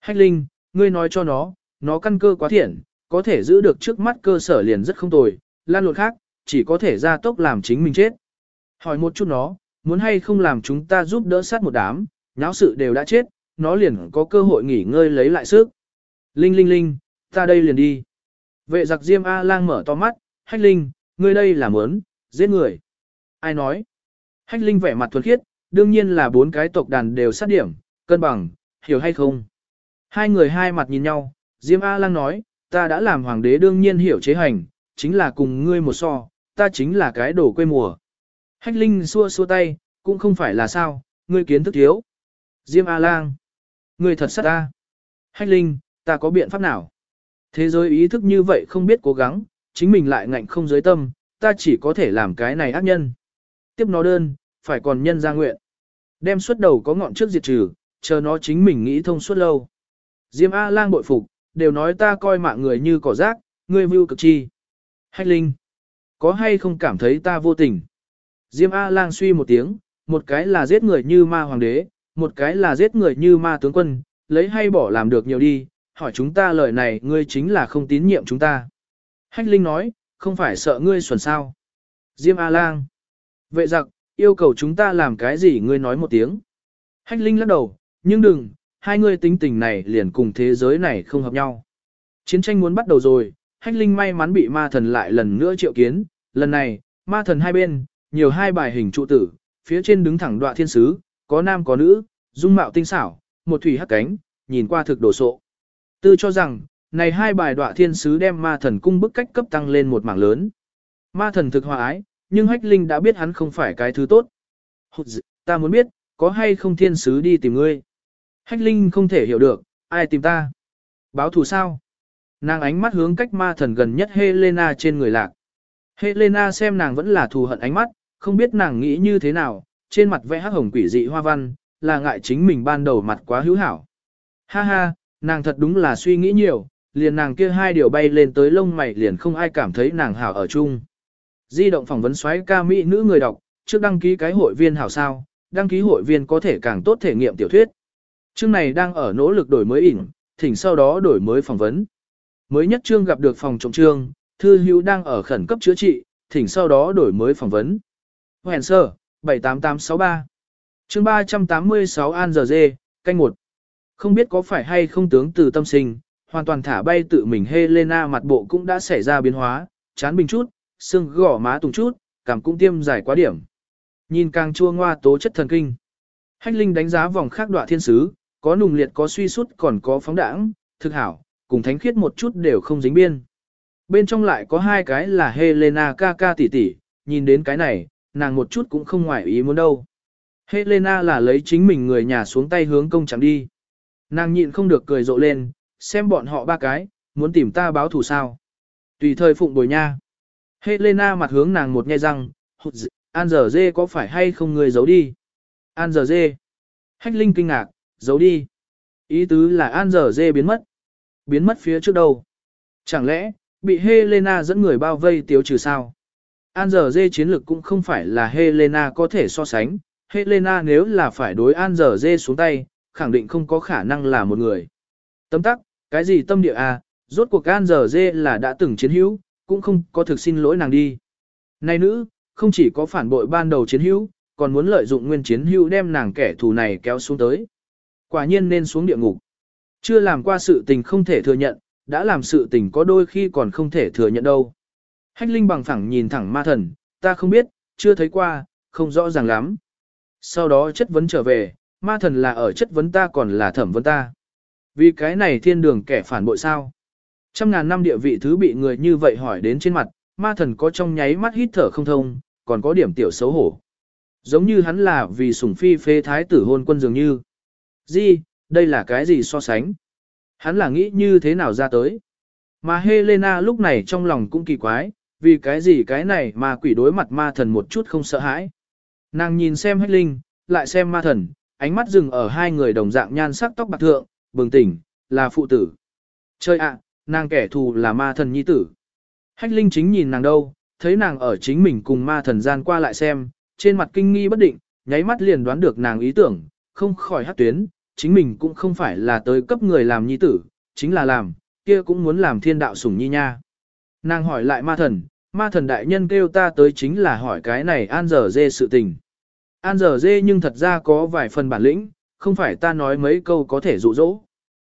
Speaker 1: Hách Linh, ngươi nói cho nó, nó căn cơ quá thiện, có thể giữ được trước mắt cơ sở liền rất không tồi, lan lột khác, chỉ có thể ra tốc làm chính mình chết. Hỏi một chút nó, muốn hay không làm chúng ta giúp đỡ sát một đám, nháo sự đều đã chết, nó liền có cơ hội nghỉ ngơi lấy lại sức. Linh linh linh, ta đây liền đi. Vệ giặc diêm A-lang mở to mắt, hách linh, ngươi đây là muốn, giết người. Ai nói? Hách linh vẻ mặt thuần khiết, đương nhiên là bốn cái tộc đàn đều sát điểm, cân bằng, hiểu hay không? Hai người hai mặt nhìn nhau, diêm A-lang nói, ta đã làm hoàng đế đương nhiên hiểu chế hành, chính là cùng ngươi một so, ta chính là cái đổ quê mùa. Hách linh xua xua tay, cũng không phải là sao, ngươi kiến thức thiếu. Diêm A-lang. Ngươi thật sát ta. Hách linh, ta có biện pháp nào? Thế giới ý thức như vậy không biết cố gắng, chính mình lại ngạnh không giới tâm, ta chỉ có thể làm cái này ác nhân. Tiếp nó đơn, phải còn nhân ra nguyện. Đem xuất đầu có ngọn trước diệt trừ, chờ nó chính mình nghĩ thông suốt lâu. Diêm A-lang bội phục, đều nói ta coi mạng người như cỏ rác, ngươi view cực chi. Hách linh, có hay không cảm thấy ta vô tình? Diêm A-lang suy một tiếng, một cái là giết người như ma hoàng đế, một cái là giết người như ma tướng quân, lấy hay bỏ làm được nhiều đi, hỏi chúng ta lời này ngươi chính là không tín nhiệm chúng ta. Hách Linh nói, không phải sợ ngươi xuẩn sao. Diêm A-lang. Vệ giặc, yêu cầu chúng ta làm cái gì ngươi nói một tiếng. Hách Linh lắc đầu, nhưng đừng, hai ngươi tính tình này liền cùng thế giới này không hợp nhau. Chiến tranh muốn bắt đầu rồi, Hách Linh may mắn bị ma thần lại lần nữa triệu kiến, lần này, ma thần hai bên, nhiều hai bài hình trụ tử, phía trên đứng thẳng đoạ thiên sứ, có nam có nữ, dung mạo tinh xảo, một thủy hắc cánh, nhìn qua thực đồ sộ. Tư cho rằng, này hai bài đoạ thiên sứ đem ma thần cung bức cách cấp tăng lên một mảng lớn. Ma thần thực hòa ái, nhưng hách linh đã biết hắn không phải cái thứ tốt. Ta muốn biết, có hay không thiên sứ đi tìm ngươi? Hách linh không thể hiểu được, ai tìm ta? Báo thù sao? Nàng ánh mắt hướng cách ma thần gần nhất Helena trên người lạc. Helena xem nàng vẫn là thù hận ánh mắt, không biết nàng nghĩ như thế nào, trên mặt vẽ hắc hồng quỷ dị hoa văn, là ngại chính mình ban đầu mặt quá hữu hảo. Ha ha, nàng thật đúng là suy nghĩ nhiều, liền nàng kia hai điều bay lên tới lông mày liền không ai cảm thấy nàng hảo ở chung. Di động phỏng vấn xoáy ca mỹ nữ người đọc, trước đăng ký cái hội viên hảo sao, đăng ký hội viên có thể càng tốt thể nghiệm tiểu thuyết. Chương này đang ở nỗ lực đổi mới ỉn, thỉnh sau đó đổi mới phỏng vấn. Mới nhất chương gặp được phòng trọng trương, thư hữu đang ở khẩn cấp chữa trị, thỉnh sau đó đổi mới phỏng vấn. Hoàn sơ, 78863 chương 386 An giờ dê, canh một Không biết có phải hay không tướng từ tâm sinh, hoàn toàn thả bay tự mình Helena mặt bộ cũng đã xảy ra biến hóa, chán bình chút, xương gỏ má tùng chút, cảm cũng tiêm giải quá điểm. Nhìn càng chua ngoa tố chất thần kinh. Hách Linh đánh giá vòng khác đoạn thiên sứ, có nùng liệt có suy sút còn có phóng đãng, thực hảo, cùng thánh khiết một chút đều không dính biên. Bên trong lại có hai cái là Helena ca ca tỷ tỷ, nhìn đến cái này, nàng một chút cũng không ngoại ý muốn đâu. Helena là lấy chính mình người nhà xuống tay hướng công chẳng đi. Nàng nhịn không được cười rộ lên, xem bọn họ ba cái, muốn tìm ta báo thù sao. Tùy thời phụng bồi nha. Helena mặt hướng nàng một nhai răng, An giờ dê có phải hay không người giấu đi? An giờ dê. Hách Linh kinh ngạc, giấu đi. Ý tứ là An giờ dê biến mất. Biến mất phía trước đâu? Chẳng lẽ, bị Helena dẫn người bao vây tiêu trừ sao? An giờ dê chiến lực cũng không phải là Helena có thể so sánh, Helena nếu là phải đối An giờ dê xuống tay, khẳng định không có khả năng là một người. Tấm tắc, cái gì tâm địa à, rốt cuộc An giờ dê là đã từng chiến hữu, cũng không có thực xin lỗi nàng đi. Này nữ, không chỉ có phản bội ban đầu chiến hữu, còn muốn lợi dụng nguyên chiến hữu đem nàng kẻ thù này kéo xuống tới. Quả nhiên nên xuống địa ngục. Chưa làm qua sự tình không thể thừa nhận, đã làm sự tình có đôi khi còn không thể thừa nhận đâu. Hách Linh bằng phẳng nhìn thẳng ma thần, ta không biết, chưa thấy qua, không rõ ràng lắm. Sau đó chất vấn trở về, ma thần là ở chất vấn ta còn là thẩm vấn ta. Vì cái này thiên đường kẻ phản bội sao. Trăm ngàn năm địa vị thứ bị người như vậy hỏi đến trên mặt, ma thần có trong nháy mắt hít thở không thông, còn có điểm tiểu xấu hổ. Giống như hắn là vì sủng phi phê thái tử hôn quân dường như. Gì, đây là cái gì so sánh? Hắn là nghĩ như thế nào ra tới? Mà Helena lúc này trong lòng cũng kỳ quái, vì cái gì cái này mà quỷ đối mặt ma thần một chút không sợ hãi. Nàng nhìn xem hách linh, lại xem ma thần, ánh mắt dừng ở hai người đồng dạng nhan sắc tóc bạc thượng, bừng tỉnh, là phụ tử. Chơi ạ, nàng kẻ thù là ma thần nhi tử. Hách linh chính nhìn nàng đâu, thấy nàng ở chính mình cùng ma thần gian qua lại xem, trên mặt kinh nghi bất định, nháy mắt liền đoán được nàng ý tưởng, không khỏi hát tuyến, chính mình cũng không phải là tới cấp người làm nhi tử, chính là làm, kia cũng muốn làm thiên đạo sủng nhi nha. Nàng hỏi lại ma thần, ma thần đại nhân kêu ta tới chính là hỏi cái này an dở dê sự tình. An dở dê nhưng thật ra có vài phần bản lĩnh, không phải ta nói mấy câu có thể dụ dỗ.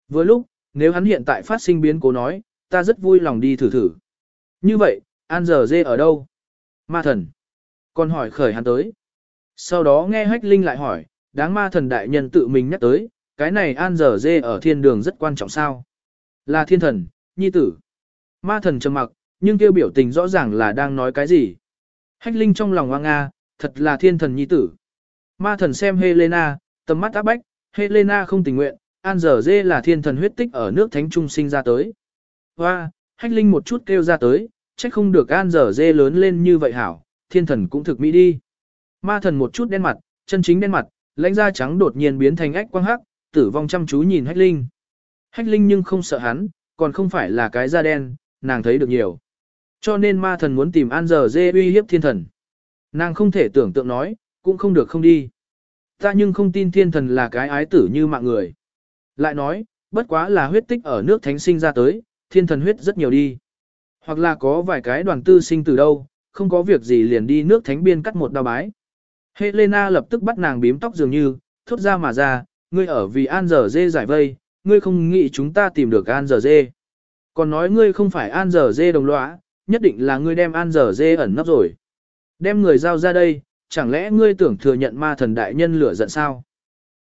Speaker 1: Vừa lúc, nếu hắn hiện tại phát sinh biến cố nói, ta rất vui lòng đi thử thử. Như vậy, an dở dê ở đâu? Ma thần. Còn hỏi khởi hắn tới. Sau đó nghe hách linh lại hỏi, đáng ma thần đại nhân tự mình nhắc tới, cái này an dở dê ở thiên đường rất quan trọng sao? Là thiên thần, nhi tử. Ma thần trầm mặc, nhưng kêu biểu tình rõ ràng là đang nói cái gì. Hách linh trong lòng hoang nga, thật là thiên thần nhi tử. Ma thần xem Helena, tầm mắt áp bách, Helena không tình nguyện, an Dở dê là thiên thần huyết tích ở nước thánh trung sinh ra tới. Hoa, hách linh một chút kêu ra tới, trách không được an Dở dê lớn lên như vậy hảo, thiên thần cũng thực mỹ đi. Ma thần một chút đen mặt, chân chính đen mặt, lãnh da trắng đột nhiên biến thành ách quang hắc, tử vong chăm chú nhìn hách linh. Hách linh nhưng không sợ hắn, còn không phải là cái da đen, nàng thấy được nhiều. Cho nên ma thần muốn tìm an giờ dê uy hiếp thiên thần. Nàng không thể tưởng tượng nói, cũng không được không đi. Ta nhưng không tin thiên thần là cái ái tử như mạng người. Lại nói, bất quá là huyết tích ở nước thánh sinh ra tới, thiên thần huyết rất nhiều đi. Hoặc là có vài cái đoàn tư sinh từ đâu, không có việc gì liền đi nước thánh biên cắt một đao bái. Helena lập tức bắt nàng bím tóc dường như, thốt ra mà ra, ngươi ở vì an giờ dê giải vây, ngươi không nghĩ chúng ta tìm được an giờ dê. Còn nói ngươi không phải an giờ dê đồng lõa, nhất định là ngươi đem an giờ dê ẩn nấp rồi. Đem người giao ra đây, chẳng lẽ ngươi tưởng thừa nhận ma thần đại nhân lửa giận sao?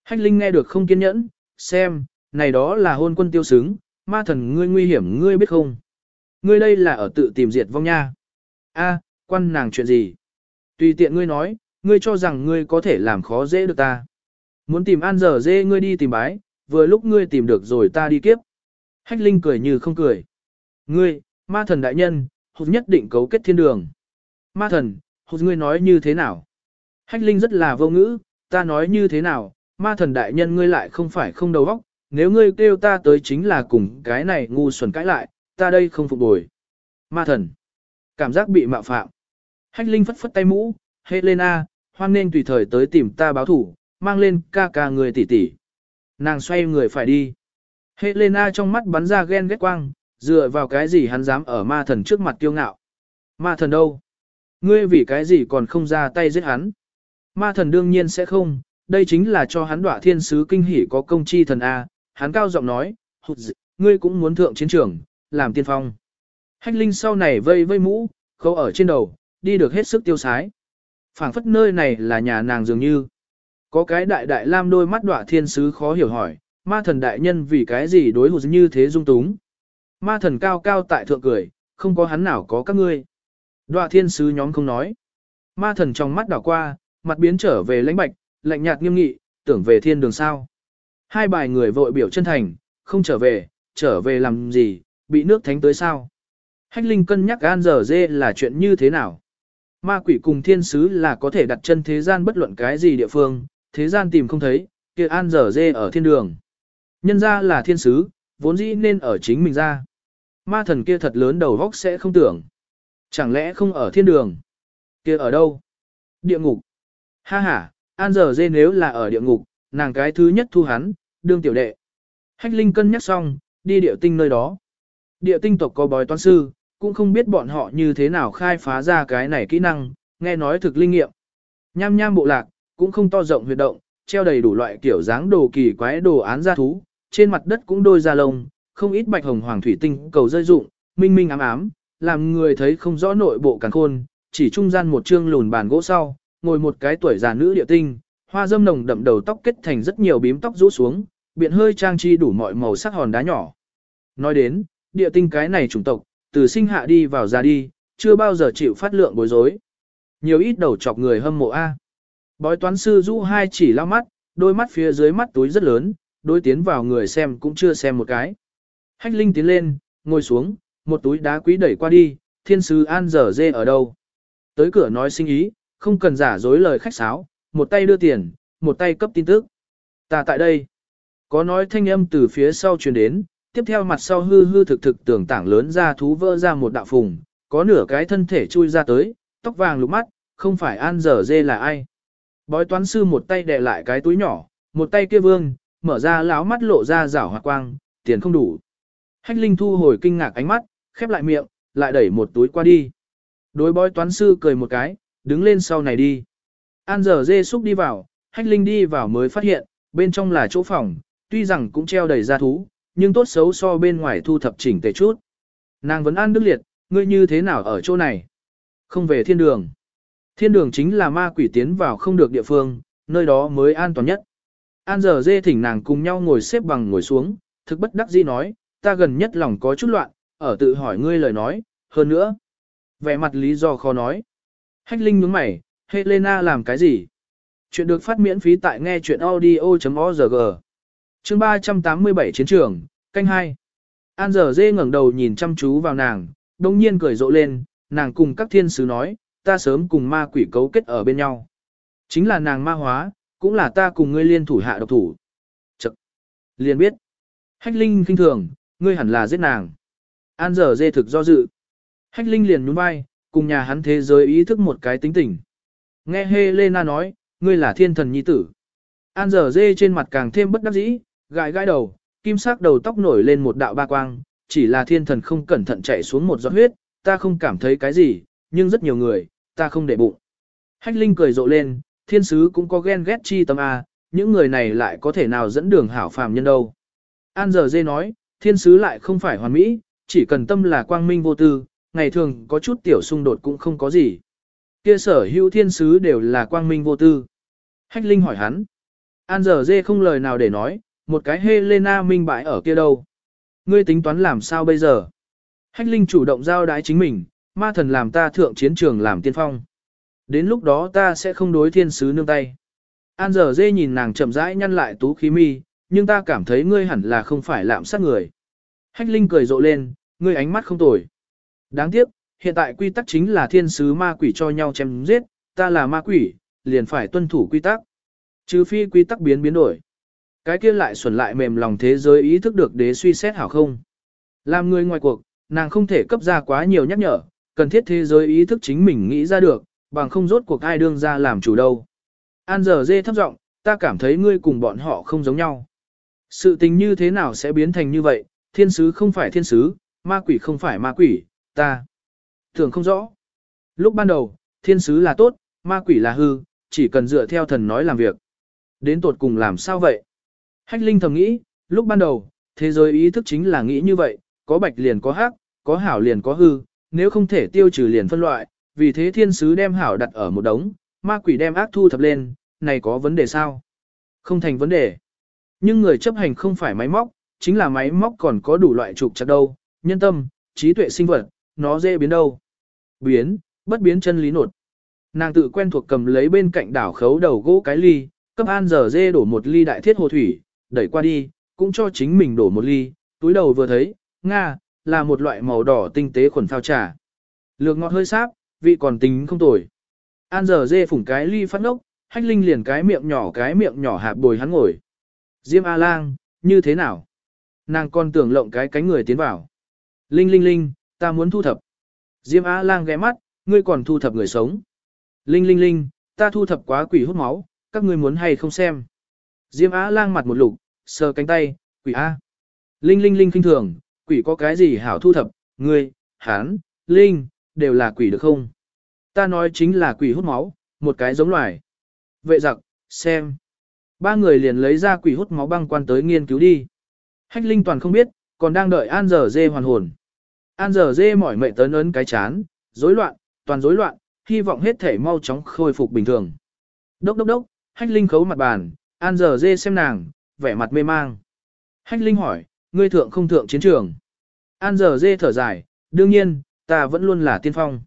Speaker 1: Hách Linh nghe được không kiên nhẫn, xem, này đó là hôn quân tiêu xứng, ma thần ngươi nguy hiểm ngươi biết không? Ngươi đây là ở tự tìm diệt vong nha. A, quan nàng chuyện gì? Tùy tiện ngươi nói, ngươi cho rằng ngươi có thể làm khó dễ được ta. Muốn tìm an giờ dê ngươi đi tìm bái, vừa lúc ngươi tìm được rồi ta đi kiếp. Hách Linh cười như không cười. Ngươi, ma thần đại nhân, hụt nhất định cấu kết thiên đường. Ma thần, hụt ngươi nói như thế nào? Hách Linh rất là vô ngữ, ta nói như thế nào, ma thần đại nhân ngươi lại không phải không đầu óc, nếu ngươi kêu ta tới chính là cùng cái này ngu xuẩn cãi lại, ta đây không phục bồi. Ma thần, cảm giác bị mạo phạm. Hách Linh phất phất tay mũ, Helena, hoan nên tùy thời tới tìm ta báo thủ, mang lên ca ca người tỷ tỷ. Nàng xoay người phải đi. Helena trong mắt bắn ra ghen ghét quang, dựa vào cái gì hắn dám ở ma thần trước mặt kiêu ngạo. Ma thần đâu? Ngươi vì cái gì còn không ra tay giết hắn? Ma thần đương nhiên sẽ không, đây chính là cho hắn đọa thiên sứ kinh hỉ có công chi thần A. Hắn cao giọng nói, hụt dị, ngươi cũng muốn thượng chiến trường, làm tiên phong. Hách linh sau này vây vây mũ, khâu ở trên đầu, đi được hết sức tiêu sái phảng phất nơi này là nhà nàng dường như. Có cái đại đại lam đôi mắt đọa thiên sứ khó hiểu hỏi, ma thần đại nhân vì cái gì đối hụt như thế dung túng. Ma thần cao cao tại thượng cười, không có hắn nào có các ngươi. Đoạ thiên sứ nhóm không nói. Ma thần trong mắt đảo qua, mặt biến trở về lãnh bạch, lạnh nhạt nghiêm nghị, tưởng về thiên đường sao. Hai bài người vội biểu chân thành, không trở về, trở về làm gì, bị nước thánh tới sao. Hách linh cân nhắc gan giờ dê là chuyện như thế nào. Ma quỷ cùng thiên sứ là có thể đặt chân thế gian bất luận cái gì địa phương, thế gian tìm không thấy, kia an dở dê ở thiên đường. Nhân ra là thiên sứ, vốn dĩ nên ở chính mình ra. Ma thần kia thật lớn đầu góc sẽ không tưởng. Chẳng lẽ không ở thiên đường? kia ở đâu? Địa ngục. Ha ha, An giờ dê nếu là ở địa ngục, nàng cái thứ nhất thu hắn, đương tiểu đệ. Hách Linh cân nhắc xong, đi địa tinh nơi đó. Địa tinh tộc có bói toán sư, cũng không biết bọn họ như thế nào khai phá ra cái này kỹ năng, nghe nói thực linh nghiệm. Nham nham bộ lạc, cũng không to rộng huyệt động, treo đầy đủ loại kiểu dáng đồ kỳ quái đồ án gia thú, trên mặt đất cũng đôi da lông, không ít bạch hồng hoàng thủy tinh cầu rơi rụng, minh minh ám ám, làm người thấy không rõ nội bộ càng khôn, chỉ trung gian một chương lùn bàn gỗ sau, ngồi một cái tuổi già nữ địa tinh, hoa dâm nồng đậm đầu tóc kết thành rất nhiều bím tóc rũ xuống, biện hơi trang trí đủ mọi màu sắc hòn đá nhỏ. Nói đến, địa tinh cái này chủng tộc, từ sinh hạ đi vào ra đi, chưa bao giờ chịu phát lượng bối rối. Nhiều ít đầu chọc người hâm mộ A. Bói toán sư rũ hai chỉ lao mắt, đôi mắt phía dưới mắt túi rất lớn, đôi tiến vào người xem cũng chưa xem một cái. Hách Linh tiến lên, ngồi xuống, một túi đá quý đẩy qua đi, thiên sứ An dở dê ở đâu. Tới cửa nói sinh ý, không cần giả dối lời khách sáo, một tay đưa tiền, một tay cấp tin tức. Ta tại đây. Có nói thanh âm từ phía sau truyền đến, tiếp theo mặt sau hư hư thực thực tưởng tảng lớn ra thú vỡ ra một đạo phùng, có nửa cái thân thể chui ra tới, tóc vàng lục mắt, không phải An dở dê là ai. Bói toán sư một tay đè lại cái túi nhỏ, một tay kia vương, mở ra láo mắt lộ ra rảo hoạt quang, tiền không đủ. Hách Linh thu hồi kinh ngạc ánh mắt, khép lại miệng, lại đẩy một túi qua đi. Đối bói toán sư cười một cái, đứng lên sau này đi. An giờ dê xúc đi vào, Hách Linh đi vào mới phát hiện, bên trong là chỗ phòng, tuy rằng cũng treo đầy ra thú, nhưng tốt xấu so bên ngoài thu thập chỉnh tề chút. Nàng vẫn an đức liệt, ngươi như thế nào ở chỗ này? Không về thiên đường. Thiên đường chính là ma quỷ tiến vào không được địa phương, nơi đó mới an toàn nhất. An giờ dê thỉnh nàng cùng nhau ngồi xếp bằng ngồi xuống, thực bất đắc dĩ nói, ta gần nhất lòng có chút loạn, ở tự hỏi ngươi lời nói, hơn nữa. Vẻ mặt lý do khó nói. Hách Linh nhướng mày, Helena làm cái gì? Chuyện được phát miễn phí tại nghe chuyện audio.org. Chương 387 Chiến trường, canh 2. An giờ dê ngẩng đầu nhìn chăm chú vào nàng, đồng nhiên cười rộ lên, nàng cùng các thiên sứ nói, ta sớm cùng ma quỷ cấu kết ở bên nhau. Chính là nàng ma hóa, cũng là ta cùng ngươi liên thủ hạ độc thủ. Chậc. Liền biết. Hách Linh kinh thường, ngươi hẳn là giết nàng. An giờ dê thực do dự. Hách Linh liền nhún vai, cùng nhà hắn thế giới ý thức một cái tính tình. Nghe Helena nói, ngươi là thiên thần nhi tử. An giờ dê trên mặt càng thêm bất đắc dĩ, gãi gãi đầu, kim sắc đầu tóc nổi lên một đạo ba quang, chỉ là thiên thần không cẩn thận chạy xuống một giọt huyết, ta không cảm thấy cái gì, nhưng rất nhiều người, ta không để bụng. Hách Linh cười rộ lên, thiên sứ cũng có ghen ghét chi tâm A, những người này lại có thể nào dẫn đường hảo phàm nhân đâu. An giờ dê nói, thiên sứ lại không phải hoàn mỹ, chỉ cần tâm là quang minh vô tư, ngày thường có chút tiểu xung đột cũng không có gì. Kia sở hữu thiên sứ đều là quang minh vô tư. Hách Linh hỏi hắn. An giờ dê không lời nào để nói, một cái Helena minh bãi ở kia đâu. Ngươi tính toán làm sao bây giờ? Hách Linh chủ động giao đái chính mình, ma thần làm ta thượng chiến trường làm tiên phong. Đến lúc đó ta sẽ không đối thiên sứ nương tay. An giờ dê nhìn nàng chậm rãi nhăn lại tú khí mi, nhưng ta cảm thấy ngươi hẳn là không phải lạm sát người. Hách Linh cười rộ lên, ngươi ánh mắt không tồi. Đáng tiếc, hiện tại quy tắc chính là thiên sứ ma quỷ cho nhau chém giết, ta là ma quỷ, liền phải tuân thủ quy tắc. Trừ phi quy tắc biến biến đổi. Cái kia lại xuẩn lại mềm lòng thế giới ý thức được đế suy xét hảo không. Làm người ngoài cuộc, nàng không thể cấp ra quá nhiều nhắc nhở, cần thiết thế giới ý thức chính mình nghĩ ra được, bằng không rốt cuộc ai đương ra làm chủ đâu. An giờ dê thấp giọng, ta cảm thấy ngươi cùng bọn họ không giống nhau. Sự tình như thế nào sẽ biến thành như vậy, thiên sứ không phải thiên sứ, ma quỷ không phải ma quỷ, ta. Thường không rõ. Lúc ban đầu, thiên sứ là tốt, ma quỷ là hư, chỉ cần dựa theo thần nói làm việc. Đến tột cùng làm sao vậy? Hách Linh thầm nghĩ, lúc ban đầu, thế giới ý thức chính là nghĩ như vậy, có bạch liền có hắc, có hảo liền có hư, nếu không thể tiêu trừ liền phân loại, vì thế thiên sứ đem hảo đặt ở một đống, ma quỷ đem ác thu thập lên, này có vấn đề sao? Không thành vấn đề. Nhưng người chấp hành không phải máy móc, chính là máy móc còn có đủ loại trục chặt đâu, nhân tâm, trí tuệ sinh vật, nó dễ biến đâu. Biến, bất biến chân lý nột. Nàng tự quen thuộc cầm lấy bên cạnh đảo khấu đầu gỗ cái ly, cấp an giờ dê đổ một ly đại thiết hồ thủy, đẩy qua đi, cũng cho chính mình đổ một ly, túi đầu vừa thấy, Nga, là một loại màu đỏ tinh tế khuẩn phao trà. Lược ngọt hơi sáp, vị còn tính không tồi. An giờ dê phủng cái ly phát ngốc, hách linh liền cái miệng nhỏ cái miệng nhỏ hạp bồi hắn ngồi. Diêm A lang, như thế nào? Nàng còn tưởng lộng cái cánh người tiến vào. Linh linh linh, ta muốn thu thập. Diêm A lang ghé mắt, ngươi còn thu thập người sống. Linh linh linh, ta thu thập quá quỷ hút máu, các ngươi muốn hay không xem. Diêm Á lang mặt một lục, sờ cánh tay, quỷ A. Linh linh linh kinh thường, quỷ có cái gì hảo thu thập, ngươi, hán, linh, đều là quỷ được không? Ta nói chính là quỷ hút máu, một cái giống loài. Vệ giặc, xem. Ba người liền lấy ra quỷ hút máu băng quan tới nghiên cứu đi. Hách linh toàn không biết, còn đang đợi An giờ dê hoàn hồn. An giờ dê mỏi mệt tấn ấn cái chán, rối loạn, toàn rối loạn, hy vọng hết thể mau chóng khôi phục bình thường. Đốc đốc đốc, hách linh khấu mặt bàn, An giờ dê xem nàng, vẻ mặt mê mang. Hách linh hỏi, ngươi thượng không thượng chiến trường. An giờ dê thở dài, đương nhiên, ta vẫn luôn là tiên phong.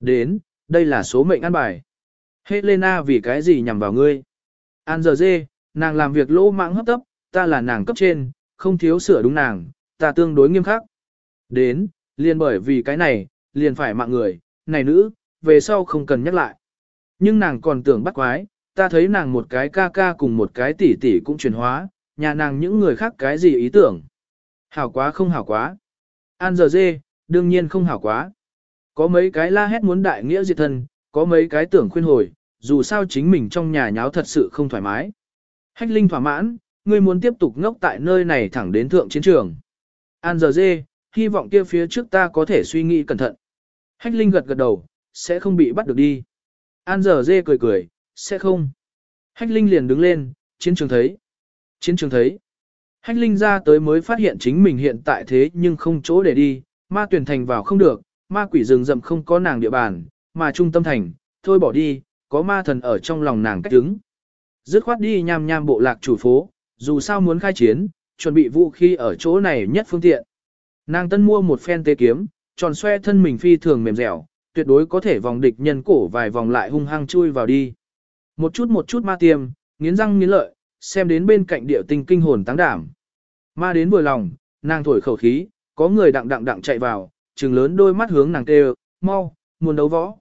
Speaker 1: Đến, đây là số mệnh an bài. Helena vì cái gì nhằm vào ngươi? An giờ dê, nàng làm việc lỗ mãng hấp tấp, ta là nàng cấp trên, không thiếu sửa đúng nàng, ta tương đối nghiêm khắc. Đến, liền bởi vì cái này, liền phải mạng người, này nữ, về sau không cần nhắc lại. Nhưng nàng còn tưởng bắt quái, ta thấy nàng một cái ca ca cùng một cái tỷ tỷ cũng chuyển hóa, nhà nàng những người khác cái gì ý tưởng. Hảo quá không hảo quá. An giờ dê, đương nhiên không hảo quá. Có mấy cái la hét muốn đại nghĩa diệt thân, có mấy cái tưởng khuyên hồi, dù sao chính mình trong nhà nháo thật sự không thoải mái. Hách Linh thỏa mãn, ngươi muốn tiếp tục ngốc tại nơi này thẳng đến thượng chiến trường. An giờ dê, hy vọng kia phía trước ta có thể suy nghĩ cẩn thận. Hách Linh gật gật đầu, sẽ không bị bắt được đi. An giờ dê cười cười, sẽ không. Hách Linh liền đứng lên, chiến trường thấy. Chiến trường thấy. Hách Linh ra tới mới phát hiện chính mình hiện tại thế nhưng không chỗ để đi, ma tuyển thành vào không được, ma quỷ rừng rậm không có nàng địa bàn, mà trung tâm thành, thôi bỏ đi, có ma thần ở trong lòng nàng cách đứng. Dứt khoát đi nham nham bộ lạc chủ phố, dù sao muốn khai chiến, chuẩn bị vũ khí ở chỗ này nhất phương tiện. Nàng tân mua một phen tê kiếm, tròn xoe thân mình phi thường mềm dẻo, tuyệt đối có thể vòng địch nhân cổ vài vòng lại hung hăng chui vào đi. Một chút một chút ma tiêm, nghiến răng nghiến lợi, xem đến bên cạnh địa tinh kinh hồn táng đảm. Ma đến vừa lòng, nàng thổi khẩu khí, có người đặng đặng đặng chạy vào, trừng lớn đôi mắt hướng nàng kêu, mau, muốn đấu võ.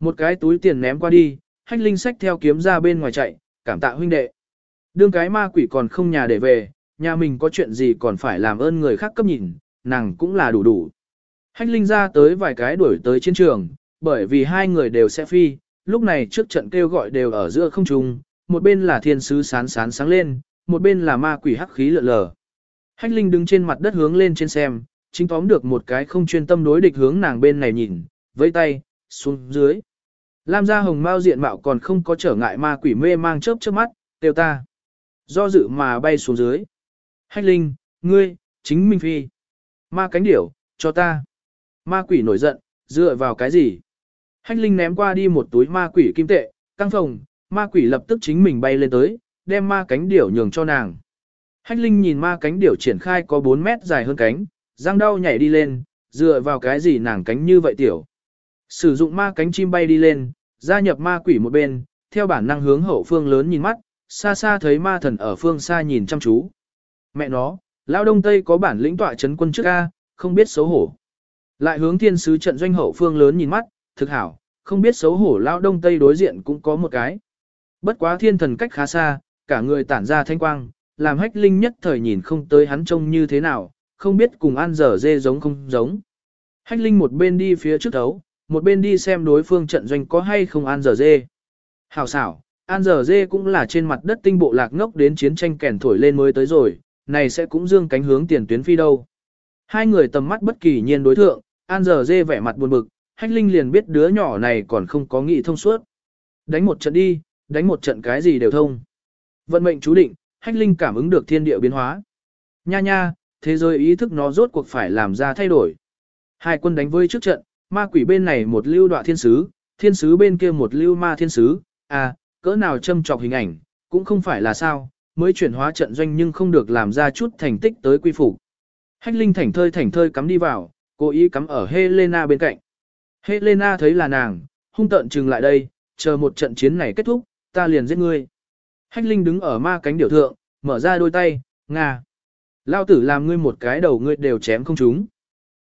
Speaker 1: Một cái túi tiền ném qua đi, hách linh sách theo kiếm ra bên ngoài chạy, cảm tạ huynh đệ. Đương cái ma quỷ còn không nhà để về, nhà mình có chuyện gì còn phải làm ơn người khác cấp nhìn, nàng cũng là đủ đủ. Hách linh ra tới vài cái đuổi tới chiến trường, bởi vì hai người đều sẽ phi, lúc này trước trận kêu gọi đều ở giữa không trung, một bên là thiên sứ sán sán sáng lên, một bên là ma quỷ hắc khí lượn lờ. Hách linh đứng trên mặt đất hướng lên trên xem, chính tóm được một cái không chuyên tâm đối địch hướng nàng bên này nhìn, với tay, xuống dưới. Lam gia hồng mao diện mạo còn không có trở ngại ma quỷ mê mang chớp chớp mắt, tiêu ta. Do dự mà bay xuống dưới. Hách linh, ngươi, chính minh phi. Ma cánh điểu, cho ta. Ma quỷ nổi giận, dựa vào cái gì? Hách linh ném qua đi một túi ma quỷ kim tệ, căng phòng, ma quỷ lập tức chính mình bay lên tới, đem ma cánh điểu nhường cho nàng. Hách linh nhìn ma cánh điểu triển khai có 4 mét dài hơn cánh, răng đau nhảy đi lên, dựa vào cái gì nàng cánh như vậy tiểu. Sử dụng ma cánh chim bay đi lên, gia nhập ma quỷ một bên, theo bản năng hướng hậu phương lớn nhìn mắt, xa xa thấy ma thần ở phương xa nhìn chăm chú. Mẹ nó, lao đông tây có bản lĩnh tọa chấn quân trước A, không biết xấu hổ. Lại hướng thiên sứ trận doanh hậu phương lớn nhìn mắt, thực hảo, không biết xấu hổ lao đông tây đối diện cũng có một cái. Bất quá thiên thần cách khá xa, cả người tản ra thanh quang, làm hách linh nhất thời nhìn không tới hắn trông như thế nào, không biết cùng ăn dở dê giống không giống. Hách linh một bên đi phía trước thấu, một bên đi xem đối phương trận doanh có hay không ăn dở dê. Hảo xảo, ăn dở dê cũng là trên mặt đất tinh bộ lạc ngốc đến chiến tranh kèn thổi lên mới tới rồi, này sẽ cũng dương cánh hướng tiền tuyến phi đâu. Hai người tầm mắt bất kỳ nhiên đối thượng, an dở dê vẻ mặt buồn bực, hách linh liền biết đứa nhỏ này còn không có nghị thông suốt. Đánh một trận đi, đánh một trận cái gì đều thông. Vận mệnh chú định, hách linh cảm ứng được thiên địa biến hóa. Nha nha, thế giới ý thức nó rốt cuộc phải làm ra thay đổi. Hai quân đánh với trước trận, ma quỷ bên này một lưu đoạ thiên sứ, thiên sứ bên kia một lưu ma thiên sứ, à, cỡ nào châm trọc hình ảnh, cũng không phải là sao, mới chuyển hóa trận doanh nhưng không được làm ra chút thành tích tới quy phục. Hách Linh thảnh thơi thảnh thơi cắm đi vào, cố ý cắm ở Helena bên cạnh. Helena thấy là nàng, hung tợn trừng lại đây, chờ một trận chiến này kết thúc, ta liền giết ngươi. Hách Linh đứng ở ma cánh điểu thượng, mở ra đôi tay, ngà. Lao tử làm ngươi một cái đầu ngươi đều chém không trúng.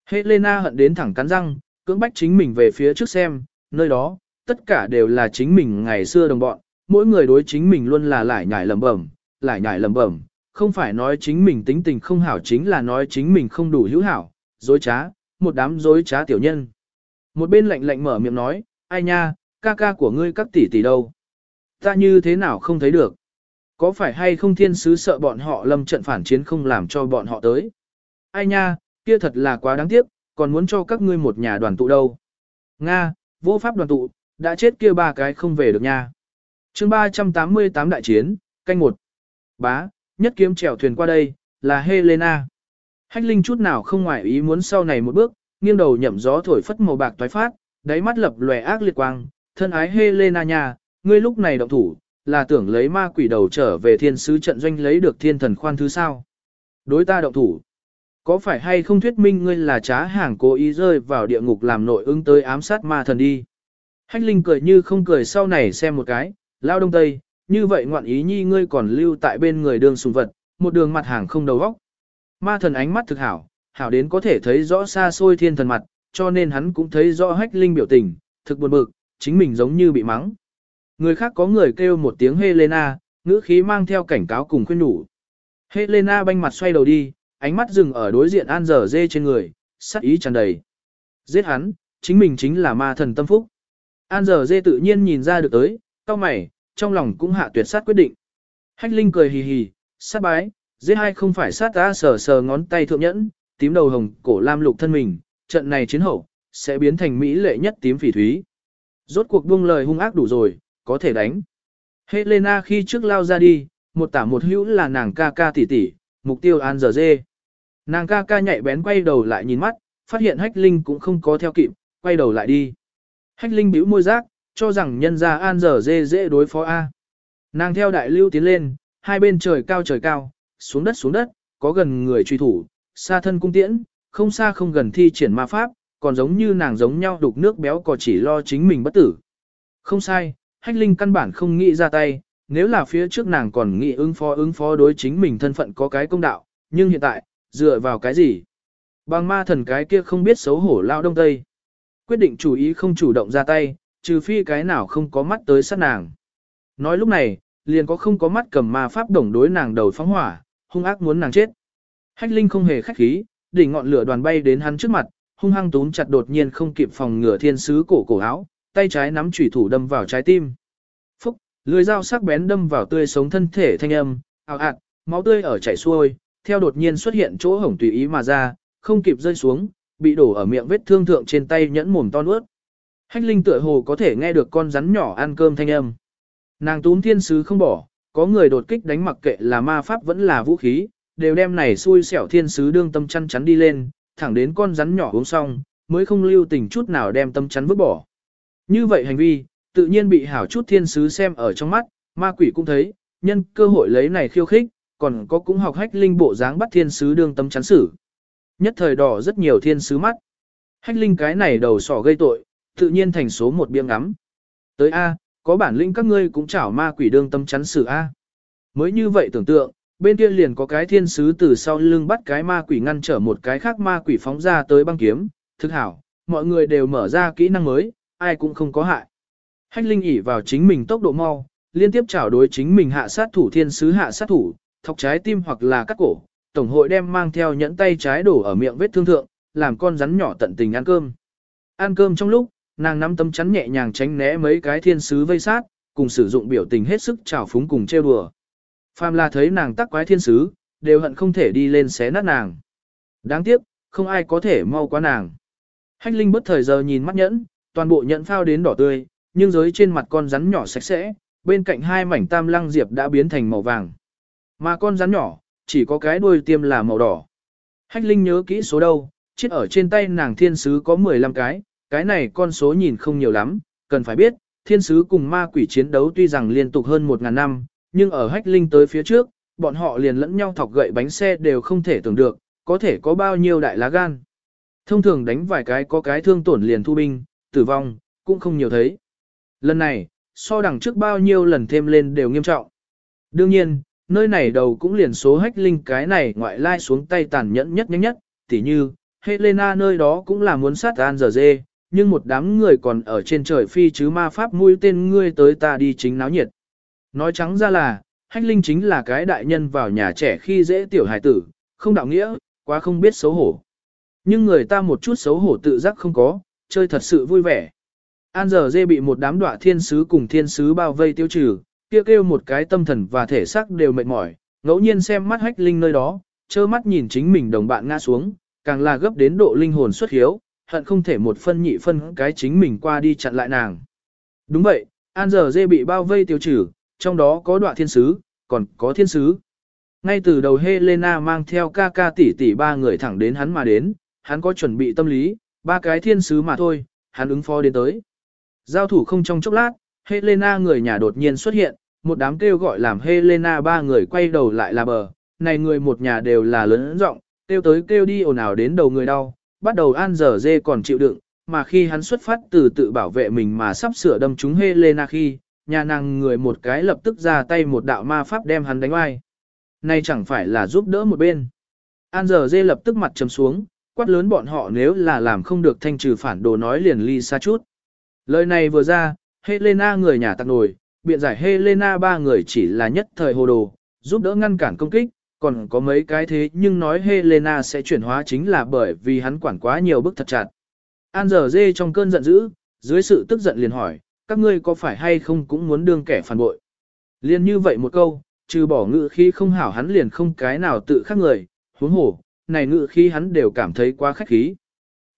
Speaker 1: Helena hận đến thẳng cắn răng, cưỡng bách chính mình về phía trước xem, nơi đó, tất cả đều là chính mình ngày xưa đồng bọn, mỗi người đối chính mình luôn là lại nhải lầm bẩm, lại nhải lầm bẩm, không phải nói chính mình tính tình không hảo chính là nói chính mình không đủ hữu hảo, dối trá, một đám dối trá tiểu nhân. Một bên lạnh lạnh mở miệng nói, ai nha, ca ca của ngươi các tỷ tỷ đâu? Ta như thế nào không thấy được? Có phải hay không thiên sứ sợ bọn họ lâm trận phản chiến không làm cho bọn họ tới? Ai nha, kia thật là quá đáng tiếc, còn muốn cho các ngươi một nhà đoàn tụ đâu. Nga, vô pháp đoàn tụ, đã chết kia ba cái không về được nha. chương 388 đại chiến, canh một. Bá, nhất kiếm trèo thuyền qua đây, là Helena. Hách Linh chút nào không ngoại ý muốn sau này một bước, nghiêng đầu nhậm gió thổi phất màu bạc toái phát, đáy mắt lập lòe ác liệt quang, thân ái Helena nha, ngươi lúc này động thủ, là tưởng lấy ma quỷ đầu trở về thiên sứ trận doanh lấy được thiên thần khoan thứ sao. Đối ta động thủ. Có phải hay không thuyết minh ngươi là trá hàng cố ý rơi vào địa ngục làm nội ứng tới ám sát ma thần đi. Hách Linh cười như không cười sau này xem một cái, lao đông tây, như vậy ngoạn ý nhi ngươi còn lưu tại bên người đường sùng vật, một đường mặt hàng không đầu óc. Ma thần ánh mắt thực hảo, hảo đến có thể thấy rõ xa xôi thiên thần mặt, cho nên hắn cũng thấy rõ hách linh biểu tình, thực buồn bực, chính mình giống như bị mắng. Người khác có người kêu một tiếng Helena, ngữ khí mang theo cảnh cáo cùng khuyên nhủ. Helena banh mặt xoay đầu đi, ánh mắt dừng ở đối diện An Giờ Dê trên người, sắc ý tràn đầy. Giết hắn, chính mình chính là ma thần tâm phúc. An Giờ Dê tự nhiên nhìn ra được tới, cao mày, trong lòng cũng hạ tuyệt sát quyết định. Hách Linh cười hì hì, sát bái, giết hai không phải sát ta sờ sờ ngón tay thượng nhẫn, tím đầu hồng, cổ lam lục thân mình, trận này chiến hậu, sẽ biến thành mỹ lệ nhất tím phỉ thúy. Rốt cuộc buông lời hung ác đủ rồi, có thể đánh. Helena khi trước lao ra đi, một tả một hữu là nàng ca ca tỷ tỷ, mục tiêu an giờ dê. Nàng ca ca nhạy bén quay đầu lại nhìn mắt, phát hiện hách linh cũng không có theo kịp, quay đầu lại đi. Hách linh bĩu môi rác, cho rằng nhân ra an giờ dê dễ đối phó A. Nàng theo đại lưu tiến lên, hai bên trời cao trời cao, xuống đất xuống đất, có gần người truy thủ, xa thân cung tiễn, không xa không gần thi triển ma pháp, còn giống như nàng giống nhau đục nước béo cò chỉ lo chính mình bất tử. Không sai, hách linh căn bản không nghĩ ra tay, nếu là phía trước nàng còn nghĩ ứng phó ứng phó đối chính mình thân phận có cái công đạo, nhưng hiện tại, dựa vào cái gì? Bằng ma thần cái kia không biết xấu hổ lao đông tây. Quyết định chủ ý không chủ động ra tay, trừ phi cái nào không có mắt tới sát nàng. Nói lúc này, liền có không có mắt cầm ma pháp đồng đối nàng đầu phóng hỏa, hung ác muốn nàng chết. Hách Linh không hề khách khí, đỉnh ngọn lửa đoàn bay đến hắn trước mặt, hung hăng túm chặt đột nhiên không kịp phòng ngừa thiên sứ cổ cổ áo, tay trái nắm chủy thủ đâm vào trái tim. Phúc, lưỡi dao sắc bén đâm vào tươi sống thân thể thanh âm, ào ạt, máu tươi ở chảy xuôi, theo đột nhiên xuất hiện chỗ hổng tùy ý mà ra, không kịp rơi xuống, bị đổ ở miệng vết thương thượng trên tay nhẫn mồm to nuốt. Hách Linh tựa hồ có thể nghe được con rắn nhỏ ăn cơm thanh âm. Nàng túm thiên sứ không bỏ, có người đột kích đánh mặc kệ là ma pháp vẫn là vũ khí, đều đem này xui xẻo thiên sứ đương tâm chăn chắn đi lên, thẳng đến con rắn nhỏ uống xong, mới không lưu tình chút nào đem tâm chắn vứt bỏ. Như vậy hành vi, tự nhiên bị hảo chút thiên sứ xem ở trong mắt, ma quỷ cũng thấy, nhân cơ hội lấy này khiêu khích, còn có cũng học hách linh bộ dáng bắt thiên sứ đương tâm chắn xử. Nhất thời đỏ rất nhiều thiên sứ mắt. Hách linh cái này đầu sỏ gây tội, tự nhiên thành số một biếng ngắm. Tới A, có bản lĩnh các ngươi cũng chảo ma quỷ đương tâm chắn xử A. Mới như vậy tưởng tượng, bên kia liền có cái thiên sứ từ sau lưng bắt cái ma quỷ ngăn trở một cái khác ma quỷ phóng ra tới băng kiếm, thực hảo, mọi người đều mở ra kỹ năng mới, ai cũng không có hại. Hách Linh ỉ vào chính mình tốc độ mau, liên tiếp chảo đối chính mình hạ sát thủ thiên sứ hạ sát thủ, thọc trái tim hoặc là cắt cổ, tổng hội đem mang theo nhẫn tay trái đổ ở miệng vết thương thượng, làm con rắn nhỏ tận tình ăn cơm. Ăn cơm trong lúc, nàng nắm tấm chắn nhẹ nhàng tránh né mấy cái thiên sứ vây sát, cùng sử dụng biểu tình hết sức trào phúng cùng trêu đùa. Phàm là thấy nàng tắc quái thiên sứ, đều hận không thể đi lên xé nát nàng. Đáng tiếc, không ai có thể mau quá nàng. Hách Linh bất thời giờ nhìn mắt nhẫn, toàn bộ nhẫn phao đến đỏ tươi, nhưng dưới trên mặt con rắn nhỏ sạch sẽ, bên cạnh hai mảnh tam lăng diệp đã biến thành màu vàng. Mà con rắn nhỏ, chỉ có cái đuôi tiêm là màu đỏ. Hách Linh nhớ kỹ số đâu, chết ở trên tay nàng thiên sứ có 15 cái, cái này con số nhìn không nhiều lắm, cần phải biết, thiên sứ cùng ma quỷ chiến đấu tuy rằng liên tục hơn 1.000 năm, nhưng ở hách linh tới phía trước, bọn họ liền lẫn nhau thọc gậy bánh xe đều không thể tưởng được, có thể có bao nhiêu đại lá gan. Thông thường đánh vài cái có cái thương tổn liền thu binh, tử vong, cũng không nhiều thấy. Lần này, so đằng trước bao nhiêu lần thêm lên đều nghiêm trọng. Đương nhiên, nơi này đầu cũng liền số hách linh cái này ngoại lai xuống tay tàn nhẫn nhất nhanh nhất, tỉ như, Helena nơi đó cũng là muốn sát an giờ dê, nhưng một đám người còn ở trên trời phi chứ ma pháp mũi tên ngươi tới ta đi chính náo nhiệt. Nói trắng ra là, hách linh chính là cái đại nhân vào nhà trẻ khi dễ tiểu hài tử, không đạo nghĩa, quá không biết xấu hổ. Nhưng người ta một chút xấu hổ tự giác không có, chơi thật sự vui vẻ. An giờ dê bị một đám đọa thiên sứ cùng thiên sứ bao vây tiêu trừ, kia kêu, kêu một cái tâm thần và thể xác đều mệt mỏi, ngẫu nhiên xem mắt hách linh nơi đó, trơ mắt nhìn chính mình đồng bạn ngã xuống, càng là gấp đến độ linh hồn xuất hiếu, hận không thể một phân nhị phân cái chính mình qua đi chặn lại nàng. Đúng vậy, An giờ dê bị bao vây tiêu trừ, trong đó có đoạn thiên sứ, còn có thiên sứ. Ngay từ đầu Helena mang theo ca ca tỷ tỷ ba người thẳng đến hắn mà đến, hắn có chuẩn bị tâm lý, ba cái thiên sứ mà thôi, hắn ứng phó đến tới. Giao thủ không trong chốc lát, Helena người nhà đột nhiên xuất hiện, một đám kêu gọi làm Helena ba người quay đầu lại là bờ, này người một nhà đều là lớn rộng, kêu tới kêu đi ồn ào đến đầu người đau, bắt đầu an dở dê còn chịu đựng, mà khi hắn xuất phát từ tự bảo vệ mình mà sắp sửa đâm trúng Helena khi, nhà nàng người một cái lập tức ra tay một đạo ma pháp đem hắn đánh oai. Này chẳng phải là giúp đỡ một bên. An giờ dê lập tức mặt trầm xuống, quát lớn bọn họ nếu là làm không được thanh trừ phản đồ nói liền ly xa chút. Lời này vừa ra, Helena người nhà tặc nổi, biện giải Helena ba người chỉ là nhất thời hồ đồ, giúp đỡ ngăn cản công kích, còn có mấy cái thế nhưng nói Helena sẽ chuyển hóa chính là bởi vì hắn quản quá nhiều bức thật chặt. An giờ dê trong cơn giận dữ, dưới sự tức giận liền hỏi, các ngươi có phải hay không cũng muốn đương kẻ phản bội. Liên như vậy một câu, trừ bỏ ngự khi không hảo hắn liền không cái nào tự khác người, huống hổ, này ngự khi hắn đều cảm thấy quá khách khí.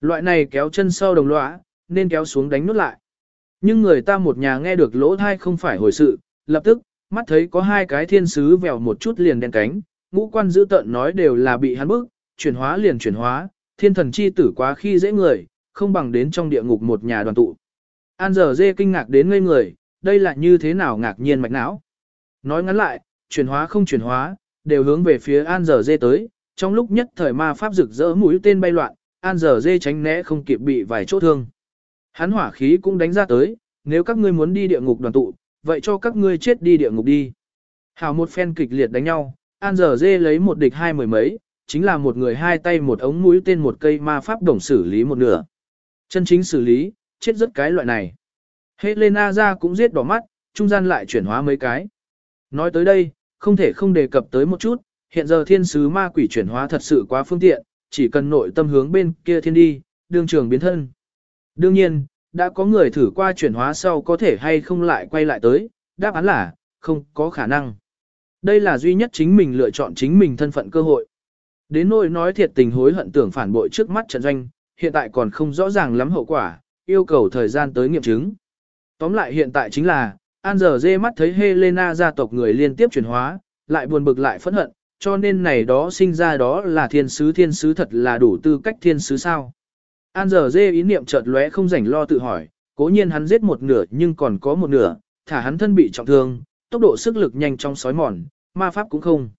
Speaker 1: Loại này kéo chân sau đồng lõa, nên kéo xuống đánh nút lại. Nhưng người ta một nhà nghe được lỗ thai không phải hồi sự, lập tức, mắt thấy có hai cái thiên sứ vèo một chút liền đen cánh, ngũ quan giữ tận nói đều là bị hắn bức, chuyển hóa liền chuyển hóa, thiên thần chi tử quá khi dễ người, không bằng đến trong địa ngục một nhà đoàn tụ. An giờ dê kinh ngạc đến ngây người, đây là như thế nào ngạc nhiên mạch não. Nói ngắn lại, chuyển hóa không chuyển hóa, đều hướng về phía An giờ dê tới, trong lúc nhất thời ma pháp rực rỡ mũi tên bay loạn, An giờ dê tránh né không kịp bị vài chỗ thương. Hắn hỏa khí cũng đánh ra tới, nếu các ngươi muốn đi địa ngục đoàn tụ, vậy cho các ngươi chết đi địa ngục đi. Hào một phen kịch liệt đánh nhau, An giờ dê lấy một địch hai mười mấy, chính là một người hai tay một ống mũi tên một cây ma pháp đồng xử lý một nửa. Chân chính xử lý, chết rất cái loại này. Helena ra cũng giết đỏ mắt, trung gian lại chuyển hóa mấy cái. Nói tới đây, không thể không đề cập tới một chút, hiện giờ thiên sứ ma quỷ chuyển hóa thật sự quá phương tiện, chỉ cần nội tâm hướng bên kia thiên đi, đường trường biến thân. Đương nhiên, đã có người thử qua chuyển hóa sau có thể hay không lại quay lại tới, đáp án là, không có khả năng. Đây là duy nhất chính mình lựa chọn chính mình thân phận cơ hội. Đến nỗi nói thiệt tình hối hận tưởng phản bội trước mắt trận doanh, hiện tại còn không rõ ràng lắm hậu quả, yêu cầu thời gian tới nghiệm chứng. Tóm lại hiện tại chính là, An giờ dê mắt thấy Helena gia tộc người liên tiếp chuyển hóa, lại buồn bực lại phẫn hận, cho nên này đó sinh ra đó là thiên sứ thiên sứ thật là đủ tư cách thiên sứ sao. An giờ dê ý niệm chợt lóe không rảnh lo tự hỏi, cố nhiên hắn giết một nửa nhưng còn có một nửa, thả hắn thân bị trọng thương, tốc độ sức lực nhanh trong sói mòn, ma pháp cũng không.